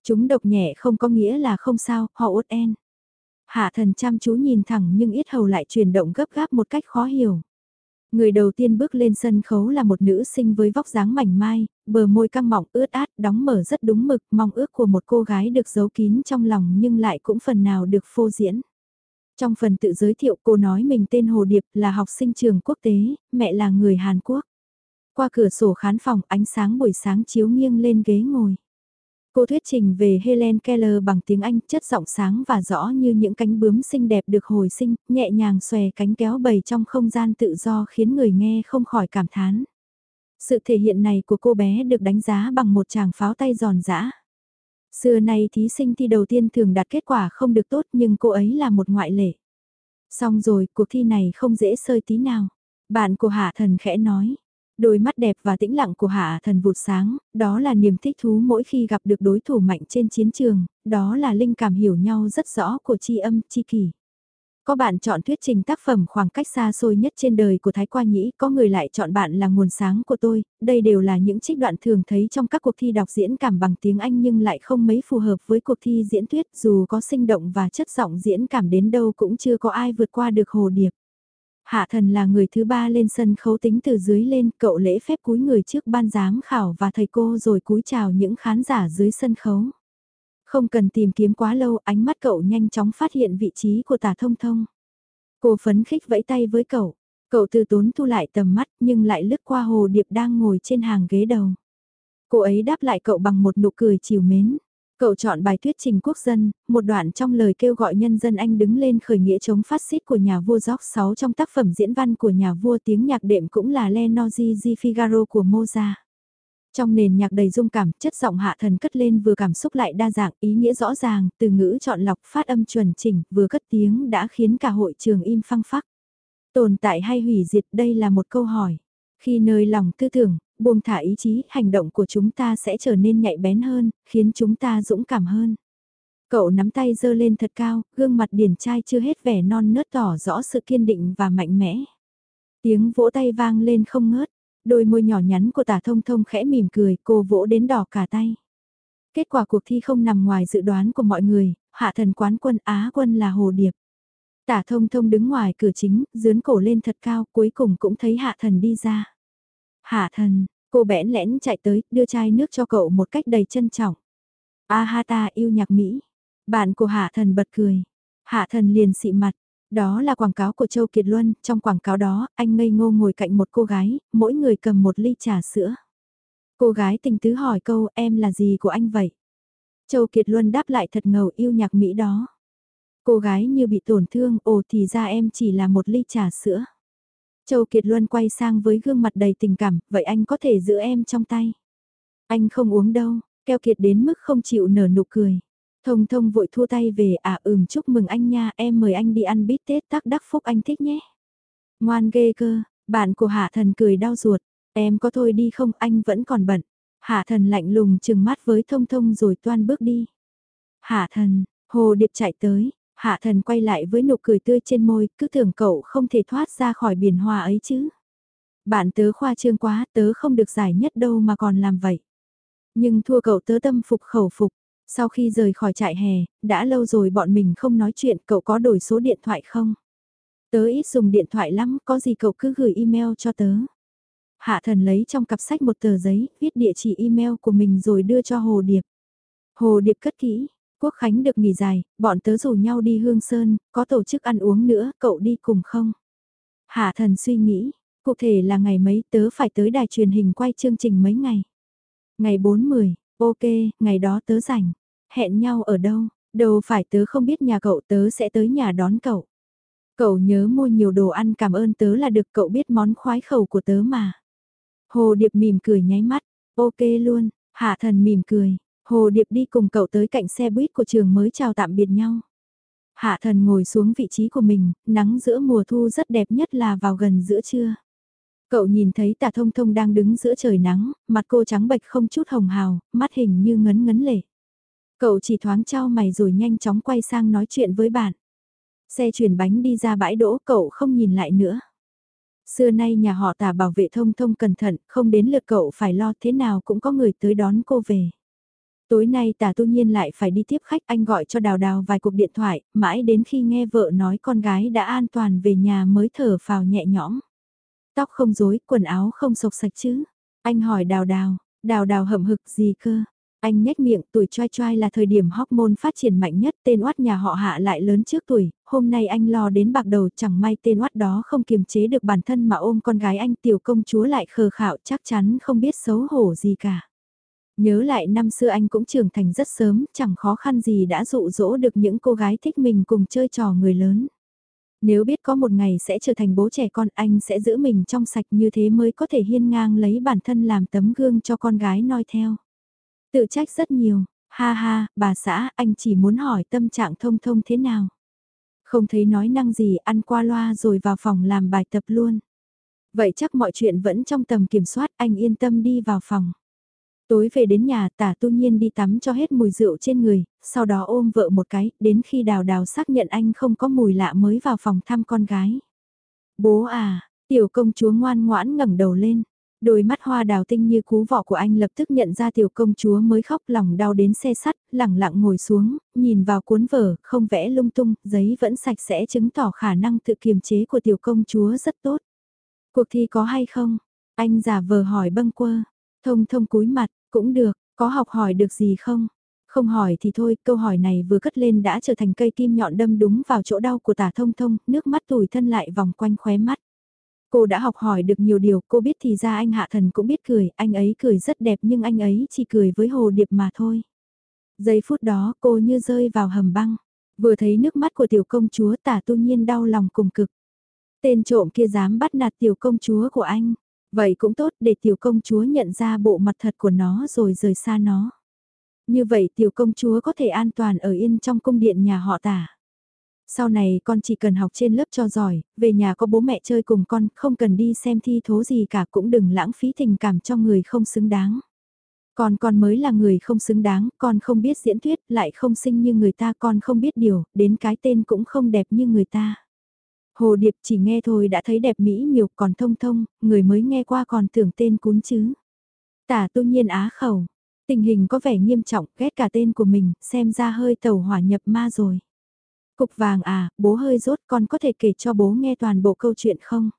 Chúng độc nhẹ không có nghĩa là không sao, họ út en. Hạ thần chăm chú nhìn thẳng nhưng ít hầu lại chuyển động gấp gáp một cách khó hiểu. Người đầu tiên bước lên sân khấu là một nữ sinh với vóc dáng mảnh mai, bờ môi căng mọng ướt át, đóng mở rất đúng mực, mong ước của một cô gái được giấu kín trong lòng nhưng lại cũng phần nào được phô diễn. Trong phần tự giới thiệu cô nói mình tên Hồ Điệp là học sinh trường quốc tế, mẹ là người Hàn Quốc. Qua cửa sổ khán phòng ánh sáng buổi sáng chiếu nghiêng lên ghế ngồi. Cô thuyết trình về Helen Keller bằng tiếng Anh chất giọng sáng và rõ như những cánh bướm xinh đẹp được hồi sinh, nhẹ nhàng xòe cánh kéo bầy trong không gian tự do khiến người nghe không khỏi cảm thán. Sự thể hiện này của cô bé được đánh giá bằng một chàng pháo tay giòn giã. Xưa nay thí sinh thi đầu tiên thường đạt kết quả không được tốt nhưng cô ấy là một ngoại lệ. Xong rồi, cuộc thi này không dễ sơi tí nào. Bạn của Hạ Thần khẽ nói, Đôi mắt đẹp và tĩnh lặng của Hạ Thần vụt sáng, đó là niềm thích thú mỗi khi gặp được đối thủ mạnh trên chiến trường, đó là linh cảm hiểu nhau rất rõ của chi âm, chi kỷ. Có bạn chọn thuyết trình tác phẩm khoảng cách xa xôi nhất trên đời của Thái Qua Nhĩ, có người lại chọn bạn là nguồn sáng của tôi, đây đều là những trích đoạn thường thấy trong các cuộc thi đọc diễn cảm bằng tiếng Anh nhưng lại không mấy phù hợp với cuộc thi diễn thuyết dù có sinh động và chất giọng diễn cảm đến đâu cũng chưa có ai vượt qua được hồ điệp. Hạ thần là người thứ ba lên sân khấu tính từ dưới lên, cậu lễ phép cúi người trước ban giám khảo và thầy cô rồi cúi chào những khán giả dưới sân khấu. Không cần tìm kiếm quá lâu, ánh mắt cậu nhanh chóng phát hiện vị trí của tả thông thông. Cô phấn khích vẫy tay với cậu, cậu từ tốn thu lại tầm mắt nhưng lại lướt qua hồ điệp đang ngồi trên hàng ghế đầu. Cô ấy đáp lại cậu bằng một nụ cười chiều mến. Cậu chọn bài thuyết trình quốc dân, một đoạn trong lời kêu gọi nhân dân Anh đứng lên khởi nghĩa chống phát xít của nhà vua Gióc 6 trong tác phẩm diễn văn của nhà vua tiếng nhạc đệm cũng là Le Nozi di Figaro của Mozart. Trong nền nhạc đầy dung cảm, chất giọng hạ thần cất lên vừa cảm xúc lại đa dạng, ý nghĩa rõ ràng, từ ngữ chọn lọc phát âm chuẩn chỉnh, vừa cất tiếng đã khiến cả hội trường im phăng phắc. Tồn tại hay hủy diệt đây là một câu hỏi. Khi nơi lòng tư tưởng, buông thả ý chí, hành động của chúng ta sẽ trở nên nhạy bén hơn, khiến chúng ta dũng cảm hơn. Cậu nắm tay giơ lên thật cao, gương mặt điển trai chưa hết vẻ non nớt tỏ rõ sự kiên định và mạnh mẽ. Tiếng vỗ tay vang lên không ngớt, đôi môi nhỏ nhắn của tả thông thông khẽ mỉm cười, cô vỗ đến đỏ cả tay. Kết quả cuộc thi không nằm ngoài dự đoán của mọi người, hạ thần quán quân Á quân là Hồ Điệp. Tả thông thông đứng ngoài cửa chính, dướn cổ lên thật cao, cuối cùng cũng thấy hạ thần đi ra. Hạ thần, cô bẽn lẽn chạy tới, đưa chai nước cho cậu một cách đầy trân trọng. A ha ta yêu nhạc Mỹ. Bạn của Hạ thần bật cười. Hạ thần liền xị mặt. Đó là quảng cáo của Châu Kiệt Luân, trong quảng cáo đó, anh ngây ngô ngồi cạnh một cô gái, mỗi người cầm một ly trà sữa. Cô gái tình tứ hỏi câu em là gì của anh vậy? Châu Kiệt Luân đáp lại thật ngầu yêu nhạc Mỹ đó. Cô gái như bị tổn thương, ồ thì ra em chỉ là một ly trà sữa. Châu Kiệt Luân quay sang với gương mặt đầy tình cảm, vậy anh có thể giữ em trong tay. Anh không uống đâu, keo kiệt đến mức không chịu nở nụ cười. Thông thông vội thua tay về à ừm chúc mừng anh nha em mời anh đi ăn bít tết tắc đắc phúc anh thích nhé. Ngoan ghê cơ, bạn của Hạ Thần cười đau ruột, em có thôi đi không anh vẫn còn bận. Hạ Thần lạnh lùng chừng mắt với thông thông rồi toan bước đi. Hạ Thần, Hồ Điệp chạy tới, Hạ Thần quay lại với nụ cười tươi trên môi, cứ tưởng cậu không thể thoát ra khỏi biển hoa ấy chứ. Bạn tớ khoa trương quá, tớ không được giải nhất đâu mà còn làm vậy. Nhưng thua cậu tớ tâm phục khẩu phục. Sau khi rời khỏi trại hè, đã lâu rồi bọn mình không nói chuyện, cậu có đổi số điện thoại không? Tớ ít dùng điện thoại lắm, có gì cậu cứ gửi email cho tớ. Hạ thần lấy trong cặp sách một tờ giấy, viết địa chỉ email của mình rồi đưa cho Hồ Điệp. Hồ Điệp cất kỹ, Quốc Khánh được nghỉ dài, bọn tớ rủ nhau đi Hương Sơn, có tổ chức ăn uống nữa, cậu đi cùng không? Hạ thần suy nghĩ, cụ thể là ngày mấy tớ phải tới đài truyền hình quay chương trình mấy ngày. Ngày 4-10, ok, ngày đó tớ rảnh. Hẹn nhau ở đâu, đâu phải tớ không biết nhà cậu tớ sẽ tới nhà đón cậu. Cậu nhớ mua nhiều đồ ăn cảm ơn tớ là được cậu biết món khoái khẩu của tớ mà. Hồ Điệp mỉm cười nháy mắt, ok luôn, Hạ Thần mỉm cười, Hồ Điệp đi cùng cậu tới cạnh xe buýt của trường mới chào tạm biệt nhau. Hạ Thần ngồi xuống vị trí của mình, nắng giữa mùa thu rất đẹp nhất là vào gần giữa trưa. Cậu nhìn thấy tà thông thông đang đứng giữa trời nắng, mặt cô trắng bệch không chút hồng hào, mắt hình như ngấn ngấn lệ. Cậu chỉ thoáng trao mày rồi nhanh chóng quay sang nói chuyện với bạn. Xe chuyển bánh đi ra bãi đỗ cậu không nhìn lại nữa. Xưa nay nhà họ tả bảo vệ thông thông cẩn thận, không đến lượt cậu phải lo thế nào cũng có người tới đón cô về. Tối nay tả tu nhiên lại phải đi tiếp khách anh gọi cho đào đào vài cuộc điện thoại, mãi đến khi nghe vợ nói con gái đã an toàn về nhà mới thở phào nhẹ nhõm. Tóc không rối, quần áo không sộc sạch chứ. Anh hỏi đào đào, đào đào hậm hực gì cơ. Anh nhếch miệng tuổi trai trai là thời điểm hormone phát triển mạnh nhất tên oát nhà họ hạ lại lớn trước tuổi, hôm nay anh lo đến bạc đầu chẳng may tên oát đó không kiềm chế được bản thân mà ôm con gái anh tiểu công chúa lại khờ khạo chắc chắn không biết xấu hổ gì cả. Nhớ lại năm xưa anh cũng trưởng thành rất sớm, chẳng khó khăn gì đã dụ dỗ được những cô gái thích mình cùng chơi trò người lớn. Nếu biết có một ngày sẽ trở thành bố trẻ con anh sẽ giữ mình trong sạch như thế mới có thể hiên ngang lấy bản thân làm tấm gương cho con gái noi theo. Tự trách rất nhiều, ha ha, bà xã, anh chỉ muốn hỏi tâm trạng thông thông thế nào. Không thấy nói năng gì, ăn qua loa rồi vào phòng làm bài tập luôn. Vậy chắc mọi chuyện vẫn trong tầm kiểm soát, anh yên tâm đi vào phòng. Tối về đến nhà tả tu nhiên đi tắm cho hết mùi rượu trên người, sau đó ôm vợ một cái, đến khi đào đào xác nhận anh không có mùi lạ mới vào phòng thăm con gái. Bố à, tiểu công chúa ngoan ngoãn ngẩng đầu lên. Đôi mắt hoa đào tinh như cú vọ của anh lập tức nhận ra tiểu công chúa mới khóc lòng đau đến xe sắt, lẳng lặng ngồi xuống, nhìn vào cuốn vở, không vẽ lung tung, giấy vẫn sạch sẽ chứng tỏ khả năng tự kiềm chế của tiểu công chúa rất tốt. Cuộc thi có hay không? Anh giả vờ hỏi bâng quơ, thông thông cúi mặt, cũng được, có học hỏi được gì không? Không hỏi thì thôi, câu hỏi này vừa cất lên đã trở thành cây kim nhọn đâm đúng vào chỗ đau của tả thông thông, nước mắt tủi thân lại vòng quanh khóe mắt. Cô đã học hỏi được nhiều điều, cô biết thì ra anh Hạ Thần cũng biết cười, anh ấy cười rất đẹp nhưng anh ấy chỉ cười với Hồ Điệp mà thôi. Giây phút đó cô như rơi vào hầm băng, vừa thấy nước mắt của tiểu công chúa tả tu nhiên đau lòng cùng cực. Tên trộm kia dám bắt nạt tiểu công chúa của anh, vậy cũng tốt để tiểu công chúa nhận ra bộ mặt thật của nó rồi rời xa nó. Như vậy tiểu công chúa có thể an toàn ở yên trong cung điện nhà họ tả. Sau này con chỉ cần học trên lớp cho giỏi, về nhà có bố mẹ chơi cùng con, không cần đi xem thi thố gì cả cũng đừng lãng phí tình cảm cho người không xứng đáng. còn con mới là người không xứng đáng, con không biết diễn thuyết, lại không sinh như người ta, con không biết điều, đến cái tên cũng không đẹp như người ta. Hồ Điệp chỉ nghe thôi đã thấy đẹp mỹ miều còn thông thông, người mới nghe qua còn tưởng tên cún chứ. Tả tu nhiên á khẩu, tình hình có vẻ nghiêm trọng, ghét cả tên của mình, xem ra hơi tàu hỏa nhập ma rồi. Cục vàng à, bố hơi rốt con có thể kể cho bố nghe toàn bộ câu chuyện không?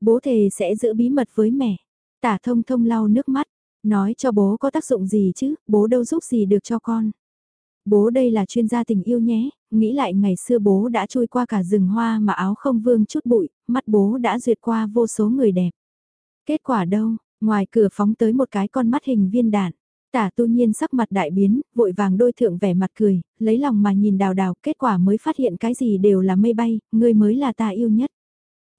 Bố thề sẽ giữ bí mật với mẹ. Tả thông thông lau nước mắt, nói cho bố có tác dụng gì chứ, bố đâu giúp gì được cho con. Bố đây là chuyên gia tình yêu nhé, nghĩ lại ngày xưa bố đã trôi qua cả rừng hoa mà áo không vương chút bụi, mắt bố đã duyệt qua vô số người đẹp. Kết quả đâu, ngoài cửa phóng tới một cái con mắt hình viên đạn. Tả tu nhiên sắc mặt đại biến, vội vàng đôi thượng vẻ mặt cười, lấy lòng mà nhìn đào đào, kết quả mới phát hiện cái gì đều là mây bay, người mới là ta yêu nhất.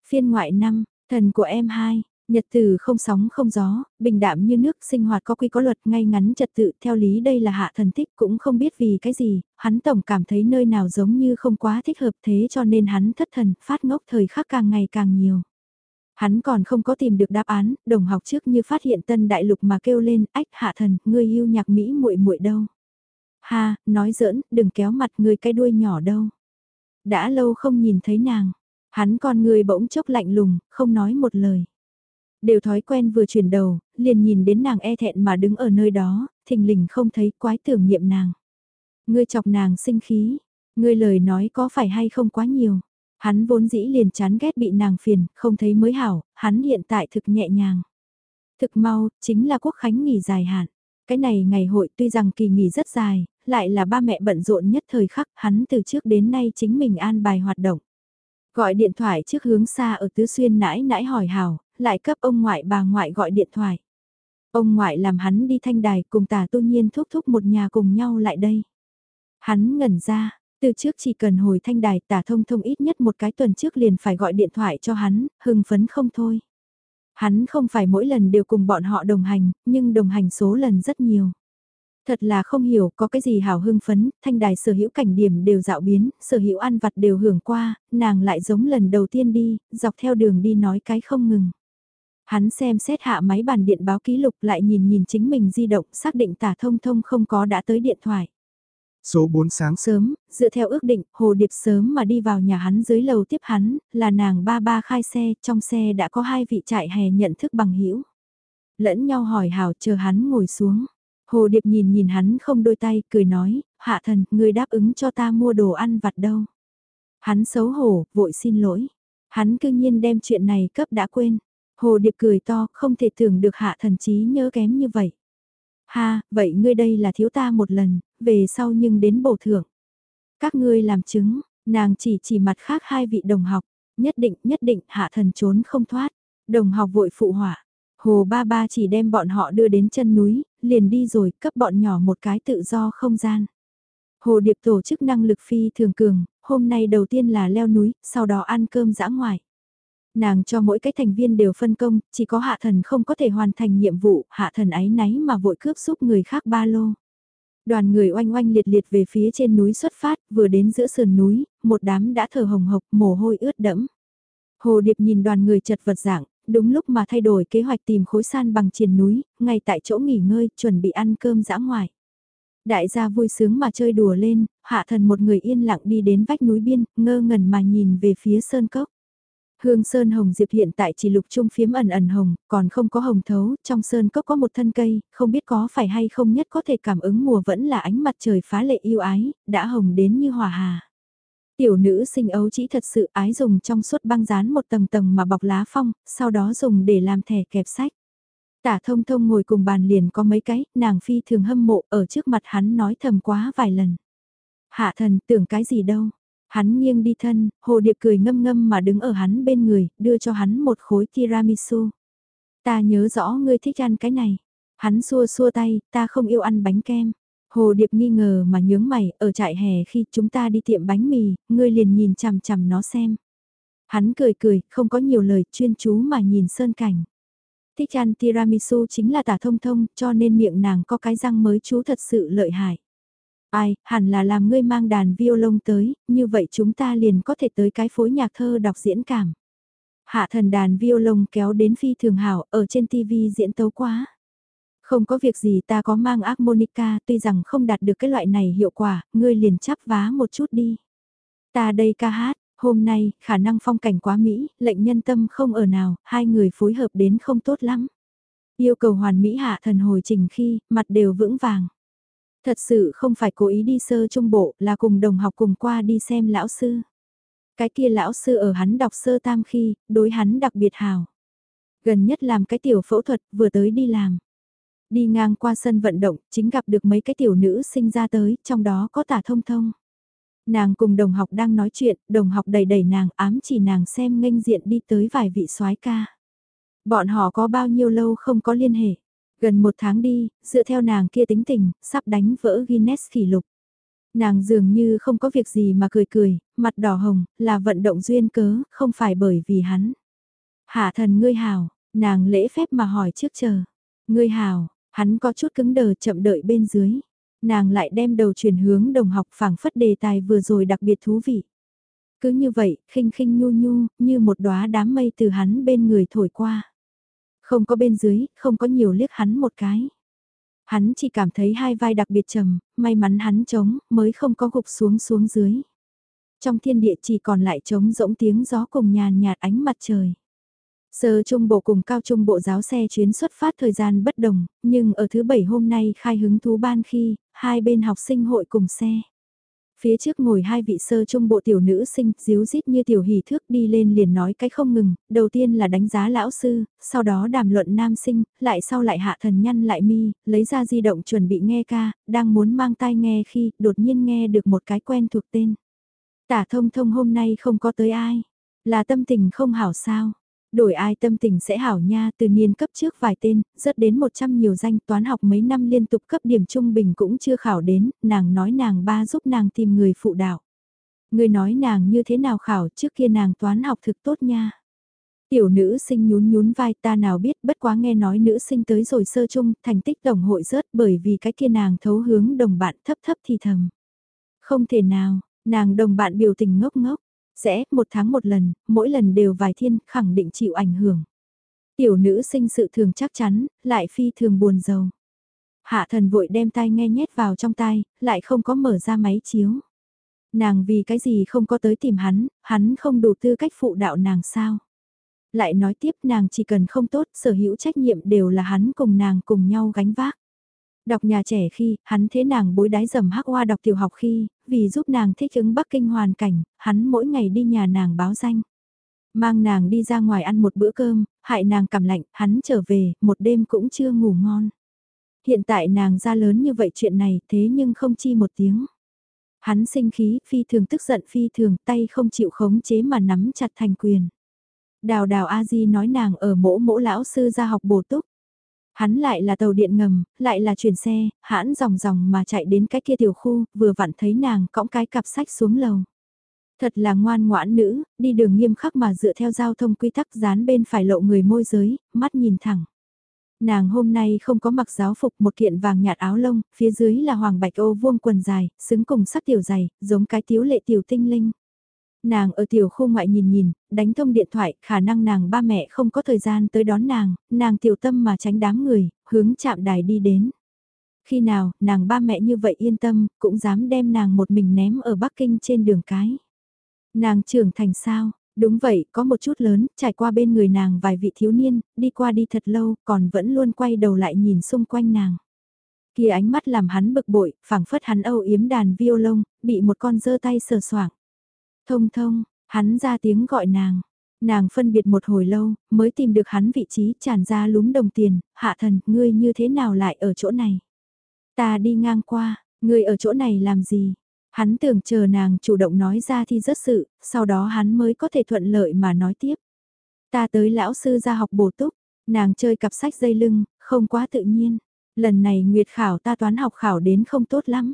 Phiên ngoại năm, Thần của em hai, nhật từ không sóng không gió, bình đạm như nước, sinh hoạt có quy có luật ngay ngắn trật tự, theo lý đây là hạ thần thích cũng không biết vì cái gì, hắn tổng cảm thấy nơi nào giống như không quá thích hợp thế cho nên hắn thất thần, phát ngốc thời khắc càng ngày càng nhiều. Hắn còn không có tìm được đáp án, đồng học trước như phát hiện tân đại lục mà kêu lên, ách hạ thần, ngươi yêu nhạc Mỹ muội muội đâu. Ha, nói giỡn, đừng kéo mặt ngươi cái đuôi nhỏ đâu. Đã lâu không nhìn thấy nàng, hắn con người bỗng chốc lạnh lùng, không nói một lời. Đều thói quen vừa chuyển đầu, liền nhìn đến nàng e thẹn mà đứng ở nơi đó, thình lình không thấy quái tưởng niệm nàng. Ngươi chọc nàng sinh khí, ngươi lời nói có phải hay không quá nhiều. Hắn vốn dĩ liền chán ghét bị nàng phiền, không thấy mới hảo, hắn hiện tại thực nhẹ nhàng. Thực mau, chính là quốc khánh nghỉ dài hạn. Cái này ngày hội tuy rằng kỳ nghỉ rất dài, lại là ba mẹ bận rộn nhất thời khắc, hắn từ trước đến nay chính mình an bài hoạt động. Gọi điện thoại trước hướng xa ở Tứ Xuyên nãi nãi hỏi hào, lại cấp ông ngoại bà ngoại gọi điện thoại. Ông ngoại làm hắn đi thanh đài cùng tả tu nhiên thúc thúc một nhà cùng nhau lại đây. Hắn ngẩn ra, từ trước chỉ cần hồi thanh đài tả thông thông ít nhất một cái tuần trước liền phải gọi điện thoại cho hắn, hưng phấn không thôi. Hắn không phải mỗi lần đều cùng bọn họ đồng hành, nhưng đồng hành số lần rất nhiều. Thật là không hiểu có cái gì hào hưng phấn, thanh đài sở hữu cảnh điểm đều dạo biến, sở hữu ăn vặt đều hưởng qua, nàng lại giống lần đầu tiên đi, dọc theo đường đi nói cái không ngừng. Hắn xem xét hạ máy bàn điện báo ký lục lại nhìn nhìn chính mình di động xác định tả thông thông không có đã tới điện thoại. Số 4 sáng sớm, dựa theo ước định, Hồ Điệp sớm mà đi vào nhà hắn dưới lầu tiếp hắn, là nàng ba ba khai xe, trong xe đã có hai vị trại hè nhận thức bằng hữu Lẫn nhau hỏi hào chờ hắn ngồi xuống. Hồ Điệp nhìn nhìn hắn không đôi tay, cười nói, hạ thần, người đáp ứng cho ta mua đồ ăn vặt đâu. Hắn xấu hổ, vội xin lỗi. Hắn cương nhiên đem chuyện này cấp đã quên. Hồ Điệp cười to, không thể tưởng được hạ thần trí nhớ kém như vậy. Ha, vậy ngươi đây là thiếu ta một lần, về sau nhưng đến bổ thưởng. Các ngươi làm chứng, nàng chỉ chỉ mặt khác hai vị đồng học, nhất định, nhất định hạ thần trốn không thoát. Đồng học vội phụ hỏa hồ ba ba chỉ đem bọn họ đưa đến chân núi, liền đi rồi cấp bọn nhỏ một cái tự do không gian. Hồ Điệp tổ chức năng lực phi thường cường, hôm nay đầu tiên là leo núi, sau đó ăn cơm dã ngoại. Nàng cho mỗi cái thành viên đều phân công, chỉ có hạ thần không có thể hoàn thành nhiệm vụ, hạ thần ái náy mà vội cướp giúp người khác ba lô. Đoàn người oanh oanh liệt liệt về phía trên núi xuất phát, vừa đến giữa sườn núi, một đám đã thở hồng hộc, mồ hôi ướt đẫm. Hồ Điệp nhìn đoàn người chật vật dạng, đúng lúc mà thay đổi kế hoạch tìm khối san bằng triền núi, ngay tại chỗ nghỉ ngơi, chuẩn bị ăn cơm dã ngoại. Đại gia vui sướng mà chơi đùa lên, hạ thần một người yên lặng đi đến vách núi biên, ngơ ngẩn mà nhìn về phía sơn cốc. Hương Sơn Hồng Diệp hiện tại chỉ lục trung phiếm ẩn ẩn hồng, còn không có hồng thấu, trong sơn cốc có một thân cây, không biết có phải hay không nhất có thể cảm ứng mùa vẫn là ánh mặt trời phá lệ yêu ái, đã hồng đến như hòa hà. Tiểu nữ sinh ấu chỉ thật sự ái dùng trong suốt băng dán một tầng tầng mà bọc lá phong, sau đó dùng để làm thẻ kẹp sách. Tả thông thông ngồi cùng bàn liền có mấy cái, nàng phi thường hâm mộ ở trước mặt hắn nói thầm quá vài lần. Hạ thần tưởng cái gì đâu, Hắn nghiêng đi thân, hồ điệp cười ngâm ngâm mà đứng ở hắn bên người, đưa cho hắn một khối tiramisu. Ta nhớ rõ ngươi thích ăn cái này. Hắn xua xua tay, ta không yêu ăn bánh kem. Hồ Điệp nghi ngờ mà nhướng mày, ở trại hè khi chúng ta đi tiệm bánh mì, ngươi liền nhìn chằm chằm nó xem. Hắn cười cười, không có nhiều lời, chuyên chú mà nhìn sơn cảnh. Thích ăn tiramisu chính là tả thông thông, cho nên miệng nàng có cái răng mới chú thật sự lợi hại. Ai, hẳn là làm ngươi mang đàn violon tới, như vậy chúng ta liền có thể tới cái phối nhạc thơ đọc diễn cảm. Hạ thần đàn violon kéo đến phi thường hảo, ở trên TV diễn tấu quá. Không có việc gì ta có mang Armonica tuy rằng không đạt được cái loại này hiệu quả, ngươi liền chắp vá một chút đi. Ta đây ca hát, hôm nay, khả năng phong cảnh quá Mỹ, lệnh nhân tâm không ở nào, hai người phối hợp đến không tốt lắm. Yêu cầu hoàn Mỹ hạ thần hồi trình khi, mặt đều vững vàng. Thật sự không phải cố ý đi sơ trung bộ là cùng đồng học cùng qua đi xem lão sư. Cái kia lão sư ở hắn đọc sơ tam khi, đối hắn đặc biệt hào. Gần nhất làm cái tiểu phẫu thuật vừa tới đi làm. Đi ngang qua sân vận động, chính gặp được mấy cái tiểu nữ sinh ra tới, trong đó có tả thông thông. Nàng cùng đồng học đang nói chuyện, đồng học đầy đầy nàng ám chỉ nàng xem nghênh diện đi tới vài vị soái ca. Bọn họ có bao nhiêu lâu không có liên hệ. Gần một tháng đi, dựa theo nàng kia tính tình, sắp đánh vỡ Guinness kỷ lục. Nàng dường như không có việc gì mà cười cười, mặt đỏ hồng, là vận động duyên cớ, không phải bởi vì hắn. Hạ thần ngươi hào, nàng lễ phép mà hỏi trước chờ. Ngươi hào, hắn có chút cứng đờ chậm đợi bên dưới. Nàng lại đem đầu chuyển hướng đồng học phảng phất đề tài vừa rồi đặc biệt thú vị. Cứ như vậy, khinh khinh nhu nhu, như một đóa đám mây từ hắn bên người thổi qua. Không có bên dưới, không có nhiều liếc hắn một cái. Hắn chỉ cảm thấy hai vai đặc biệt trầm, may mắn hắn trống, mới không có gục xuống xuống dưới. Trong thiên địa chỉ còn lại trống rỗng tiếng gió cùng nhàn nhạt ánh mặt trời. Sơ trung bộ cùng cao trung bộ giáo xe chuyến xuất phát thời gian bất đồng, nhưng ở thứ bảy hôm nay khai hứng thú ban khi, hai bên học sinh hội cùng xe. Phía trước ngồi hai vị sơ trung bộ tiểu nữ sinh, díu dít như tiểu hỷ thước đi lên liền nói cái không ngừng, đầu tiên là đánh giá lão sư, sau đó đàm luận nam sinh, lại sau lại hạ thần nhăn lại mi, lấy ra di động chuẩn bị nghe ca, đang muốn mang tai nghe khi đột nhiên nghe được một cái quen thuộc tên. Tả thông thông hôm nay không có tới ai, là tâm tình không hảo sao. Đổi ai tâm tình sẽ hảo nha từ niên cấp trước vài tên, rất đến 100 nhiều danh toán học mấy năm liên tục cấp điểm trung bình cũng chưa khảo đến, nàng nói nàng ba giúp nàng tìm người phụ đạo. Người nói nàng như thế nào khảo trước kia nàng toán học thực tốt nha. Tiểu nữ sinh nhún nhún vai ta nào biết bất quá nghe nói nữ sinh tới rồi sơ chung thành tích đồng hội rớt bởi vì cái kia nàng thấu hướng đồng bạn thấp thấp thì thầm. Không thể nào, nàng đồng bạn biểu tình ngốc ngốc, sẽ, một tháng một lần, mỗi lần đều vài thiên, khẳng định chịu ảnh hưởng. Tiểu nữ sinh sự thường chắc chắn, lại phi thường buồn giàu. Hạ thần vội đem tai nghe nhét vào trong tai, lại không có mở ra máy chiếu. Nàng vì cái gì không có tới tìm hắn, hắn không đủ tư cách phụ đạo nàng sao. Lại nói tiếp nàng chỉ cần không tốt, sở hữu trách nhiệm đều là hắn cùng nàng cùng nhau gánh vác. Đọc nhà trẻ khi, hắn thế nàng bối đái dầm hắc hoa đọc tiểu học khi, vì giúp nàng thích ứng Bắc Kinh hoàn cảnh, hắn mỗi ngày đi nhà nàng báo danh. Mang nàng đi ra ngoài ăn một bữa cơm, hại nàng cảm lạnh, hắn trở về, một đêm cũng chưa ngủ ngon. Hiện tại nàng ra lớn như vậy chuyện này thế nhưng không chi một tiếng. Hắn sinh khí, phi thường tức giận phi thường, tay không chịu khống chế mà nắm chặt thành quyền. Đào đào A-di nói nàng ở mỗ mỗ lão sư ra học bổ túc. Hắn lại là tàu điện ngầm, lại là chuyển xe, hãn dòng dòng mà chạy đến cái kia tiểu khu, vừa vặn thấy nàng cõng cái cặp sách xuống lầu. Thật là ngoan ngoãn nữ, đi đường nghiêm khắc mà dựa theo giao thông quy tắc dán bên phải lộ người môi giới, mắt nhìn thẳng. Nàng hôm nay không có mặc giáo phục một kiện vàng nhạt áo lông, phía dưới là hoàng bạch ô vuông quần dài, xứng cùng sắc tiểu dày, giống cái tiếu lệ tiểu tinh linh. Nàng ở tiểu khu ngoại nhìn nhìn, đánh thông điện thoại, khả năng nàng ba mẹ không có thời gian tới đón nàng, nàng tiểu tâm mà tránh đám người, hướng chạm đài đi đến. Khi nào, nàng ba mẹ như vậy yên tâm, cũng dám đem nàng một mình ném ở Bắc Kinh trên đường cái. Nàng trưởng thành sao, đúng vậy, có một chút lớn, trải qua bên người nàng vài vị thiếu niên, đi qua đi thật lâu, còn vẫn luôn quay đầu lại nhìn xung quanh nàng. Kia ánh mắt làm hắn bực bội, phảng phất hắn âu yếm đàn violon, bị một con dơ tay sờ soảng. Thông thông, hắn ra tiếng gọi nàng. Nàng phân biệt một hồi lâu, mới tìm được hắn vị trí tràn ra lúm đồng tiền, hạ thần, ngươi như thế nào lại ở chỗ này? Ta đi ngang qua, ngươi ở chỗ này làm gì? Hắn tưởng chờ nàng chủ động nói ra thì rất sự, sau đó hắn mới có thể thuận lợi mà nói tiếp. Ta tới lão sư ra học bổ túc, nàng chơi cặp sách dây lưng, không quá tự nhiên. Lần này nguyệt khảo ta toán học khảo đến không tốt lắm.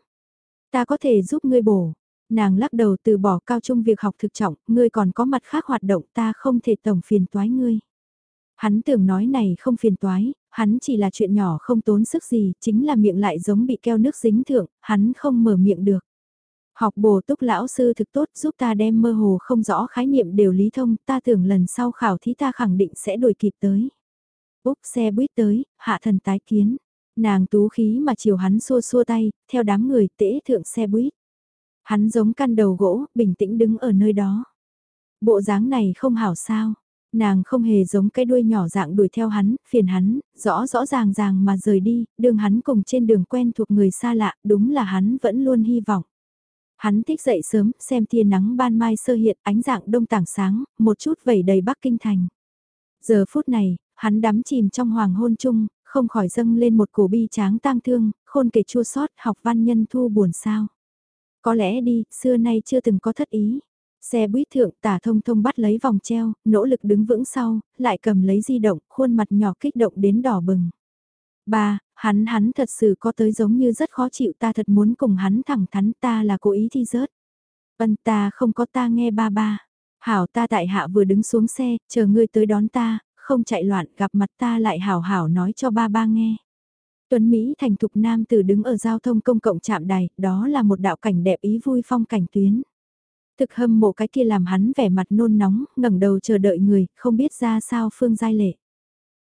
Ta có thể giúp ngươi bổ, Nàng lắc đầu từ bỏ cao trung việc học thực trọng, ngươi còn có mặt khác hoạt động ta không thể tổng phiền toái ngươi. Hắn tưởng nói này không phiền toái, hắn chỉ là chuyện nhỏ không tốn sức gì, chính là miệng lại giống bị keo nước dính thượng, hắn không mở miệng được. Học bổ túc lão sư thực tốt giúp ta đem mơ hồ không rõ khái niệm đều lý thông, ta tưởng lần sau khảo thí ta khẳng định sẽ đuổi kịp tới. Úc xe buýt tới, hạ thần tái kiến. Nàng tú khí mà chiều hắn xua xua tay, theo đám người tễ thượng xe buýt. Hắn giống căn đầu gỗ, bình tĩnh đứng ở nơi đó. Bộ dáng này không hảo sao. Nàng không hề giống cái đuôi nhỏ dạng đuổi theo hắn, phiền hắn, rõ rõ ràng ràng mà rời đi, đường hắn cùng trên đường quen thuộc người xa lạ, đúng là hắn vẫn luôn hy vọng. Hắn thích dậy sớm, xem tia nắng ban mai sơ hiện, ánh dạng đông tảng sáng, một chút vẩy đầy Bắc Kinh thành. Giờ phút này, hắn đắm chìm trong hoàng hôn chung, không khỏi dâng lên một cổ bi tráng tang thương, khôn kể chua sót, học văn nhân thu buồn sao. Có lẽ đi, xưa nay chưa từng có thất ý. Xe buýt thượng tả thông thông bắt lấy vòng treo, nỗ lực đứng vững sau, lại cầm lấy di động, khuôn mặt nhỏ kích động đến đỏ bừng. Ba, hắn hắn thật sự có tới giống như rất khó chịu ta thật muốn cùng hắn thẳng thắn ta là cố ý thi rớt. Vân ta không có ta nghe ba ba. Hảo ta tại hạ vừa đứng xuống xe, chờ ngươi tới đón ta, không chạy loạn gặp mặt ta lại hảo hảo nói cho ba ba nghe. Tuấn Mỹ thành thục nam tử đứng ở giao thông công cộng trạm đài, đó là một đạo cảnh đẹp ý vui phong cảnh tuyến. Thực hâm mộ cái kia làm hắn vẻ mặt nôn nóng, ngẩng đầu chờ đợi người, không biết ra sao phương giai lệ.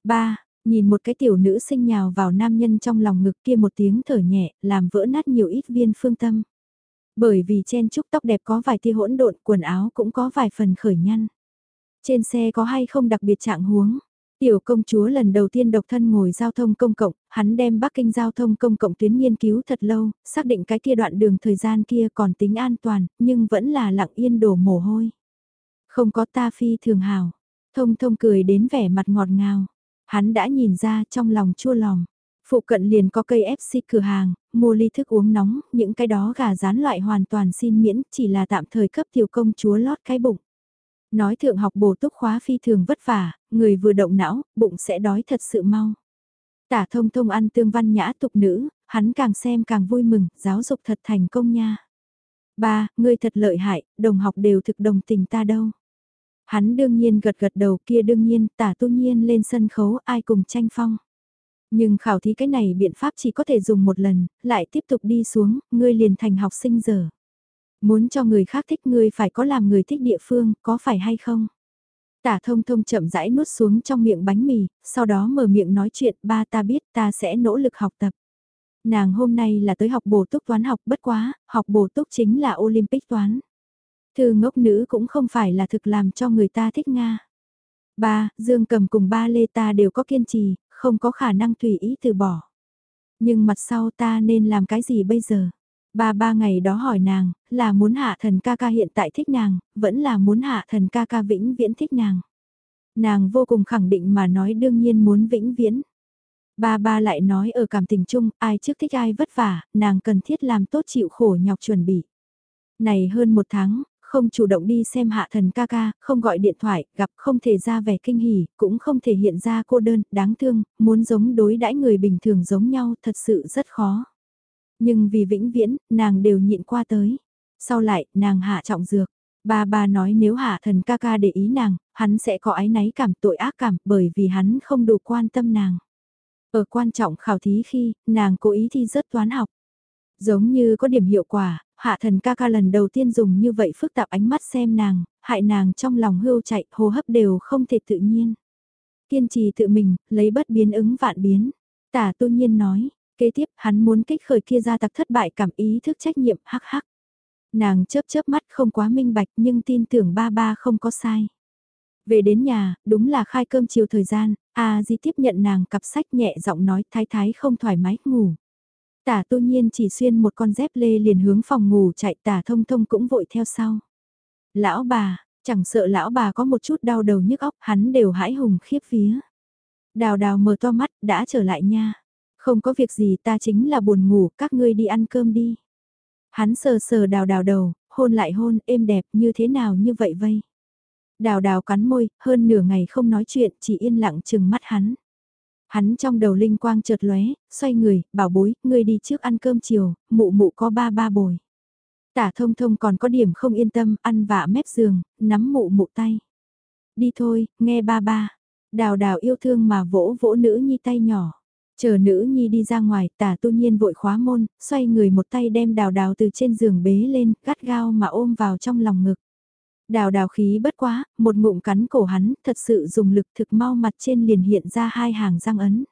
Ba, nhìn một cái tiểu nữ sinh nhào vào nam nhân trong lòng ngực kia một tiếng thở nhẹ, làm vỡ nát nhiều ít viên phương tâm. Bởi vì chen trúc tóc đẹp có vài tia hỗn độn, quần áo cũng có vài phần khởi nhăn. Trên xe có hay không đặc biệt trạng huống. Tiểu công chúa lần đầu tiên độc thân ngồi giao thông công cộng, hắn đem Bắc Kinh giao thông công cộng tuyến nghiên cứu thật lâu, xác định cái kia đoạn đường thời gian kia còn tính an toàn, nhưng vẫn là lặng yên đổ mồ hôi. Không có ta phi thường hào, thông thông cười đến vẻ mặt ngọt ngào. Hắn đã nhìn ra trong lòng chua lòng. Phụ cận liền có cây FC cửa hàng, mua ly thức uống nóng, những cái đó gà rán loại hoàn toàn xin miễn, chỉ là tạm thời cấp tiểu công chúa lót cái bụng. Nói thượng học bổ túc khóa phi thường vất vả, người vừa động não, bụng sẽ đói thật sự mau. Tả thông thông ăn tương văn nhã tục nữ, hắn càng xem càng vui mừng, giáo dục thật thành công nha. Ba, ngươi thật lợi hại, đồng học đều thực đồng tình ta đâu. Hắn đương nhiên gật gật đầu kia đương nhiên, tả tu nhiên lên sân khấu ai cùng tranh phong. Nhưng khảo thí cái này biện pháp chỉ có thể dùng một lần, lại tiếp tục đi xuống, ngươi liền thành học sinh giờ. Muốn cho người khác thích ngươi phải có làm người thích địa phương, có phải hay không? Tả thông thông chậm rãi nuốt xuống trong miệng bánh mì, sau đó mở miệng nói chuyện ba ta biết ta sẽ nỗ lực học tập. Nàng hôm nay là tới học bổ túc toán học bất quá, học bổ túc chính là Olympic toán. Thư ngốc nữ cũng không phải là thực làm cho người ta thích Nga. Ba, Dương cầm cùng ba Lê ta đều có kiên trì, không có khả năng tùy ý từ bỏ. Nhưng mặt sau ta nên làm cái gì bây giờ? Ba ba ngày đó hỏi nàng, là muốn hạ thần ca ca hiện tại thích nàng, vẫn là muốn hạ thần ca ca vĩnh viễn thích nàng. Nàng vô cùng khẳng định mà nói đương nhiên muốn vĩnh viễn. Ba ba lại nói ở cảm tình chung, ai trước thích ai vất vả, nàng cần thiết làm tốt chịu khổ nhọc chuẩn bị. Này hơn một tháng, không chủ động đi xem hạ thần ca ca, không gọi điện thoại, gặp không thể ra vẻ kinh hỉ, cũng không thể hiện ra cô đơn, đáng thương, muốn giống đối đãi người bình thường giống nhau thật sự rất khó. Nhưng vì vĩnh viễn, nàng đều nhịn qua tới. Sau lại, nàng hạ trọng dược. Ba ba nói nếu hạ thần ca ca để ý nàng, hắn sẽ có ái náy cảm tội ác cảm bởi vì hắn không đủ quan tâm nàng. Ở quan trọng khảo thí khi, nàng cố ý thi rớt toán học. Giống như có điểm hiệu quả, hạ thần ca ca lần đầu tiên dùng như vậy phức tạp ánh mắt xem nàng, hại nàng trong lòng hưu chạy, hô hấp đều không thể tự nhiên. Kiên trì tự mình, lấy bất biến ứng vạn biến. Tả tu nhiên nói, kế tiếp hắn muốn kích khởi kia gia tặc thất bại cảm ý thức trách nhiệm hắc hắc. Nàng chớp chớp mắt không quá minh bạch nhưng tin tưởng ba ba không có sai. Về đến nhà, đúng là khai cơm chiều thời gian, A Di tiếp nhận nàng cặp sách nhẹ giọng nói thái thái không thoải mái ngủ. Tả tu nhiên chỉ xuyên một con dép lê liền hướng phòng ngủ chạy tả thông thông cũng vội theo sau. Lão bà, chẳng sợ lão bà có một chút đau đầu nhức óc hắn đều hãi hùng khiếp vía. Đào đào mở to mắt đã trở lại nha. Không có việc gì ta chính là buồn ngủ các ngươi đi ăn cơm đi. Hắn sờ sờ đào đào đầu, hôn lại hôn êm đẹp như thế nào như vậy vây. Đào đào cắn môi, hơn nửa ngày không nói chuyện chỉ yên lặng chừng mắt hắn. Hắn trong đầu linh quang chợt lóe, xoay người, bảo bối, ngươi đi trước ăn cơm chiều, mụ mụ có ba ba bồi. Tả thông thông còn có điểm không yên tâm, ăn vạ mép giường, nắm mụ mụ tay. Đi thôi, nghe ba ba. Đào đào yêu thương mà vỗ vỗ nữ nhi tay nhỏ. Chờ nữ nhi đi ra ngoài, tả tu nhiên vội khóa môn, xoay người một tay đem đào đào từ trên giường bế lên, gắt gao mà ôm vào trong lòng ngực. Đào đào khí bất quá, một ngụm cắn cổ hắn, thật sự dùng lực thực mau mặt trên liền hiện ra hai hàng răng ấn.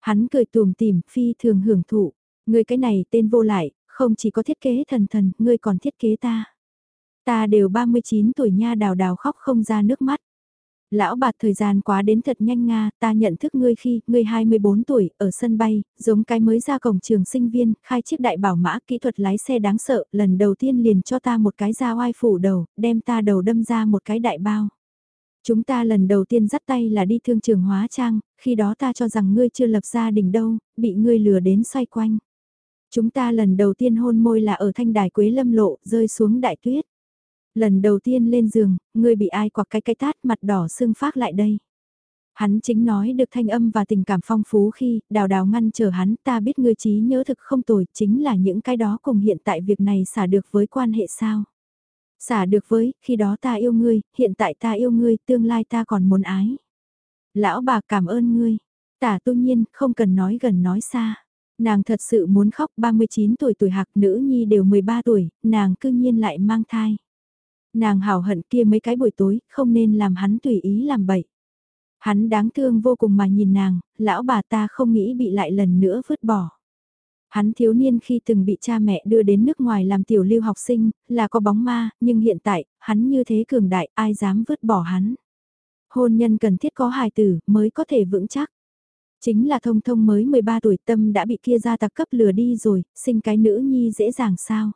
Hắn cười tùm tìm, phi thường hưởng thụ. Ngươi cái này tên vô lại, không chỉ có thiết kế thần thần, ngươi còn thiết kế ta. Ta đều 39 tuổi nha đào đào khóc không ra nước mắt. Lão bạt thời gian quá đến thật nhanh nga, ta nhận thức ngươi khi, ngươi 24 tuổi, ở sân bay, giống cái mới ra cổng trường sinh viên, khai chiếc đại bảo mã kỹ thuật lái xe đáng sợ, lần đầu tiên liền cho ta một cái da oai phủ đầu, đem ta đầu đâm ra một cái đại bao. Chúng ta lần đầu tiên dắt tay là đi thương trường hóa trang, khi đó ta cho rằng ngươi chưa lập gia đình đâu, bị ngươi lừa đến xoay quanh. Chúng ta lần đầu tiên hôn môi là ở thanh đài Quế Lâm Lộ, rơi xuống đại tuyết. Lần đầu tiên lên giường, ngươi bị ai quặc cái cái tát mặt đỏ sưng phát lại đây. Hắn chính nói được thanh âm và tình cảm phong phú khi đào đào ngăn chờ hắn ta biết ngươi trí nhớ thực không tồi chính là những cái đó cùng hiện tại việc này xả được với quan hệ sao. Xả được với, khi đó ta yêu ngươi, hiện tại ta yêu ngươi, tương lai ta còn muốn ái. Lão bà cảm ơn ngươi. Tả tu nhiên, không cần nói gần nói xa. Nàng thật sự muốn khóc 39 tuổi tuổi hạc nữ nhi đều 13 tuổi, nàng cư nhiên lại mang thai. Nàng hào hận kia mấy cái buổi tối, không nên làm hắn tùy ý làm bậy. Hắn đáng thương vô cùng mà nhìn nàng, lão bà ta không nghĩ bị lại lần nữa vứt bỏ. Hắn thiếu niên khi từng bị cha mẹ đưa đến nước ngoài làm tiểu lưu học sinh, là có bóng ma, nhưng hiện tại, hắn như thế cường đại, ai dám vứt bỏ hắn. Hôn nhân cần thiết có hài tử, mới có thể vững chắc. Chính là thông thông mới 13 tuổi tâm đã bị kia gia tặc cấp lừa đi rồi, sinh cái nữ nhi dễ dàng sao.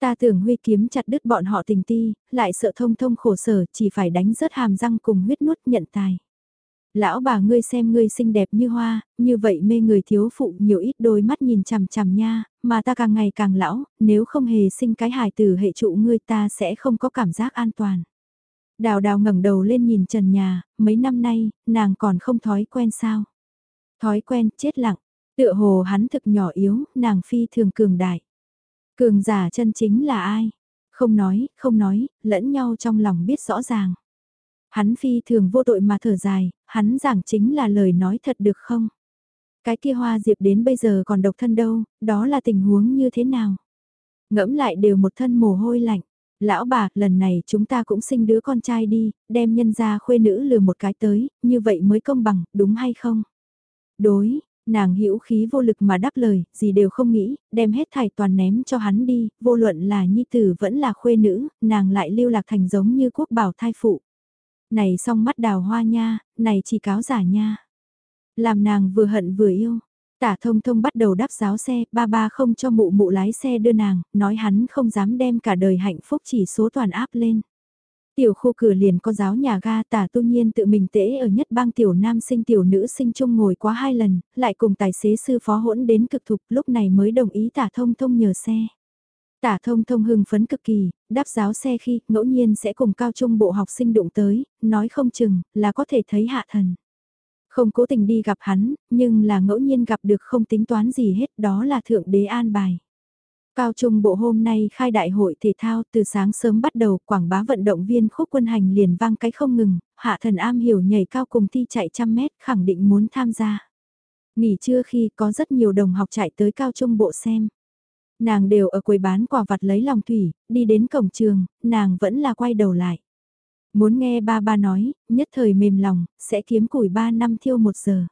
Ta tưởng huy kiếm chặt đứt bọn họ tình ti, lại sợ thông thông khổ sở chỉ phải đánh rớt hàm răng cùng huyết nuốt nhận tài. Lão bà ngươi xem ngươi xinh đẹp như hoa, như vậy mê người thiếu phụ nhiều ít đôi mắt nhìn chằm chằm nha, mà ta càng ngày càng lão, nếu không hề sinh cái hài tử hệ trụ ngươi ta sẽ không có cảm giác an toàn. Đào đào ngẩng đầu lên nhìn trần nhà, mấy năm nay, nàng còn không thói quen sao. Thói quen, chết lặng, tựa hồ hắn thực nhỏ yếu, nàng phi thường cường đại. Cường giả chân chính là ai? Không nói, không nói, lẫn nhau trong lòng biết rõ ràng. Hắn phi thường vô tội mà thở dài, hắn giảng chính là lời nói thật được không? Cái kia hoa diệp đến bây giờ còn độc thân đâu, đó là tình huống như thế nào? Ngẫm lại đều một thân mồ hôi lạnh. Lão bà, lần này chúng ta cũng sinh đứa con trai đi, đem nhân gia khuê nữ lừa một cái tới, như vậy mới công bằng, đúng hay không? Đối, nàng hữu khí vô lực mà đáp lời, gì đều không nghĩ, đem hết thải toàn ném cho hắn đi, vô luận là nhi tử vẫn là khuê nữ, nàng lại lưu lạc thành giống như quốc bảo thai phụ. Này song mắt đào hoa nha, này chỉ cáo giả nha. Làm nàng vừa hận vừa yêu. Tả thông thông bắt đầu đáp giáo xe, ba ba không cho mụ mụ lái xe đưa nàng, nói hắn không dám đem cả đời hạnh phúc chỉ số toàn áp lên. Tiểu khu cửa liền có giáo nhà ga tả tu nhiên tự mình tễ ở nhất bang tiểu nam sinh tiểu nữ sinh chung ngồi quá hai lần, lại cùng tài xế sư phó hỗn đến cực thục lúc này mới đồng ý tả thông thông nhờ xe. Tả thông thông hưng phấn cực kỳ, đáp giáo xe khi ngẫu nhiên sẽ cùng cao trung bộ học sinh đụng tới, nói không chừng là có thể thấy hạ thần. Không cố tình đi gặp hắn, nhưng là ngẫu nhiên gặp được không tính toán gì hết đó là thượng đế an bài. Cao Trung Bộ hôm nay khai đại hội thể thao từ sáng sớm bắt đầu quảng bá vận động viên khúc quân hành liền vang cái không ngừng, hạ thần am hiểu nhảy cao cùng thi chạy trăm mét khẳng định muốn tham gia. Nghỉ trưa khi có rất nhiều đồng học chạy tới Cao Trung Bộ xem. Nàng đều ở quầy bán quà vặt lấy lòng thủy, đi đến cổng trường, nàng vẫn là quay đầu lại. Muốn nghe ba ba nói, nhất thời mềm lòng, sẽ kiếm củi ba năm thiêu một giờ.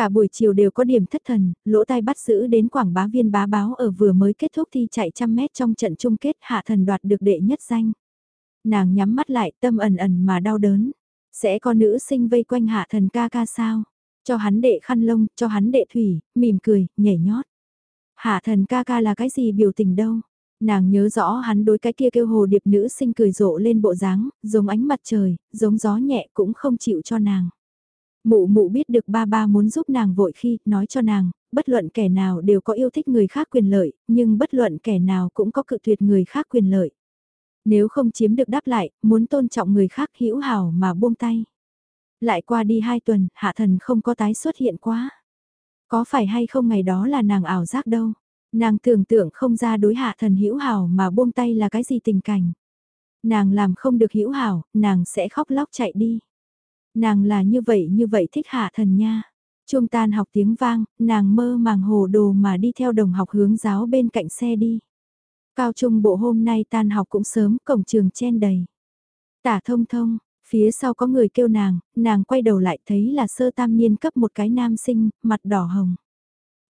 Cả buổi chiều đều có điểm thất thần, lỗ tai bắt giữ đến quảng bá viên bá báo ở vừa mới kết thúc thi chạy trăm mét trong trận chung kết hạ thần đoạt được đệ nhất danh. Nàng nhắm mắt lại tâm ẩn ẩn mà đau đớn. Sẽ có nữ sinh vây quanh hạ thần ca ca sao? Cho hắn đệ khăn lông, cho hắn đệ thủy, mỉm cười, nhảy nhót. Hạ thần ca ca là cái gì biểu tình đâu? Nàng nhớ rõ hắn đối cái kia kêu hồ điệp nữ sinh cười rộ lên bộ dáng, giống ánh mặt trời, giống gió nhẹ cũng không chịu cho nàng. Mụ mụ biết được ba ba muốn giúp nàng vội khi, nói cho nàng, bất luận kẻ nào đều có yêu thích người khác quyền lợi, nhưng bất luận kẻ nào cũng có cự tuyệt người khác quyền lợi. Nếu không chiếm được đáp lại, muốn tôn trọng người khác hữu hảo mà buông tay. Lại qua đi hai tuần, hạ thần không có tái xuất hiện quá. Có phải hay không ngày đó là nàng ảo giác đâu. Nàng tưởng tượng không ra đối hạ thần hữu hảo mà buông tay là cái gì tình cảnh. Nàng làm không được hữu hảo, nàng sẽ khóc lóc chạy đi. Nàng là như vậy như vậy thích hạ thần nha. Chuông tan học tiếng vang, nàng mơ màng hồ đồ mà đi theo đồng học hướng giáo bên cạnh xe đi. Cao trung bộ hôm nay tan học cũng sớm, cổng trường chen đầy. Tả thông thông, phía sau có người kêu nàng, nàng quay đầu lại thấy là sơ tam niên cấp một cái nam sinh, mặt đỏ hồng.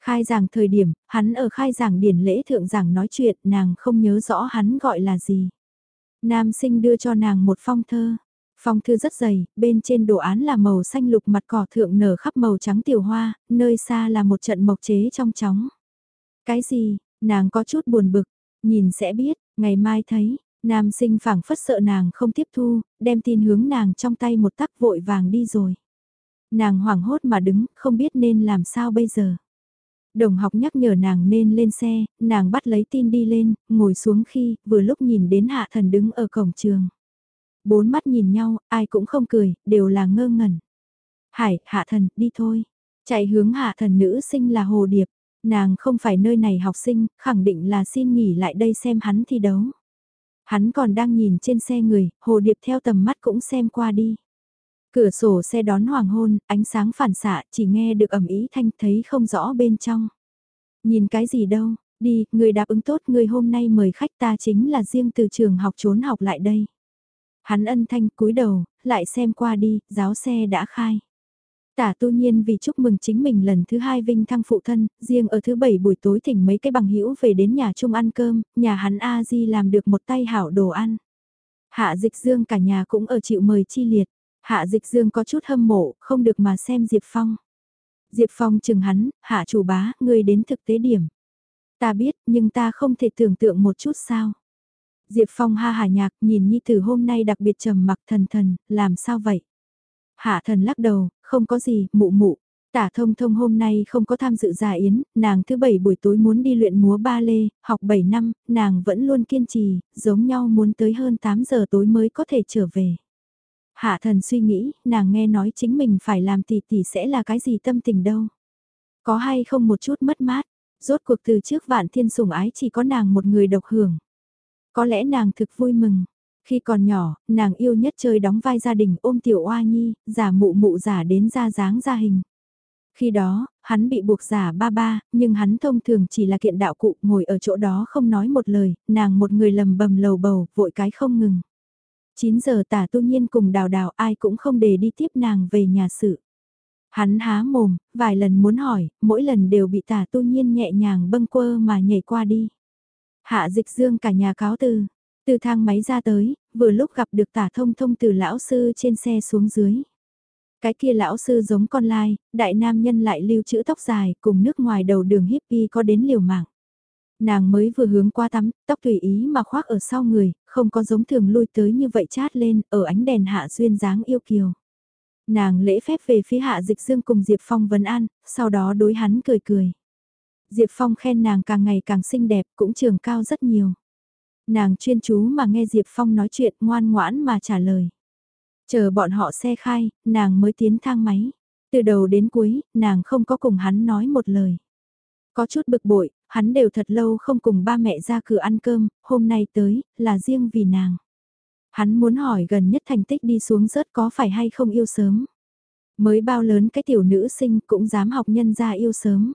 Khai giảng thời điểm, hắn ở khai giảng điển lễ thượng giảng nói chuyện, nàng không nhớ rõ hắn gọi là gì. Nam sinh đưa cho nàng một phong thơ, Phong thư rất dày, bên trên đồ án là màu xanh lục mặt cỏ thượng nở khắp màu trắng tiểu hoa, nơi xa là một trận mộc chế trong chóng. Cái gì, nàng có chút buồn bực, nhìn sẽ biết, ngày mai thấy, nam sinh phảng phất sợ nàng không tiếp thu, đem tin hướng nàng trong tay một tắc vội vàng đi rồi. Nàng hoảng hốt mà đứng, không biết nên làm sao bây giờ. Đồng học nhắc nhở nàng nên lên xe, nàng bắt lấy tin đi lên, ngồi xuống khi, vừa lúc nhìn đến hạ thần đứng ở cổng trường. Bốn mắt nhìn nhau, ai cũng không cười, đều là ngơ ngẩn. Hải, hạ thần, đi thôi. Chạy hướng hạ thần nữ sinh là Hồ Điệp. Nàng không phải nơi này học sinh, khẳng định là xin nghỉ lại đây xem hắn thi đấu. Hắn còn đang nhìn trên xe người, hồ điệp theo tầm mắt cũng xem qua đi. Cửa sổ xe đón hoàng hôn, ánh sáng phản xạ, chỉ nghe được ẩm ý thanh thấy không rõ bên trong. Nhìn cái gì đâu, đi, người đáp ứng tốt người hôm nay mời khách ta chính là riêng từ trường học trốn học lại đây. Hắn ân thanh cúi đầu, lại xem qua đi, giáo xe đã khai. Tả tu nhiên vì chúc mừng chính mình lần thứ hai vinh thăng phụ thân, riêng ở thứ bảy buổi tối thỉnh mấy cái bằng hữu về đến nhà chung ăn cơm, nhà hắn A Di làm được một tay hảo đồ ăn. Hạ dịch dương cả nhà cũng ở chịu mời chi liệt. Hạ dịch dương có chút hâm mộ, không được mà xem Diệp Phong. Diệp Phong chừng hắn, hạ chủ bá, ngươi đến thực tế điểm. Ta biết, nhưng ta không thể tưởng tượng một chút sao. Diệp Phong ha hà nhạc, nhìn Nhi Tử hôm nay đặc biệt trầm mặc thần thần, làm sao vậy? Hạ thần lắc đầu, không có gì, mụ mụ. Tả thông thông hôm nay không có tham dự giả yến, nàng thứ bảy buổi tối muốn đi luyện múa ba lê, học 7 năm, nàng vẫn luôn kiên trì, giống nhau muốn tới hơn 8 giờ tối mới có thể trở về. Hạ thần suy nghĩ, nàng nghe nói chính mình phải làm tỷ tỷ sẽ là cái gì tâm tình đâu. Có hay không một chút mất mát, rốt cuộc từ trước vạn thiên sủng ái chỉ có nàng một người độc hưởng. Có lẽ nàng thực vui mừng. Khi còn nhỏ, nàng yêu nhất chơi đóng vai gia đình ôm tiểu oa nhi, giả mụ mụ giả đến ra dáng ra hình. Khi đó, hắn bị buộc giả ba ba, nhưng hắn thông thường chỉ là kiện đạo cụ ngồi ở chỗ đó không nói một lời, nàng một người lầm bầm lầu bầu, vội cái không ngừng. 9 giờ tả tu nhiên cùng đào đào ai cũng không để đi tiếp nàng về nhà sự. Hắn há mồm, vài lần muốn hỏi, mỗi lần đều bị tả tu nhiên nhẹ nhàng bâng quơ mà nhảy qua đi. Hạ dịch dương cả nhà cáo từ, từ thang máy ra tới, vừa lúc gặp được tả thông thông từ lão sư trên xe xuống dưới. Cái kia lão sư giống con lai, đại nam nhân lại lưu trữ tóc dài cùng nước ngoài đầu đường hippie có đến liều mạng. Nàng mới vừa hướng qua tắm, tóc tùy ý mà khoác ở sau người, không có giống thường lui tới như vậy chát lên, ở ánh đèn hạ duyên dáng yêu kiều. Nàng lễ phép về phía hạ dịch dương cùng Diệp Phong vấn an, sau đó đối hắn cười cười. Diệp Phong khen nàng càng ngày càng xinh đẹp, cũng trường cao rất nhiều. Nàng chuyên chú mà nghe Diệp Phong nói chuyện ngoan ngoãn mà trả lời. Chờ bọn họ xe khai, nàng mới tiến thang máy. Từ đầu đến cuối, nàng không có cùng hắn nói một lời. Có chút bực bội, hắn đều thật lâu không cùng ba mẹ ra cửa ăn cơm, hôm nay tới, là riêng vì nàng. Hắn muốn hỏi gần nhất thành tích đi xuống rớt có phải hay không yêu sớm. Mới bao lớn cái tiểu nữ sinh cũng dám học nhân ra yêu sớm.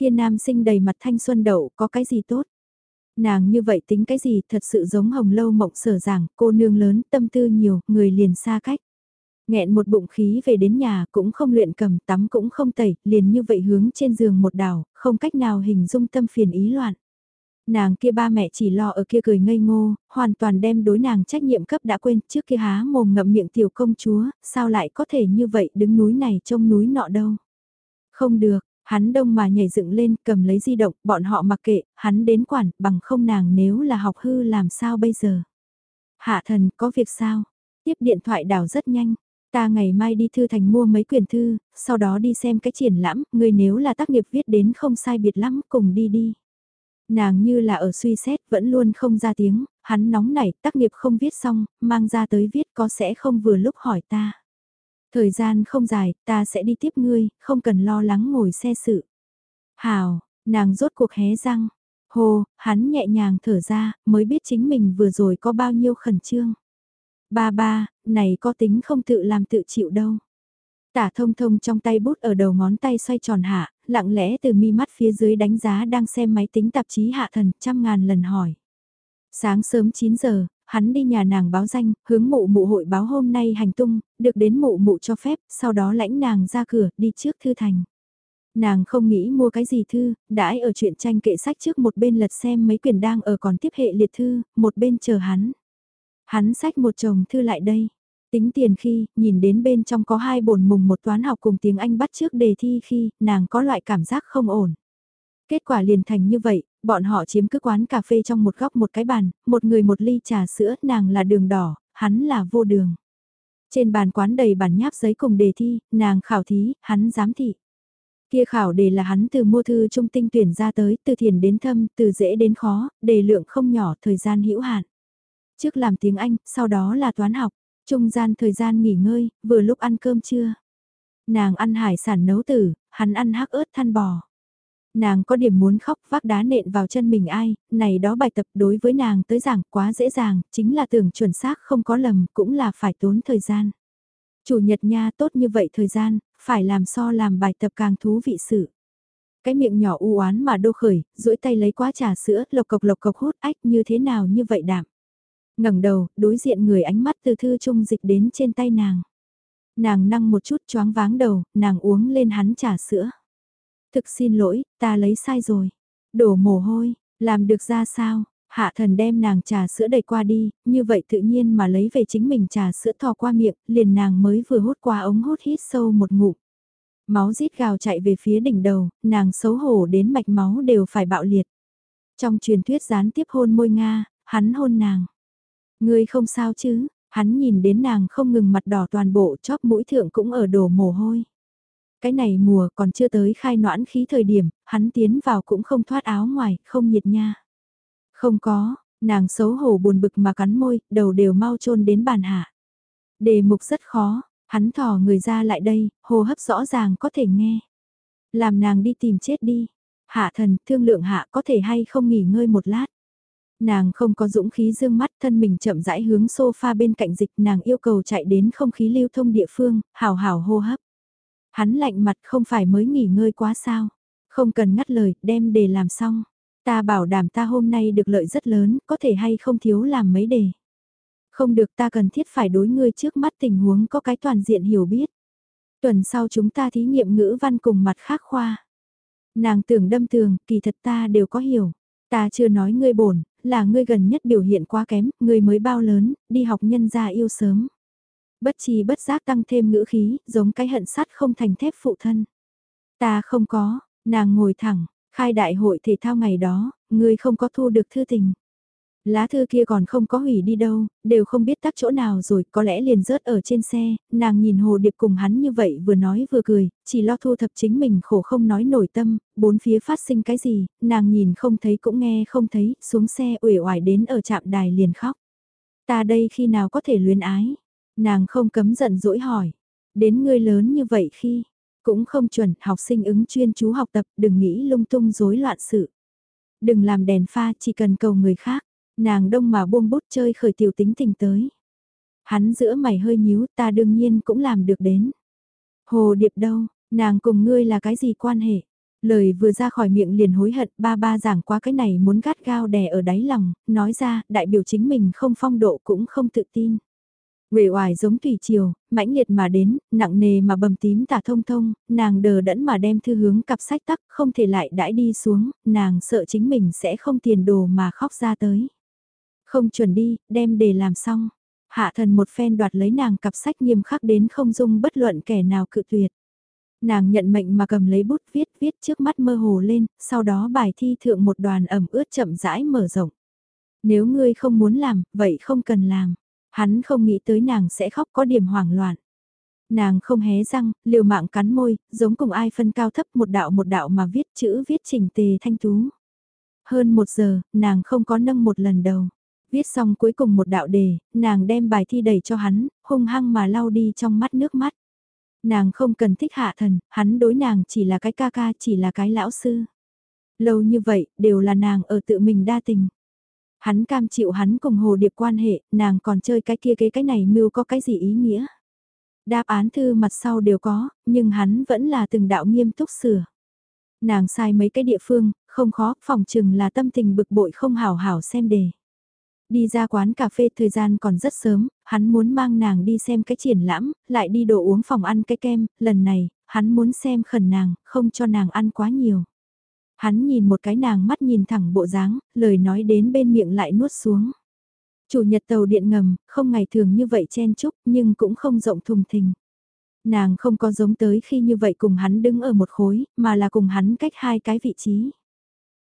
Kia nam sinh đầy mặt thanh xuân đậu có cái gì tốt. Nàng như vậy tính cái gì thật sự giống hồng lâu mộng sở giảng, cô nương lớn, tâm tư nhiều, người liền xa cách. Nghẹn một bụng khí về đến nhà cũng không luyện cầm tắm cũng không tẩy, liền như vậy hướng trên giường một đảo, không cách nào hình dung tâm phiền ý loạn. Nàng kia ba mẹ chỉ lo ở kia cười ngây ngô, hoàn toàn đem đối nàng trách nhiệm cấp đã quên trước kia há mồm ngậm miệng tiểu công chúa, sao lại có thể như vậy đứng núi này trông núi nọ đâu. Không được, hắn đông mà nhảy dựng lên cầm lấy di động, bọn họ mặc kệ, hắn đến quản, bằng không nàng nếu là học hư làm sao bây giờ. Hạ thần, có việc sao? Tiếp điện thoại đảo rất nhanh, Ta ngày mai đi thư thành mua mấy quyển thư, sau đó đi xem cái triển lãm, người nếu là tác nghiệp viết đến không sai biệt lắm, cùng đi đi. Nàng như là ở suy xét, vẫn luôn không ra tiếng, hắn nóng nảy, tác nghiệp không viết xong, mang ra tới viết có sẽ không vừa lúc hỏi ta. Thời gian không dài, ta sẽ đi tiếp ngươi, không cần lo lắng ngồi xe sự. Hào, nàng rốt cuộc hé răng. Hồ, hắn nhẹ nhàng thở ra, mới biết chính mình vừa rồi có bao nhiêu khẩn trương. Ba ba, này có tính không tự làm tự chịu đâu. Tả thông thông trong tay bút ở đầu ngón tay xoay tròn hạ, lặng lẽ từ mi mắt phía dưới đánh giá đang xem máy tính tạp chí hạ thần trăm ngàn lần hỏi. Sáng sớm 9 giờ, hắn đi nhà nàng báo danh, hướng mụ mụ hội báo hôm nay hành tung, được đến mụ mụ cho phép, sau đó lãnh nàng ra cửa, đi trước thư thành. Nàng không nghĩ mua cái gì thư, đãi ở chuyện tranh kệ sách trước một bên lật xem mấy quyển đang ở còn tiếp hệ liệt thư, một bên chờ hắn. Hắn sách một chồng thư lại đây. Tính tiền khi, nhìn đến bên trong có hai bổn mùng một toán học cùng tiếng Anh bắt trước đề thi khi, nàng có loại cảm giác không ổn. Kết quả liền thành như vậy, bọn họ chiếm cứ quán cà phê trong một góc một cái bàn, một người một ly trà sữa, nàng là đường đỏ, hắn là vô đường. Trên bàn quán đầy bản nháp giấy cùng đề thi, nàng khảo thí, hắn giám thị. Kia khảo đề là hắn từ mua thư trung tinh tuyển ra tới, từ thiền đến thâm, từ dễ đến khó, đề lượng không nhỏ, thời gian hữu hạn. Trước làm tiếng Anh, sau đó là toán học, trung gian thời gian nghỉ ngơi, vừa lúc ăn cơm trưa. Nàng ăn hải sản nấu tử, hắn ăn hắc ớt than bò. Nàng có điểm muốn khóc vác đá nện vào chân mình ai, này đó bài tập đối với nàng tới giảng quá dễ dàng, chính là tưởng chuẩn xác không có lầm, cũng là phải tốn thời gian. Chủ nhật nha tốt như vậy thời gian, phải làm so làm bài tập càng thú vị sự. Cái miệng nhỏ u oán mà đô khởi, duỗi tay lấy quá trà sữa, lộc cộc lộc cộc hút ách như thế nào như vậy đạm. ngẩng đầu, đối diện người ánh mắt từ thư trung dịch đến trên tay nàng. Nàng năng một chút choáng váng đầu, nàng uống lên hắn trà sữa. Thực xin lỗi, ta lấy sai rồi. Đổ mồ hôi, làm được ra sao? Hạ thần đem nàng trà sữa đầy qua đi, như vậy tự nhiên mà lấy về chính mình trà sữa thò qua miệng, liền nàng mới vừa hút qua ống hút hít sâu một ngụm. Máu rít gào chạy về phía đỉnh đầu, nàng xấu hổ đến mạch máu đều phải bạo liệt. Trong truyền thuyết gián tiếp hôn môi Nga, hắn hôn nàng. Ngươi không sao chứ, hắn nhìn đến nàng không ngừng mặt đỏ toàn bộ chóp mũi thượng cũng ở đổ mồ hôi. Cái này mùa còn chưa tới khai noãn khí thời điểm, hắn tiến vào cũng không thoát áo ngoài, không nhiệt nha. Không có, nàng xấu hổ buồn bực mà cắn môi, đầu đều mau trôn đến bàn hạ. Đề mục rất khó, hắn thò người ra lại đây, hô hấp rõ ràng có thể nghe. Làm nàng đi tìm chết đi. Hạ thần, thương lượng hạ có thể hay không nghỉ ngơi một lát. Nàng không có dũng khí dương mắt thân mình chậm rãi hướng sofa bên cạnh dịch nàng yêu cầu chạy đến không khí lưu thông địa phương, hào hào hô hấp. Hắn lạnh mặt không phải mới nghỉ ngơi quá sao. Không cần ngắt lời, đem đề làm xong. Ta bảo đảm ta hôm nay được lợi rất lớn, có thể hay không thiếu làm mấy đề. Không được ta cần thiết phải đối ngươi trước mắt tình huống có cái toàn diện hiểu biết. Tuần sau chúng ta thí nghiệm ngữ văn cùng mặt khác khoa. Nàng tưởng đâm tường, kỳ thật ta đều có hiểu. Ta chưa nói ngươi bổn, là ngươi gần nhất biểu hiện quá kém, ngươi mới bao lớn, đi học nhân gia yêu sớm. Bất chi bất giác tăng thêm ngữ khí, giống cái hận sắt không thành thép phụ thân. Ta không có, nàng ngồi thẳng, khai đại hội thể thao ngày đó, ngươi không có thu được thư tình. Lá thư kia còn không có hủy đi đâu, đều không biết tắt chỗ nào rồi, có lẽ liền rớt ở trên xe, nàng nhìn Hồ Điệp cùng hắn như vậy vừa nói vừa cười, chỉ lo thu thập chính mình khổ không nói nổi tâm, bốn phía phát sinh cái gì, nàng nhìn không thấy cũng nghe không thấy, xuống xe uể oải đến ở trạm đài liền khóc. Ta đây khi nào có thể luyến ái? Nàng không cấm giận dỗi hỏi. Đến ngươi lớn như vậy khi, cũng không chuẩn, học sinh ứng chuyên chú học tập, đừng nghĩ lung tung rối loạn sự. Đừng làm đèn pha, chỉ cần cầu người khác. Nàng đông mà buông bút chơi khởi tiểu tính tình tới. Hắn giữa mày hơi nhíu, ta đương nhiên cũng làm được đến. Hồ điệp đâu, nàng cùng ngươi là cái gì quan hệ? Lời vừa ra khỏi miệng liền hối hận, ba ba giảng qua cái này muốn gắt gao đè ở đáy lòng, nói ra, đại biểu chính mình không phong độ cũng không tự tin. Uể oải giống thủy triều, mãnh liệt mà đến, nặng nề mà bầm tím tả thông thông, nàng đờ đẫn mà đem thư hướng cặp sách tắc, không thể lại đãi đi xuống, nàng sợ chính mình sẽ không tiền đồ mà khóc ra tới. Không chuẩn đi, đem để làm xong. Hạ thần một phen đoạt lấy nàng cặp sách nghiêm khắc đến không dung bất luận kẻ nào cự tuyệt. Nàng nhận mệnh mà cầm lấy bút viết viết trước mắt mơ hồ lên, sau đó bài thi thượng một đoàn ẩm ướt chậm rãi mở rộng. Nếu ngươi không muốn làm, vậy không cần làm. Hắn không nghĩ tới nàng sẽ khóc có điểm hoảng loạn. Nàng không hé răng, liều mạng cắn môi, giống cùng ai phân cao thấp một đạo một đạo mà viết chữ viết trình tề thanh tú. Hơn một giờ, nàng không có nâng một lần đầu. Viết xong cuối cùng một đạo đề, nàng đem bài thi đẩy cho hắn, hung hăng mà lau đi trong mắt nước mắt. Nàng không cần thích hạ thần, hắn đối nàng chỉ là cái ca ca, chỉ là cái lão sư. Lâu như vậy, đều là nàng ở tự mình đa tình. Hắn cam chịu hắn cùng hồ điệp quan hệ, nàng còn chơi cái kia cái cái này mưu có cái gì ý nghĩa. Đáp án thư mặt sau đều có, nhưng hắn vẫn là từng đạo nghiêm túc sửa. Nàng sai mấy cái địa phương, không khó, phòng chừng là tâm tình bực bội không hảo hảo xem đề. Đi ra quán cà phê thời gian còn rất sớm, hắn muốn mang nàng đi xem cái triển lãm, lại đi đồ uống phòng ăn cái kem, lần này, hắn muốn xem khẩn nàng, không cho nàng ăn quá nhiều. Hắn nhìn một cái nàng mắt nhìn thẳng bộ dáng, lời nói đến bên miệng lại nuốt xuống. Chủ nhật tàu điện ngầm, không ngày thường như vậy chen chúc nhưng cũng không rộng thùng thình. Nàng không có giống tới khi như vậy cùng hắn đứng ở một khối, mà là cùng hắn cách hai cái vị trí.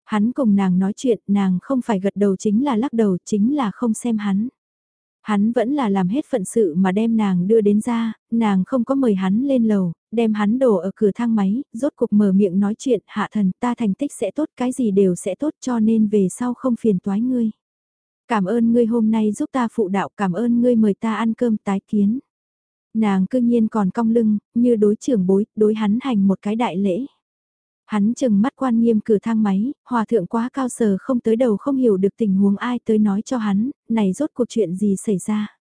Hắn cùng nàng nói chuyện, nàng không phải gật đầu chính là lắc đầu, chính là không xem hắn. Hắn vẫn là làm hết phận sự mà đem nàng đưa đến ra, nàng không có mời hắn lên lầu, đem hắn đổ ở cửa thang máy, rốt cuộc mở miệng nói chuyện, hạ thần ta thành tích sẽ tốt, cái gì đều sẽ tốt cho nên về sau không phiền toái ngươi. Cảm ơn ngươi hôm nay giúp ta phụ đạo, cảm ơn ngươi mời ta ăn cơm tái kiến. Nàng cư nhiên còn cong lưng, như đối trưởng bối, đối hắn hành một cái đại lễ. Hắn chừng mắt quan nghiêm cửa thang máy, hòa thượng quá cao sờ không tới đầu không hiểu được tình huống ai tới nói cho hắn, này rốt cuộc chuyện gì xảy ra.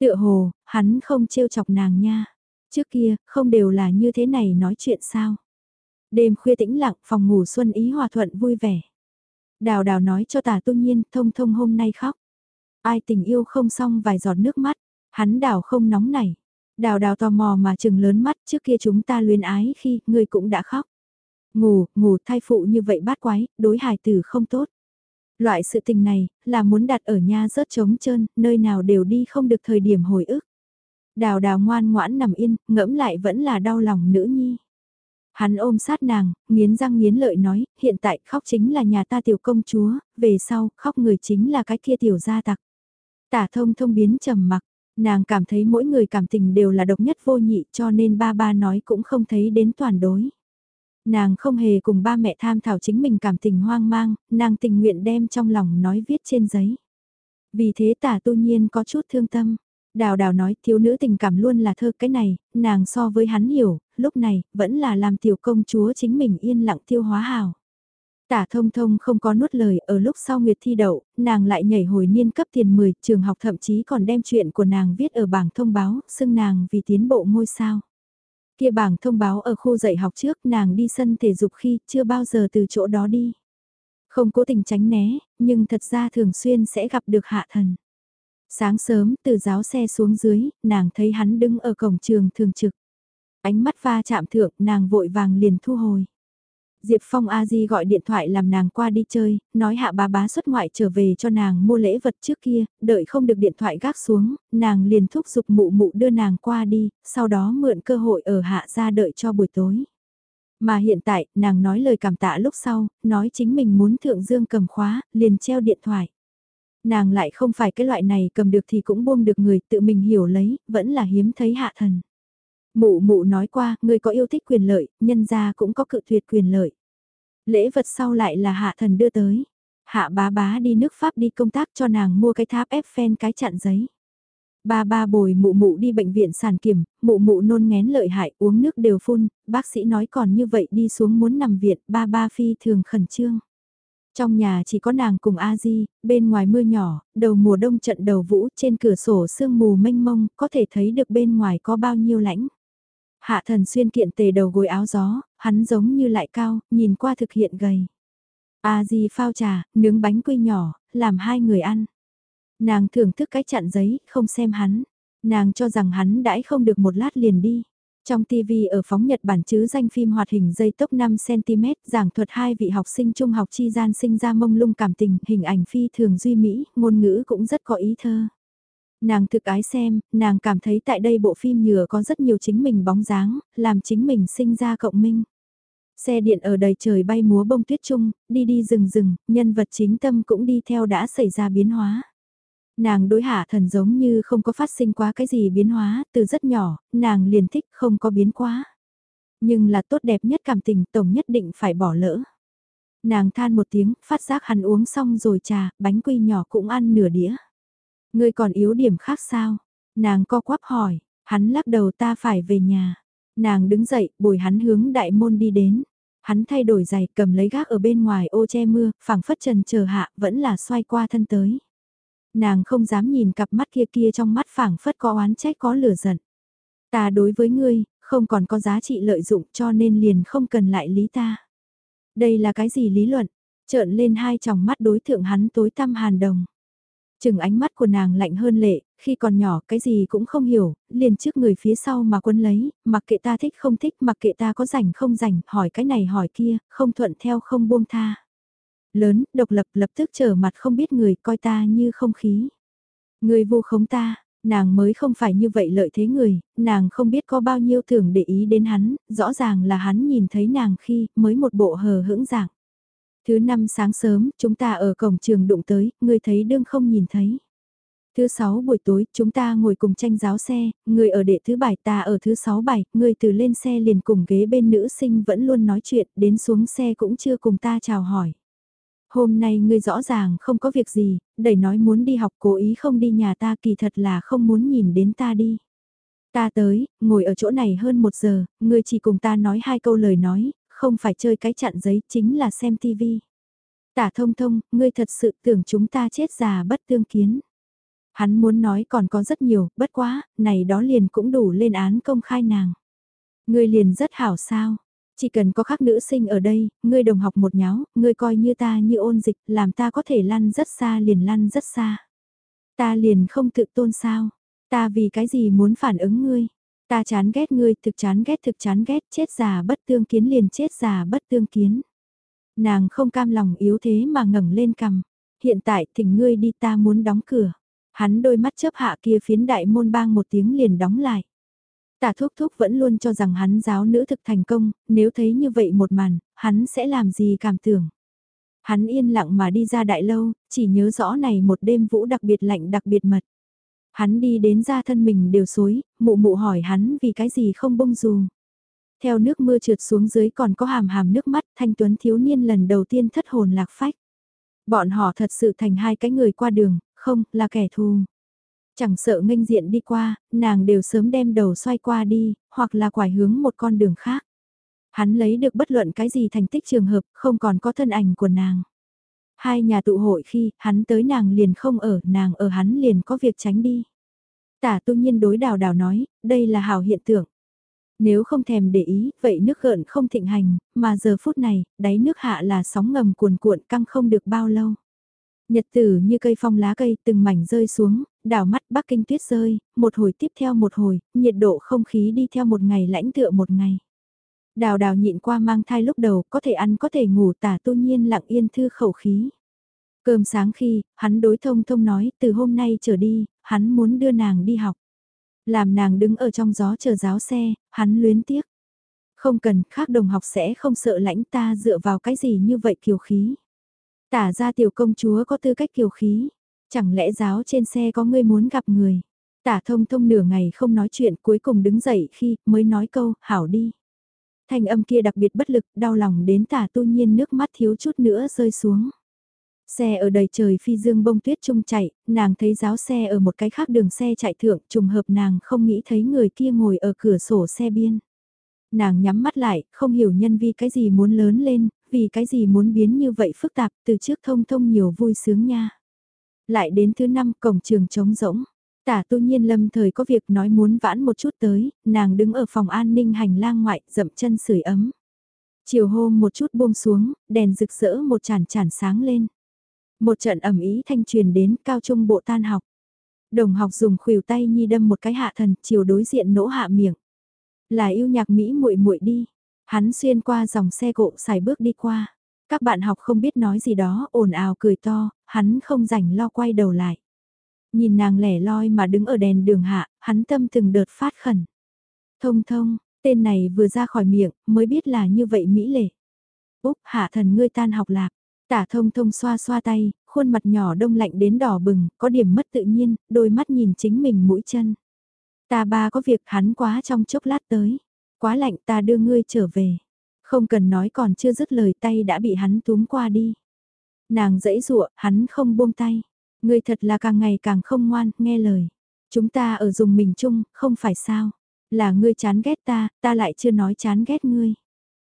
Tựa hồ, hắn không trêu chọc nàng nha. Trước kia, không đều là như thế này nói chuyện sao. Đêm khuya tĩnh lặng, phòng ngủ xuân ý hòa thuận vui vẻ. Đào đào nói cho tả tu nhiên, thông thông hôm nay khóc. Ai tình yêu không xong vài giọt nước mắt, hắn đào không nóng nảy. Đào đào tò mò mà chừng lớn mắt trước kia chúng ta luyến ái khi người cũng đã khóc. Ngủ, ngủ thai phụ như vậy bát quái, đối hài tử không tốt. Loại sự tình này, là muốn đặt ở nhà rớt trống trơn, nơi nào đều đi không được thời điểm hồi ức. Đào đào ngoan ngoãn nằm yên, ngẫm lại vẫn là đau lòng nữ nhi. Hắn ôm sát nàng, nghiến răng nghiến lợi nói, hiện tại khóc chính là nhà ta tiểu công chúa, về sau, khóc người chính là cái kia tiểu gia tặc. Tả thông thông biến trầm mặc, nàng cảm thấy mỗi người cảm tình đều là độc nhất vô nhị cho nên ba ba nói cũng không thấy đến toàn đối. Nàng không hề cùng ba mẹ tham thảo chính mình cảm tình hoang mang, nàng tình nguyện đem trong lòng nói viết trên giấy. Vì thế tả tu nhiên có chút thương tâm. Đào đào nói thiếu nữ tình cảm luôn là thơ cái này, nàng so với hắn hiểu, lúc này, vẫn là làm tiểu công chúa chính mình yên lặng tiêu hóa hào. Tả thông thông không có nuốt lời, ở lúc sau Nguyệt thi đậu, nàng lại nhảy hồi niên cấp tiền 10, trường học thậm chí còn đem chuyện của nàng viết ở bảng thông báo, xưng nàng vì tiến bộ ngôi sao. Kia bảng thông báo ở khu dạy học trước nàng đi sân thể dục khi chưa bao giờ từ chỗ đó đi. Không cố tình tránh né, nhưng thật ra thường xuyên sẽ gặp được hạ thần. Sáng sớm, từ giáo xe xuống dưới, nàng thấy hắn đứng ở cổng trường thường trực. Ánh mắt va chạm thượng, nàng vội vàng liền thu hồi. Diệp Phong A Di gọi điện thoại làm nàng qua đi chơi, nói hạ bá bá xuất ngoại trở về cho nàng mua lễ vật trước kia, đợi không được điện thoại gác xuống, nàng liền thúc giục mụ mụ đưa nàng qua đi, sau đó mượn cơ hội ở hạ ra đợi cho buổi tối. Mà hiện tại, nàng nói lời cảm tạ lúc sau, nói chính mình muốn thượng dương cầm khóa, liền treo điện thoại. Nàng lại không phải cái loại này cầm được thì cũng buông được người tự mình hiểu lấy, vẫn là hiếm thấy hạ thần. Mụ mụ nói qua, người có yêu thích quyền lợi, nhân gia cũng có cự tuyệt quyền lợi. Lễ vật sau lại là hạ thần đưa tới. Hạ bá bá đi nước Pháp đi công tác cho nàng mua cái tháp Eiffel cái chặn giấy. Ba ba bồi mụ mụ đi bệnh viện sản kiểm, mụ mụ nôn ngén lợi hại uống nước đều phun, bác sĩ nói còn như vậy đi xuống muốn nằm viện, ba ba phi thường khẩn trương. Trong nhà chỉ có nàng cùng A Di, bên ngoài mưa nhỏ, đầu mùa đông trận đầu vũ trên cửa sổ sương mù mênh mông, có thể thấy được bên ngoài có bao nhiêu lãnh. Hạ thần xuyên kiện tề đầu gối áo gió, hắn giống như lại cao, nhìn qua thực hiện gầy. A Di phao trà, nướng bánh quy nhỏ, làm hai người ăn. Nàng thưởng thức cái chặn giấy, không xem hắn. Nàng cho rằng hắn đãi không được một lát liền đi. Trong TV ở phóng Nhật Bản chứ danh phim hoạt hình dây tốc 5cm giảng thuật hai vị học sinh trung học chi gian sinh ra mông lung cảm tình, hình ảnh phi thường duy mỹ, ngôn ngữ cũng rất có ý thơ. Nàng thực ái xem, nàng cảm thấy tại đây bộ phim nhựa có rất nhiều chính mình bóng dáng, làm chính mình sinh ra cộng minh. Xe điện ở đầy trời bay múa bông tuyết chung, đi đi rừng rừng, nhân vật chính tâm cũng đi theo đã xảy ra biến hóa. Nàng đối hạ thần giống như không có phát sinh quá cái gì biến hóa, từ rất nhỏ, nàng liền thích không có biến quá. Nhưng là tốt đẹp nhất cảm tình tổng nhất định phải bỏ lỡ. Nàng than một tiếng, phát giác hắn uống xong rồi trà, bánh quy nhỏ cũng ăn nửa đĩa. Ngươi còn yếu điểm khác sao? Nàng co quắp hỏi, hắn lắc đầu ta phải về nhà. Nàng đứng dậy, bồi hắn hướng đại môn đi đến. Hắn thay đổi giày, cầm lấy gác ở bên ngoài ô che mưa, phẳng phất trần chờ hạ, vẫn là xoay qua thân tới. Nàng không dám nhìn cặp mắt kia kia trong mắt phảng phất có oán trách có lửa giận. Ta đối với ngươi, không còn có giá trị lợi dụng cho nên liền không cần lại lý ta. Đây là cái gì lý luận? Trợn lên hai tròng mắt đối thượng hắn tối tăm hàn đồng. Chừng ánh mắt của nàng lạnh hơn lệ, khi còn nhỏ cái gì cũng không hiểu, liền trước người phía sau mà quân lấy, mặc kệ ta thích không thích, mặc kệ ta có rảnh không rảnh, hỏi cái này hỏi kia, không thuận theo không buông tha. Lớn, độc lập lập tức trở mặt không biết người coi ta như không khí. Người vu khống ta, nàng mới không phải như vậy lợi thế người, nàng không biết có bao nhiêu thường để ý đến hắn, rõ ràng là hắn nhìn thấy nàng khi mới một bộ hờ hững dạng. Thứ năm sáng sớm, chúng ta ở cổng trường đụng tới, người thấy đương không nhìn thấy. Thứ sáu buổi tối, chúng ta ngồi cùng tranh giáo xe, người ở đệ thứ bảy ta ở thứ sáu bảy, người từ lên xe liền cùng ghế bên nữ sinh vẫn luôn nói chuyện, đến xuống xe cũng chưa cùng ta chào hỏi. Hôm nay ngươi rõ ràng không có việc gì, đẩy nói muốn đi học cố ý không đi nhà ta kỳ thật là không muốn nhìn đến ta đi. Ta tới, ngồi ở chỗ này hơn một giờ, ngươi chỉ cùng ta nói hai câu lời nói, không phải chơi cái chặn giấy, chính là xem tivi. Tả thông thông, ngươi thật sự tưởng chúng ta chết già bất tương kiến. Hắn muốn nói còn có rất nhiều, bất quá, này đó liền cũng đủ lên án công khai nàng. Ngươi liền rất hảo sao, chỉ cần có khác nữ sinh ở đây, ngươi đồng học một nháo, ngươi coi như ta như ôn dịch, làm ta có thể lăn rất xa liền lăn rất xa. Ta liền không tự tôn sao, ta vì cái gì muốn phản ứng ngươi, ta chán ghét ngươi, thực chán ghét thực chán ghét, chết già bất tương kiến liền chết già bất tương kiến. Nàng không cam lòng yếu thế mà ngẩng lên cằm, hiện tại thỉnh ngươi đi ta muốn đóng cửa. Hắn đôi mắt chớp hạ kia phiến đại môn bang một tiếng liền đóng lại. Tả thúc thúc vẫn luôn cho rằng hắn giáo nữ thực thành công, nếu thấy như vậy một màn, hắn sẽ làm gì cảm tưởng. Hắn yên lặng mà đi ra đại lâu, chỉ nhớ rõ này một đêm vũ đặc biệt lạnh đặc biệt mật. Hắn đi đến ra thân mình đều xối, mụ mụ hỏi hắn vì cái gì không bông dù. Theo nước mưa trượt xuống dưới còn có hàm hàm nước mắt, thanh tuấn thiếu niên lần đầu tiên thất hồn lạc phách. Bọn họ thật sự thành hai cái người qua đường, không, là kẻ thù. Chẳng sợ nghênh diện đi qua, nàng đều sớm đem đầu xoay qua đi, hoặc là quải hướng một con đường khác. Hắn lấy được bất luận cái gì thành tích trường hợp, không còn có thân ảnh của nàng. Hai nhà tụ hội khi, hắn tới nàng liền không ở, nàng ở hắn liền có việc tránh đi. Tả tu nhiên đối đào đào nói, đây là hào hiện tượng. Nếu không thèm để ý, vậy nước gợn không thịnh hành, mà giờ phút này, đáy nước hạ là sóng ngầm cuồn cuộn căng không được bao lâu. Nhật tử như cây phong lá cây từng mảnh rơi xuống, đảo mắt Bắc Kinh tuyết rơi, một hồi tiếp theo một hồi, nhiệt độ không khí đi theo một ngày lãnh tựa một ngày. Đào đào nhịn qua mang thai lúc đầu, có thể ăn có thể ngủ tả tu nhiên lặng yên thư khẩu khí. Cơm sáng khi, hắn đối thông thông nói, từ hôm nay trở đi, hắn muốn đưa nàng đi học. Làm nàng đứng ở trong gió chờ giáo xe, hắn luyến tiếc. Không cần, khác đồng học sẽ không sợ lãnh ta dựa vào cái gì như vậy kiều khí. Tả ra tiểu công chúa có tư cách kiều khí. Chẳng lẽ giáo trên xe có người muốn gặp người. Tả thông thông nửa ngày không nói chuyện cuối cùng đứng dậy khi mới nói câu hảo đi. Thanh âm kia đặc biệt bất lực đau lòng đến tả tu nhiên nước mắt thiếu chút nữa rơi xuống. Xe ở đầy trời phi dương bông tuyết trung chạy, nàng thấy giáo xe ở một cái khác đường xe chạy thượng, trùng hợp nàng không nghĩ thấy người kia ngồi ở cửa sổ xe biên. Nàng nhắm mắt lại, không hiểu nhân vi cái gì muốn lớn lên, vì cái gì muốn biến như vậy phức tạp, từ trước thông thông nhiều vui sướng nha. Lại đến thứ năm cổng trường trống rỗng. Tả tu nhiên lâm thời có việc nói muốn vãn một chút tới, nàng đứng ở phòng an ninh hành lang ngoại, dậm chân sưởi ấm. Chiều hôm một chút buông xuống, đèn rực rỡ một chản chản sáng lên. Một trận ẩm ý thanh truyền đến cao trung bộ tan học. Đồng học dùng khuỷu tay nhi đâm một cái hạ thần, chiều đối diện nỗ hạ miệng. Là yêu nhạc Mỹ muội muội đi. Hắn xuyên qua dòng xe cộ xài bước đi qua. Các bạn học không biết nói gì đó, ồn ào cười to, hắn không rảnh lo quay đầu lại. Nhìn nàng lẻ loi mà đứng ở đèn đường hạ, hắn tâm từng đợt phát khẩn. Thông thông, tên này vừa ra khỏi miệng, mới biết là như vậy mỹ lệ. Úc hạ thần ngươi tan học lạc, tả thông thông xoa xoa tay, khuôn mặt nhỏ đông lạnh đến đỏ bừng, có điểm mất tự nhiên, đôi mắt nhìn chính mình mũi chân. Ta ba có việc hắn quá trong chốc lát tới, quá lạnh ta đưa ngươi trở về. Không cần nói còn chưa dứt lời tay đã bị hắn túm qua đi. Nàng dãy dụa, hắn không buông tay. Ngươi thật là càng ngày càng không ngoan, nghe lời. Chúng ta ở dùng mình chung, không phải sao. Là ngươi chán ghét ta, ta lại chưa nói chán ghét ngươi.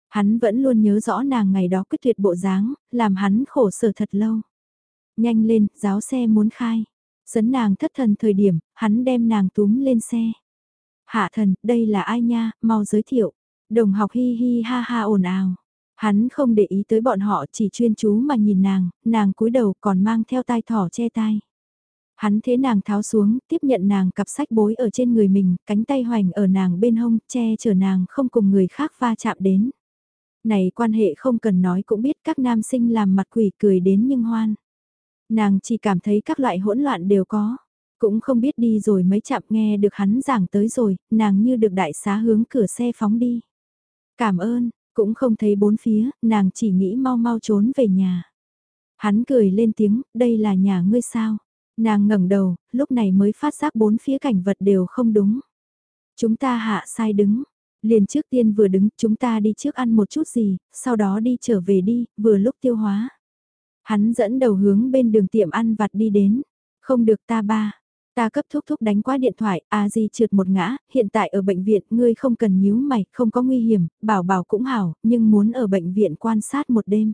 Hắn vẫn luôn nhớ rõ nàng ngày đó quyết tuyệt bộ dáng, làm hắn khổ sở thật lâu. Nhanh lên, giáo xe muốn khai. Sấn nàng thất thần thời điểm, hắn đem nàng túm lên xe. Hạ thần, đây là ai nha, mau giới thiệu. Đồng học hi hi ha ha ồn ào. Hắn không để ý tới bọn họ chỉ chuyên chú mà nhìn nàng, nàng cúi đầu còn mang theo tai thỏ che tai. Hắn thế nàng tháo xuống, tiếp nhận nàng cặp sách bối ở trên người mình, cánh tay hoành ở nàng bên hông, che chở nàng không cùng người khác va chạm đến. Này quan hệ không cần nói cũng biết các nam sinh làm mặt quỷ cười đến nhưng hoan. Nàng chỉ cảm thấy các loại hỗn loạn đều có. Cũng không biết đi rồi mấy chạm nghe được hắn giảng tới rồi, nàng như được đại xá hướng cửa xe phóng đi. Cảm ơn, cũng không thấy bốn phía, nàng chỉ nghĩ mau mau trốn về nhà. Hắn cười lên tiếng, đây là nhà ngươi sao? Nàng ngẩng đầu, lúc này mới phát giác bốn phía cảnh vật đều không đúng. Chúng ta hạ sai đứng. Liền trước tiên vừa đứng, chúng ta đi trước ăn một chút gì, sau đó đi trở về đi, vừa lúc tiêu hóa. Hắn dẫn đầu hướng bên đường tiệm ăn vặt đi đến. Không được ta ba. Ta cấp thúc thúc đánh qua điện thoại, a di trượt một ngã, hiện tại ở bệnh viện, ngươi không cần nhíu mày, không có nguy hiểm, bảo bảo cũng hảo, nhưng muốn ở bệnh viện quan sát một đêm.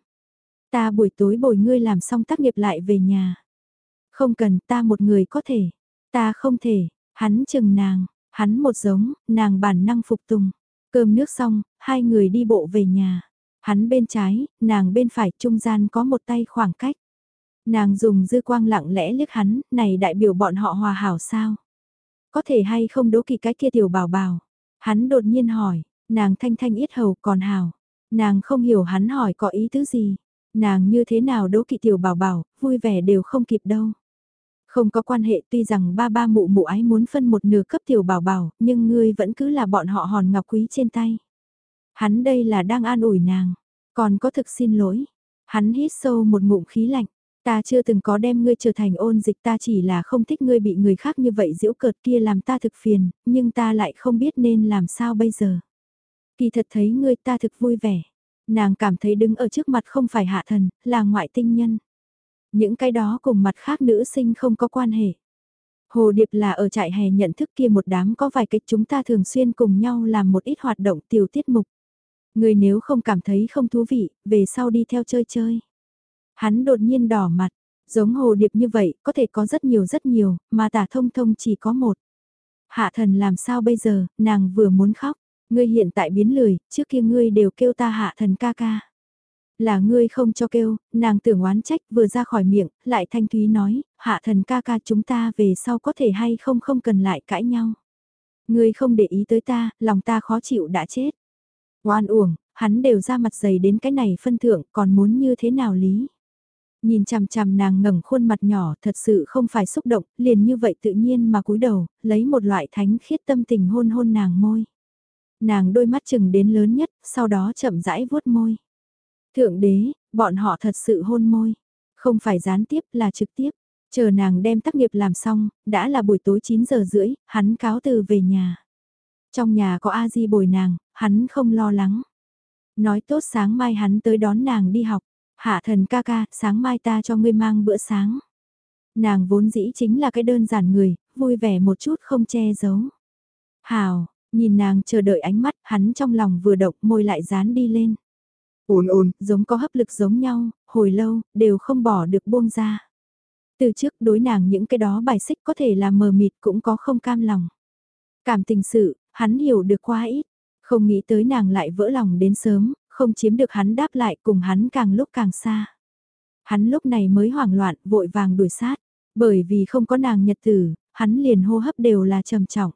Ta buổi tối bồi ngươi làm xong tác nghiệp lại về nhà. Không cần, ta một người có thể. Ta không thể, hắn chừng nàng, hắn một giống, nàng bản năng phục tùng. Cơm nước xong, hai người đi bộ về nhà. Hắn bên trái, nàng bên phải, trung gian có một tay khoảng cách. Nàng dùng dư quang lặng lẽ liếc hắn, này đại biểu bọn họ hòa hảo sao? Có thể hay không đố kỵ cái kia tiểu bảo bảo? Hắn đột nhiên hỏi, nàng thanh thanh ít hầu còn hảo. Nàng không hiểu hắn hỏi có ý tứ gì. Nàng như thế nào đố kỵ tiểu bảo bảo, vui vẻ đều không kịp đâu. Không có quan hệ tuy rằng ba ba mụ mụ ái muốn phân một nửa cấp tiểu bảo bảo, nhưng ngươi vẫn cứ là bọn họ hòn ngọc quý trên tay. Hắn đây là đang an ủi nàng, còn có thực xin lỗi. Hắn hít sâu một ngụm khí lạnh, ta chưa từng có đem ngươi trở thành ôn dịch ta chỉ là không thích ngươi bị người khác như vậy giễu cợt kia làm ta thực phiền, nhưng ta lại không biết nên làm sao bây giờ. Kỳ thật thấy ngươi ta thực vui vẻ, nàng cảm thấy đứng ở trước mặt không phải hạ thần, là ngoại tinh nhân. Những cái đó cùng mặt khác nữ sinh không có quan hệ. Hồ Điệp là ở trại hè nhận thức kia một đám có vài cách chúng ta thường xuyên cùng nhau làm một ít hoạt động tiểu tiết mục. Người nếu không cảm thấy không thú vị, về sau đi theo chơi chơi. Hắn đột nhiên đỏ mặt, giống Hồ Điệp như vậy, có thể có rất nhiều rất nhiều, mà tả thông thông chỉ có một. Hạ thần làm sao bây giờ, nàng vừa muốn khóc, ngươi hiện tại biến lười, trước kia ngươi đều kêu ta hạ thần ca ca. Là ngươi không cho kêu, nàng tưởng oán trách vừa ra khỏi miệng, lại thanh thúy nói, hạ thần ca ca chúng ta về sau có thể hay không không cần lại cãi nhau. Ngươi không để ý tới ta, lòng ta khó chịu đã chết. Oan uổng, hắn đều ra mặt dày đến cái này phân thượng còn muốn như thế nào lý. Nhìn chằm chằm nàng ngẩng khuôn mặt nhỏ thật sự không phải xúc động, liền như vậy tự nhiên mà cúi đầu, lấy một loại thánh khiết tâm tình hôn hôn nàng môi. Nàng đôi mắt chừng đến lớn nhất, sau đó chậm rãi vuốt môi. Thượng đế, bọn họ thật sự hôn môi. Không phải gián tiếp là trực tiếp. Chờ nàng đem tác nghiệp làm xong, đã là buổi tối 9 giờ rưỡi, hắn cáo từ về nhà. Trong nhà có A Di bồi nàng, hắn không lo lắng. Nói tốt sáng mai hắn tới đón nàng đi học. Hạ thần ca ca, sáng mai ta cho ngươi mang bữa sáng. Nàng vốn dĩ chính là cái đơn giản người, vui vẻ một chút không che giấu. Hào, nhìn nàng chờ đợi ánh mắt, hắn trong lòng vừa động môi lại dán đi lên. Ôn ôn, giống có hấp lực giống nhau, hồi lâu, đều không bỏ được buông ra. Từ trước đối nàng những cái đó bài xích có thể là mờ mịt cũng có không cam lòng. Cảm tình sự, hắn hiểu được quá ít, không nghĩ tới nàng lại vỡ lòng đến sớm, không chiếm được hắn đáp lại cùng hắn càng lúc càng xa. Hắn lúc này mới hoảng loạn, vội vàng đuổi sát, bởi vì không có nàng nhật tử, hắn liền hô hấp đều là trầm trọng.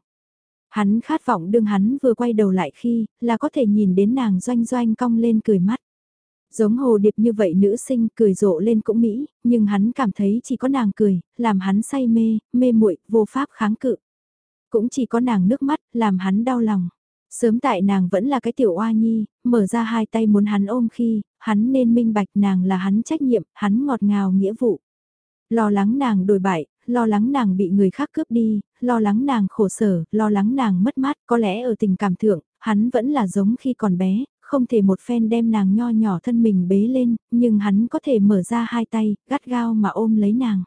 Hắn khát vọng đương hắn vừa quay đầu lại khi, là có thể nhìn đến nàng doanh doanh cong lên cười mắt. Giống hồ điệp như vậy nữ sinh cười rộ lên cũng mỹ, nhưng hắn cảm thấy chỉ có nàng cười, làm hắn say mê, mê muội vô pháp kháng cự. Cũng chỉ có nàng nước mắt, làm hắn đau lòng. Sớm tại nàng vẫn là cái tiểu oa nhi, mở ra hai tay muốn hắn ôm khi, hắn nên minh bạch nàng là hắn trách nhiệm, hắn ngọt ngào nghĩa vụ. Lo lắng nàng đổi bại, lo lắng nàng bị người khác cướp đi, lo lắng nàng khổ sở, lo lắng nàng mất mát, có lẽ ở tình cảm thượng, hắn vẫn là giống khi còn bé, không thể một phen đem nàng nho nhỏ thân mình bế lên, nhưng hắn có thể mở ra hai tay, gắt gao mà ôm lấy nàng.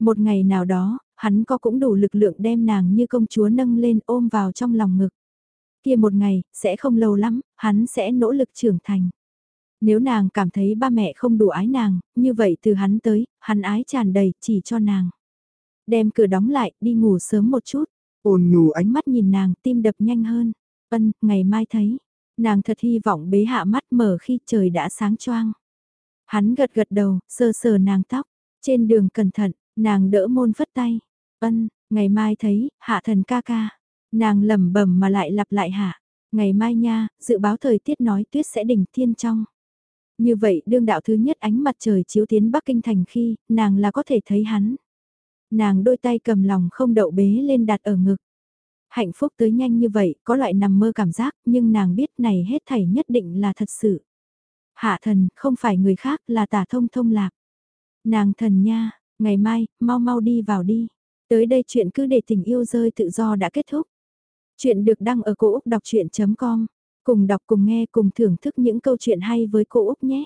Một ngày nào đó, hắn có cũng đủ lực lượng đem nàng như công chúa nâng lên ôm vào trong lòng ngực. Kia một ngày, sẽ không lâu lắm, hắn sẽ nỗ lực trưởng thành. Nếu nàng cảm thấy ba mẹ không đủ ái nàng, như vậy từ hắn tới, hắn ái tràn đầy chỉ cho nàng. Đem cửa đóng lại, đi ngủ sớm một chút. Ôn nhu ánh mắt nhìn nàng, tim đập nhanh hơn. Ân, ngày mai thấy. Nàng thật hy vọng bế hạ mắt mở khi trời đã sáng choang. Hắn gật gật đầu, sờ sờ nàng tóc. Trên đường cẩn thận, nàng đỡ môn phất tay. Ân, ngày mai thấy, hạ thần ca ca. Nàng lẩm bẩm mà lại lặp lại hạ. Ngày mai nha, dự báo thời tiết nói tuyết sẽ đỉnh thiên trong. Như vậy đương đạo thứ nhất ánh mặt trời chiếu tiến Bắc Kinh thành khi, nàng là có thể thấy hắn. Nàng đôi tay cầm lòng không đậu bế lên đặt ở ngực. Hạnh phúc tới nhanh như vậy, có loại nằm mơ cảm giác, nhưng nàng biết này hết thảy nhất định là thật sự. Hạ thần, không phải người khác, là tả thông thông lạc. Nàng thần nha, ngày mai, mau mau đi vào đi. Tới đây chuyện cứ để tình yêu rơi tự do đã kết thúc. Chuyện được đăng ở cổ Úc đọc chuyện.com. Cùng đọc, cùng nghe, cùng thưởng thức những câu chuyện hay với cô Úc nhé.